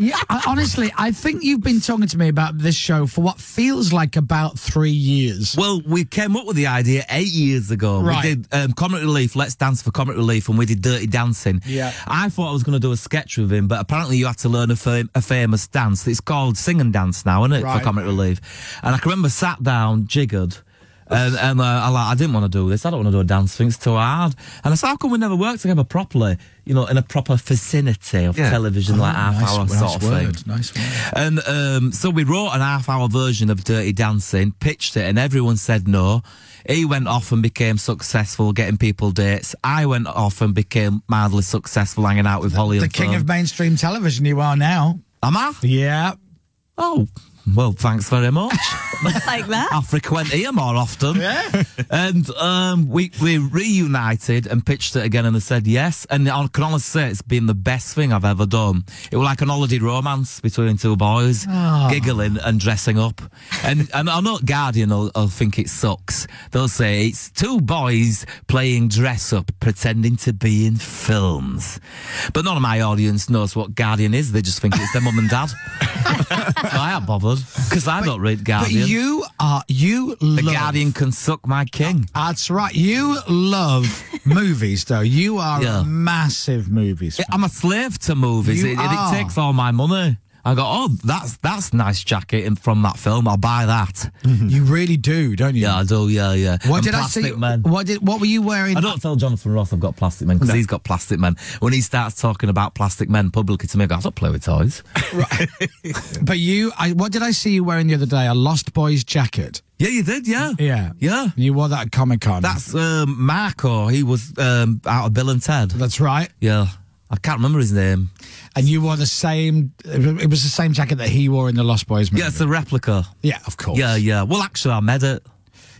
Speaker 1: Yeah, I, honestly, I think you've been talking to me about this show for what feels like about three years.
Speaker 54: Well, we came up with the idea eight years ago.
Speaker 1: Right.
Speaker 54: We did um, Comic Relief, Let's Dance for Comic Relief, and we did Dirty Dancing.
Speaker 1: Yeah.
Speaker 54: I thought I was going to do a sketch with him, but apparently you had to learn a, fam- a famous dance. It's called Sing and Dance now, isn't it,
Speaker 1: Right.
Speaker 54: for Comic Relief? And I can remember sat down, jiggered. And, and uh, I, like, I didn't want to do this. I don't want to do a dance thing. It's too hard. And I said, how come we never worked together properly? You know, in a proper vicinity of
Speaker 2: Yeah.
Speaker 54: television, like half
Speaker 1: Oh, nice,
Speaker 54: hour
Speaker 1: nice
Speaker 54: sort of
Speaker 1: word,
Speaker 54: thing.
Speaker 1: Nice word.
Speaker 54: And um, so we wrote an half hour version of Dirty Dancing, pitched it, and everyone said no. He went off and became successful getting people dates. I went off and became mildly successful hanging out with Holly
Speaker 1: The
Speaker 54: and
Speaker 1: king of mainstream television you are now.
Speaker 54: Am I?
Speaker 1: Yeah.
Speaker 54: Oh, well, thanks very much.
Speaker 4: like that.
Speaker 54: I frequent here more often. Yeah. And um, we, we reunited and pitched it again and they said yes. And I can honestly say it's been the best thing I've ever done. It was like an holiday romance between two boys,
Speaker 1: Oh.
Speaker 54: giggling and dressing up. And, and I know Guardian will, will think it sucks. They'll say it's two boys playing dress up, pretending to be in films. But none of my audience knows what Guardian is. They just think it's their mum and dad. I ain't bothered because I don't read
Speaker 1: But you are, you
Speaker 54: the
Speaker 1: love.
Speaker 54: Guardian can suck my king.
Speaker 1: That's right. You love movies, though. You are
Speaker 54: Yeah.
Speaker 1: a massive movies. fan.
Speaker 54: I'm a slave to movies.
Speaker 1: You
Speaker 54: It, it,
Speaker 1: are.
Speaker 54: takes all my money. I go, oh, that's that's nice jacket in- from that film. I'll buy that.
Speaker 1: You really do, don't you?
Speaker 54: Yeah, I do. Yeah, yeah.
Speaker 1: What
Speaker 54: And
Speaker 1: did I
Speaker 54: Plastic
Speaker 1: see?
Speaker 54: Man.
Speaker 1: What did? What were you wearing?
Speaker 54: I don't tell Jonathan Ross I've got plastic men because he's got plastic men. When he starts talking about plastic men publicly to me, I go, I don't play with toys. Right.
Speaker 1: But you, I, what did I see you wearing the other day? A Lost Boys jacket.
Speaker 54: Yeah, you did. Yeah,
Speaker 1: Yeah,
Speaker 54: yeah.
Speaker 1: You wore that at Comic Con.
Speaker 54: That's um, Marco. He was um, out of Bill and Ted.
Speaker 1: That's right.
Speaker 54: Yeah, I can't remember his name.
Speaker 1: And you wore the same. It was the same jacket that he wore in the Lost Boys movie.
Speaker 54: Yeah, it's a replica.
Speaker 1: Yeah, of course.
Speaker 54: Yeah, yeah. Well, actually, I made it.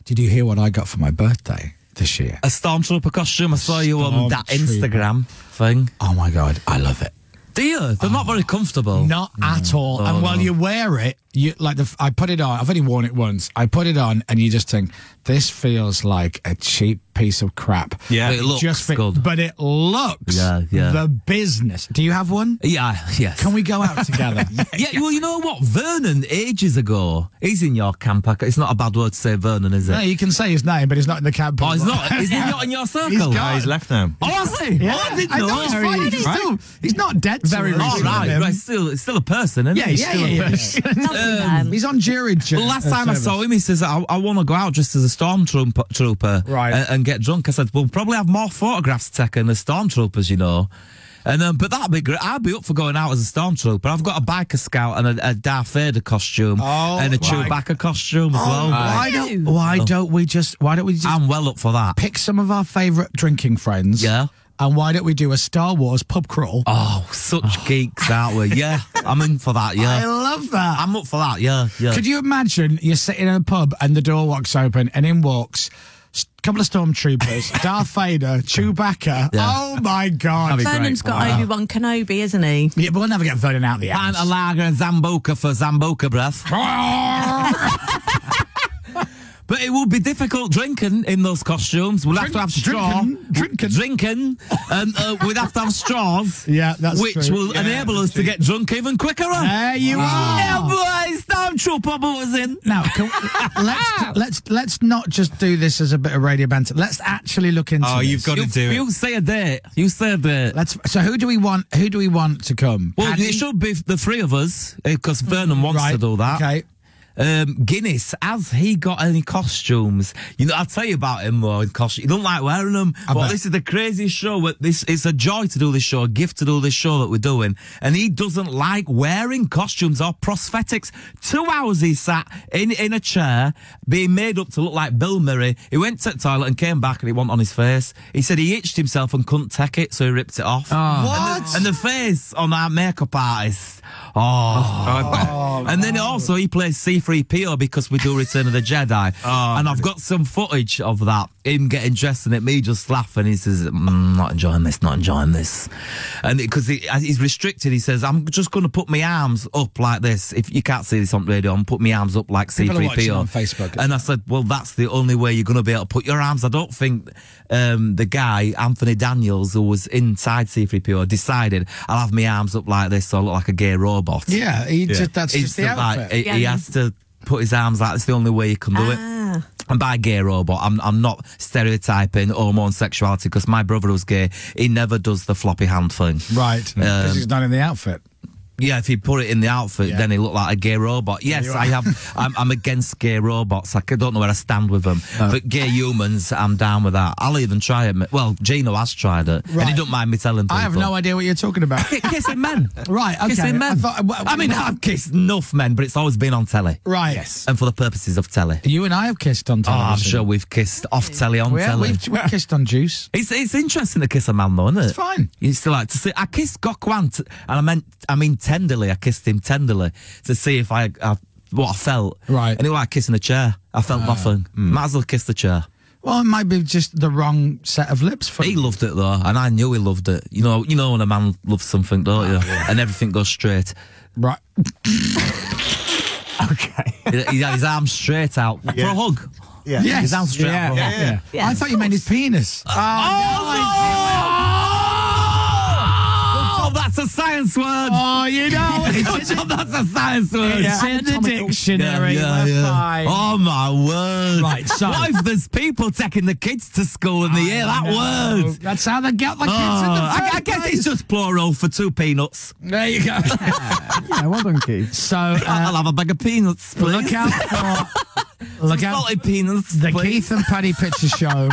Speaker 1: Did you hear what I got for my birthday this year?
Speaker 54: A stormtrooper costume. I saw you on that Instagram thing.
Speaker 1: Oh my god, I love it.
Speaker 54: Do you? They're not very comfortable.
Speaker 1: Not at all. And while you wear it, you like the. I put it on. I've only worn it once. I put it on, and you just think this feels like a cheap piece of crap.
Speaker 54: Yeah. It looks
Speaker 1: just fit-
Speaker 54: good.
Speaker 1: but it looks
Speaker 54: Yeah, yeah.
Speaker 1: the business. Do you have one?
Speaker 54: Yeah, yes.
Speaker 1: Can we go out together?
Speaker 54: yeah, well, you know what? Vernon, ages ago, he's in your camp. It's not a bad word to say Vernon, is it?
Speaker 1: no, you can say his name, but he's not in the camp.
Speaker 54: Oh, he's not. Is he not in your circle?
Speaker 1: He's
Speaker 54: No,
Speaker 2: he's left now.
Speaker 54: Oh, has he?
Speaker 1: Yeah.
Speaker 54: Oh, I didn't
Speaker 1: I
Speaker 54: know.
Speaker 1: know he's fine. He's,
Speaker 54: Right.
Speaker 1: still, he's not dead. to
Speaker 54: Very
Speaker 1: us.
Speaker 54: right, right, right. Still, it's still a person, isn't
Speaker 1: Yeah,
Speaker 54: he?
Speaker 1: he's still a person. Um, he's on jury. ju-
Speaker 54: last time I saw him, he says, I, I want to go out just as a stormtrooper trooper,
Speaker 1: Right.
Speaker 54: and, and get drunk. I said, we'll probably have more photographs taken as stormtroopers, you know. And um, But that'd be great. I'd be up for going out as a stormtrooper. I've got a biker scout and a, a Darth Vader costume
Speaker 1: Oh,
Speaker 54: and a
Speaker 1: my-
Speaker 54: Chewbacca costume as well.
Speaker 1: Why don't Why don't we just Why don't we just
Speaker 54: I'm well up for that.
Speaker 1: pick some of our favourite drinking friends?
Speaker 54: Yeah.
Speaker 1: And why don't we do a Star Wars pub crawl?
Speaker 54: Oh, such geeks, aren't we? Yeah, I'm in for that, Yeah, I
Speaker 1: love that.
Speaker 54: I'm up for that, yeah, yeah.
Speaker 1: Could you imagine you're sitting in a pub and the door walks open and in walks a couple of stormtroopers, Darth Vader, Chewbacca.
Speaker 54: Yeah.
Speaker 1: Oh my god!
Speaker 4: Vernon's got Obi Wan Kenobi, isn't he?
Speaker 1: Yeah, but we'll never get Vernon out of the
Speaker 54: And
Speaker 1: house.
Speaker 54: a lager and Sambuca for Sambuca breath. But it will be difficult drinking in those costumes. We'll have to have straw.
Speaker 1: drinking, drinking.
Speaker 54: Drinking. And uh, we'd have to have straws.
Speaker 1: Yeah, that's
Speaker 54: Which
Speaker 1: true.
Speaker 54: will
Speaker 1: Yeah,
Speaker 54: enable us
Speaker 1: that's
Speaker 54: to get drunk even quicker.
Speaker 1: There you
Speaker 54: Yeah,
Speaker 1: are.
Speaker 54: boy, Stormtrooper boys in.
Speaker 1: Now, can, let's let's let's not just do this as a bit of radio banter. Let's actually look into.
Speaker 2: Oh, you've got to
Speaker 54: You,
Speaker 2: do it.
Speaker 54: you say a date. You say a date.
Speaker 1: Let's. So, who do we want? Who do we want to come?
Speaker 54: Well,
Speaker 1: Paddy?
Speaker 54: it should be the three of us because Vernon wants
Speaker 1: right.
Speaker 54: to do that.
Speaker 1: Okay.
Speaker 54: Um, Guinness, has he got any costumes? You know, I'll tell you about him more in costume. He don't like wearing them.
Speaker 1: I
Speaker 54: but
Speaker 1: bet.
Speaker 54: this is the craziest show. But this it's a joy to do this show, a gift to do this show that we're doing. And he doesn't like wearing costumes or prosthetics. Two hours he sat in in a chair, being made up to look like Bill Murray. He went to the toilet and came back, and it wasn't on his face. He said he itched himself and couldn't take it, so he ripped it off.
Speaker 1: What?
Speaker 54: And the, and the face on our makeup artist. Oh. Oh, oh. and then also he plays C3PO because we do Return of the Jedi. Oh, and I've got some footage of that. Him getting dressed and it, me just laughing. He says, mm, not enjoying this, not enjoying this. And because he, he's restricted, he says, I'm just going to put my arms up like this. If you can't see this on radio, I'm put my arms up like
Speaker 1: People are watching
Speaker 54: C3PO.
Speaker 1: on Facebook.
Speaker 54: And I said, well, that's the only way you're going to be able to put your arms. I don't think um, the guy, Anthony Daniels, who was inside C3PO, decided I'll have my arms up like this so I look like a gay robot.
Speaker 1: Yeah, he just that's
Speaker 54: It's
Speaker 1: just the
Speaker 54: like,
Speaker 1: outfit.
Speaker 54: he, he
Speaker 4: Yeah.
Speaker 54: has to put his arms out. It's the only way he can do it. And by gay robot, I'm I'm not stereotyping homosexuality because my brother was gay. He never does the floppy hand thing.
Speaker 1: right, because
Speaker 54: Um,
Speaker 1: he's not in the outfit.
Speaker 54: Yeah, if you put it in the outfit,
Speaker 1: Yeah.
Speaker 54: then he looked like a gay robot. Yes, I
Speaker 1: are.
Speaker 54: have. I'm, I'm against gay robots. I don't know where I stand with them. But gay humans, I'm down with that. I'll even try it. Well, Gino has tried it, and
Speaker 1: Right.
Speaker 54: he don't mind me telling people.
Speaker 1: I have no idea what you're talking about.
Speaker 54: Kissing men.
Speaker 1: right, okay.
Speaker 54: Kissing men.
Speaker 1: I, thought, well,
Speaker 54: I mean, I've kissed enough men, but it's always been on telly.
Speaker 1: right. Yes.
Speaker 54: And for the purposes of telly.
Speaker 1: You and I have kissed on
Speaker 54: telly.
Speaker 1: Oh.
Speaker 54: I'm sure we've kissed off telly, on
Speaker 1: We have,
Speaker 54: telly.
Speaker 1: we've, we've kissed on juice.
Speaker 54: It's it's interesting to kiss a man though, isn't it?
Speaker 1: It's fine.
Speaker 54: You still like to see. I kissed Gok Wan, and I meant I mean tenderly. I kissed him tenderly to see if I, I what I felt.
Speaker 1: Right.
Speaker 54: And it was like kissing a chair. I felt ah. nothing. Hmm. Might as well kiss the chair.
Speaker 1: Well, it might be just the wrong set of lips for
Speaker 54: He loved it though, and I knew he loved it. You know, you know when a man loves something, don't you? Ah, and everything goes straight.
Speaker 1: Right.
Speaker 54: He, he had his arms straight out for a hug.
Speaker 2: Yeah.
Speaker 1: Yes.
Speaker 54: His arms straight
Speaker 1: Yeah,
Speaker 54: out for a
Speaker 1: yeah,
Speaker 54: hug.
Speaker 1: yeah. I thought you meant his penis.
Speaker 54: Oh, oh that's a science word.
Speaker 1: Oh, you know.
Speaker 54: Good job, that's a science word.
Speaker 1: It's in the dictionary. We're fine.
Speaker 54: Oh my word!
Speaker 1: Right, so-
Speaker 54: what if there's people taking the kids to school and they hear that
Speaker 1: No,
Speaker 54: word?
Speaker 1: That's how they get the kids
Speaker 54: Oh,
Speaker 1: in the
Speaker 54: I,
Speaker 1: first
Speaker 54: I guess it's just plural for two peanuts.
Speaker 1: There you go.
Speaker 53: Yeah, well done, Keith.
Speaker 1: so
Speaker 54: I'll
Speaker 1: uh,
Speaker 54: have a bag of peanuts, please.
Speaker 1: look out for look out
Speaker 54: Salty peanuts,
Speaker 1: the
Speaker 54: please.
Speaker 1: Keith and Paddy Picture Show.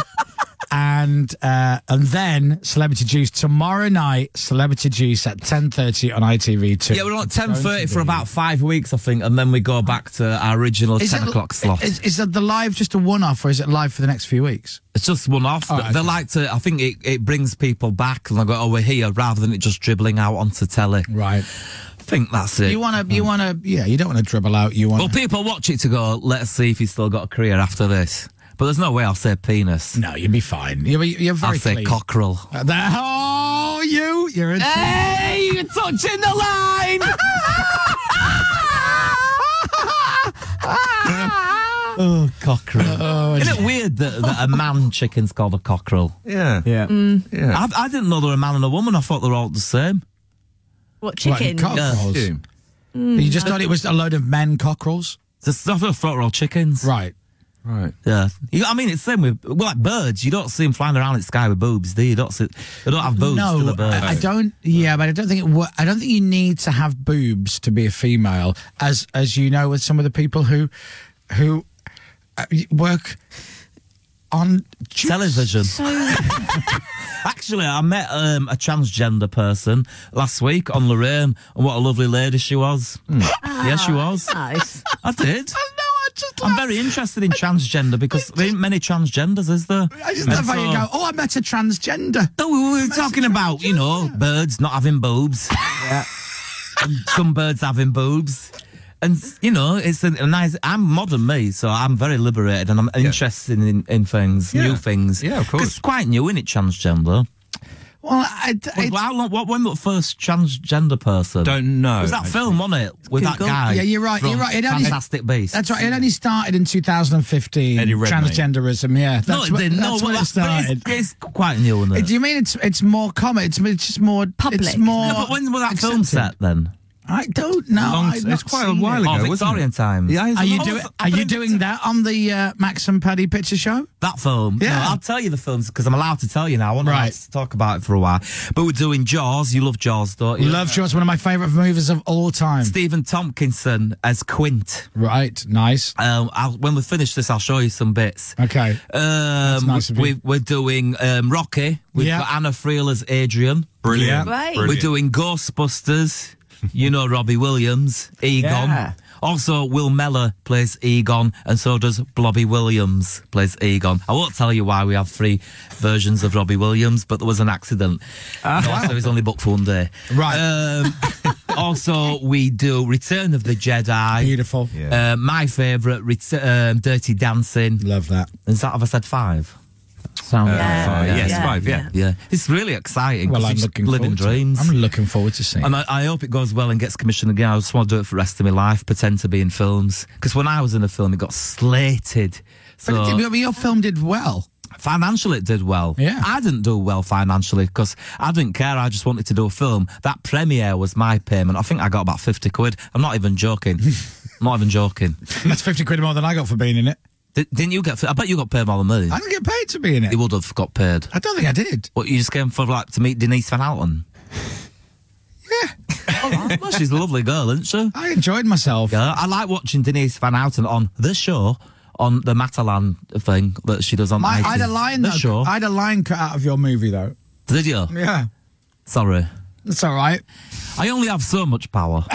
Speaker 1: And uh, and then Celebrity Juice tomorrow night. Celebrity Juice at ten thirty on ITV2.
Speaker 54: Yeah, we're on ten thirty for about five weeks, I think, and then we go back to our original
Speaker 1: Is
Speaker 54: ten
Speaker 1: it-
Speaker 54: o'clock slot.
Speaker 1: Is, is that the live just a one-off, or is it live for the next few weeks?
Speaker 54: It's just one off.
Speaker 1: Oh,
Speaker 54: They- They
Speaker 1: okay.
Speaker 54: like to. I think it, it brings people back, and they go, "Oh, we're here," rather than it just dribbling out onto telly.
Speaker 1: Right.
Speaker 54: I think that's it.
Speaker 1: You want to, you want to, yeah. You don't want to dribble out. You want.
Speaker 54: well, people watch it to go. Let's see if he's still got a career after this. But there's no way I'll say penis.
Speaker 1: no, you'll be fine. You're, you're very
Speaker 54: I'll say
Speaker 1: clean.
Speaker 54: cockerel.
Speaker 1: Uh, that- oh, you, you're a.
Speaker 54: Hey, you're touching the line. Oh, cockerel. Isn't it weird that, that a man chicken's called a cockerel?
Speaker 2: Yeah.
Speaker 53: Yeah.
Speaker 2: Yeah.
Speaker 54: I, I didn't know there were a man and a woman. I thought they were all the same.
Speaker 4: What
Speaker 1: What,
Speaker 4: chicken?
Speaker 1: cockerels?
Speaker 2: Yeah.
Speaker 1: You just thought it was a load of men cockerels?
Speaker 54: Just, I thought they were all chickens.
Speaker 1: Right.
Speaker 2: Right.
Speaker 54: Yeah. You, I mean, it's the same with, well, like birds. You don't see them flying around in the sky with boobs, do you? You don't see, they don't have boobs
Speaker 1: no,
Speaker 54: to the bird.
Speaker 1: I, I don't. Yeah, but I don't think it. I don't think you need to have boobs to be a female, as as you know with some of the people who who uh, work on
Speaker 54: Television. Actually, I met um, a transgender person last week on Lorraine, and what a lovely lady she was. yes, she was.
Speaker 4: Nice.
Speaker 54: I did. I'm very interested in transgender because there ain't many transgenders, is there?
Speaker 1: I just love how you go. Oh, I met a transgender.
Speaker 54: No, we were talking about, you know, birds not having boobs. And some birds having boobs. And, you know, it's a, a nice. I'm modern me, so I'm very liberated and I'm interested in, in things,
Speaker 2: Yeah.
Speaker 54: new things.
Speaker 2: Yeah, of course.
Speaker 54: It's quite new, isn't it, transgender?
Speaker 1: Well, I,
Speaker 54: Well, how long, what, when was the first transgender person?
Speaker 2: Don't know.
Speaker 54: Was that film on it with that guy?
Speaker 1: Yeah, you're right, you're right. It only-
Speaker 54: Fantastic Beasts.
Speaker 1: That's right. It only started in 2015. Transgenderism. Yeah, that's
Speaker 54: no, it
Speaker 1: what,
Speaker 54: didn't. No,
Speaker 1: that's
Speaker 54: well,
Speaker 1: when it started.
Speaker 54: It's, it's quite new, isn't it?
Speaker 1: Do you mean it's it's more common? It's, it's just more
Speaker 4: Public.
Speaker 1: It's more.
Speaker 54: No, but when was that film set then?
Speaker 1: I don't know.
Speaker 2: Long-
Speaker 1: I've
Speaker 2: it's
Speaker 1: not
Speaker 2: quite a
Speaker 1: seen
Speaker 2: while
Speaker 1: it.
Speaker 2: ago.
Speaker 54: Oh,
Speaker 2: wasn't
Speaker 54: Victorian
Speaker 2: it?
Speaker 54: times.
Speaker 2: Yeah, it's-
Speaker 1: Are you doing? Are you doing that on the uh, Max and Paddy Picture Show?
Speaker 54: That film?
Speaker 1: Yeah.
Speaker 54: No, I'll tell you the films because I'm allowed to tell you now. I want
Speaker 1: Right.
Speaker 54: to talk about it for a while. But we're doing Jaws. You love Jaws, don't you?
Speaker 1: Love Jaws, one of my favourite movies of all time.
Speaker 54: Stephen Tompkinson as Quint.
Speaker 1: Right, nice.
Speaker 54: Um, I'll, when we finish this, I'll show you some bits.
Speaker 1: Okay.
Speaker 54: Um,
Speaker 1: nice of you.
Speaker 54: we, we're doing um, Rocky. We've
Speaker 1: Yeah.
Speaker 54: got Anna Friel as Adrian.
Speaker 2: Brilliant.
Speaker 4: Right.
Speaker 54: We're doing Ghostbusters. You know Robbie Williams, Egon.
Speaker 53: Yeah.
Speaker 54: Also, Will Mellor plays Egon, and so does Blobby Williams plays Egon. I won't tell you why we have three versions of Robbie Williams, but there was an accident. so he's only booked for one day.
Speaker 1: Right.
Speaker 54: Um, also, we do Return of the Jedi.
Speaker 1: Beautiful.
Speaker 54: Uh, my favourite, Ret- um, Dirty Dancing.
Speaker 1: Love that.
Speaker 54: Is that, have I said five?
Speaker 53: Sounds
Speaker 4: Yeah.
Speaker 2: Uh, five.
Speaker 4: Yeah.
Speaker 2: Yes,
Speaker 4: Yeah.
Speaker 2: five. Yeah.
Speaker 54: Yeah. It's really exciting.
Speaker 1: Well,
Speaker 54: 'cause
Speaker 1: I'm looking
Speaker 54: living
Speaker 1: forward
Speaker 54: dreams.
Speaker 1: To. I'm looking forward to seeing.
Speaker 54: And I, I hope it goes well and gets commissioned again. I just want to do it for the rest of my life, pretend to be in films. Because when I was in a film, it got slated. So
Speaker 1: but it, but your film did well.
Speaker 54: financially, it did well.
Speaker 1: Yeah.
Speaker 54: I didn't do well financially because I didn't care. I just wanted to do a film. That premiere was my payment. I think I got about 50 quid. I'm not even joking. I'm not even joking.
Speaker 1: That's fifty quid more than I got for being in it.
Speaker 54: Di- didn't you get? I bet you got paid more than me.
Speaker 1: I didn't get paid to be in it.
Speaker 54: You would have got paid.
Speaker 1: I don't think I did.
Speaker 54: What you just came for like to meet Denise Van Outen?
Speaker 1: Yeah.
Speaker 54: Well, she's a lovely girl, isn't she?
Speaker 1: I enjoyed myself.
Speaker 54: Yeah, I like watching Denise Van Outen on the show on the Matalan thing that she does on
Speaker 1: My. I had a line
Speaker 54: show.
Speaker 1: I had a line cut out of your movie though.
Speaker 54: Did you?
Speaker 1: Yeah,
Speaker 54: Sorry.
Speaker 1: that's all right.
Speaker 54: I only have so much power.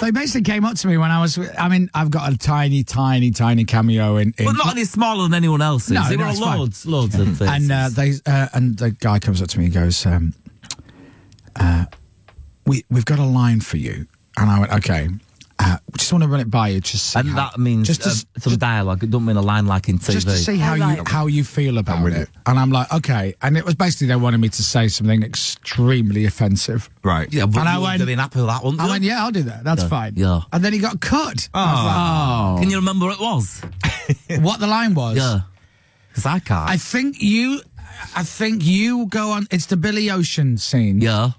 Speaker 1: They basically came up to me when I was. I mean, I've got a tiny, tiny, tiny cameo in. in
Speaker 54: but not any smaller than anyone else's.
Speaker 1: No,
Speaker 54: there
Speaker 1: no,
Speaker 54: were
Speaker 1: it's fine.
Speaker 54: loads, loads of things.
Speaker 1: and uh, they uh, and the guy comes up to me and goes, um, uh, "We we've got a line for you," and I went, "Okay." Uh, just want to run it by you, just see
Speaker 54: and
Speaker 1: how,
Speaker 54: that means
Speaker 1: just to,
Speaker 54: uh, some dialogue. It don't mean a line like in TV.
Speaker 1: just to see how
Speaker 4: Oh,
Speaker 1: you
Speaker 4: right.
Speaker 1: how you feel about it. And I'm like, okay. And it was basically they wanted me to say something extremely offensive.
Speaker 2: Right.
Speaker 54: yeah, but
Speaker 1: and I went-
Speaker 54: would have been happy with that, wouldn't
Speaker 1: I went, yeah, I'll do that. That's
Speaker 54: Yeah,
Speaker 1: fine.
Speaker 54: yeah.
Speaker 1: And then he got cut. I was
Speaker 54: Can you remember what it was?
Speaker 1: what the line was?
Speaker 54: yeah. Because I can't.
Speaker 1: I think you. I think you go on. It's the Billy Ocean scene.
Speaker 54: yeah.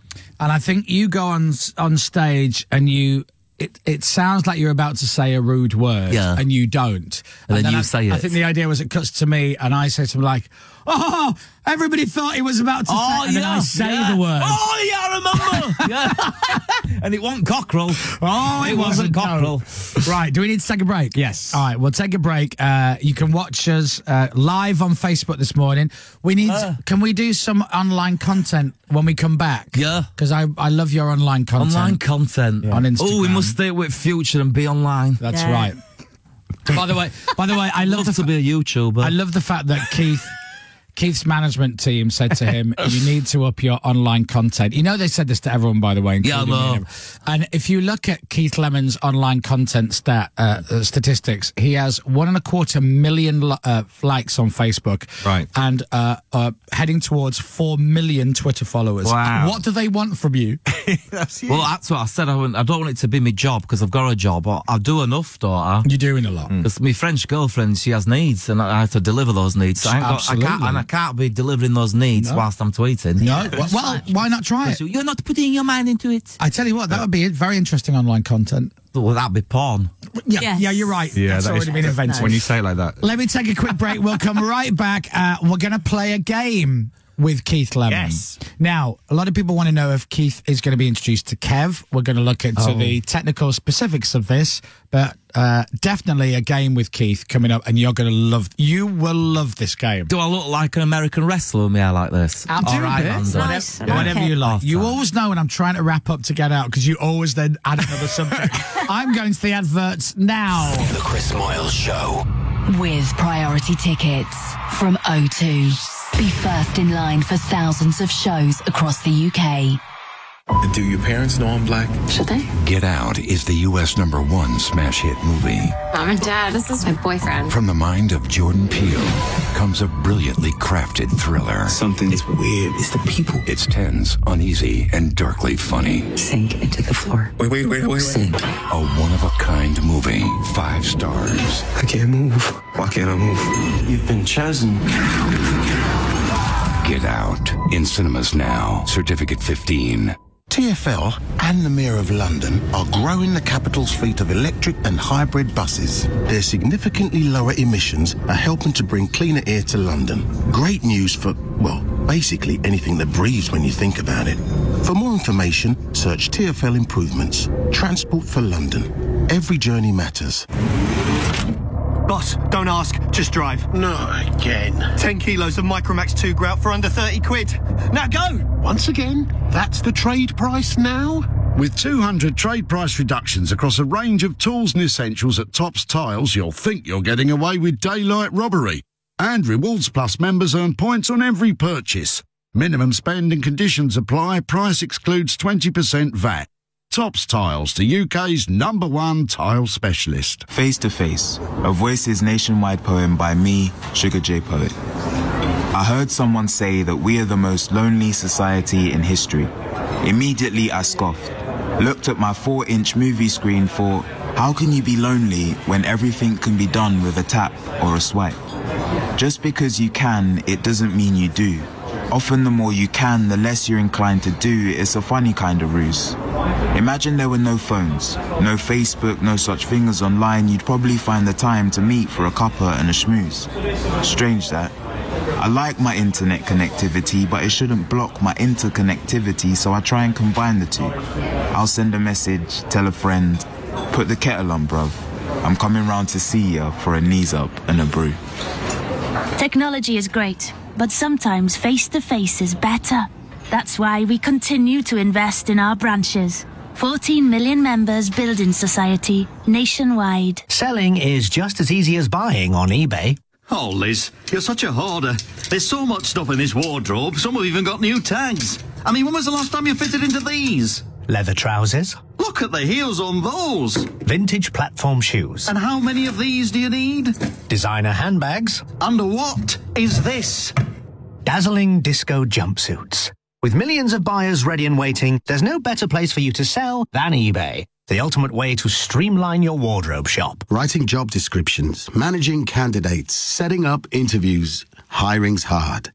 Speaker 1: And I think you go on on stage and you. It, it sounds like you're about to say a rude word,
Speaker 54: Yeah.
Speaker 1: and you don't.
Speaker 54: And then you
Speaker 1: I,
Speaker 54: say it.
Speaker 1: I think the idea was it cuts to me, and I say something like, "Oh, everybody thought he was about to
Speaker 54: Oh,
Speaker 1: say," and then I say
Speaker 54: yeah.
Speaker 1: the word.
Speaker 54: Oh, yeah, I remember. yeah. and it wasn't cockerel.
Speaker 1: Oh, it, wasn't
Speaker 54: cockerel.
Speaker 1: no. right. Do we need to take a break? Yes. All right. We'll take a break. Uh, you can watch us uh, live on Facebook this morning. We need.
Speaker 54: Ah.
Speaker 1: can we do some online content when we come back?
Speaker 54: Yeah.
Speaker 1: Because I I love your online content.
Speaker 54: Online content
Speaker 1: On Instagram.
Speaker 54: Oh, we must stay with future and be online.
Speaker 1: That's
Speaker 4: Yeah.
Speaker 1: right. by the way, by the way, I love
Speaker 54: Love
Speaker 1: the
Speaker 54: to be a YouTuber.
Speaker 1: I love the fact that Keith Keith's management team said to him, "You need to up your online content." You know, they said this to everyone, by the way.
Speaker 54: Yeah, I
Speaker 1: me and. And if you look at Keith Lemon's online content stat uh, uh, statistics, he has one and a quarter million uh, likes on Facebook,
Speaker 2: Right.
Speaker 1: and uh, uh, heading towards four million Twitter followers.
Speaker 54: Wow.
Speaker 1: What do they want from you?
Speaker 54: Well, that's what I said. I, I don't want it to be my job because I've got a job. I, I do enough, daughter.
Speaker 1: You're doing a lot.
Speaker 54: Because my French girlfriend, she has needs, and I I have to deliver those needs. So I, got, I can't,
Speaker 1: Absolutely.
Speaker 54: and I can't be delivering those needs
Speaker 1: No.
Speaker 54: whilst I'm tweeting.
Speaker 1: No, well, well, why not try it?
Speaker 54: You're not putting your mind into it.
Speaker 1: I tell you what, that would be very interesting online content.
Speaker 54: Well, that'd be porn.
Speaker 1: Yeah, yeah, you're right.
Speaker 2: Yeah,
Speaker 1: That's
Speaker 2: that
Speaker 1: already
Speaker 2: is-
Speaker 1: been invented.
Speaker 2: When you say it like that.
Speaker 1: Let me take a quick break. We'll come right back. Uh, we're going to play a game with Keith Lemon.
Speaker 2: Yes.
Speaker 1: Now, a lot of people want to know if Keith is going to be introduced to Kev. We're going to look into
Speaker 54: Oh.
Speaker 1: the technical specifics of this, but uh, definitely a game with Keith coming up, and you're going to love. You will love this game.
Speaker 54: Do I look like an American wrestler with my hair like this?
Speaker 1: I'll do
Speaker 54: All right,
Speaker 1: it.
Speaker 4: Nice. I
Speaker 1: Whatever,
Speaker 4: like
Speaker 1: whatever you like. You always know when I'm trying to wrap up to get out because you always then add another subject. I'm going to the adverts now.
Speaker 20: The Chris Moyles Show.
Speaker 7: With priority tickets from O2. Be first in line for thousands of shows across the UK.
Speaker 22: Do your parents know I'm black?
Speaker 17: Should they?
Speaker 16: Get Out is the U.S. number one smash hit movie.
Speaker 17: Mom and Dad, this is my boyfriend.
Speaker 16: From the mind of Jordan Peele comes a brilliantly crafted thriller.
Speaker 22: Something is weird. It's the people.
Speaker 16: It's tense, uneasy, and darkly funny.
Speaker 17: Sink into the floor.
Speaker 22: Wait, wait, wait, wait, wait.
Speaker 17: Sink.
Speaker 16: A one of a kind movie. Five stars.
Speaker 22: I can't move. Why can't I move? You've been chosen.
Speaker 16: Get Out in cinemas now. Certificate 15.
Speaker 8: TFL and the Mayor of London are growing the capital's fleet of electric and hybrid buses. Their significantly lower emissions are helping to bring cleaner air to London. Great news for, well, basically anything that breathes when you think about it. For more information, search TFL Improvements. Transport for London. Every journey matters.
Speaker 55: Boss, don't ask, just drive.
Speaker 8: No, again.
Speaker 55: 10 kilos of Micromax 2 grout for under 30 quid. Now go!
Speaker 8: Once again, that's the trade price now?
Speaker 56: With 200 trade price reductions across a range of tools and essentials at Tops Tiles, you'll think you're getting away with daylight robbery. And Rewards Plus members earn points on every purchase. Minimum spend and conditions apply. Price excludes 20% VAT. Tops Tiles, the UK's number one tile specialist.
Speaker 42: Face to Face, a Voices nationwide poem by me, Sugar J Poet. I heard someone say that we are the most lonely society in history. Immediately I scoffed, looked at my 4 inch movie screen, for how can you be lonely when everything can be done with a tap or a swipe? Just because you can, it doesn't mean you do. Often the more you can, the less you're inclined to do. It's a funny kind of ruse. Imagine there were no phones, no Facebook, no such thing as online, you'd probably find the time to meet for a cuppa and a schmooze. Strange that. I like my internet connectivity, but it shouldn't block my interconnectivity, so I try and combine the two. I'll send a message, tell a friend, put the kettle on, bruv. I'm coming round to see ya for a knees up and a brew.
Speaker 43: Technology is great, but sometimes face to face is better. That's why we continue to invest in our branches. 14 million members building society nationwide.
Speaker 57: Selling is just as easy as buying on eBay.
Speaker 11: Oh, Liz, you're such a hoarder. There's so much stuff in this wardrobe, some have even got new tags. I mean, when was the last time you fitted into these?
Speaker 57: Leather trousers,
Speaker 11: Look at the heels on those.
Speaker 57: vintage platform shoes,
Speaker 11: And how many of these do you need?
Speaker 57: designer handbags,
Speaker 11: And what is this?
Speaker 57: dazzling disco jumpsuits. With millions of buyers ready and waiting, there's no better place for you to sell than eBay. The ultimate way to streamline your wardrobe shop.
Speaker 8: Writing job descriptions, managing candidates, setting up interviews. Hiring's hard.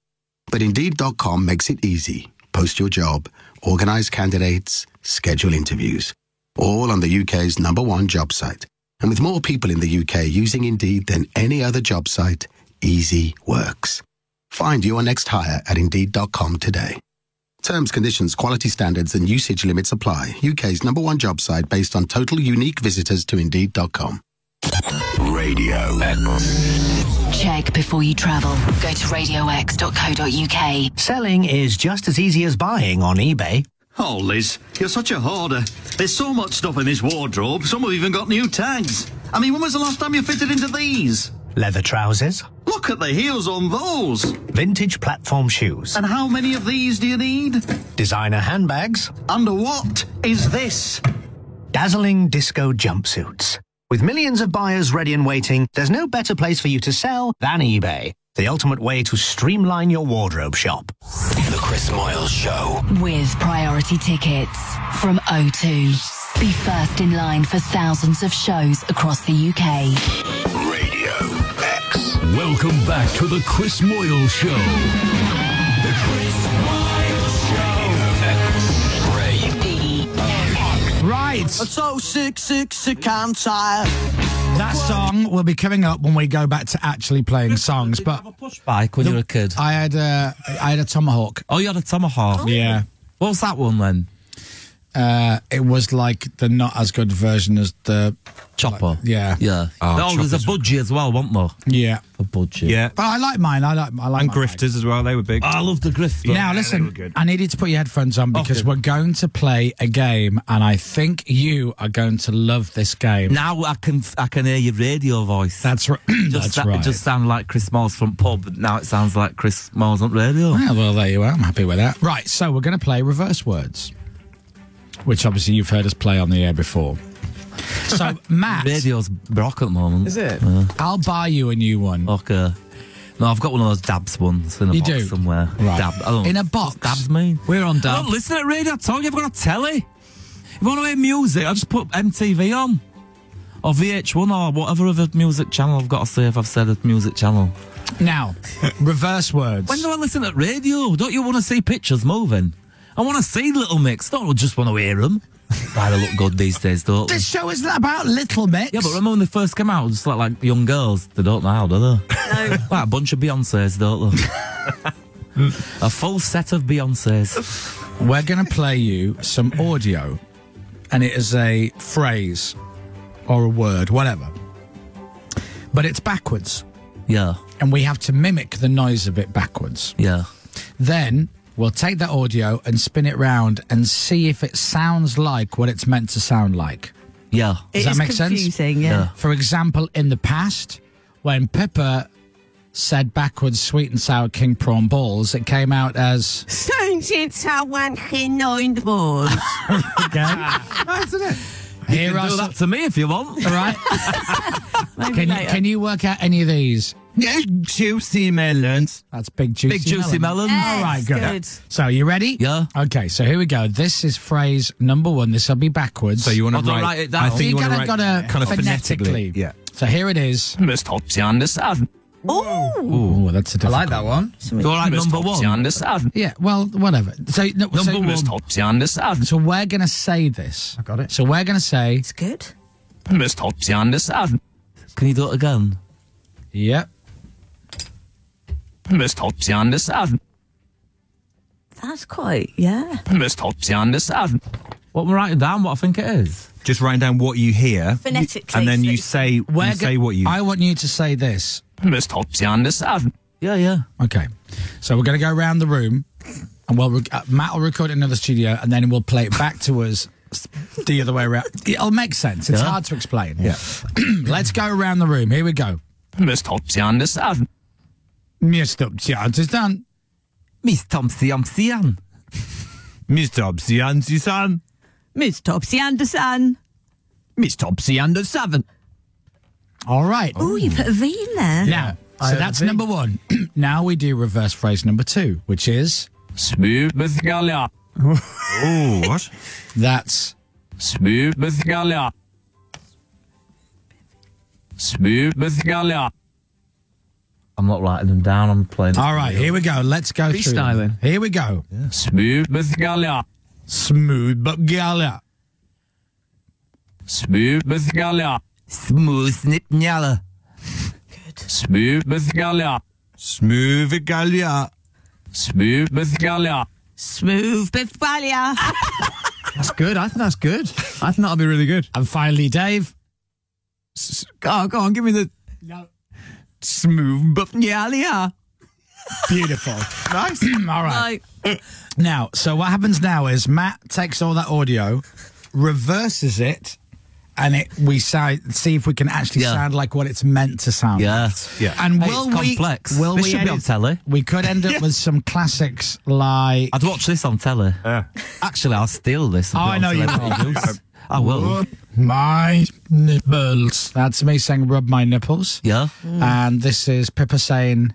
Speaker 8: But Indeed.com makes it easy. Post your job, organize candidates, schedule interviews. All on the UK's number one job site. And with more people in the UK using Indeed than any other job site, easy works. Find your next hire at Indeed.com today. Terms, conditions, quality standards, and usage limits apply. UK's number one job site based on total unique visitors to Indeed.com.
Speaker 20: Radio X.
Speaker 7: Check before you travel. Go to radiox.co.uk.
Speaker 57: Selling is just as easy as buying on eBay.
Speaker 11: Oh, Liz, you're such a hoarder. There's so much stuff in this wardrobe, some have even got new tags. I mean, when was the last time you fitted into these? Leather trousers.
Speaker 58: Look at the heels on those.
Speaker 11: Vintage platform shoes.
Speaker 58: And how many of these do you need?
Speaker 11: Designer handbags.
Speaker 58: And what is this?
Speaker 11: Dazzling disco jumpsuits. With millions of buyers ready and waiting, there's no better place for you to sell than eBay. The ultimate way to streamline your wardrobe shop.
Speaker 20: The Chris Moyles Show.
Speaker 7: With priority tickets from O2. Be first in line for thousands of shows across the UK.
Speaker 20: Radio X.
Speaker 24: Welcome back to the Chris Moyles Show.
Speaker 35: The Chris
Speaker 1: Right.
Speaker 35: I'm so sick, sick, sick and tired.
Speaker 1: That song will be coming up when we go back to actually playing songs. But push
Speaker 54: Bike when you were a kid.
Speaker 1: I had a, I had a tomahawk.
Speaker 54: Oh, you had a tomahawk.
Speaker 1: Yeah.
Speaker 54: What was that one then?
Speaker 1: Uh, it was like the not as good version as the
Speaker 54: chopper.
Speaker 1: yeah,
Speaker 54: Yeah. Oh, there's a budgie as well, wasn't there?
Speaker 1: Yeah.
Speaker 54: A budgie.
Speaker 2: Yeah.
Speaker 1: But I like mine. I like. I like
Speaker 2: And
Speaker 1: my
Speaker 2: grifters as well. They were big.
Speaker 54: I love the grifter.
Speaker 1: now listen, I needed to put your headphones on because we're going to play a game, and I think you are going to love this game.
Speaker 54: Now I can I can hear your radio voice.
Speaker 1: That's right.
Speaker 54: Just
Speaker 1: That's
Speaker 54: that,
Speaker 1: right.
Speaker 54: It just sounded like Chris Moyles front pub, but now it sounds like Chris Moyles on radio.
Speaker 1: Yeah, well, there you are. I'm happy with that. Right, so we're going to play reverse words, which obviously you've heard us play on the air before. So, Matt,
Speaker 54: Radio's broke at the moment.
Speaker 53: Is it?
Speaker 54: Yeah.
Speaker 1: I'll buy you a new one.
Speaker 54: Okay. Uh, no, I've got one of those dabs ones in a
Speaker 1: You
Speaker 54: box
Speaker 1: do?
Speaker 54: somewhere.
Speaker 1: Right.
Speaker 54: Dab. I don't
Speaker 1: In a box?
Speaker 54: Dabs mean?
Speaker 53: We're on
Speaker 54: I
Speaker 53: dab.
Speaker 54: don't listen to radio. I told you I've got a telly. If I want to hear music, I just put MTV on. Or VH1 or whatever other music channel I've got to say if I've said a music channel.
Speaker 1: Now, reverse words.
Speaker 54: When do I listen to radio? Don't you want to see pictures moving? I want to see Little Mix. Don't just want to hear them. Why they look good these days, don't they?
Speaker 1: This show isn't about Little Mix.
Speaker 54: Yeah, but remember when they first came out, just like like young girls, they don't know how, do they? No. like a bunch of Beyonces, don't they? a full set of Beyonces.
Speaker 1: We're going to play you some audio, and it is a phrase or a word, whatever. But it's backwards,
Speaker 54: Yeah,
Speaker 1: and we have to mimic the noise of it backwards.
Speaker 54: yeah.
Speaker 1: Then we'll take that audio and spin it round and see if it sounds like what it's meant to sound like.
Speaker 54: Yeah.
Speaker 1: Does
Speaker 4: It
Speaker 1: that
Speaker 4: is
Speaker 1: make sense?
Speaker 4: confusing, yeah. Yeah.
Speaker 1: For example, in the past, when Pippa said backwards sweet and sour king prawn balls, it came out as okay.
Speaker 54: Nice, isn't it?
Speaker 1: Here
Speaker 54: you
Speaker 1: are
Speaker 54: can do
Speaker 1: some-
Speaker 54: that to me if you want.
Speaker 1: All right. can you can you work out any of these?
Speaker 2: Juicy melons.
Speaker 1: That's big juicy.
Speaker 54: Big juicy melons.
Speaker 1: All right, good.
Speaker 4: good.
Speaker 1: So you ready?
Speaker 54: Yeah.
Speaker 1: Okay, so here we go. This is phrase number one. This will be backwards.
Speaker 2: So you want to
Speaker 54: don't
Speaker 2: write,
Speaker 54: write it down.
Speaker 2: I
Speaker 54: So
Speaker 2: think
Speaker 1: you
Speaker 2: you want
Speaker 1: gotta
Speaker 2: to write
Speaker 1: gotta
Speaker 2: kind of
Speaker 1: phonetically.
Speaker 2: phonetically. Yeah.
Speaker 1: So here it is.
Speaker 58: Must hope you understand.
Speaker 1: Oh, that's a
Speaker 53: I
Speaker 1: difficult.
Speaker 53: like that one.
Speaker 54: Do I like
Speaker 58: Must
Speaker 54: number one?
Speaker 58: understand.
Speaker 1: Yeah. Well, whatever. So no,
Speaker 54: Number
Speaker 58: Must
Speaker 54: one.
Speaker 58: hope you understand.
Speaker 1: so we're gonna say this.
Speaker 53: I got it.
Speaker 1: So we're gonna say.
Speaker 4: It's good.
Speaker 58: Must hope you understand.
Speaker 54: Can you do it again?
Speaker 1: Yep.
Speaker 58: Must hope you understand.
Speaker 4: That's quite, yeah.
Speaker 58: Must hope you understand.
Speaker 54: What am I writing down? What I think it is.
Speaker 2: Just writing down what you hear.
Speaker 4: Phonetically,
Speaker 2: And then you say,
Speaker 1: We're
Speaker 2: you
Speaker 1: go-
Speaker 2: say what you.
Speaker 1: I want you to say this.
Speaker 58: Must hope you understand.
Speaker 54: Yeah, yeah.
Speaker 1: Okay. So we're gonna go around the room, and we'll rec- uh, Matt will record it in another studio, and then we'll play it back to us. The other way around. It'll make sense. It's
Speaker 54: Yeah.
Speaker 1: hard to explain. Yeah. Let's go around the room. Here we go.
Speaker 58: Must hope you understand.
Speaker 1: Mr. Chances done.
Speaker 54: Miss Thompsy Umpsyan.
Speaker 2: Mr. Obsiansi-san.
Speaker 4: Miss Topsy Anderson.
Speaker 53: Miss Topsy under seven.
Speaker 1: All right.
Speaker 4: Oh, you put a V in there.
Speaker 1: Now,
Speaker 53: I
Speaker 1: so
Speaker 53: have
Speaker 1: that's number one. now we do reverse phrase number two, which is
Speaker 58: Smooth with Galia.
Speaker 2: Oh, what?
Speaker 1: that's
Speaker 58: Smooth with Galia. Smooth with Galia.
Speaker 54: I'm not writing them down. I'm playing.
Speaker 1: all right. Here we go. Let's go through. them.
Speaker 53: Freestyling.
Speaker 1: Here we go.
Speaker 58: Smooth but Galia.
Speaker 1: Smooth but gala.
Speaker 58: Smooth but Galia.
Speaker 54: Smooth snip nyala.
Speaker 58: Smooth but Galia.
Speaker 2: Smooth Galia.
Speaker 58: Smooth with Galia.
Speaker 4: Smooth Biff Balia.
Speaker 53: That's good. I think that's good. I think that'll be really good.
Speaker 1: And finally, Dave.
Speaker 53: S- Oh, go on, give me the
Speaker 1: No.
Speaker 53: Smooth but yeah, yeah.
Speaker 1: Beautiful.
Speaker 53: Nice.
Speaker 1: all right.
Speaker 4: Like,
Speaker 1: Now, so what happens now is Matt takes all that audio, reverses it, and it we sound, see if we can actually
Speaker 54: Yeah.
Speaker 1: sound like what it's meant to sound.
Speaker 54: Yeah. Yeah.
Speaker 1: And
Speaker 54: Hey,
Speaker 1: will
Speaker 54: it's
Speaker 1: we?
Speaker 54: complex.
Speaker 1: Will
Speaker 54: This
Speaker 1: we
Speaker 54: should be on
Speaker 1: edit-
Speaker 54: telly.
Speaker 1: We could end up with some classics like.
Speaker 54: I'd watch this on telly. Actually, I'll steal this. and
Speaker 1: Oh,
Speaker 54: put
Speaker 1: I
Speaker 54: it
Speaker 1: know
Speaker 54: on
Speaker 1: you
Speaker 54: Celebrity
Speaker 1: will.
Speaker 54: I will.
Speaker 1: My nipples. That's me saying rub my nipples.
Speaker 54: Yeah. Mm.
Speaker 1: And this is Pippa saying.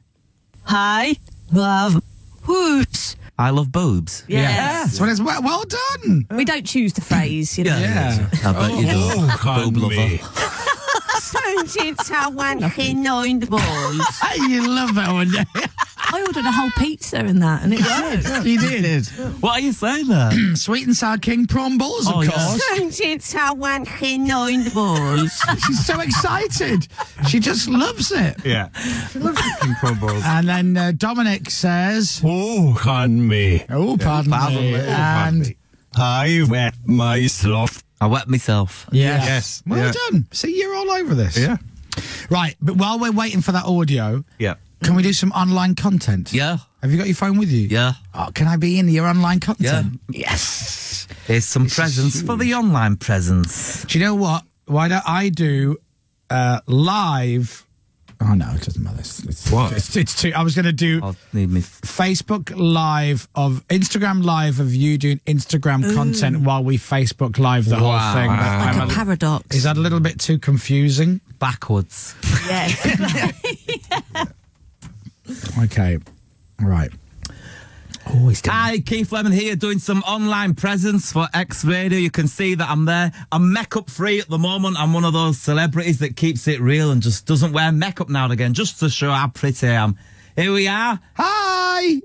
Speaker 4: Hi, love, whoops.
Speaker 54: I love boobs.
Speaker 4: Yes.
Speaker 1: Well, it's well, well done.
Speaker 4: We don't choose the phrase, you know.
Speaker 54: Yeah. I bet you do. Oh, Boob lover.
Speaker 4: So it's how wanking nine balls.
Speaker 1: you love that one.
Speaker 4: I ordered a whole pizza in that, and it worked.
Speaker 1: You did.
Speaker 54: What are you saying there?
Speaker 1: Sweet and sour king prawn balls, of
Speaker 54: Oh, yeah.
Speaker 1: course.
Speaker 4: It's how wanking nine balls.
Speaker 1: She's so excited. She just loves it.
Speaker 59: Yeah. She loves the king prawn balls.
Speaker 1: And then uh, Dominic says,
Speaker 59: Oh, pardon me.
Speaker 1: "Oh, pardon,
Speaker 54: Pardon
Speaker 1: me."
Speaker 54: me.
Speaker 1: And
Speaker 59: I wet myself.
Speaker 54: I wet myself.
Speaker 1: yes,
Speaker 59: Yes.
Speaker 1: well
Speaker 59: Yeah.
Speaker 1: done. See, you're all over this.
Speaker 59: Yeah.
Speaker 1: Right, but while we're waiting for that audio,
Speaker 59: Yeah.
Speaker 1: Can we do some online content?
Speaker 54: Yeah.
Speaker 1: Have you got your phone with you?
Speaker 54: Yeah.
Speaker 1: Oh, can I be in your online content? Yeah. Yes.
Speaker 54: Here's some presents for the online presents.
Speaker 1: Do you know what? Why don't I do uh, live? Oh no, it doesn't matter. It's, it's,
Speaker 59: What?
Speaker 1: It's, it's too. I was going to do
Speaker 54: I'll need me.
Speaker 1: Facebook live of Instagram live of you doing Instagram content while we Facebook live the whole thing. But
Speaker 4: Like
Speaker 1: I'm
Speaker 4: a paradox.
Speaker 1: is that a little bit too confusing?
Speaker 54: Backwards.
Speaker 4: Yes.
Speaker 1: Okay, right. Oh, he's
Speaker 54: Hi, Keith Lemon here doing some online presence for X Radio. You can see that I'm there. I'm makeup free at the moment. I'm one of those celebrities that keeps it real and just doesn't wear makeup now and again just to show how pretty I am. Here we are.
Speaker 1: Hi.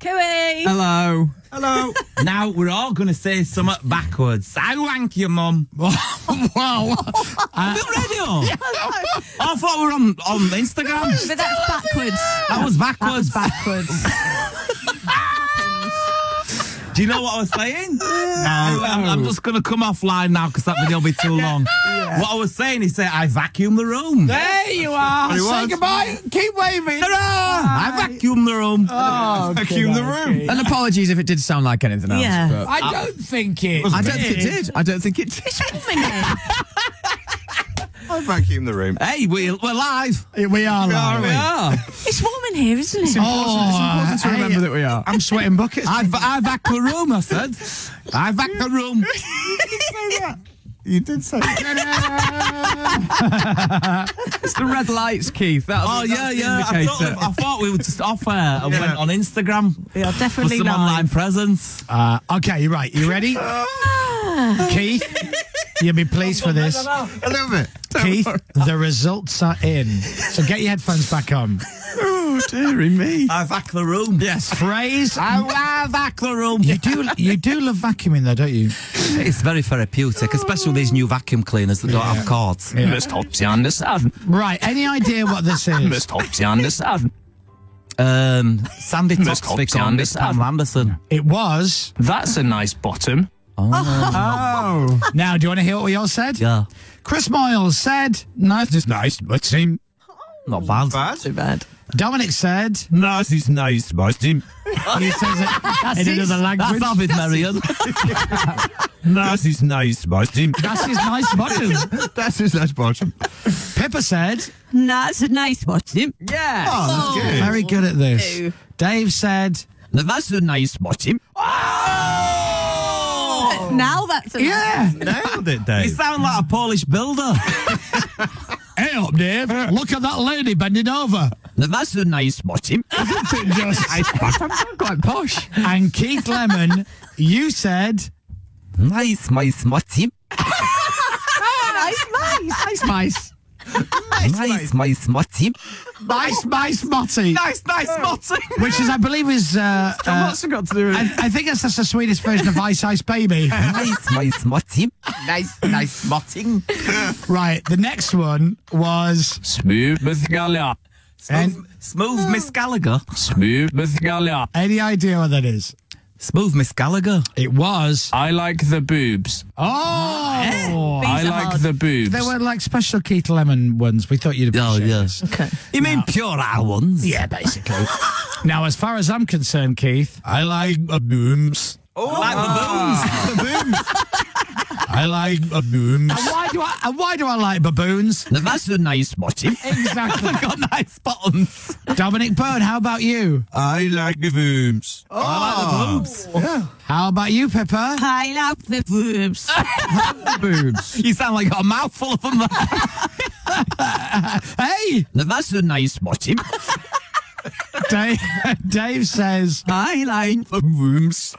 Speaker 4: Cooey.
Speaker 53: Hello.
Speaker 59: Hello.
Speaker 54: now we're all going to say something backwards. I wank you, mum.
Speaker 1: wow.
Speaker 54: Uh, radio. I thought we were on, on Instagram.
Speaker 4: But that's backwards.
Speaker 54: That was backwards.
Speaker 4: Backwards.
Speaker 54: Do you know what I was saying? I'm, I'm just going to come offline now because that video will be too long. What I was saying is that I vacuum the room.
Speaker 1: There you are.
Speaker 59: Very
Speaker 1: Say
Speaker 59: well.
Speaker 1: goodbye. Keep waving.
Speaker 54: I vacuum the room.
Speaker 1: Oh,
Speaker 59: Vacuum the room.
Speaker 53: And apologies if it did sound like anything else.
Speaker 4: Yeah.
Speaker 53: but-
Speaker 1: I don't think it.
Speaker 53: I don't think it did. I don't think it did.
Speaker 59: I vacuum the room.
Speaker 54: Hey, we, we're live.
Speaker 1: We are live.
Speaker 54: We are.
Speaker 4: It's warm in here, isn't it?
Speaker 1: Oh,
Speaker 53: It's important to
Speaker 1: hey,
Speaker 53: remember that we are.
Speaker 1: I'm sweating buckets.
Speaker 54: I, va- I vac the room, I said. I vac the room.
Speaker 59: You did say
Speaker 53: It's the red lights, Keith. That
Speaker 54: Oh, yeah, yeah. I thought, I thought we were just off air and
Speaker 59: Yeah.
Speaker 54: went on Instagram
Speaker 4: We are
Speaker 54: for
Speaker 4: definitely
Speaker 54: some
Speaker 4: live.
Speaker 54: online presence.
Speaker 1: Uh, okay, you're right. You ready? Keith, you'll be pleased for this.
Speaker 59: a little bit.
Speaker 1: Keith, the results are in. So get your headphones back on.
Speaker 59: Oh, dearie me.
Speaker 54: I vac the room.
Speaker 1: Yes. Phrase.
Speaker 54: I, I vac the room.
Speaker 1: You do, you do love vacuuming though, don't you?
Speaker 54: It's very therapeutic, especially with these new vacuum cleaners that don't have cords.
Speaker 35: Must hope you understand.
Speaker 1: Right. Any idea what this is?
Speaker 35: Must hope you understand.
Speaker 54: Um, Sandy
Speaker 35: Must
Speaker 54: Toxic
Speaker 35: hope you
Speaker 54: on Miss
Speaker 35: understand.
Speaker 54: Pam Anderson.
Speaker 1: It was.
Speaker 35: That's a nice bottom.
Speaker 1: Oh. Now, do you want to hear what we all said?
Speaker 54: Yeah,
Speaker 1: Chris Moyles said, "Nice, it's nice, but seem."
Speaker 54: not bad.
Speaker 59: Bad?
Speaker 4: Too bad.
Speaker 1: Dominic said,
Speaker 59: Nice is nice, but him.
Speaker 1: he says it in another language.
Speaker 54: That's David Marion.
Speaker 59: Nice is nice, but him.
Speaker 1: That's his nice button.
Speaker 59: That's his nice bottom.
Speaker 1: Pippa said,
Speaker 4: That's a nice bottom.
Speaker 53: Yeah.
Speaker 59: Oh, that's oh. good.
Speaker 1: very good at this.
Speaker 4: Ew.
Speaker 1: Dave said,
Speaker 35: That's a nice bottom. Oh! Oh.
Speaker 4: Now that's a
Speaker 1: yeah.
Speaker 59: Nailed it, Dave.
Speaker 54: You sound like a Polish builder.
Speaker 1: Hey up, Dave. Look at that lady bending over.
Speaker 35: That's a nice bottom.
Speaker 1: Isn't it just?
Speaker 53: Quite posh.
Speaker 1: and Keith Lemon, you said,
Speaker 54: nice, nice, bottom.
Speaker 4: nice, nice.
Speaker 53: Nice mice.
Speaker 54: Nice, nice, bottom.
Speaker 1: nice, nice, Motty.
Speaker 54: Nice, nice, bottom.
Speaker 1: Which is, I believe, is. Uh, uh,
Speaker 53: What's it got to do with
Speaker 1: I, I think that's just the Swedish version of Ice Ice Baby.
Speaker 54: Nice, nice, bottom. Nice, nice, bottom.
Speaker 1: right, the next one was.
Speaker 35: Smooth with Galia.
Speaker 1: And
Speaker 54: Smooth Miss Gallagher.
Speaker 35: Smooth with Galia.
Speaker 1: any idea what that is?
Speaker 54: Smooth Miss Gallagher.
Speaker 1: It was.
Speaker 35: I like the boobs.
Speaker 1: Oh!
Speaker 35: I like
Speaker 4: hard.
Speaker 35: the boobs.
Speaker 1: They were like special Keith Lemon ones. We thought you'd
Speaker 54: be.
Speaker 1: Oh,
Speaker 54: yes.
Speaker 1: this.
Speaker 4: Okay.
Speaker 54: You mean pure eye ones?
Speaker 1: Yeah, basically. now, as far as I'm concerned, Keith, I like uh, booms.
Speaker 54: Oh like the booms.
Speaker 1: I
Speaker 3: I like baboons.
Speaker 1: And why do I? And why do I like baboons?
Speaker 3: That's a nice bottom.
Speaker 1: Exactly.
Speaker 3: got nice bottoms.
Speaker 1: Dominic Byrne, how about you?
Speaker 2: I like baboons.
Speaker 1: Oh, i like the booms oh. How about you, Pippa?
Speaker 4: I love the boobs.
Speaker 3: The boobs.
Speaker 54: You sound like you got a mouthful of them.
Speaker 1: hey,
Speaker 3: That's a nice bottom.
Speaker 1: Dave. Dave says
Speaker 3: I like rooms."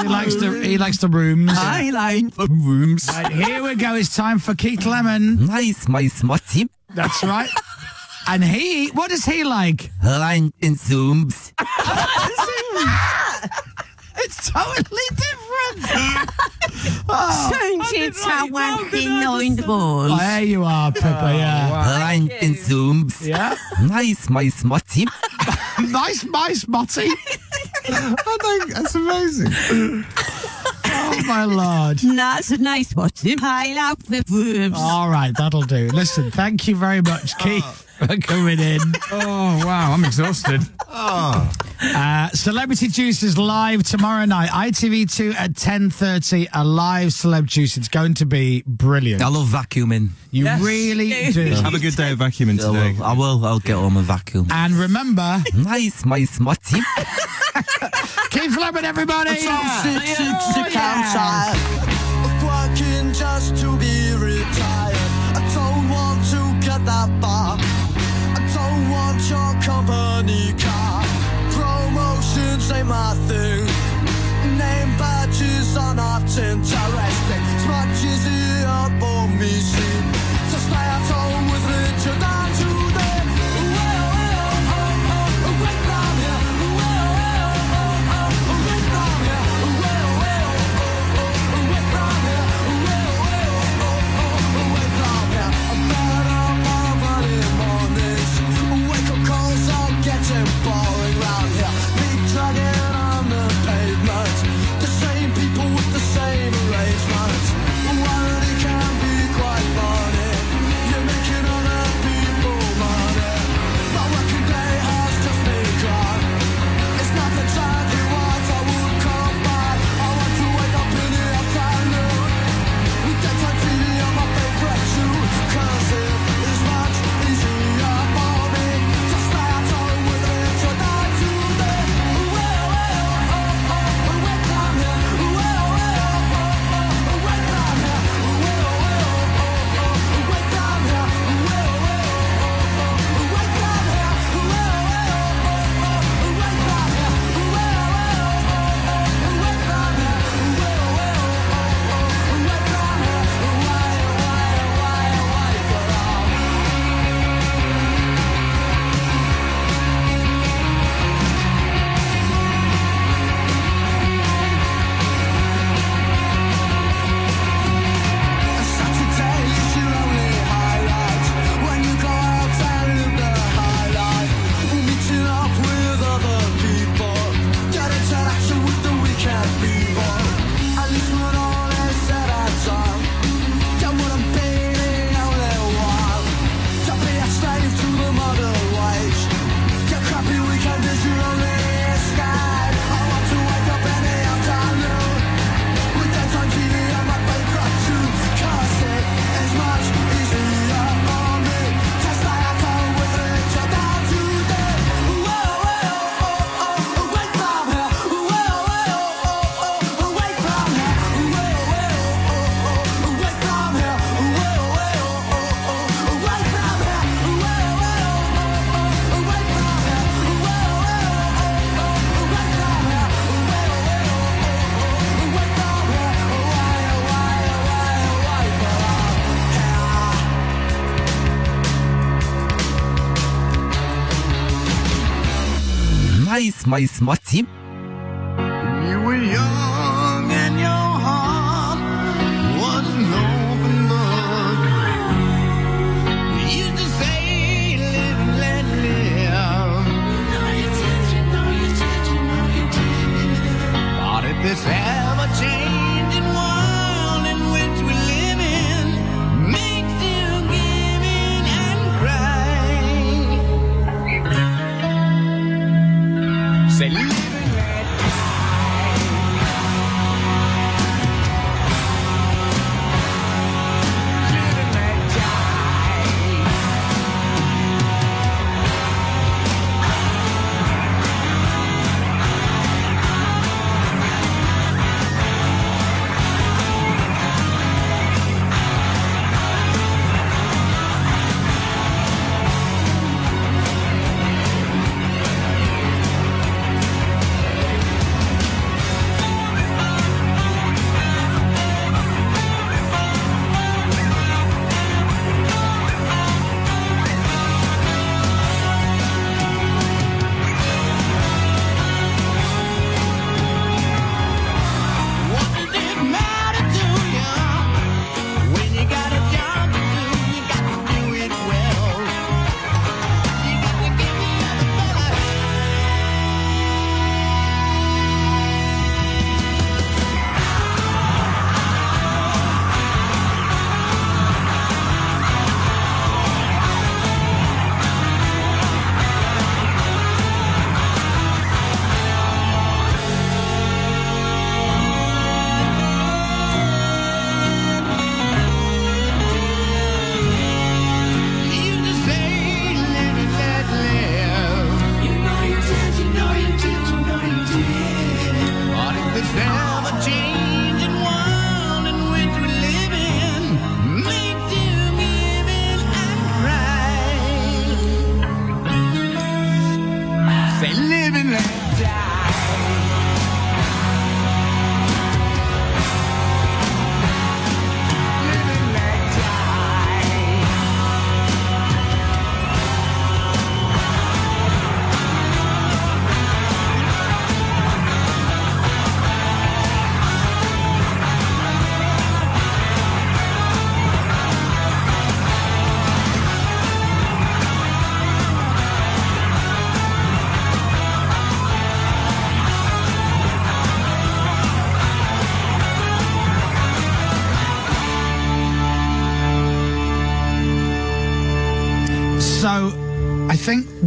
Speaker 1: he likes the he likes the rooms.
Speaker 3: I like rooms.
Speaker 1: Right, here we go. It's time for Keith Lemon.
Speaker 54: nice, nice bottom.
Speaker 1: That's right. And he, what does he like?
Speaker 54: Line in zooms.
Speaker 1: It's totally different. oh,
Speaker 4: Change it someone behind the balls.
Speaker 1: oh, there you are, Pippa. Oh, yeah.
Speaker 54: Line in zooms.
Speaker 1: Yeah.
Speaker 54: Nice, nice bottom.
Speaker 1: nice, nice, Motty.
Speaker 2: I think that's amazing.
Speaker 1: Oh my lord.
Speaker 4: That's a nice bottom. I love the boobs.
Speaker 1: All right, that'll do. Listen, thank you very much, oh. Keith, for coming in.
Speaker 3: Oh, wow. I'm exhausted.
Speaker 1: Uh, Celebrity Juice is live tomorrow night. ITV2 at 10.30, a live Celeb Juice. It's going to be brilliant.
Speaker 54: I love vacuuming.
Speaker 1: You really do.
Speaker 60: Have a good day of vacuuming
Speaker 54: I
Speaker 60: today.
Speaker 54: will. I will. I'll get on and vacuum.
Speaker 1: And remember,
Speaker 54: Nice, nice bottom.
Speaker 1: Keith Lemon, everybody.
Speaker 34: Working just to be retired. I don't want to get that far. Want your company car. Promotions ain't my thing. Name badges are not interesting. Much easier for me, see,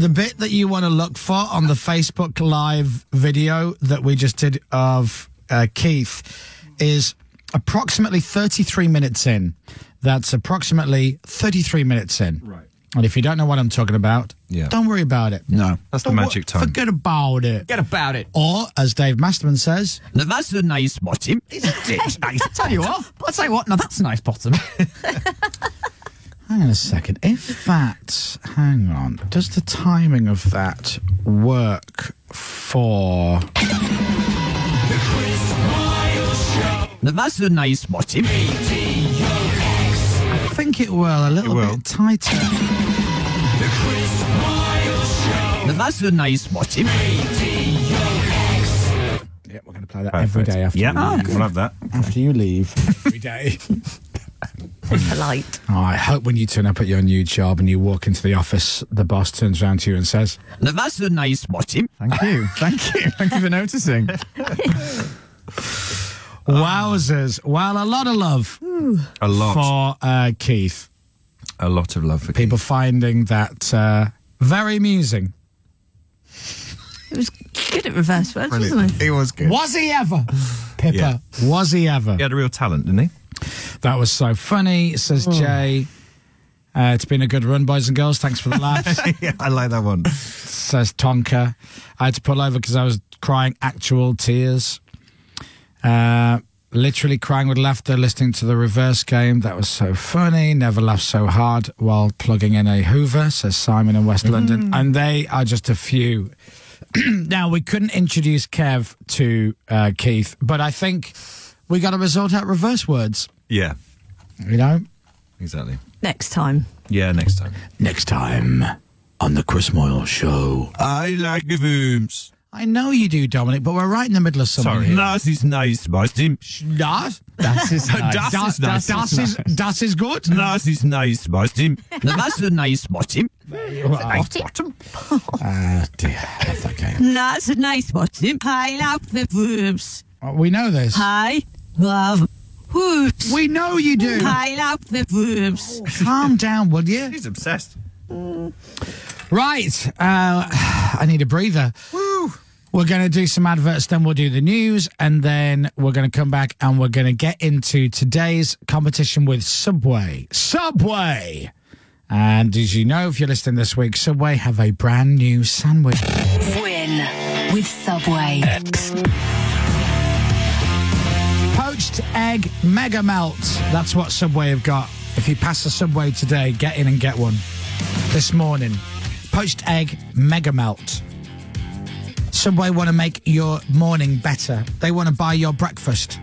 Speaker 34: the
Speaker 1: bit that you want to look for on the Facebook Live video that we just did of uh, Keith is approximately 33 minutes in. That's approximately 33 minutes in. Right. And if you don't know what I'm talking about,
Speaker 2: Yeah.
Speaker 1: don't worry about it.
Speaker 2: No, that's the
Speaker 1: Don't wor-
Speaker 2: magic time.
Speaker 1: Forget about it.
Speaker 53: Get about it.
Speaker 1: Or, as Dave Masterman says,
Speaker 53: Now that's a nice bottom. Isn't it? nice. Tell you what. I'll tell you what. Now that's a nice bottom.
Speaker 1: Hang on a second. If that, hang on, does the timing of that work for?
Speaker 53: now that's a nice bottom.
Speaker 1: I think it will a little bit tighter.
Speaker 53: Now that's a nice bottom.
Speaker 1: Yeah, we're going to play that every day after.
Speaker 2: Yeah,
Speaker 1: you leave.
Speaker 2: we'll have that.
Speaker 1: after you leave every day.
Speaker 4: Polite.
Speaker 1: Oh, I hope when you turn up at your new job and you walk into the office, the boss turns around to you and says,
Speaker 53: Now that's a nice bottom. Thank you. Thank you. Thank you for noticing.
Speaker 1: "Wowzers!" Well, a lot of love
Speaker 2: A lot.
Speaker 1: for uh, Keith.
Speaker 2: A lot of love for
Speaker 1: People finding that uh, very amusing.
Speaker 4: It was good at reverse words, wasn't it?
Speaker 2: He was good.
Speaker 1: Was he ever, Pippa?
Speaker 2: Yeah.
Speaker 1: Was he ever?
Speaker 2: He had a real talent, didn't he?
Speaker 1: That was so funny, says Jay. Uh, it's been a good run, boys and girls. Thanks for the laughs.
Speaker 2: yeah, I like that one.
Speaker 1: says Tonka. I had to pull over because I was crying actual tears. Uh, literally crying with laughter listening to the reverse game. That was so funny. Never laughed so hard while plugging in a Hoover, says Simon in West London. And they are just a few. now, we couldn't introduce Kev to uh, Keith, but I think we got to resort out reverse words.
Speaker 2: Yeah,
Speaker 1: You know?
Speaker 2: exactly.
Speaker 4: Next time.
Speaker 2: Yeah, next time.
Speaker 1: Next time on the Chris Moyles Show.
Speaker 59: I like the rooms.
Speaker 1: I know you do, Dominic, but we're right in the middle of something.
Speaker 59: Sorry.
Speaker 1: here.
Speaker 59: Das ist nice, Basti.
Speaker 1: Das?
Speaker 53: Das ist nice.
Speaker 59: Das
Speaker 1: Das,
Speaker 59: ist nice.
Speaker 1: das, das, ist, das ist gut.
Speaker 59: Das ist nice, Basti.
Speaker 53: Now that's a nice bottom.
Speaker 1: bottom. Uh, dear, I love that game.
Speaker 4: That's a nice bottom. I love the boobs.
Speaker 1: Uh, We know this.
Speaker 4: I love boobs.
Speaker 1: We know you do.
Speaker 4: I love the boobs.
Speaker 1: Calm down, will you?
Speaker 2: He's obsessed.
Speaker 1: Right. Uh, I need a breather. We're going to do some adverts, then we'll do the news, and then we're going to come back and we're going to get into today's competition with Subway. Subway! And as you know, if you're listening this week, Subway have a brand new sandwich.
Speaker 7: Win with Subway.
Speaker 1: Poached egg mega melt. That's what Subway have got. If you pass the Subway today, get in and get one. This morning, poached egg mega melt. Subway want to make your morning better. They want to buy your breakfast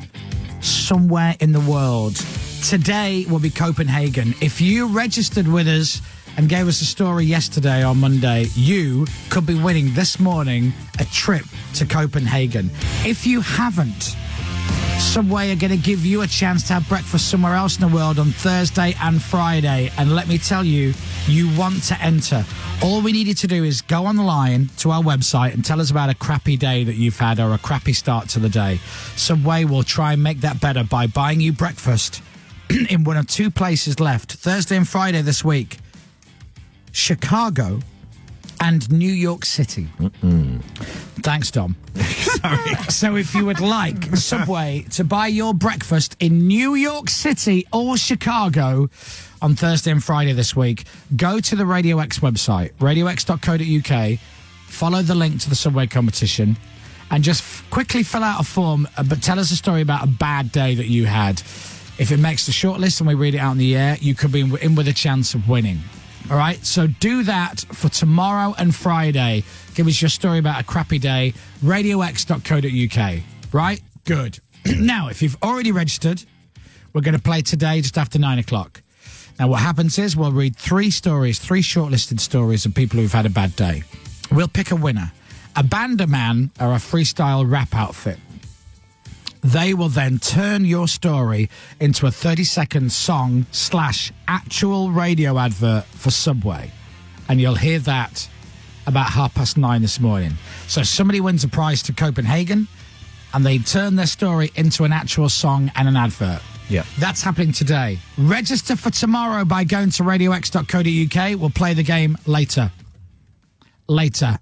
Speaker 1: somewhere in the world. Today will be Copenhagen. If you registered with us and gave us a story yesterday on Monday, you could be winning this morning a trip to Copenhagen. If you haven't, Subway are going to give you a chance to have breakfast somewhere else in the world on Thursday and Friday. And let me tell you, you want to enter. All we need you to do is go online to our website and tell us about a crappy day that you've had or a crappy start to the day. Subway will try and make that better by buying you breakfast in one of two places left Thursday and Friday this week Chicago and New York City. Thanks, Dom. So if you would like Subway to buy your breakfast in New York City or Chicago on Thursday and Friday this week, go to the Radio X website, radiox.co.uk, follow the link to the Subway competition, and just f- quickly fill out a form, uh, but tell us a story about a bad day that you had. If it makes the shortlist and we read it out in the air, you could be in, in with a chance of winning. All right, so do that for tomorrow and Friday. Give us your story about a crappy day. RadioX.co.uk. Right? Good. now, if you've already registered, we're going to play today just after nine o'clock. Now, what happens is we'll read three stories, three shortlisted stories of people who've had a bad day. We'll pick a winner. Abandoman are a freestyle rap outfit. They will then turn your story into a 30 second song slash actual radio advert for Subway. And you'll hear that about half past nine this morning. So somebody wins a prize to Copenhagen and they turn their story into an actual song and an advert.
Speaker 2: Yeah.
Speaker 1: That's happening today. Register for tomorrow by going to radiox.co.uk. We'll play the game later. Later.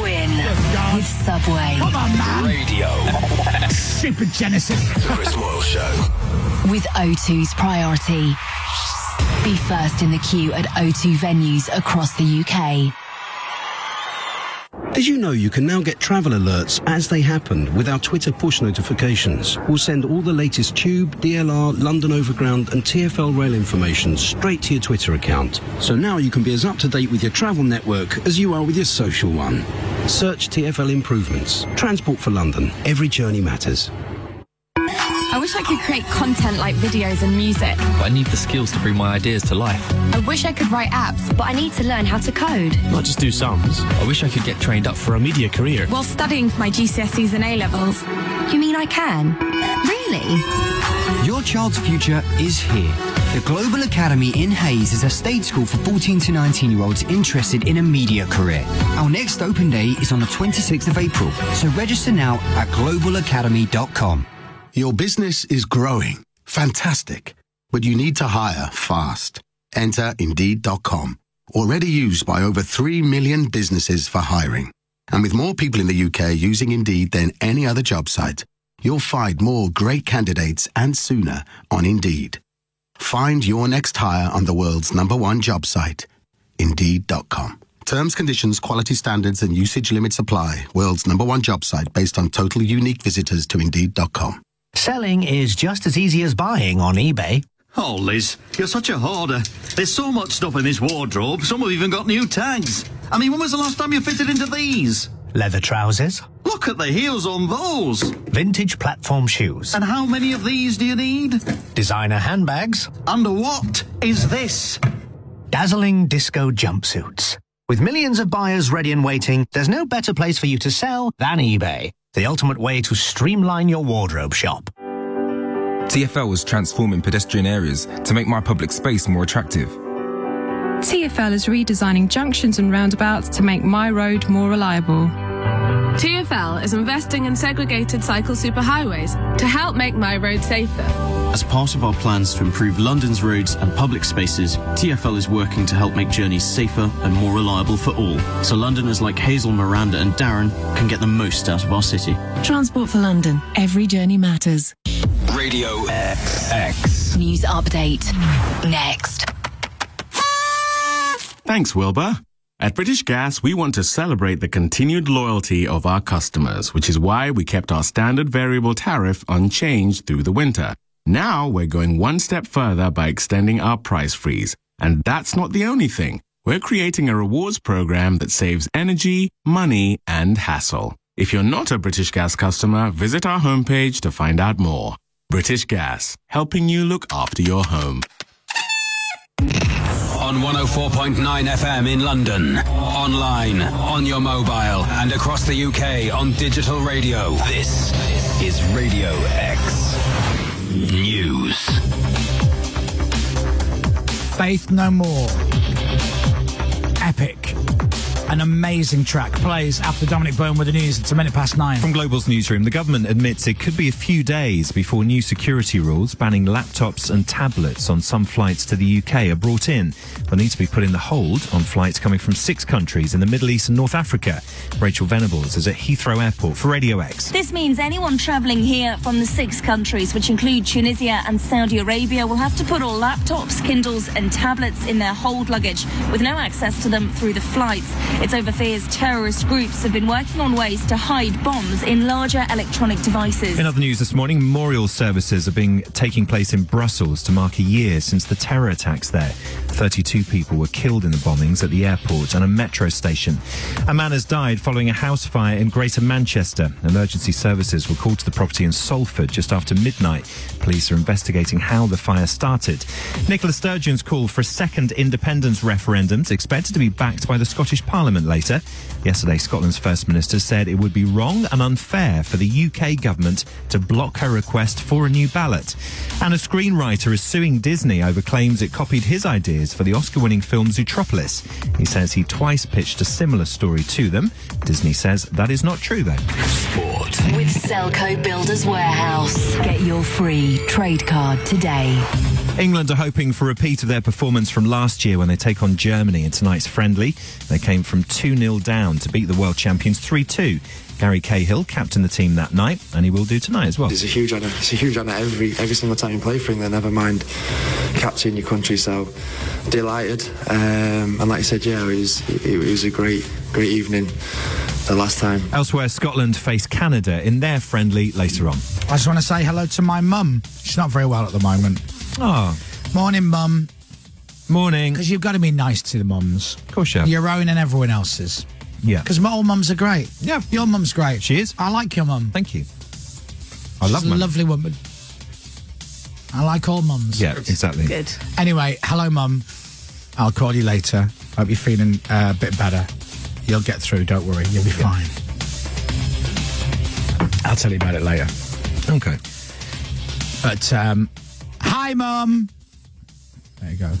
Speaker 7: Win with Subway.
Speaker 1: Come on, man.
Speaker 20: Radio.
Speaker 1: Super Genesis.
Speaker 20: The Chris Moyles Show.
Speaker 7: With O2's priority. Be first in the queue at O2 venues across the UK.
Speaker 61: Did you know you can now get travel alerts as they happen with our Twitter push notifications? We'll send all the latest Tube, DLR, London Overground, and TFL rail information straight to your Twitter account. So now you can be as up to date with your travel network as you are with your social one. Search TFL Improvements. Transport for London. Every journey matters.
Speaker 62: I wish I could create content like videos and music.
Speaker 63: But I need the skills to bring my ideas to life.
Speaker 62: I wish I could write apps, but I need to learn how to code.
Speaker 63: Not just do sums. I wish I could get trained up for a media career.
Speaker 62: While studying for my GCSEs and A levels.
Speaker 7: You mean I can? Really?
Speaker 30: Your child's future is here. The Global Academy in Hayes is a state school for 14 to 19 year olds interested in a media career. Our next open day is on the 26th of April, so register now at globalacademy.com.
Speaker 8: Your business is growing. Fantastic. But you need to hire fast. Enter Indeed.com. Already used by over 3 million businesses for hiring. And with more people in the UK using Indeed than any other job site, you'll find more great candidates and sooner on Indeed. Find your next hire on the world's number one job site, Indeed.com. Terms, conditions, quality standards, and usage limits apply. World's number one job site based on total unique visitors to Indeed.com.
Speaker 11: Selling is just as easy as buying on eBay.
Speaker 64: Oh, Liz, you're such a hoarder. There's so much stuff in this wardrobe, some have even got new tags. I mean, when was the last time you fitted into these?
Speaker 11: Leather trousers,
Speaker 64: Look at the heels on those.
Speaker 11: vintage platform shoes,
Speaker 64: And how many of these do you need?
Speaker 11: designer handbags,
Speaker 64: And what is this?
Speaker 11: dazzling disco jumpsuits. With millions of buyers ready and waiting, there's no better place for you to sell than eBay, the ultimate way to streamline your wardrobe shop.
Speaker 65: TFL is transforming pedestrian areas to make my public space more attractive.
Speaker 66: TFL is redesigning junctions and roundabouts to make my road more reliable.
Speaker 67: TFL is investing in segregated cycle superhighways to help make my road safer.
Speaker 68: As part of our plans to improve London's roads and public spaces, TFL is working to help make journeys safer and more reliable for all, so Londoners like Hazel, Miranda, and Darren can get the most out of our city.
Speaker 44: Transport for London. Every journey matters.
Speaker 20: Radio X.
Speaker 7: News update. Next.
Speaker 19: Thanks, Wilbur. At British Gas, we want to celebrate the continued loyalty of our customers, which is why we kept our standard variable tariff unchanged through the winter. Now we're going one step further by extending our price freeze. And that's not the only thing. We're creating a rewards program that saves energy, money, and hassle. If you're not a British Gas customer, visit our homepage to find out more. British Gas, helping you look after your home.
Speaker 20: On 104.9 FM in London. Online, on your mobile, and across the UK on digital radio. This is Radio X News.
Speaker 1: Faith No More. Epic. An amazing track plays after Dominic Byrne with the news. It's a minute past nine.
Speaker 2: From Global's newsroom, the government admits it could be a few days before new security rules banning laptops and tablets on some flights to the UK are brought in. They'll need to be put in the hold on flights coming from six countries in the Middle East and North Africa. Rachel Venables is at Heathrow Airport for Radio X.
Speaker 21: This means anyone travelling here from the six countries, which include Tunisia and Saudi Arabia, will have to put all laptops, Kindles, and tablets in their hold luggage with no access to them through the flights. It's over fears terrorist groups have been working on ways to hide bombs in larger electronic devices.
Speaker 2: In other news this morning, memorial services are being taking place in Brussels to mark a year since the terror attacks there. 32 people were killed in the bombings at the airport and a metro station. A man has died following a house fire in Greater Manchester. Emergency services were called to the property in Salford just after midnight. Police are investigating how the fire started. Nicola Sturgeon's call for a second independence referendum is expected to be backed by the Scottish Parliament later. Yesterday, Scotland's First Minister said it would be wrong and unfair for the UK government to block her request for a new ballot. And a screenwriter is suing Disney over claims it copied his ideas for the Oscar winning film Zootropolis. He says he twice pitched a similar story to them. Disney says that is not true, though.
Speaker 7: Sport. With Selco Builders Warehouse. Get your free trade card today.
Speaker 2: England are hoping for a repeat of their performance from last year when they take on Germany in tonight's friendly. They came from 2 0 down to beat the world champions 3 2. Gary Cahill captained the team that night, and he will do tonight as well.
Speaker 69: It's a huge honour. It's a huge honour every every single time you play for England. Never mind capturing your country. So delighted. Um, and like I said, yeah, it was it, was a great great evening. The last time.
Speaker 2: Elsewhere, Scotland face Canada in their friendly later on.
Speaker 1: I just want to say hello to my mum. She's not very well at the moment.
Speaker 2: Oh.
Speaker 1: Morning, mum.
Speaker 2: Morning.
Speaker 1: Because you've got to be nice to the mums.
Speaker 2: Of course you have.
Speaker 1: Your own and everyone else's.
Speaker 2: Yeah.
Speaker 1: Because my old mums are great.
Speaker 2: Yeah.
Speaker 1: Your mum's great.
Speaker 2: She is.
Speaker 1: I like your mum.
Speaker 2: Thank you. I love
Speaker 1: She's a
Speaker 2: mum.
Speaker 1: lovely woman. I like all mums.
Speaker 2: Yeah, exactly.
Speaker 4: Good.
Speaker 1: Anyway, hello, mum. I'll call you later. Hope you're feeling uh, a bit better. You'll get through. Don't worry. You'll be fine. I'll tell you about it later.
Speaker 2: Okay.
Speaker 1: But um, hi, mum. There you go.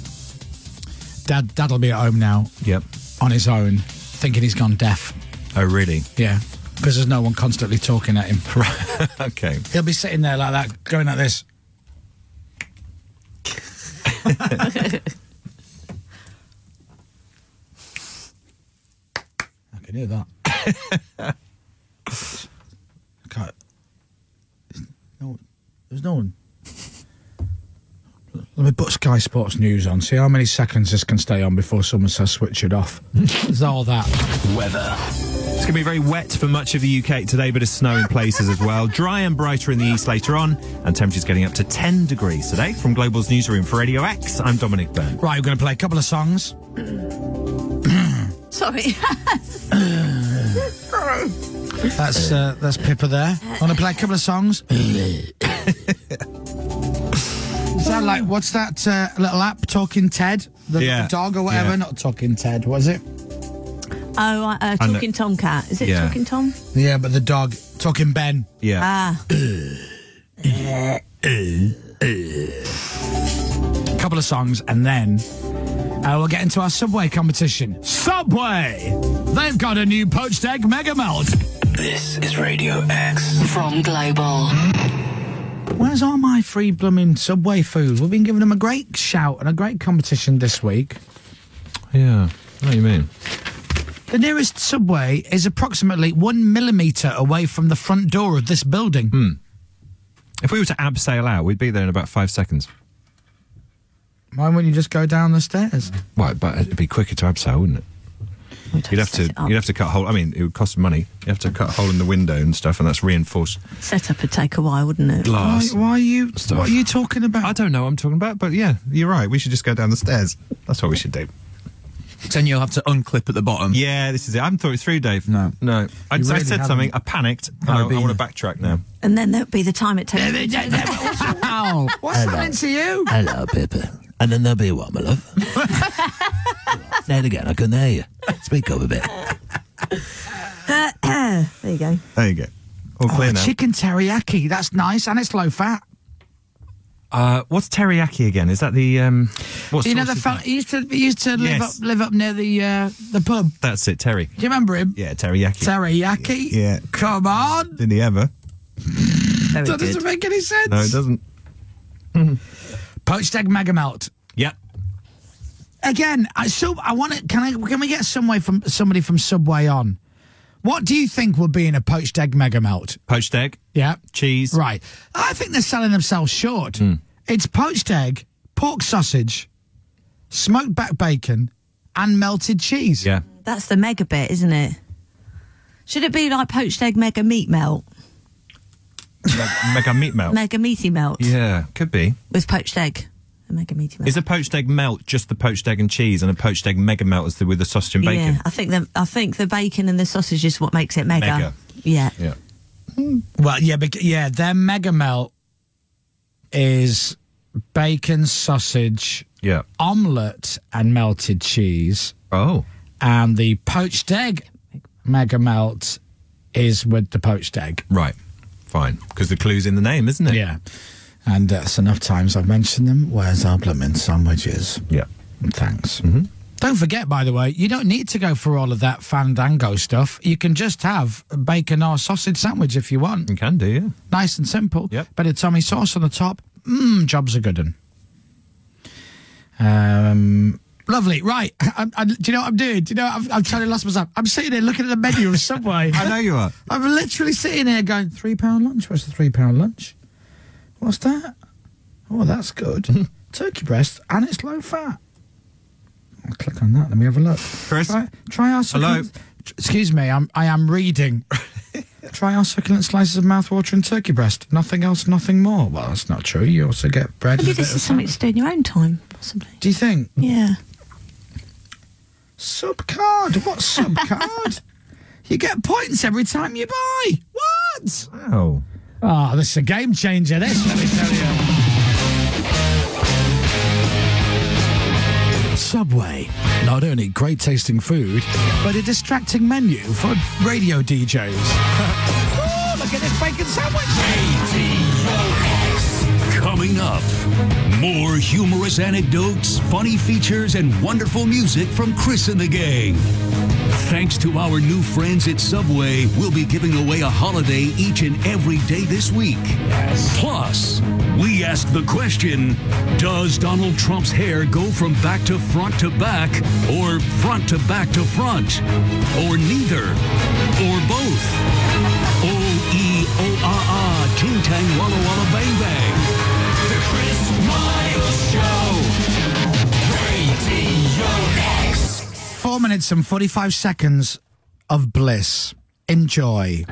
Speaker 1: Dad, Dad'll be at home now.
Speaker 2: Yep.
Speaker 1: On his own, thinking he's gone deaf.
Speaker 2: Oh, really?
Speaker 1: Yeah. Because there's no one constantly talking at him.
Speaker 2: okay.
Speaker 1: He'll be sitting there like that, going like this. I can hear that. God. No, there's no one. Let me put Sky Sports News on. See how many seconds this can stay on before someone says switch it off. Is all that?
Speaker 2: Weather. It's going to be very wet for much of the UK today, but it's snow in places as well. Dry and brighter in the east later on, and temperatures getting up to 10 degrees today. From Global's newsroom for Radio X, I'm Dominic Byrne.
Speaker 1: Right, we're going to play a couple of songs.
Speaker 4: Sorry.
Speaker 1: That's uh, that's Pippa there. Want to play a couple of songs? Is that like what's that uh, little app? Talking Ted, the
Speaker 2: Yeah.
Speaker 1: dog or whatever.
Speaker 2: Yeah.
Speaker 1: Not Talking Ted, was it?
Speaker 4: Oh, uh, uh,
Speaker 1: And the-
Speaker 4: Talking Tomcat. Is it
Speaker 1: Yeah.
Speaker 4: Talking Tom?
Speaker 1: Yeah, but the dog Talking Ben.
Speaker 2: Yeah.
Speaker 4: Ah.
Speaker 1: A couple of songs, and then uh, we'll get into our Subway competition. Subway! They've got a new poached egg mega melt.
Speaker 20: This is Radio X.
Speaker 7: From Global.
Speaker 1: Where's all my free blooming Subway food? We've been giving them a great shout and a great competition this week.
Speaker 2: Yeah. What do you mean?
Speaker 1: The nearest Subway is approximately one millimetre away from the front door of this building.
Speaker 2: Hmm. If we were to abseil out, we'd be there in about five seconds.
Speaker 1: Why wouldn't you just go down the stairs?
Speaker 2: Well, but it'd be quicker to abseil, wouldn't it? You'd have to.
Speaker 4: set it up.
Speaker 2: You'd have to cut a hole. I mean, it would cost money. You have to cut a hole in the window and stuff, and that's reinforced
Speaker 4: Setup would take a while, wouldn't it?
Speaker 2: glass.
Speaker 1: Why, why are you?
Speaker 2: Stuff.
Speaker 1: What are you talking about?
Speaker 2: I don't know what I'm talking about, but yeah, you're right. We should just go down the stairs. That's what we should do.
Speaker 53: Then you'll have to unclip at the bottom.
Speaker 2: Yeah, this is it. I haven't thought it through, Dave.
Speaker 53: No.
Speaker 2: No. I,
Speaker 1: You
Speaker 2: I said
Speaker 1: haven't.
Speaker 2: something. I panicked. And I, I
Speaker 53: been-
Speaker 2: want to backtrack now.
Speaker 4: And then there'll be the time it takes.
Speaker 1: Ow! What's happening to you?
Speaker 70: Hello, Pippa. And then there'll be what, my love? Say it again, I couldn't hear you. Speak up a bit.
Speaker 4: there you go.
Speaker 2: There you go. All clear
Speaker 1: Oh,
Speaker 2: now.
Speaker 1: chicken teriyaki. That's nice, and it's low fat.
Speaker 2: Uh, what's teriyaki again? Is that the um? What
Speaker 1: you know
Speaker 2: sauce
Speaker 1: the
Speaker 2: is
Speaker 1: fella
Speaker 2: that?
Speaker 1: he used to he used to live
Speaker 2: Yes.
Speaker 1: up live up near the uh, the pub.
Speaker 2: That's it, Terry.
Speaker 1: Do you remember him?
Speaker 2: Yeah, teriyaki.
Speaker 1: Teriyaki.
Speaker 2: Yeah.
Speaker 1: Come on.
Speaker 2: Did he ever?
Speaker 4: Very
Speaker 1: That
Speaker 4: good.
Speaker 1: doesn't make any sense.
Speaker 2: No, it doesn't.
Speaker 1: Poached egg mega melt.
Speaker 2: Yep.
Speaker 1: Again, I so I want to. Can I? Can we get some way from somebody from Subway on? What do you think would be in a poached egg mega melt?
Speaker 2: Poached egg,
Speaker 1: Yeah.
Speaker 2: cheese.
Speaker 1: Right. I think they're selling themselves short.
Speaker 2: Hmm.
Speaker 1: It's poached egg, pork sausage, smoked back bacon, and melted cheese.
Speaker 2: Yeah.
Speaker 4: That's the mega bit, isn't it? Should it be like poached egg mega meat melt?
Speaker 2: Mega, mega meat melt.
Speaker 4: Mega meaty melt
Speaker 2: yeah, could be.
Speaker 4: with poached egg. A mega meaty melt.
Speaker 2: Is a poached egg melt just the poached egg and cheese, and a poached egg mega melt is the, with the sausage and bacon?
Speaker 4: Yeah, I think the I think the bacon and the sausage is what makes it mega.
Speaker 2: Mega.
Speaker 4: Yeah.
Speaker 2: Yeah. Hmm.
Speaker 1: Well, yeah, bec- yeah. Their mega melt is bacon, sausage,
Speaker 2: Yeah.
Speaker 1: omelette, and melted cheese.
Speaker 2: Oh.
Speaker 1: and the poached egg mega melt is with the poached egg.
Speaker 2: Right. Fine. Because the clue's in the name, isn't it?
Speaker 1: Yeah. And uh, that's enough times I've mentioned them. Where's our blooming sandwiches?
Speaker 2: Yeah.
Speaker 1: Thanks. Don't forget, by the way, you don't need to go for all of that fandango stuff. You can just have a bacon or sausage sandwich if you want.
Speaker 2: You can do, yeah.
Speaker 1: Nice and simple. Yep. Bit of Tommy sauce on the top. Mmm, job's a good one. Um, lovely. Right. I, I, do you know what I'm doing? Do you know what I'm, I'm trying to lost myself? I'm sitting there looking at the menu of Subway.
Speaker 2: I know you are.
Speaker 1: I'm literally sitting here going, three pound lunch? What's the three pound lunch? What's that? Oh, that's good. Turkey breast and it's low fat. I'll click on that. Let me have a look.
Speaker 2: Chris?
Speaker 1: Try, try our
Speaker 2: Hello?
Speaker 1: succulent- Tr- Excuse me, I'm, I am reading. try our succulent slices of mouth-watering turkey breast. Nothing else, nothing more. Well, that's not true. You also get bread.
Speaker 4: Maybe
Speaker 1: and a
Speaker 4: this
Speaker 1: bit
Speaker 4: is
Speaker 1: of
Speaker 4: something to do in your own time, possibly.
Speaker 1: Do you think?
Speaker 4: Yeah.
Speaker 1: Sub card? What sub card? you get points every time you buy. What?
Speaker 2: Oh.
Speaker 1: Oh, this is a game changer, this, let me tell you. Subway. Not only great tasting food, but a distracting menu for radio DJs. oh, look at this bacon sandwich.
Speaker 24: Coming up, more humorous anecdotes, funny features, and wonderful music from Chris and the gang. Thanks to our new friends at Subway, we'll be giving away a holiday each and every day this week. Plus, we asked the question Does Donald Trump's hair go from back to front to back, or front to back to front, or neither, or both? O E O R R, Ting Tang Walla Walla Bang Bang.
Speaker 1: Four minutes and 45 seconds of bliss. Enjoy.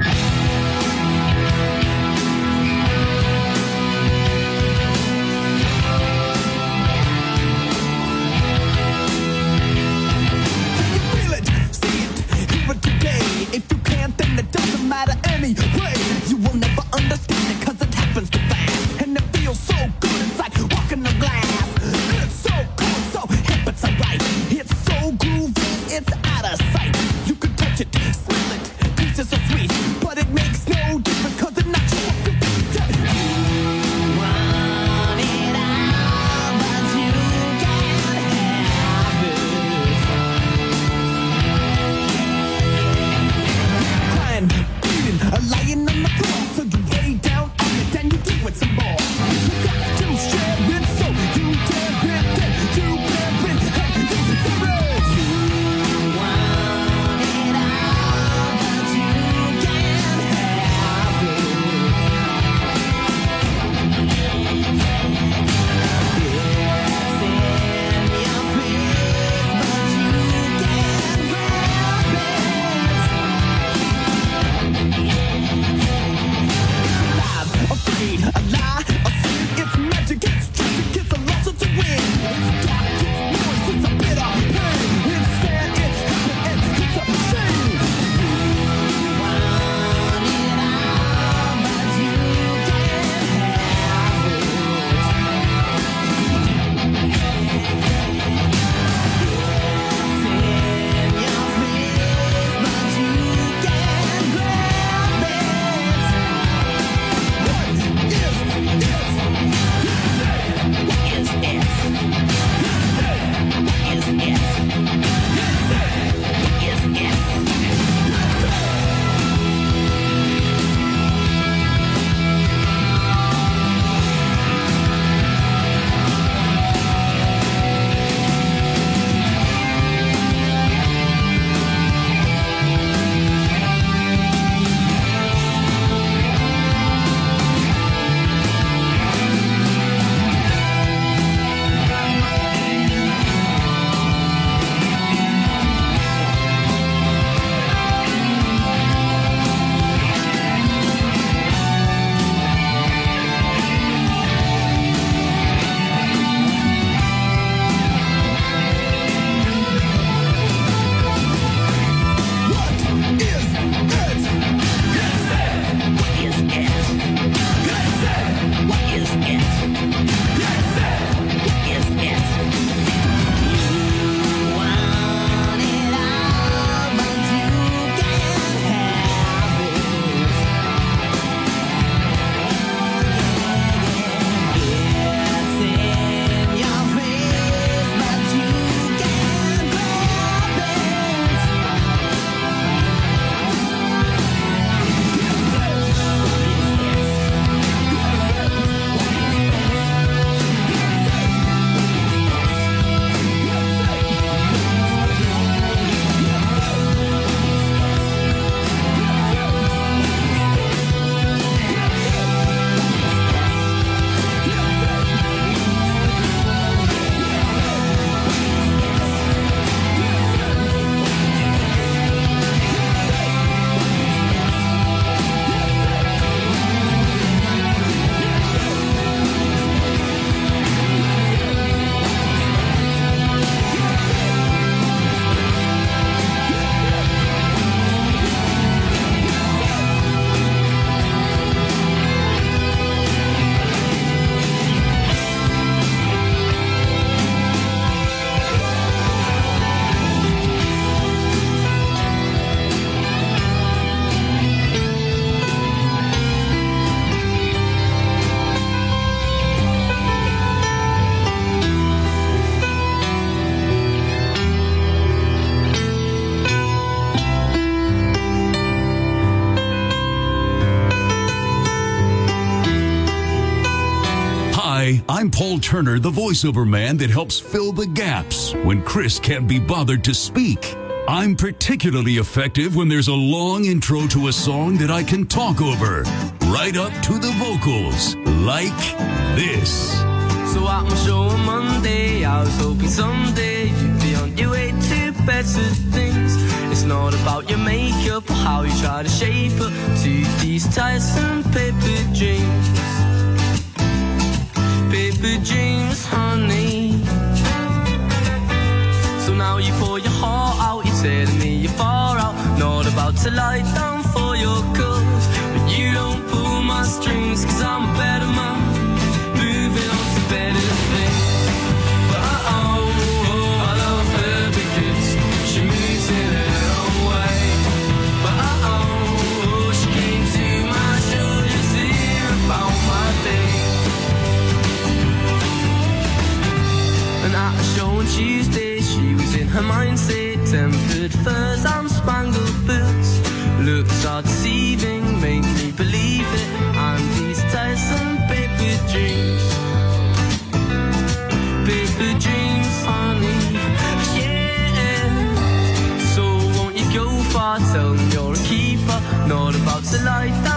Speaker 71: I'm Paul Turner, the voiceover man that helps fill the gaps when Chris can't be bothered to speak. I'm particularly effective when there's a long intro to a song that I can talk over, right up to the vocals, like this.
Speaker 10: So at my show on Monday, I was hoping someday you'd be on your way to better things. It's not about your makeup or how you try to shape up to these tiresome paper dreams. Paper dreams, honey. So now you pour your heart out, you're telling me you're far out. Not about to lie down for your cause. But you don't pull my strings, cause I'm a better man. Her mindset. Tempered furs and spangled boots. Looks are deceiving, make me believe it. And these tiresome paper dreams. Paper dreams, honey. Yeah. So won't you go far? Tell me you're a keeper. Not about to down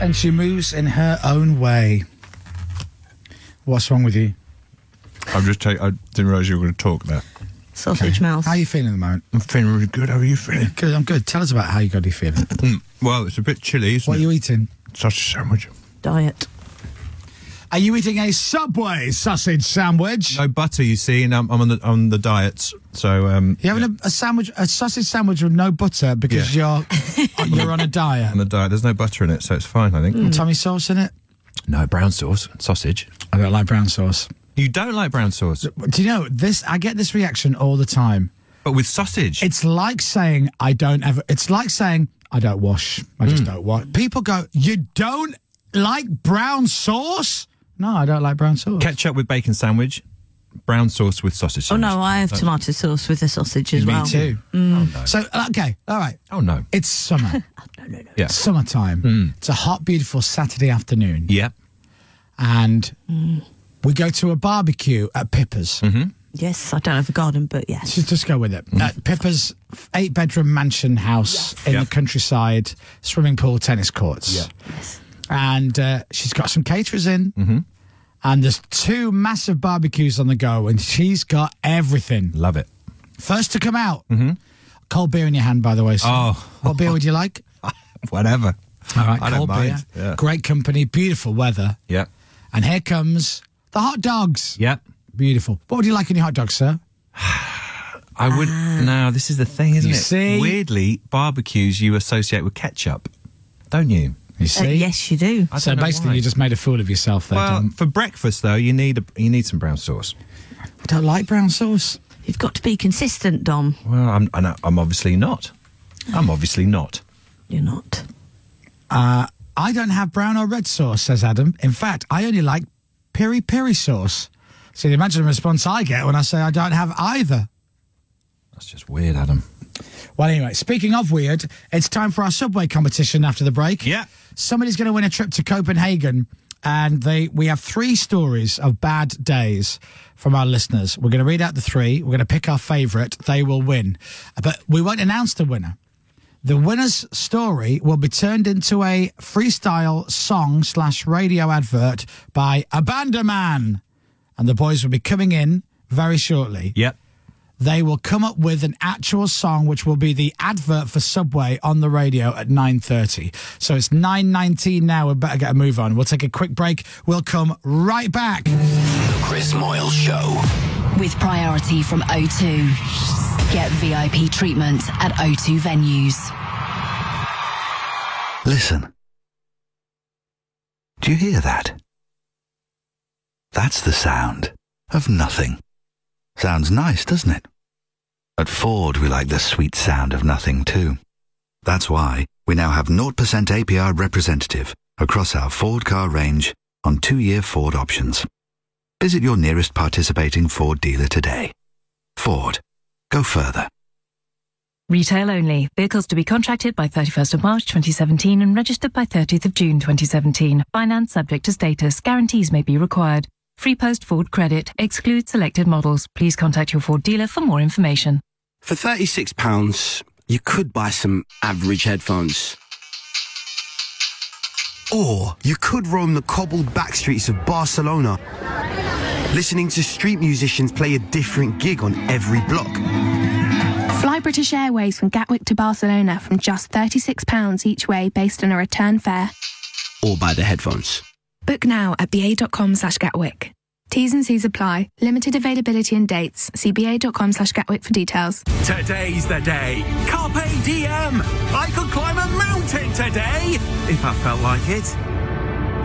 Speaker 10: and she moves in her own way.
Speaker 1: What's wrong with you?
Speaker 2: I'm just take, I didn't realise you were going to talk there.
Speaker 4: Sausage mouth.
Speaker 1: How are you feeling at the moment?
Speaker 2: I'm feeling really good. How are you feeling?
Speaker 1: Good, I'm good. Tell us about how you got you feeling.
Speaker 2: Mm, well, it's a bit chilly, isn't
Speaker 1: What are you eating?
Speaker 2: Sausage sandwich.
Speaker 4: Diet.
Speaker 1: Are you eating a Subway sausage sandwich?
Speaker 2: No butter, you see, and I'm, I'm on the on the diet. So um,
Speaker 1: You're having a, a sandwich, a sausage sandwich with no butter because you're you're on a diet.
Speaker 2: on the diet. There's no butter in it, so it's fine. I think.
Speaker 1: And Tommy sauce in it?
Speaker 2: No brown sauce, sausage.
Speaker 1: I don't like brown sauce.
Speaker 2: You don't like brown sauce,
Speaker 1: Do you know this? I get this reaction all the time.
Speaker 2: but with sausage.
Speaker 1: It's like saying I don't ever. It's like saying I don't wash. I just don't wash. People go, you don't like brown sauce? No, I don't like brown sauce.
Speaker 2: Ketchup with bacon sandwich, brown sauce with sausage.
Speaker 4: Oh
Speaker 2: sandwich.
Speaker 4: no, I have
Speaker 2: Don't-
Speaker 4: tomato sauce with the sausage as
Speaker 1: Me
Speaker 4: well.
Speaker 1: too.
Speaker 4: Mm.
Speaker 1: So okay, all right.
Speaker 2: Oh no.
Speaker 1: It's summer.
Speaker 2: Yeah.
Speaker 1: Summertime. It's a hot, beautiful Saturday afternoon.
Speaker 2: Yep.
Speaker 1: And we go to a barbecue at Pippa's.
Speaker 2: Mm-hmm.
Speaker 4: Yes, I don't have a garden, but yes.
Speaker 1: Just, just go with it. At Pippa's eight bedroom mansion house in
Speaker 2: Yep.
Speaker 1: the countryside, swimming pool, tennis courts.
Speaker 2: Yeah.
Speaker 1: And uh, she's got some caterers in.
Speaker 2: Mm-hmm.
Speaker 1: And there's two massive barbecues on the go, and she's got everything.
Speaker 2: Love it.
Speaker 1: First to come out. Mm-hmm. Cold beer in your hand, by the way.
Speaker 2: Oh.
Speaker 1: What beer would you like?
Speaker 2: Whatever.
Speaker 1: All right,
Speaker 2: I
Speaker 1: cold beer.
Speaker 2: Yeah.
Speaker 1: Great company, beautiful weather.
Speaker 2: Yeah.
Speaker 1: And here comes the hot dogs.
Speaker 2: Yeah.
Speaker 1: Beautiful. What would you like in your hot dogs, sir?
Speaker 2: I would. Now, this is the thing, isn't
Speaker 1: You
Speaker 2: it?
Speaker 1: see?
Speaker 2: Weirdly, barbecues you associate with ketchup, don't you?
Speaker 1: You
Speaker 4: Uh, yes, you do.
Speaker 2: I
Speaker 1: so basically,
Speaker 2: why.
Speaker 1: you just made a fool of yourself there,
Speaker 2: Well,
Speaker 1: Dom.
Speaker 2: for breakfast though, you need a, you need some brown sauce.
Speaker 1: I don't like brown sauce.
Speaker 4: You've got to be consistent, Dom.
Speaker 2: Well, I'm I know- I'm obviously not. I'm obviously not.
Speaker 4: You're not.
Speaker 1: Uh, I don't have brown or red sauce, says Adam. In fact, I only like piri piri sauce. See, imagine the response I get when I say I don't have either.
Speaker 2: That's just weird, Adam.
Speaker 1: Well, anyway, speaking of weird, it's time for our subway competition after the break.
Speaker 2: Yeah.
Speaker 1: Somebody's going to win a trip to Copenhagen, and they we have three stories of bad days from our listeners. We're going to read out the three. We're going to pick our favourite. They will win, but we won't announce the winner. The winner's story will be turned into a freestyle song slash radio advert by Abandoman, and the boys will be coming in very shortly.
Speaker 2: Yep.
Speaker 1: They will come up with an actual song, which will be the advert for Subway on the radio at nine thirty. So it's nine nineteen now. We better get a move on. We'll take a quick break. We'll come right back.
Speaker 20: The Chris Moyles Show.
Speaker 7: With priority from O2. Get VIP treatment at O2 venues.
Speaker 72: Listen. Do you hear that? That's the sound of nothing. Sounds nice, doesn't it? At Ford, we like the sweet sound of nothing too. That's why we now have 0% APR representative across our Ford car range on two-year Ford options. Visit your nearest participating Ford dealer today. Ford. Go further.
Speaker 73: Retail only. Vehicles to be contracted by 31st of March 2017 and registered by 30th of June 2017. Finance subject to status. Guarantees may be required. Free post Ford credit. Excludes selected models. Please contact your Ford dealer for more information.
Speaker 61: For £36, you could buy some average headphones. Or you could roam the cobbled back streets of Barcelona, listening to street musicians play a different gig on every block.
Speaker 74: Fly British Airways from Gatwick to Barcelona from just £36 each way based on a return fare.
Speaker 61: Or buy the headphones.
Speaker 74: Book now at ba.com slash Gatwick. T's and C's apply. Limited availability and dates. See ba.com slash Gatwick for details.
Speaker 3: Today's the day. Carpe diem. I could climb a mountain today if I felt like it.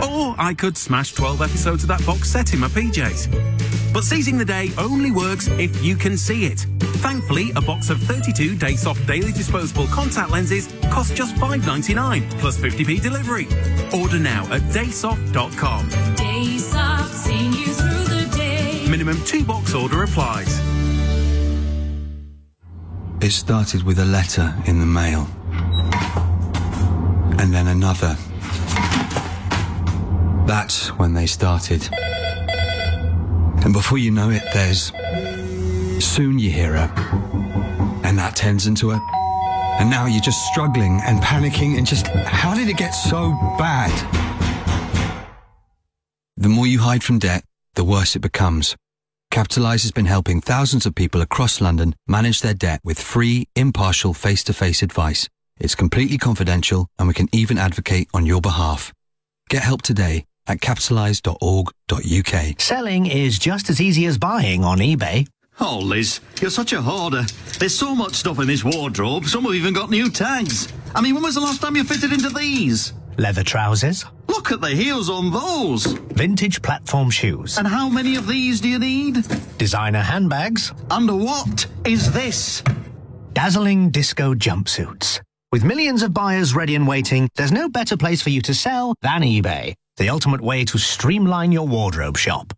Speaker 3: Or I could smash 12 episodes of that box set in my PJs. But seizing the day only works if you can see it. Thankfully, a box of 32 Daysoft Daily Disposable Contact Lenses costs just $5.99 plus 50p delivery. Order now at daysoft.com.
Speaker 75: Daysoft, seeing you through the day.
Speaker 3: Minimum two box order applies.
Speaker 30: It started with a letter in the mail. And then another. That's when they started. And before you know it, there's. Soon you hear her. And that turns into a. And now you're just struggling and panicking and just. How did it get so bad? The more you hide from debt, the worse it becomes. Capitalise has been helping thousands of people across London manage their debt with free, impartial, face to face advice. It's completely confidential and we can even advocate on your behalf. Get help today at capitalise.org.uk.
Speaker 11: Selling is just as easy as buying on eBay.
Speaker 76: Oh, Liz, you're such a hoarder. There's so much stuff in this wardrobe, some have even got new tags. I mean, when was the last time you fitted into these?
Speaker 11: Leather trousers.
Speaker 76: Look at the heels on those.
Speaker 11: Vintage platform shoes.
Speaker 76: And how many of these do you need?
Speaker 11: Designer handbags.
Speaker 76: And what is this?
Speaker 11: Dazzling disco jumpsuits. With millions of buyers ready and waiting, there's no better place for you to sell than eBay. The ultimate way to streamline your wardrobe shop.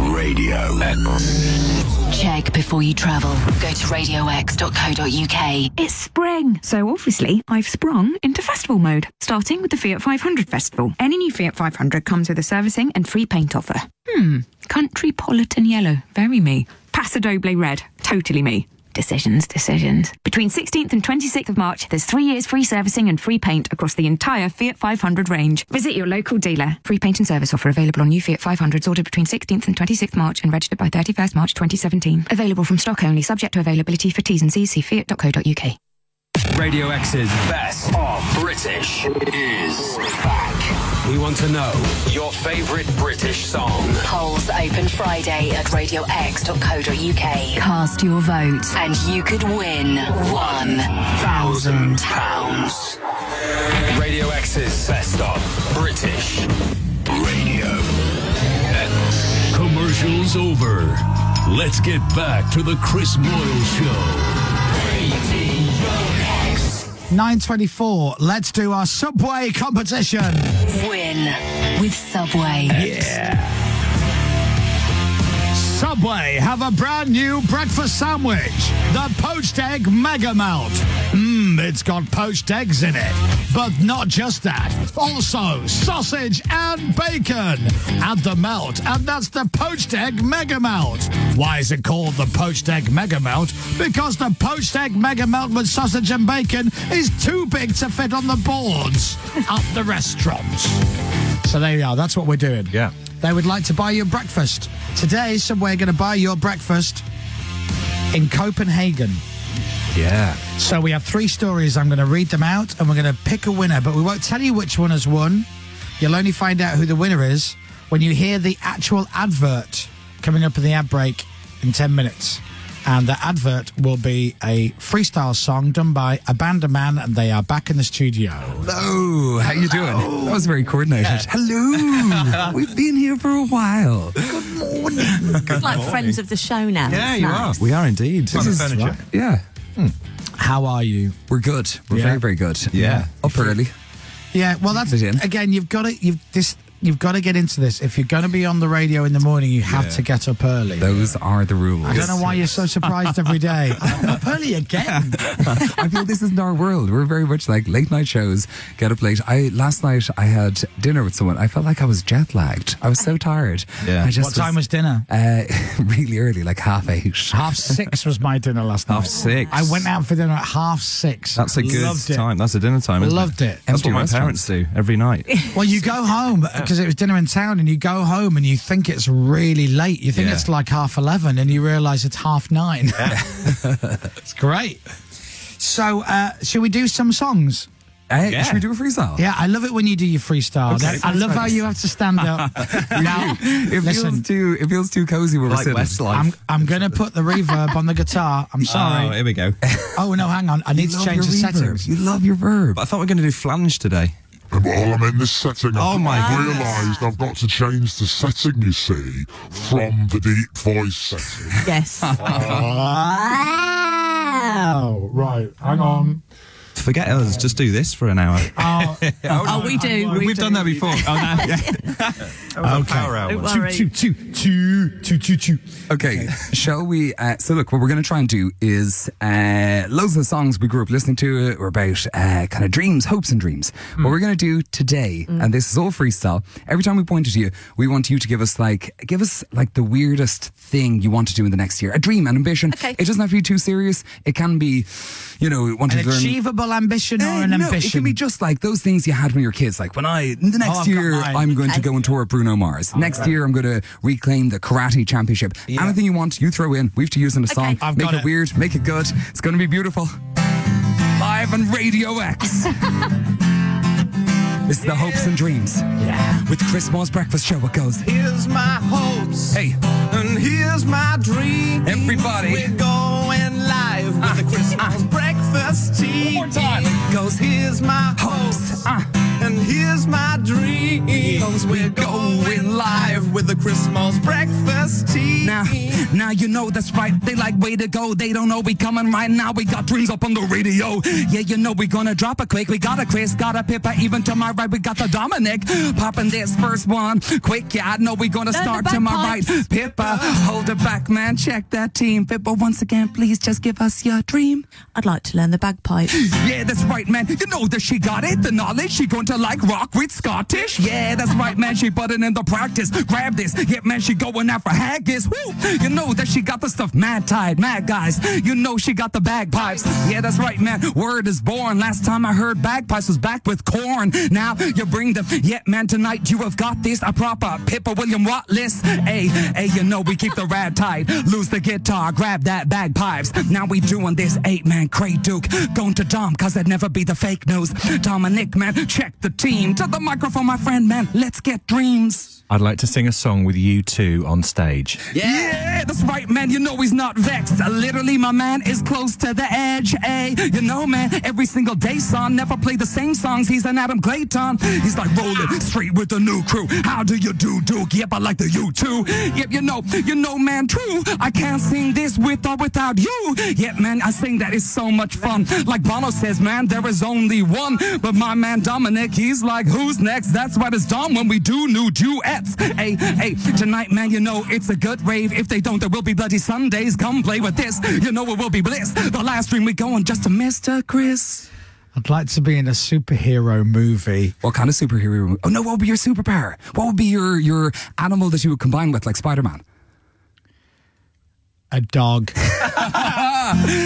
Speaker 20: Radio X.
Speaker 7: Check before you travel. Go to radiox.co.uk.
Speaker 77: It's spring, so obviously I've sprung into festival mode, starting with the Fiat 500 Festival. Any new Fiat 500 comes with a servicing and free paint offer. Hmm, Countrypolitan Yellow, very me. Paso Doble Red, totally me. Decisions, decisions. Between 16th and 26th of March, there's three years free servicing and free paint across the entire Fiat 500 range. Visit your local dealer. Free paint and service offer available on new Fiat 500s ordered between 16th and 26th March and registered by 31st March 2017. Available from stock only, subject to availability for T's and C's. See fiat.co.uk.
Speaker 20: Radio X's best of British is back. We want to know your favourite British song.
Speaker 7: Polls open Friday at radiox.co.uk. Cast your vote and you could win
Speaker 20: £1,000. Radio X's best of British Radio X.
Speaker 24: Commercials over. Let's get back to the Chris Moyles Show.
Speaker 1: 924, let's do our Subway competition.
Speaker 7: Win with Subway.
Speaker 1: Yeah. Subway have a brand new breakfast sandwich, the poached egg mega melt. Mmm, it's got poached eggs in it. But not just that, also sausage and bacon. Add the melt, and that's the poached egg mega melt. Why is it called the poached egg mega melt? Because the poached egg mega melt with sausage and bacon is too big to fit on the boards at the restaurant. So there you are, that's what we're doing.
Speaker 2: Yeah.
Speaker 1: They would like to buy you breakfast. Today, are going to buy your breakfast in Copenhagen.
Speaker 2: Yeah.
Speaker 1: So we have three stories. I'm going to read them out and we're going to pick a winner, but we won't tell you which one has won. You'll only find out who the winner is when you hear the actual advert coming up in the ad break in 10 minutes. And the advert will be a freestyle song done by Abandoman, and they are back in the studio.
Speaker 78: Hello, how you doing? That was very coordinated. Hello, we've been here for a while. Good morning.
Speaker 4: It's like friends of the show now. Yeah, it's nice.
Speaker 78: We are indeed. This is
Speaker 2: furniture.
Speaker 78: right. Yeah. Hmm.
Speaker 1: How are you?
Speaker 78: We're good. We're
Speaker 1: Yeah.
Speaker 78: very, very good.
Speaker 1: Yeah.
Speaker 78: Up early.
Speaker 1: Yeah, well, that's again. You've got to you've this you've got to get into this. If you're going to be on the radio in the morning, you have
Speaker 78: Yeah.
Speaker 1: to get up early.
Speaker 78: Those are the rules.
Speaker 1: I don't know why you're so surprised every day. I'm up early again.
Speaker 78: I feel this isn't our world. We're very much like late night shows, get up late. I last night I had dinner with someone. I felt like I was jet lagged. I was so tired.
Speaker 2: Yeah.
Speaker 78: I
Speaker 1: what time was dinner?
Speaker 78: Uh, really early, like half eight.
Speaker 1: Half six was my dinner last night.
Speaker 2: Half six.
Speaker 1: I went out for dinner at half six.
Speaker 2: That's a good
Speaker 1: Loved it.
Speaker 2: time. That's a dinner time, isn't
Speaker 1: Loved it.
Speaker 2: That's
Speaker 78: Empty
Speaker 2: what my parents do every night.
Speaker 1: Well, you go home because it was dinner in town, and you go home and you think it's really late. You think
Speaker 2: Yeah.
Speaker 1: it's like half eleven, and you realise it's half nine. it's great. So, uh, should we do some songs?
Speaker 78: Uh,
Speaker 2: Yeah.
Speaker 78: Should we do a freestyle?
Speaker 1: Yeah, I love it when you do your freestyle.
Speaker 78: Okay.
Speaker 1: I love how you have to stand up. now,
Speaker 78: It
Speaker 1: listen,
Speaker 78: feels too. It feels too cozy when we're sitting.
Speaker 2: Westlife.
Speaker 1: I'm I'm going to put the reverb on the guitar. I'm sorry.
Speaker 2: Oh,
Speaker 1: sorry.
Speaker 2: here we go.
Speaker 1: Oh, no, hang on. I need
Speaker 78: You
Speaker 1: to
Speaker 78: love
Speaker 1: change
Speaker 78: your
Speaker 1: the
Speaker 78: reverb.
Speaker 1: settings.
Speaker 78: You love your verb.
Speaker 2: But I thought we were going to do flange today.
Speaker 79: And while I'm in this setting,
Speaker 2: Oh
Speaker 79: I've
Speaker 2: my goodness.
Speaker 79: realised I've got to change the setting, you see, from the deep voice setting.
Speaker 4: Yes.
Speaker 1: Oh, right. Hang on.
Speaker 2: Forget us. Just do this for an hour.
Speaker 1: Oh,
Speaker 4: oh, we do.
Speaker 2: We've
Speaker 4: we
Speaker 2: done that before. Oh, no. Yeah.
Speaker 1: okay.
Speaker 2: Power hour.
Speaker 4: Don't worry.
Speaker 1: Choo, choo, choo, choo, choo, choo.
Speaker 78: Okay, shall we? Uh, so, look, what we're going to try and do is uh, loads of the songs we grew up listening to were about uh, kind of dreams, hopes, and dreams. What we're going to do today, and this is all freestyle. Every time we point it to you, we want you to give us like give us like the weirdest thing you want to do in the next year, a dream, an ambition.
Speaker 4: Okay.
Speaker 78: It doesn't have to be too serious. It can be, you know, wanting
Speaker 1: An
Speaker 78: to learn.
Speaker 1: achievable ambition or an
Speaker 78: no,
Speaker 1: ambition?
Speaker 78: It can be just like those things you had when you were kids. Like when I, the next
Speaker 1: Oh, I've got
Speaker 78: year,
Speaker 1: mine.
Speaker 78: I'm going to go and tour at Bruno Mars. Oh, next year, I'm going to reclaim the karate championship.
Speaker 1: Yeah.
Speaker 78: Anything you want, you throw in. We have to use in a song.
Speaker 1: I've
Speaker 78: make
Speaker 1: got
Speaker 78: it,
Speaker 1: it.
Speaker 78: weird, make it good. It's going to be beautiful. Live on Radio X. It's the hopes and dreams.
Speaker 1: Yeah.
Speaker 78: With Chris Moyles' breakfast show, it goes.
Speaker 80: Here's my hopes.
Speaker 78: Hey,
Speaker 80: And here's my dream.
Speaker 78: Everybody.
Speaker 80: We're going here's my hopes. And here's my dream.
Speaker 78: Goes,
Speaker 80: We're going live with the Christmas breakfast tea.
Speaker 78: Now, now you know that's right. They like way to go. They don't know we coming right now. We got dreams up on the radio. Yeah, you know we gonna drop a quick. We got a Chris, got a Pippa. Even to my right, we got the Dominic popping this first one quick. Yeah, I know we gonna
Speaker 4: Learn
Speaker 78: start to my right.
Speaker 4: bagpipes.
Speaker 78: Pippa, hold it back, man. Check that team. Pippa, once again, please just give us your dream.
Speaker 4: I'd like to learn the bagpipes.
Speaker 78: Yeah, that's right, man. You know that she got it, the knowledge. She going to like rock with Scottish. Yeah, that's right, man. She putting in the practice. Grab this. Yeah, man, she going out for haggis. Woo! You know that she got the stuff mad tied, mad guys. You know she got the bagpipes. Yeah, that's right, man. Word is born. Last time I heard bagpipes was back with Korn. Now you bring them. Yeah, man, tonight you have got this. A proper Pippa William Watt list. Hey, hey, you know we keep the rad tight. Lose the guitar, grab that bagpipes. Now we doing this eight man Cray Duke. Going to Dom, cause that'd never be the fake news. Dominic, man, check the team. To the microphone, my friend, man. Let's get dreams.
Speaker 2: I'd like to sing a song with U2 on stage.
Speaker 78: Yeah. that's right, man. You know he's not vexed. Uh, Literally, my man is close to the edge. Hey, you know, man, every single day, son, never play the same songs. He's an Adam Clayton. He's like rolling straight with the new crew. How do you do, Duke? Yep, I like the U2. Yep, you know, you know, man, true. I can't sing this with or without you. Yep, man, I sing that is so much fun. Like Bono says, man, there is only one. But my man Dominic, he's like, who's next? That's right, it's Dom when we do new duets. Hey, hey, tonight, man, you know it's a good rave. If they don't, there will be bloody Sundays. Come play with this. You know it will be bliss. The last stream we going just to Mr. Chris.
Speaker 1: I'd like to be in a superhero movie.
Speaker 78: What kind of superhero? Oh no, what would be your superpower? What would be your your animal that you would combine with, like Spider Man?
Speaker 1: A dog.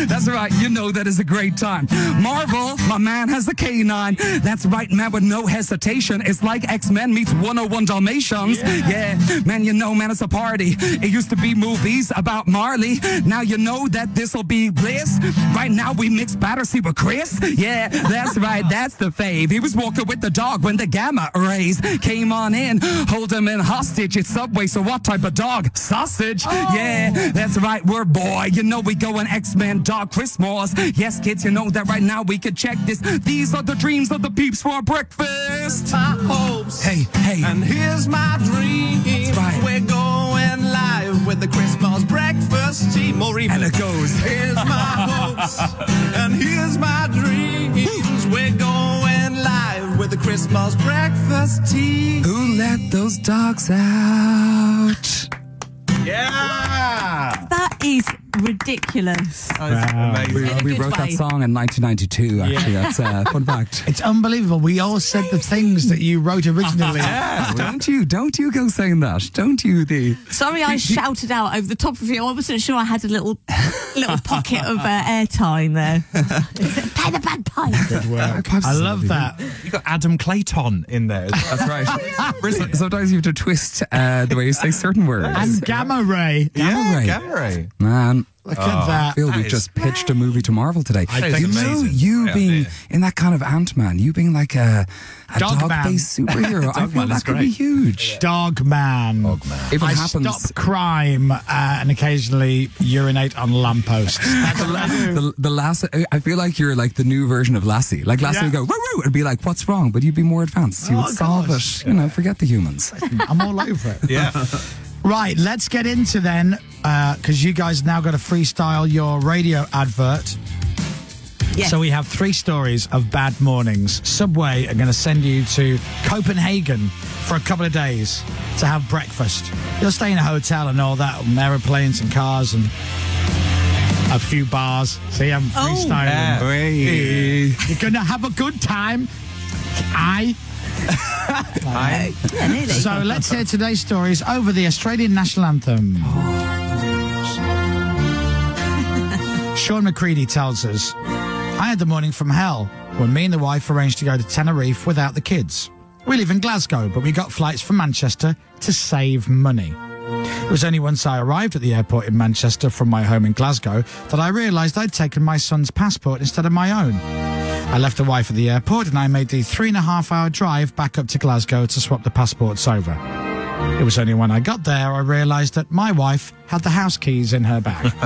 Speaker 78: That's right. You know that is a great time. Marvel, my man has the K9. That's right, man, with no hesitation. It's like X-Men meets 101 Dalmatians. Yeah. man, you know, man, it's a party. It used to be movies about Marley. Now you know that this'll be bliss. Right now we mix Battersea with Chris. Yeah, that's right. That's the fave. He was walking with the dog when the gamma rays came on in. Hold him in hostage. It's Subway, so what type of dog? Sausage. Oh. Yeah, that's right. We're boy. You know we going X-Men dog Christmas. Yes, kids, you know that right now we could check this. These are the dreams of the peeps for breakfast.
Speaker 81: my hopes.
Speaker 78: Hey, hey.
Speaker 81: And here's my dream.
Speaker 78: That's right.
Speaker 81: We're going live with the Christmas breakfast tea. More
Speaker 78: And it goes.
Speaker 81: Here's my hopes. and here's my dreams. We're going live with the Christmas breakfast tea.
Speaker 78: Who let those dogs out?
Speaker 81: Yeah.
Speaker 4: That is ridiculous.
Speaker 78: Wow. We,
Speaker 4: In a
Speaker 78: we
Speaker 4: good
Speaker 78: wrote that song in 1992, actually. That's a fun fact.
Speaker 1: It's unbelievable. We all said the things that you wrote originally.
Speaker 78: Yeah, don't you, don't you go saying that. Don't you, the.
Speaker 4: Sorry, I shouted out over the top of you. I wasn't sure I had a little little pocket of uh, airtime there. Play the bagpipe.
Speaker 1: I love that.
Speaker 2: You got Adam Clayton in there.
Speaker 78: That's right. Brilliant. Sometimes you have to twist uh, the way you say certain words.
Speaker 1: And gamma ray.
Speaker 78: Gamma ray.
Speaker 2: Gamma ray.
Speaker 78: Man.
Speaker 1: Look at
Speaker 78: I
Speaker 1: that.
Speaker 78: feel we've
Speaker 2: is-
Speaker 78: just pitched a movie to Marvel today.
Speaker 2: I think
Speaker 78: you
Speaker 2: it's
Speaker 78: know,
Speaker 2: amazing.
Speaker 78: you
Speaker 2: Yeah,
Speaker 78: being
Speaker 2: yeah.
Speaker 78: in that kind of Ant Man, you being like a, a
Speaker 1: Dog
Speaker 78: dog
Speaker 1: man.
Speaker 78: based superhero, I
Speaker 2: Dog
Speaker 78: feel
Speaker 2: man
Speaker 78: that
Speaker 2: is
Speaker 78: could be
Speaker 2: great.
Speaker 78: huge.
Speaker 1: Dog man. Dog
Speaker 2: man.
Speaker 78: If it
Speaker 1: I
Speaker 78: happens,
Speaker 1: stop crime uh, and occasionally urinate on lampposts.
Speaker 78: the, the, the last, I feel like you're like the new version of Lassie. Like Lassie
Speaker 1: Yeah.
Speaker 78: would go, woo woo, it'd be like, what's wrong? But you'd be more advanced. You
Speaker 1: Oh,
Speaker 78: would solve
Speaker 1: gosh.
Speaker 78: it. You know, forget the humans.
Speaker 1: I'm all over it.
Speaker 2: Yeah.
Speaker 1: Right, let's get into then, Uh, because you guys now got to freestyle your radio advert.
Speaker 4: Yes.
Speaker 1: So we have three stories of bad mornings. Subway are going to send you to Copenhagen for a couple of days to have breakfast. You'll stay in a hotel and all that, and aeroplanes and cars and a few bars. See, I'm
Speaker 4: Oh.
Speaker 1: freestyling. You're going to have a good time. I.
Speaker 4: Yeah, nearly.
Speaker 1: So let's hear today's stories over the Australian national anthem. Sean McCready tells us I had the morning from hell when me and the wife arranged to go to Tenerife without the kids. We live in Glasgow, but we got flights from Manchester to save money. It was only once I arrived at the airport in Manchester from my home in Glasgow that I realised I'd taken my son's passport instead of my own. I left the wife at the airport and I made the three and a half hour drive back up to Glasgow to swap the passports over. It was only when I got there I realised that my wife had the house keys in her bag.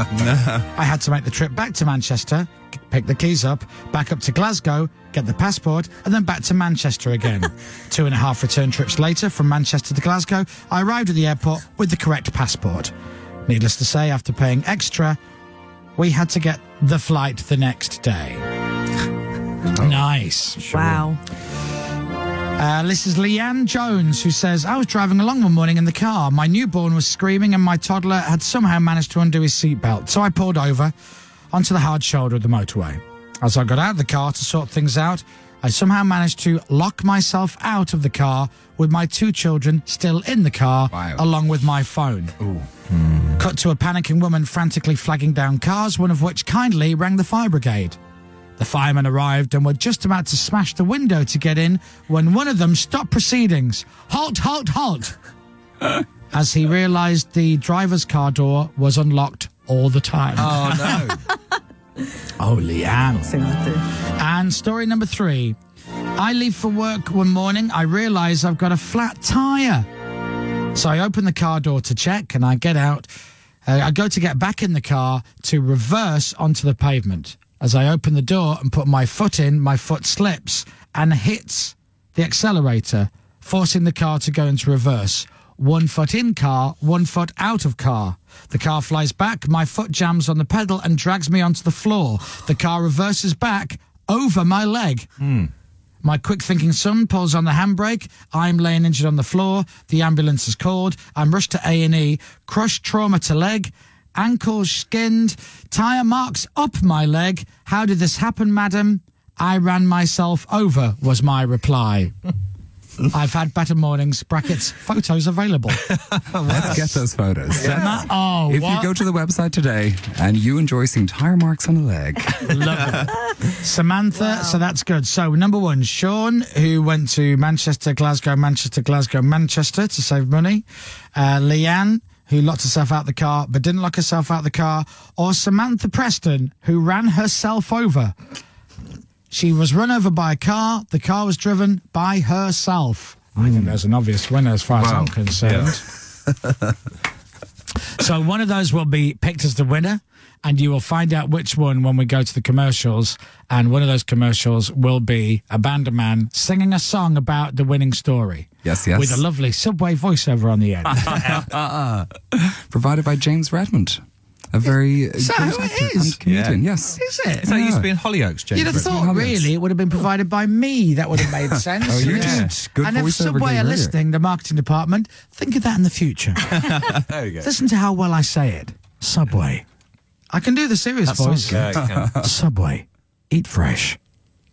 Speaker 1: I had to make the trip back to Manchester, pick the keys up, back up to Glasgow, get the passport, and then back to Manchester again. Two and a half return trips later from Manchester to Glasgow, I arrived at the airport with the correct passport. Needless to say, after paying extra, we had to get the flight the next day. Nice.
Speaker 4: wow.
Speaker 1: Uh, this is Leanne Jones who says, I was driving along one morning in the car. My newborn was screaming and my toddler had somehow managed to undo his seatbelt. So I pulled over onto the hard shoulder of the motorway. As I got out of the car to sort things out, I somehow managed to lock myself out of the car with my two children still in the car,
Speaker 78: Wow.
Speaker 1: along with my phone. Cut to a panicking woman frantically flagging down cars, one of which kindly rang the fire brigade. The firemen arrived and were just about to smash the window to get in when one of them stopped proceedings. Halt, halt, halt! As he realised the driver's car door was unlocked all the time.
Speaker 78: Oh, no.
Speaker 1: Oh, Leanne. And story number three. I leave for work one morning. I realise I've got a flat tyre. So I open the car door to check and I get out. Uh, I go to get back in the car to reverse onto the pavement. As I open the door and put my foot in, my foot slips and hits the accelerator, forcing the car to go into reverse. One foot in car, one foot out of car. The car flies back, my foot jams on the pedal and drags me onto the floor. The car reverses back over my leg. Hmm. My quick thinking son pulls on the handbrake. I'm laying injured on the floor. The ambulance is called. I'm rushed to A&E. Crushed trauma to leg. Ankles skinned. Tire marks up my leg. How did this happen, madam? I ran myself over, was my reply. I've had better mornings. Brackets, photos available.
Speaker 80: Let's get those photos.
Speaker 1: Oh,
Speaker 80: if
Speaker 1: what?
Speaker 80: you go to the website today and you enjoy seeing tire marks on the leg,
Speaker 1: Love it. Samantha, so that's good. So, number one, Sean, who went to Manchester, Glasgow, Manchester, Glasgow, Manchester to save money. Uh, Leanne, who locked herself out the car but didn't lock herself out the car. Or Samantha Preston, who ran herself over. She was run over by a car. The car was driven by herself. I think hmm. there's an obvious winner as far as
Speaker 2: Wow.
Speaker 1: I'm concerned. So one of those will be picked as the winner, and you will find out which one when we go to the commercials. And one of those commercials will be a band of man singing a song about the winning story.
Speaker 80: Yes, yes.
Speaker 1: With a lovely subway voiceover on the end.
Speaker 80: provided by James Redmond, a very
Speaker 1: Is that
Speaker 80: great
Speaker 1: who
Speaker 80: actor
Speaker 1: is?
Speaker 80: and comedian. Yes,
Speaker 1: Is it?
Speaker 2: Is that used to be in Hollyoaks, James?
Speaker 1: You'd have
Speaker 2: Redmond?
Speaker 1: thought, really, it would have been provided by me. That would have made oh, sense.
Speaker 80: Oh, you
Speaker 1: Yeah.
Speaker 80: did. Good
Speaker 1: and if Subway are listening, the marketing department, think of that in the future.
Speaker 2: There you go.
Speaker 1: Listen to how well I say it. Subway. I can do the serious
Speaker 2: That
Speaker 1: voice.
Speaker 2: good. Yeah, you can.
Speaker 1: Subway. Eat fresh.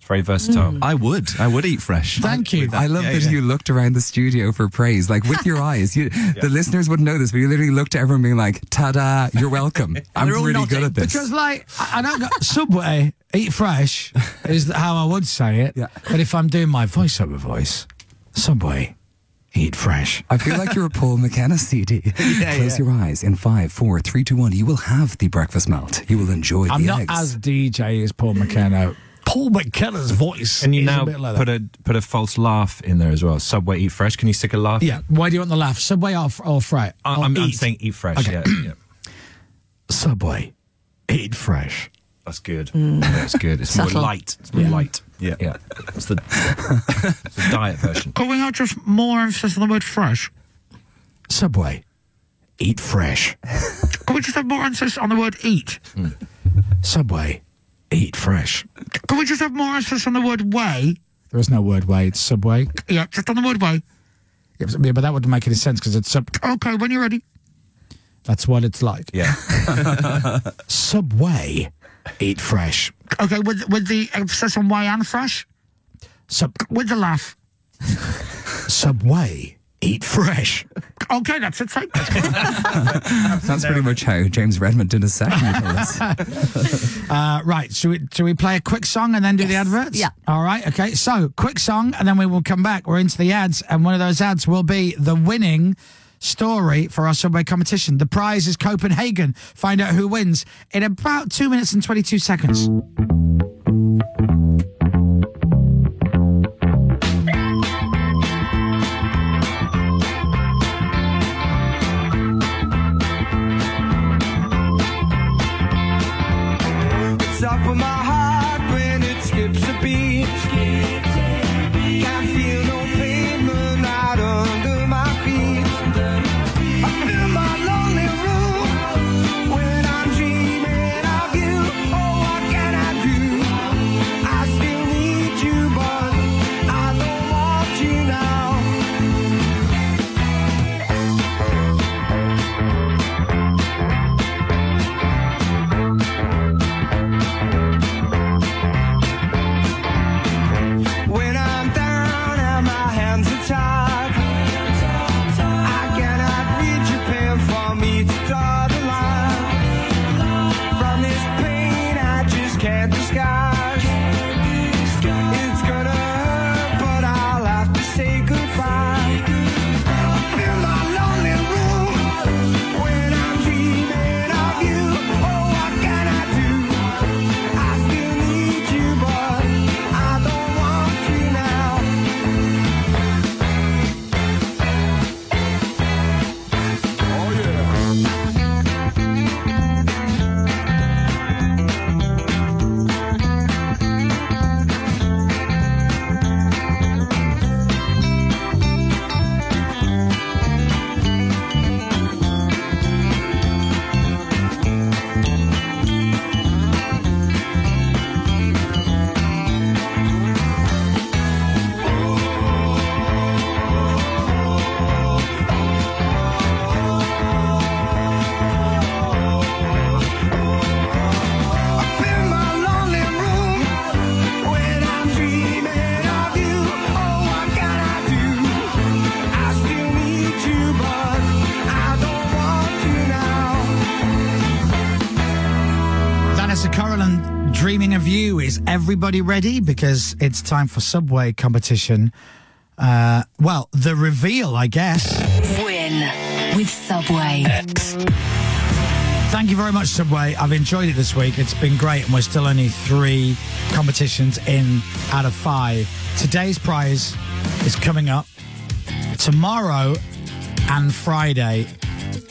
Speaker 2: It's very versatile.
Speaker 1: Mm.
Speaker 2: I would. I would eat fresh.
Speaker 1: Thank you.
Speaker 80: I love
Speaker 2: Yeah,
Speaker 80: that
Speaker 2: yeah.
Speaker 80: you looked around the studio for praise, like with your eyes. You, The listeners wouldn't know this, but you literally looked at everyone being like, "Ta-da! You're welcome. I'm
Speaker 1: They're
Speaker 80: really
Speaker 1: nodding.
Speaker 80: good at this."
Speaker 1: Because, like, I, I don't Subway, eat fresh is how I would say it.
Speaker 80: Yeah.
Speaker 1: But if I'm doing my voiceover voice, Subway, eat fresh.
Speaker 80: I feel like you're a Paul McKenna CD. Close your eyes. In five, four, three, two, one. You will have the breakfast melt. You will enjoy
Speaker 1: I'm
Speaker 80: the
Speaker 1: not
Speaker 80: eggs.
Speaker 1: as DJ as Paul McKenna. Paul McKenna's voice
Speaker 2: And you
Speaker 1: is
Speaker 2: now
Speaker 1: a bit like
Speaker 2: put
Speaker 1: that.
Speaker 2: a put a false laugh in there as well. Subway eat fresh. Can you stick a laugh?
Speaker 1: Yeah. Why do you want the laugh? Subway or, or fry?
Speaker 2: I-
Speaker 1: Or
Speaker 2: I'm, I'm saying eat fresh.
Speaker 1: Okay.
Speaker 2: Yeah, yeah.
Speaker 1: Subway, eat fresh.
Speaker 2: That's good. Mm. That's good. It's more light. It's more
Speaker 1: Yeah.
Speaker 2: light. Yeah, yeah. It's the, it's the diet version.
Speaker 1: Can we have just more emphasis on the word fresh? Subway, eat fresh. Can we just have more emphasis on the word eat? Hmm. Subway, eat fresh. Can we just have more emphasis on the word way? There is no word way, it's Subway. Yeah, just on the word way. Yeah, but, that wouldn't make any sense because it's sub. Okay, when you're ready. That's what it's like.
Speaker 2: Yeah.
Speaker 1: Subway, eat fresh. Okay, with with the emphasis on way and fresh. Sub with the laugh. Subway, eat fresh. Okay, that's it. Thank
Speaker 80: That's pretty much how James Redmond did his second. you told us.
Speaker 1: Uh, right, should we, should we play a quick song and then do the adverts?
Speaker 4: Yeah.
Speaker 1: All right, okay. So, quick song, and then we will come back. We're into the ads, and one of those ads will be the winning story for our Subway competition. The prize is Copenhagen. Find out who wins in about two minutes and 22 seconds. Everybody ready? Because it's time for Subway competition. Uh, well, the reveal, I guess.
Speaker 7: Win with Subway.
Speaker 1: Thank you very much, Subway. I've enjoyed it this week. It's been great, and we're still only three competitions in out of five. Today's prize is coming up. Tomorrow and Friday,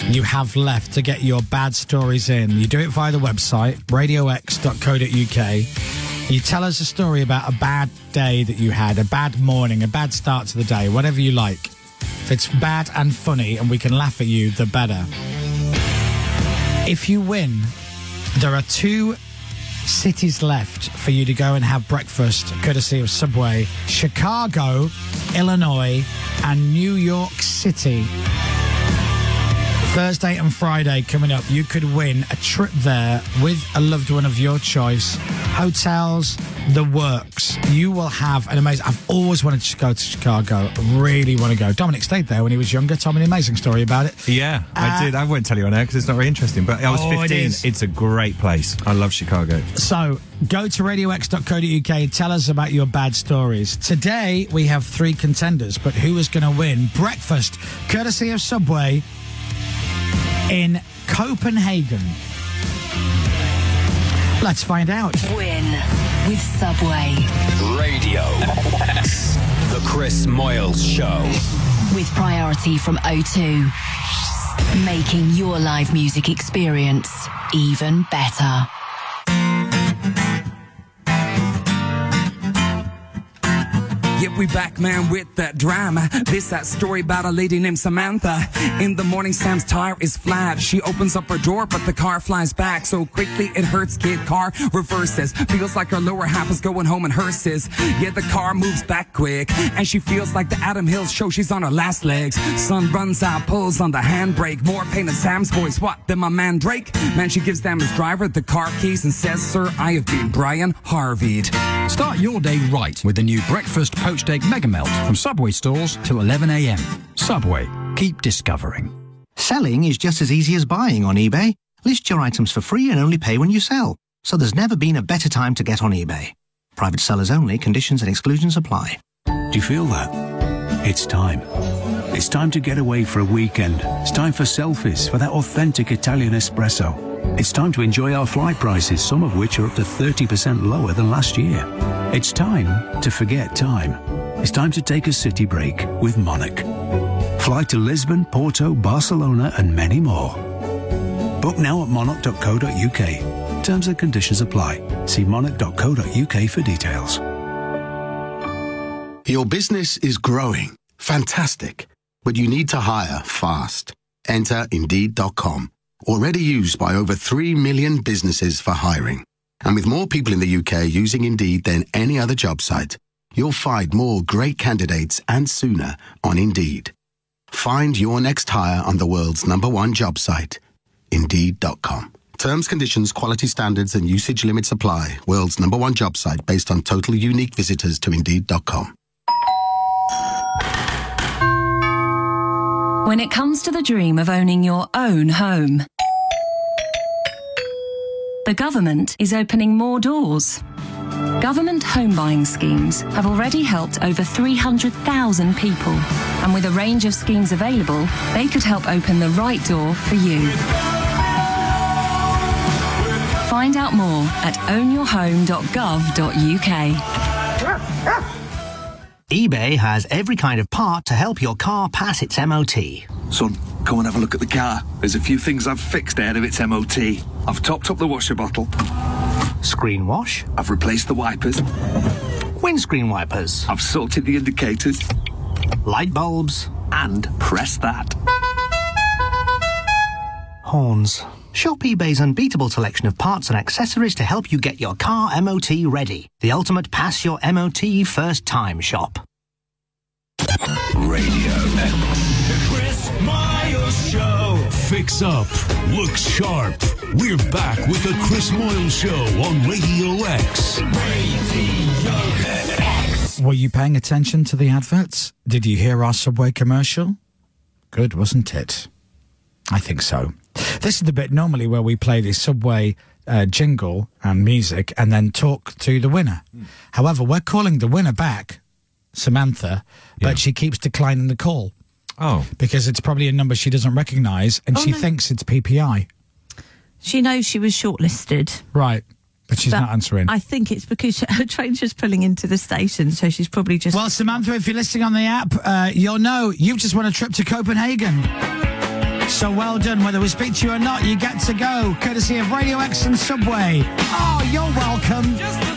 Speaker 1: you have left to get your bad stories in. You do it via the website, radiox.co.uk. You tell us a story about a bad day that you had, a bad morning, a bad start to the day, whatever you like. If it's bad and funny and we can laugh at you, the better. If you win, there are two cities left for you to go and have breakfast, courtesy of Subway Chicago, Illinois, and New York City. Thursday and Friday coming up, you could win a trip there with a loved one of your choice. Hotels, the works. You will have an amazing. I've always wanted to go to Chicago. Really want to go. Dominic stayed there when he was younger. Told me an amazing story about it.
Speaker 2: Yeah, I did. I won't tell you on air because it's not very interesting. But I was
Speaker 1: Uh, Oh,
Speaker 2: 15.
Speaker 1: is.
Speaker 2: it's a great place. I love Chicago.
Speaker 1: So go to radiox.co.uk and tell us about your bad stories. Today we have three contenders, but who is going to win breakfast courtesy of Subway in Copenhagen? Let's find out.
Speaker 7: Win with Subway.
Speaker 20: Radio X. The Chris Moyles Show.
Speaker 7: With priority from O2. Making your live music experience even better.
Speaker 78: Yep, we back, man, with that drama. This that story about a lady named Samantha. In the morning, Sam's tire is flat. She opens up her door, but the car flies back so quickly it hurts. Kid car reverses. Feels like her lower half is going home in hearses. Yeah, the car moves back quick, and she feels like the Adam Hills show. She's on her last legs. Sun runs out, pulls on the handbrake. More pain in Sam's voice. What? Than my man Drake? Man, she gives them his driver the car keys and says, "Sir, I have been Brian Harveyed."
Speaker 82: Start your day right with the new breakfast poached egg mega melt from Subway stores till 11 a.m. Subway, keep discovering.
Speaker 11: Selling is just as easy as buying on eBay. List your items for free and only pay when you sell. So there's never been a better time to get on eBay. Private sellers only, conditions and exclusions apply.
Speaker 83: Do you feel that? It's time. It's time to get away for a weekend. It's time for selfies for that authentic Italian espresso. It's time to enjoy our flight prices, some of which are up to 30% lower than last year. It's time to forget time. It's time to take a city break with Monarch. Fly to Lisbon, Porto, Barcelona, and many more. Book now at monarch.co.uk. Terms and conditions apply. See monarch.co.uk for details.
Speaker 84: Your business is growing. Fantastic. But you need to hire fast. Enter Indeed.com. Already used by over 3 million businesses for hiring. And with more people in the UK using Indeed than any other job site, you'll find more great candidates and sooner on Indeed. Find your next hire on the world's number one job site, Indeed.com. Terms, conditions, quality standards, and usage limits apply. World's number one job site based on total unique visitors to Indeed.com.
Speaker 21: When it comes to the dream of owning your own home, the government is opening more doors. Government home buying schemes have already helped over 300,000 people. And with a range of schemes available, they could help open the right door for you. Find out more at ownyourhome.gov.uk.
Speaker 11: eBay has every kind of part to help your car pass its MOT.
Speaker 85: Son, come and have a look at the car. There's a few things I've fixed ahead of its MOT. I've topped up the washer bottle.
Speaker 11: Screen wash?
Speaker 85: I've replaced the wipers.
Speaker 11: Windscreen wipers?
Speaker 85: I've sorted the indicators.
Speaker 11: Light bulbs?
Speaker 85: And press that.
Speaker 11: Horns. Shop eBay's unbeatable selection of parts and accessories to help you get your car MOT ready. The ultimate pass your MOT first time shop.
Speaker 71: Radio X.
Speaker 86: The Chris Moyles Show.
Speaker 71: Fix up. Look sharp. We're back with the Chris Moyles Show on Radio X. Radio X.
Speaker 1: Were you paying attention to the adverts? Did you hear our Subway commercial? Good, wasn't it? I think so. This is the bit normally where we play the Subway
Speaker 10: uh, jingle and music and then talk to the winner. However, we're calling the winner back, Samantha, but she keeps declining the call.
Speaker 2: Oh.
Speaker 10: Because it's probably a number she doesn't recognise and
Speaker 4: Oh,
Speaker 10: she
Speaker 4: no.
Speaker 10: thinks it's PPI.
Speaker 4: She knows she was shortlisted.
Speaker 10: Right. But she's
Speaker 4: But
Speaker 10: not answering.
Speaker 4: I think it's because her train's just pulling into the station, so she's probably just.
Speaker 10: Well, Samantha, if you're listening on the app, uh, you'll know you've just won a trip to Copenhagen. So well done. Whether we speak to you or not, you get to go, courtesy of Radio X and Subway. Oh, you're welcome.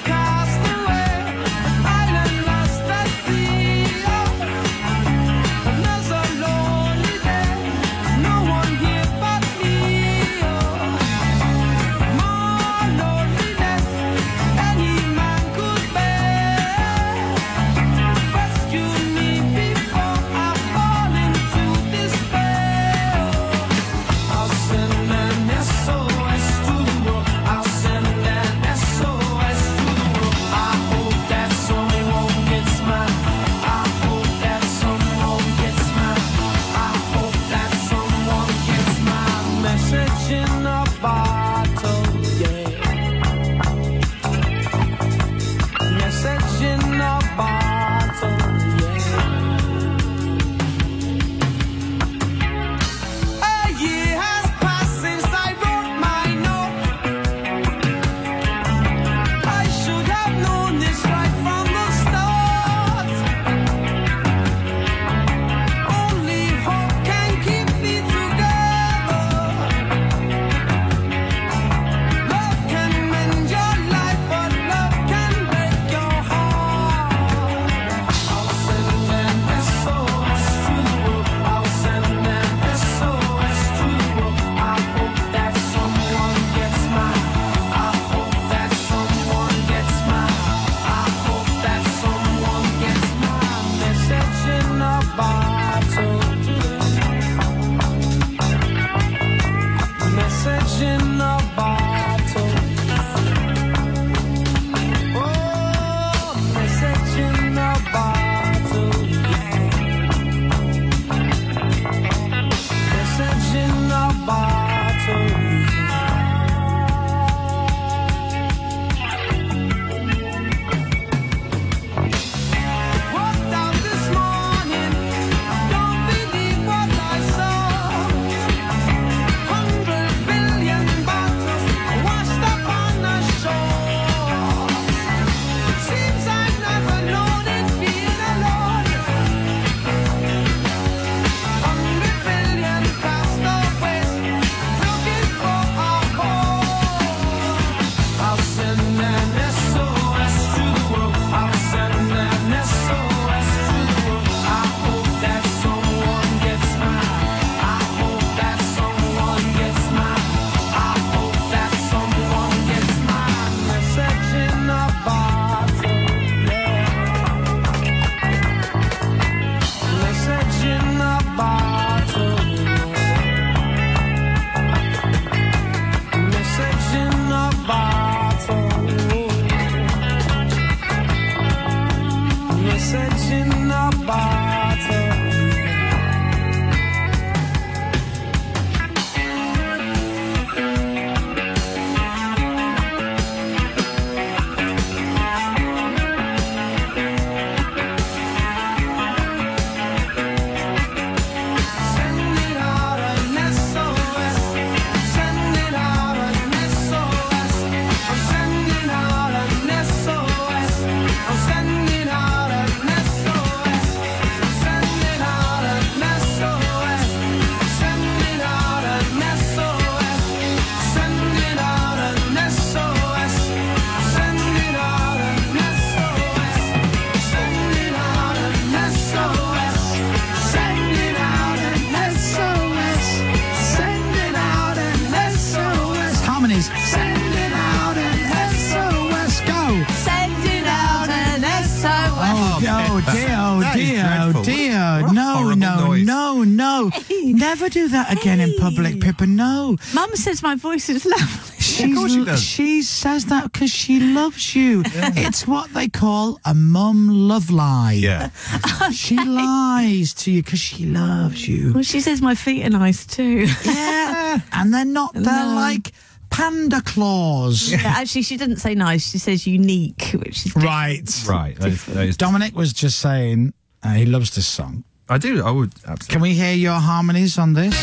Speaker 10: Never do that again in public, Pippa. No.
Speaker 4: Mum says my voice is lovely.
Speaker 10: She's, she does. She says that because she loves you. It's what they call a mum love lie.
Speaker 2: Yeah.
Speaker 10: she lies to you because she loves you.
Speaker 4: Well, she says my feet are nice too.
Speaker 10: Yeah. and they're not, they're
Speaker 4: No.
Speaker 10: like
Speaker 1: Panda claws.
Speaker 4: Yeah, actually, she didn't say nice. She says unique, which is
Speaker 1: Right.
Speaker 2: Right. That is, that is,
Speaker 1: Dominic was just saying uh, he loves this song.
Speaker 2: I do. I would absolutely.
Speaker 1: Can we hear your harmonies on this?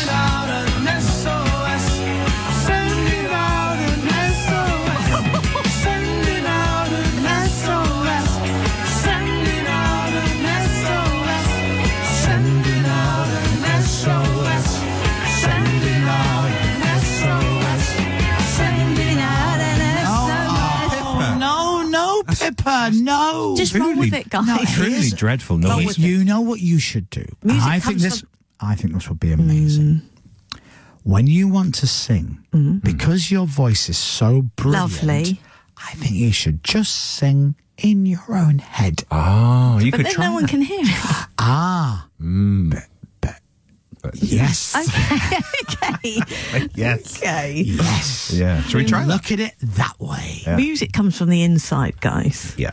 Speaker 1: No, no.
Speaker 4: Just roll with it, guys.
Speaker 1: No,
Speaker 2: Truly
Speaker 1: here's-
Speaker 2: dreadful
Speaker 1: No,
Speaker 2: noise.
Speaker 1: you know what you should do.
Speaker 4: Music
Speaker 1: I think this.
Speaker 4: from-
Speaker 1: I think this would be amazing. Mm. When you want to sing, mm. because your voice is so brilliant,
Speaker 4: Lovely.
Speaker 1: I think you should just sing in your own head.
Speaker 2: Oh, you
Speaker 4: But
Speaker 2: could
Speaker 4: then
Speaker 2: try.
Speaker 4: no one can hear it.
Speaker 1: Ah, mm. Yes,
Speaker 4: okay.
Speaker 2: yes.
Speaker 4: Okay.
Speaker 1: yes.
Speaker 2: Yeah. Should we try that?
Speaker 1: Look at it that way.
Speaker 2: Yeah.
Speaker 4: Music comes from the inside, guys,
Speaker 2: Yeah.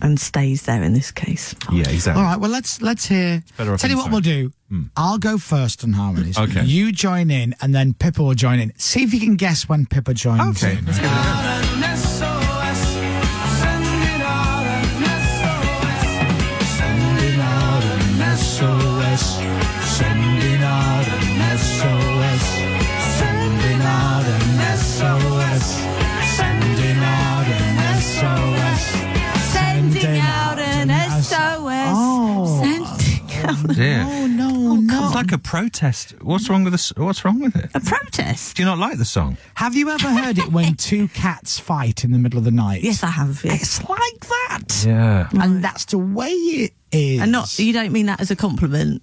Speaker 4: and stays there in this case.
Speaker 2: Yeah. Exactly.
Speaker 1: All right. Well, let's let's hear.
Speaker 2: better off
Speaker 1: Tell you what we'll do. Hmm. I'll go first on harmonies.
Speaker 2: Okay.
Speaker 1: You join in, and then Pippa will join in. See if you can guess when Pippa joins
Speaker 2: Okay.
Speaker 1: in.
Speaker 2: Let's give it a
Speaker 1: Sending out
Speaker 2: Yeah.
Speaker 1: Oh no, no.
Speaker 2: It's like a protest. What's wrong with this? What's wrong with it?
Speaker 4: a protest.
Speaker 2: Do you not like the song?
Speaker 1: Have you ever heard it when two cats fight in the middle of the night?
Speaker 4: Yes, I have. Yes.
Speaker 1: It's like that.
Speaker 2: Yeah.
Speaker 1: And that's the way it is.
Speaker 4: And not you don't mean that as a compliment.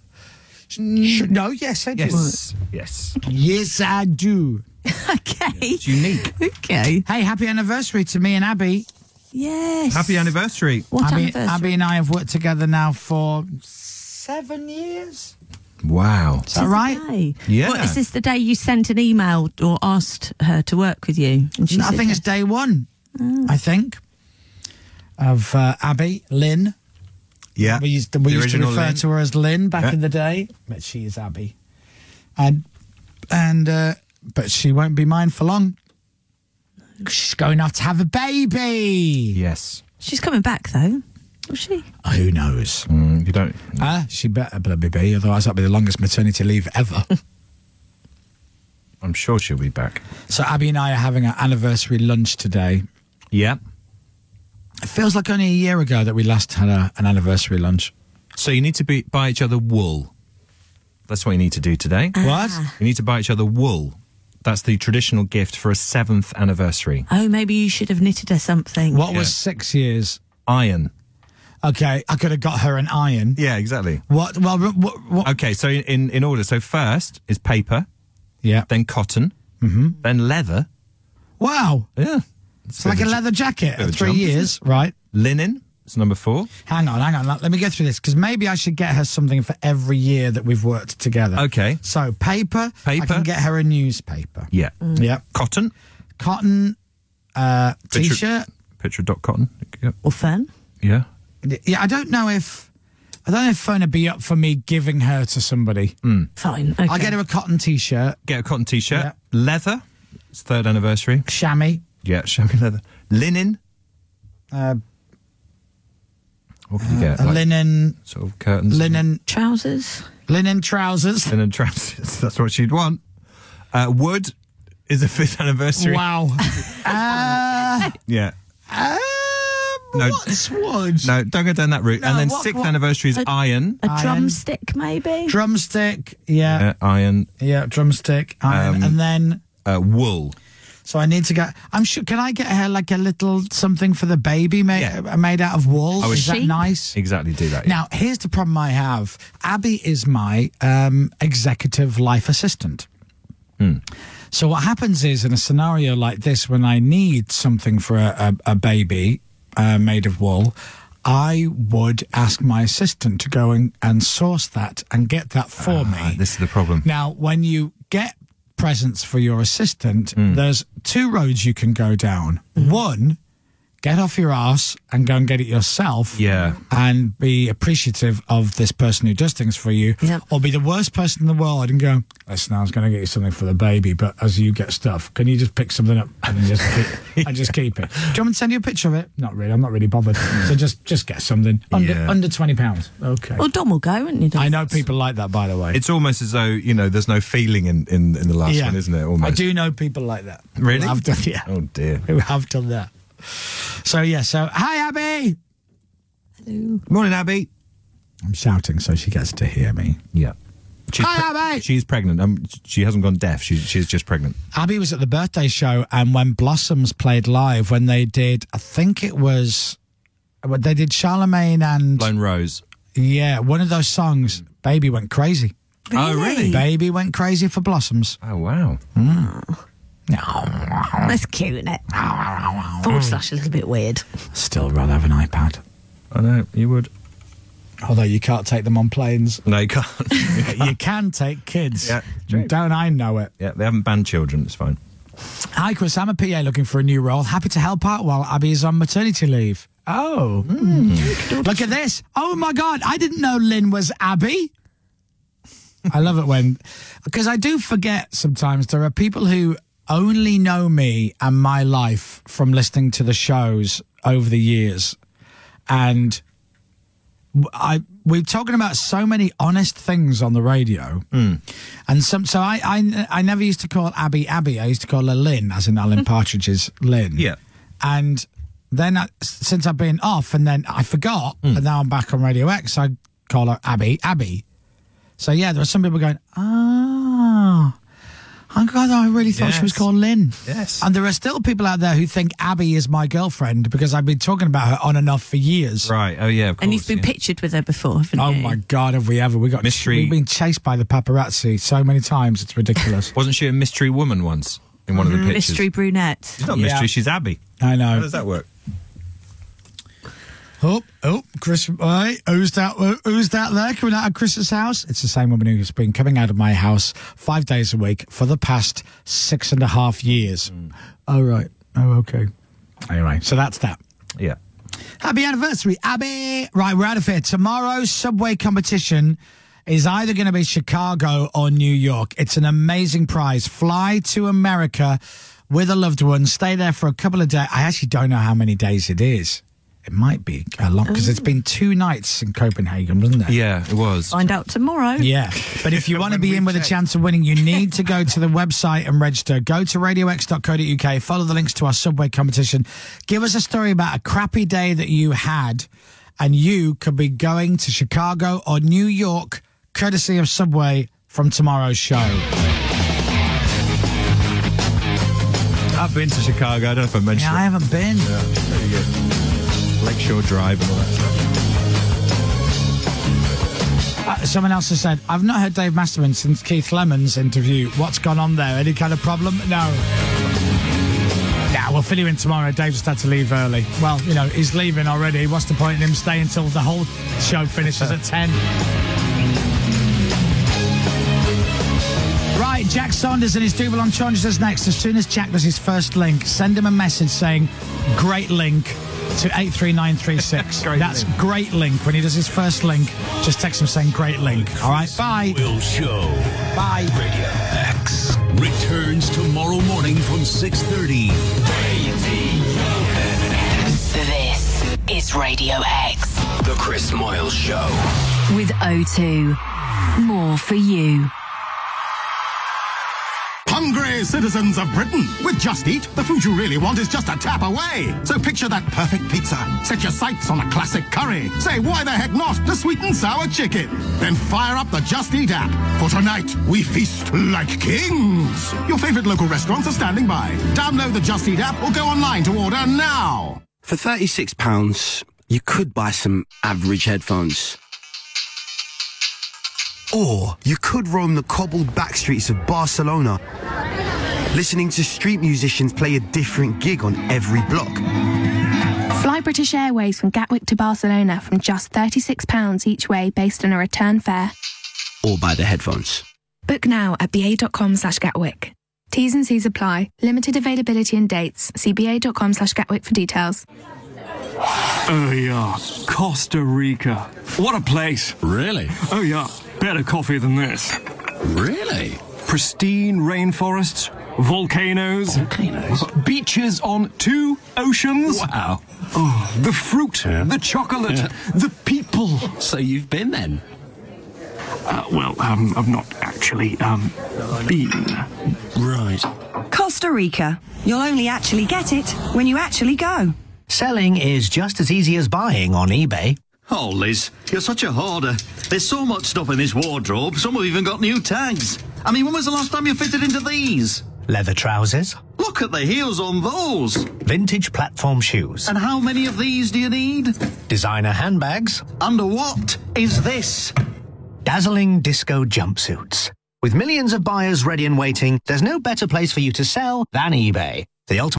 Speaker 1: No, yes, I do.
Speaker 2: Yes. Yes.
Speaker 1: Yes, I do.
Speaker 4: Okay.
Speaker 2: It's unique.
Speaker 4: Okay.
Speaker 1: Hey, happy anniversary to me and Abby.
Speaker 4: Yes.
Speaker 2: Happy anniversary.
Speaker 4: What
Speaker 1: Abby,
Speaker 4: anniversary?
Speaker 1: Abby and I have worked together now for seven years.
Speaker 2: Wow.
Speaker 1: Is that right?
Speaker 4: Day.
Speaker 2: Yeah.
Speaker 4: What, is this the day you sent an email or asked her to work with you? And she
Speaker 1: No, I
Speaker 4: said
Speaker 1: think it's day one. I think of uh, Abby Lynn.
Speaker 2: Yeah.
Speaker 1: We used to, we used to refer
Speaker 2: Lynn.
Speaker 1: to her as Lynn back
Speaker 2: Yeah.
Speaker 1: in the day, but she is Abby, and and uh, but she won't be mine for long. She's going off to have a baby.
Speaker 2: Yes.
Speaker 4: She's coming back though. Was she?
Speaker 1: Who knows?
Speaker 2: Mm, you don't.
Speaker 1: Ah, she better bloody be, otherwise that'll be the longest maternity leave ever.
Speaker 2: I'm sure she'll be back.
Speaker 1: so Abby and I are having our anniversary lunch today.
Speaker 2: Yeah.
Speaker 1: It feels like only a year ago that we last had a, an anniversary lunch.
Speaker 2: So you need to be, buy each other wool. That's what you need to do today.
Speaker 1: What?
Speaker 2: You need to buy each other wool. That's the traditional gift for a seventh anniversary.
Speaker 4: Oh, maybe you should have knitted her something.
Speaker 1: What
Speaker 2: Yeah.
Speaker 1: was six years?
Speaker 2: Iron.
Speaker 1: Okay, I could have got her an iron.
Speaker 2: Yeah, exactly.
Speaker 1: What? Well, what? what
Speaker 2: Okay, so in, in order, so first is paper,
Speaker 1: yeah.
Speaker 2: then cotton,
Speaker 1: Mm-hmm.
Speaker 2: then leather.
Speaker 1: Wow.
Speaker 2: Yeah.
Speaker 1: It's like a leather jacket.
Speaker 2: bit of
Speaker 1: Three
Speaker 2: jump,
Speaker 1: years, right?
Speaker 2: Linen. It's number four.
Speaker 1: Hang on, hang on. Let me go through this because maybe I should get her something for every year that we've worked together.
Speaker 2: Okay.
Speaker 1: So paper. Paper. I
Speaker 2: Paper.
Speaker 1: can get her a newspaper.
Speaker 2: Yeah.
Speaker 1: Yeah.
Speaker 2: Cotton.
Speaker 1: Cotton. Uh,
Speaker 2: Picture-
Speaker 1: t-shirt.
Speaker 2: Picture dot cotton. Yep.
Speaker 4: Or Fearne?
Speaker 2: Yeah.
Speaker 1: Yeah, I don't know if I don't know if Fearne would be up for me giving her to somebody.
Speaker 4: Fine. Okay.
Speaker 1: I'll get her a cotton t-shirt,
Speaker 2: Get a cotton t-shirt.
Speaker 1: Yeah.
Speaker 2: Leather. It's third anniversary.
Speaker 1: chamois,
Speaker 2: Yeah, chamois leather. Linen.
Speaker 1: uh,
Speaker 2: What can you get?
Speaker 1: a
Speaker 2: Like
Speaker 1: linen,
Speaker 2: sort of curtains.
Speaker 1: linen,
Speaker 4: trousers.
Speaker 1: linen trousers.
Speaker 2: Linen trousers. That's what she'd want. Uh, wood is the fifth anniversary.
Speaker 1: Wow. uh,
Speaker 2: Yeah.
Speaker 1: um,
Speaker 2: No.
Speaker 1: what's wood?
Speaker 2: No, don't go down that route.
Speaker 1: No,
Speaker 2: and then
Speaker 1: what-
Speaker 2: sixth
Speaker 1: what-
Speaker 2: anniversary is
Speaker 4: A-
Speaker 2: iron.
Speaker 4: A
Speaker 1: Iron.
Speaker 4: drumstick, maybe.
Speaker 1: Drumstick. Yeah.
Speaker 2: Uh, iron.
Speaker 1: Yeah, drumstick, iron,
Speaker 2: Um,
Speaker 1: and then
Speaker 2: Uh, wool.
Speaker 1: so I need to get. I'm sure. Can I get her like a little something for the baby made
Speaker 2: Yeah.
Speaker 1: uh, made out of wool?
Speaker 2: Oh,
Speaker 1: Is
Speaker 2: is
Speaker 1: that
Speaker 4: sheep?
Speaker 1: nice?
Speaker 2: Exactly, do that.
Speaker 1: Now, here's the problem I have. Abby is my um, executive life assistant.
Speaker 2: Hmm.
Speaker 1: So what happens is in a scenario like this, when I need something for a, a, a baby uh, made of wool, I would ask my assistant to go and, and source that and get that for
Speaker 2: Ah,
Speaker 1: me.
Speaker 2: This is the problem.
Speaker 1: Now, when you get presents for your assistant,
Speaker 2: Hmm.
Speaker 1: there's two roads you can go down. One, get off your ass and go and get it yourself.
Speaker 2: Yeah.
Speaker 1: And be appreciative of this person who does things for you. Or be the worst person in the world and go, listen, I was going to get you something for the baby, but as you get stuff, can you just pick something up and just keep, and just keep it? Do you want me to send you a picture of it? Not really. I'm not really bothered. Hmm. so just just get something under
Speaker 2: Yeah.
Speaker 1: under twenty pounds. Okay.
Speaker 4: Well, Dom will go, wouldn't you? Dom?
Speaker 1: I know people like that, by the way.
Speaker 2: It's almost as though you know there's no feeling in in, in the last
Speaker 1: Yeah.
Speaker 2: one, isn't it? Almost.
Speaker 1: I do know people like that.
Speaker 2: Really?
Speaker 1: Who have done, yeah.
Speaker 2: Oh dear.
Speaker 1: Who have done that. So yeah. So hi, Abby. Hello.
Speaker 2: Morning, Abby.
Speaker 1: I'm shouting so she gets to hear me.
Speaker 2: Yeah. She's
Speaker 1: Hi, Abby.
Speaker 2: She's pregnant. Um, she hasn't gone deaf. She's she's just pregnant.
Speaker 1: Abby was at the birthday show, and when Blossoms played live, when they did, I think it was, when they did Charlemagne and
Speaker 2: Blown Rose.
Speaker 1: yeah, one of those songs. Baby went crazy.
Speaker 2: Oh, really?
Speaker 1: Baby went crazy for Blossoms.
Speaker 2: Oh wow.
Speaker 4: That's cute, isn't it? Forward mm. slash a little bit weird.
Speaker 1: Still rather have an iPad.
Speaker 2: I know you would.
Speaker 1: Although you can't take them on planes.
Speaker 2: No, you can't.
Speaker 1: you can take kids.
Speaker 2: Yeah, true.
Speaker 1: Don't I know it?
Speaker 2: yeah, they haven't banned children. It's fine.
Speaker 1: Hi, Chris. I'm a PA looking for a new role. Happy to help out while Abby is on maternity leave. Oh. Hmm. Mm. Look at this. Oh, my God. I didn't know Lynn was Abby. I love it when, because I do forget sometimes there are people who only know me and my life from listening to the shows over the years. And I we're talking about so many honest things on the radio, and some. So I, I I never used to call Abby Abby. I used to call her Lynn, as in Alan Partridge's Lynn.
Speaker 2: Yeah.
Speaker 1: And then I, since I've been off, and then I forgot, and now I'm back on Radio X, I call her Abby Abby. So yeah, there are some people going, ah. Oh God! I really thought she was called Lynn.
Speaker 2: Yes.
Speaker 1: and there are still people out there who think Abby is my girlfriend because I've been talking about her on and off for years.
Speaker 2: Right. Oh yeah. Of course.
Speaker 4: And you've been
Speaker 2: yeah.
Speaker 4: pictured with her before, haven't
Speaker 1: Oh
Speaker 4: you?
Speaker 1: my God, have we ever? We got
Speaker 2: Mystery-
Speaker 1: We've been chased by the paparazzi so many times. It's ridiculous.
Speaker 2: Wasn't she a mystery woman once in one of the pictures?
Speaker 4: Mm-hmm. Mystery brunette.
Speaker 2: She's not
Speaker 1: Yeah.
Speaker 2: mystery. She's Abby.
Speaker 1: I know.
Speaker 2: How does that work?
Speaker 1: Oh, oh, Chris, right, who's that? Who's that there coming out of Chris's house? It's the same woman who's been coming out of my house five days a week for the past six and a half years. Mm. Oh right. Oh okay. Anyway, so that's that.
Speaker 2: Yeah.
Speaker 1: Happy anniversary, Abby. Right, we're out of here. Tomorrow's subway competition is either going to be Chicago or New York. It's an amazing prize. Fly to America with a loved one, stay there for a couple of days. I actually don't know how many days it is. It might be a lot because it's oh. been two nights in Copenhagen, wasn't it?
Speaker 2: Yeah, it was.
Speaker 4: Find out tomorrow.
Speaker 1: Yeah. But if you want to be in with a chance of winning, you need to go to the website and register. Go to radiox.co.uk, follow the links to our subway competition. Give us a story about a crappy day that you had, and you could be going to Chicago or New York, courtesy of Subway from tomorrow's show.
Speaker 2: I've been to Chicago. I don't know if I mentioned
Speaker 1: Yeah, I haven't been.
Speaker 2: Yeah, very good. Lakeshore Drive and all that stuff.
Speaker 1: Uh, someone else has said, I've not heard Dave Masterman since Keith Lemon's interview. What's gone on there? Any kind of problem? No. Yeah, we'll fill you in tomorrow. Dave just had to leave early. Well, you know, he's leaving already. What's the point in him staying until the whole show finishes at 10? Right, Jack Saunders and his double entendres next. As soon as Jack does his first link, send him a message saying, great link to 83936.
Speaker 71: Great
Speaker 1: That's
Speaker 71: link.
Speaker 1: great link. When he does his first link, just text him saying great link. All right, bye.
Speaker 71: Will Show.
Speaker 1: Bye.
Speaker 71: Radio X returns tomorrow morning from 6.30.
Speaker 7: This is Radio X
Speaker 20: The Chris Moyles Show.
Speaker 21: With O2. More for you.
Speaker 12: Hungry citizens of Britain, with Just Eat, the food you really want is just a tap away. So picture that perfect pizza. Set your sights on a classic curry. Say, why the heck not the sweet and sour chicken? Then fire up the Just Eat app. For tonight, we feast like kings. Your favorite local restaurants are standing by. Download the Just Eat app or go online to order now.
Speaker 87: For £36, you could buy some average headphones. Or you could roam the cobbled back streets of Barcelona, listening to street musicians play a different gig on every block.
Speaker 88: Fly British Airways from Gatwick to Barcelona from just £36 each way based on a return fare.
Speaker 87: Or buy the headphones.
Speaker 88: Book now at ba.com slash Gatwick.
Speaker 74: T's and C's apply. Limited availability and dates. cba.com slash Gatwick for details.
Speaker 3: Oh, yeah. Costa Rica. What a place.
Speaker 24: Really?
Speaker 3: Oh, yeah. Better coffee than this.
Speaker 24: Really?
Speaker 3: Pristine rainforests, volcanoes,
Speaker 24: volcanoes,
Speaker 3: beaches on two oceans.
Speaker 24: Wow.
Speaker 3: Oh, the fruit, the chocolate,
Speaker 24: Yeah.
Speaker 3: the people.
Speaker 24: So you've been then?
Speaker 3: Uh, well, um, I've not actually um, been.
Speaker 24: Right.
Speaker 21: Costa Rica. You'll only actually get it when you actually go.
Speaker 11: Selling is just as easy as buying on eBay.
Speaker 12: Oh, Liz, you're such a hoarder. There's so much stuff in this wardrobe, some have even got new tags. I mean, when was the last time you fitted into these?
Speaker 11: Leather trousers,
Speaker 12: Look at the heels on those.
Speaker 11: vintage platform shoes,
Speaker 12: And how many of these do you need?
Speaker 11: designer handbags,
Speaker 12: And what is this?
Speaker 11: dazzling disco jumpsuits. With millions of buyers ready and waiting, there's no better place for you to sell than eBay. The ultimate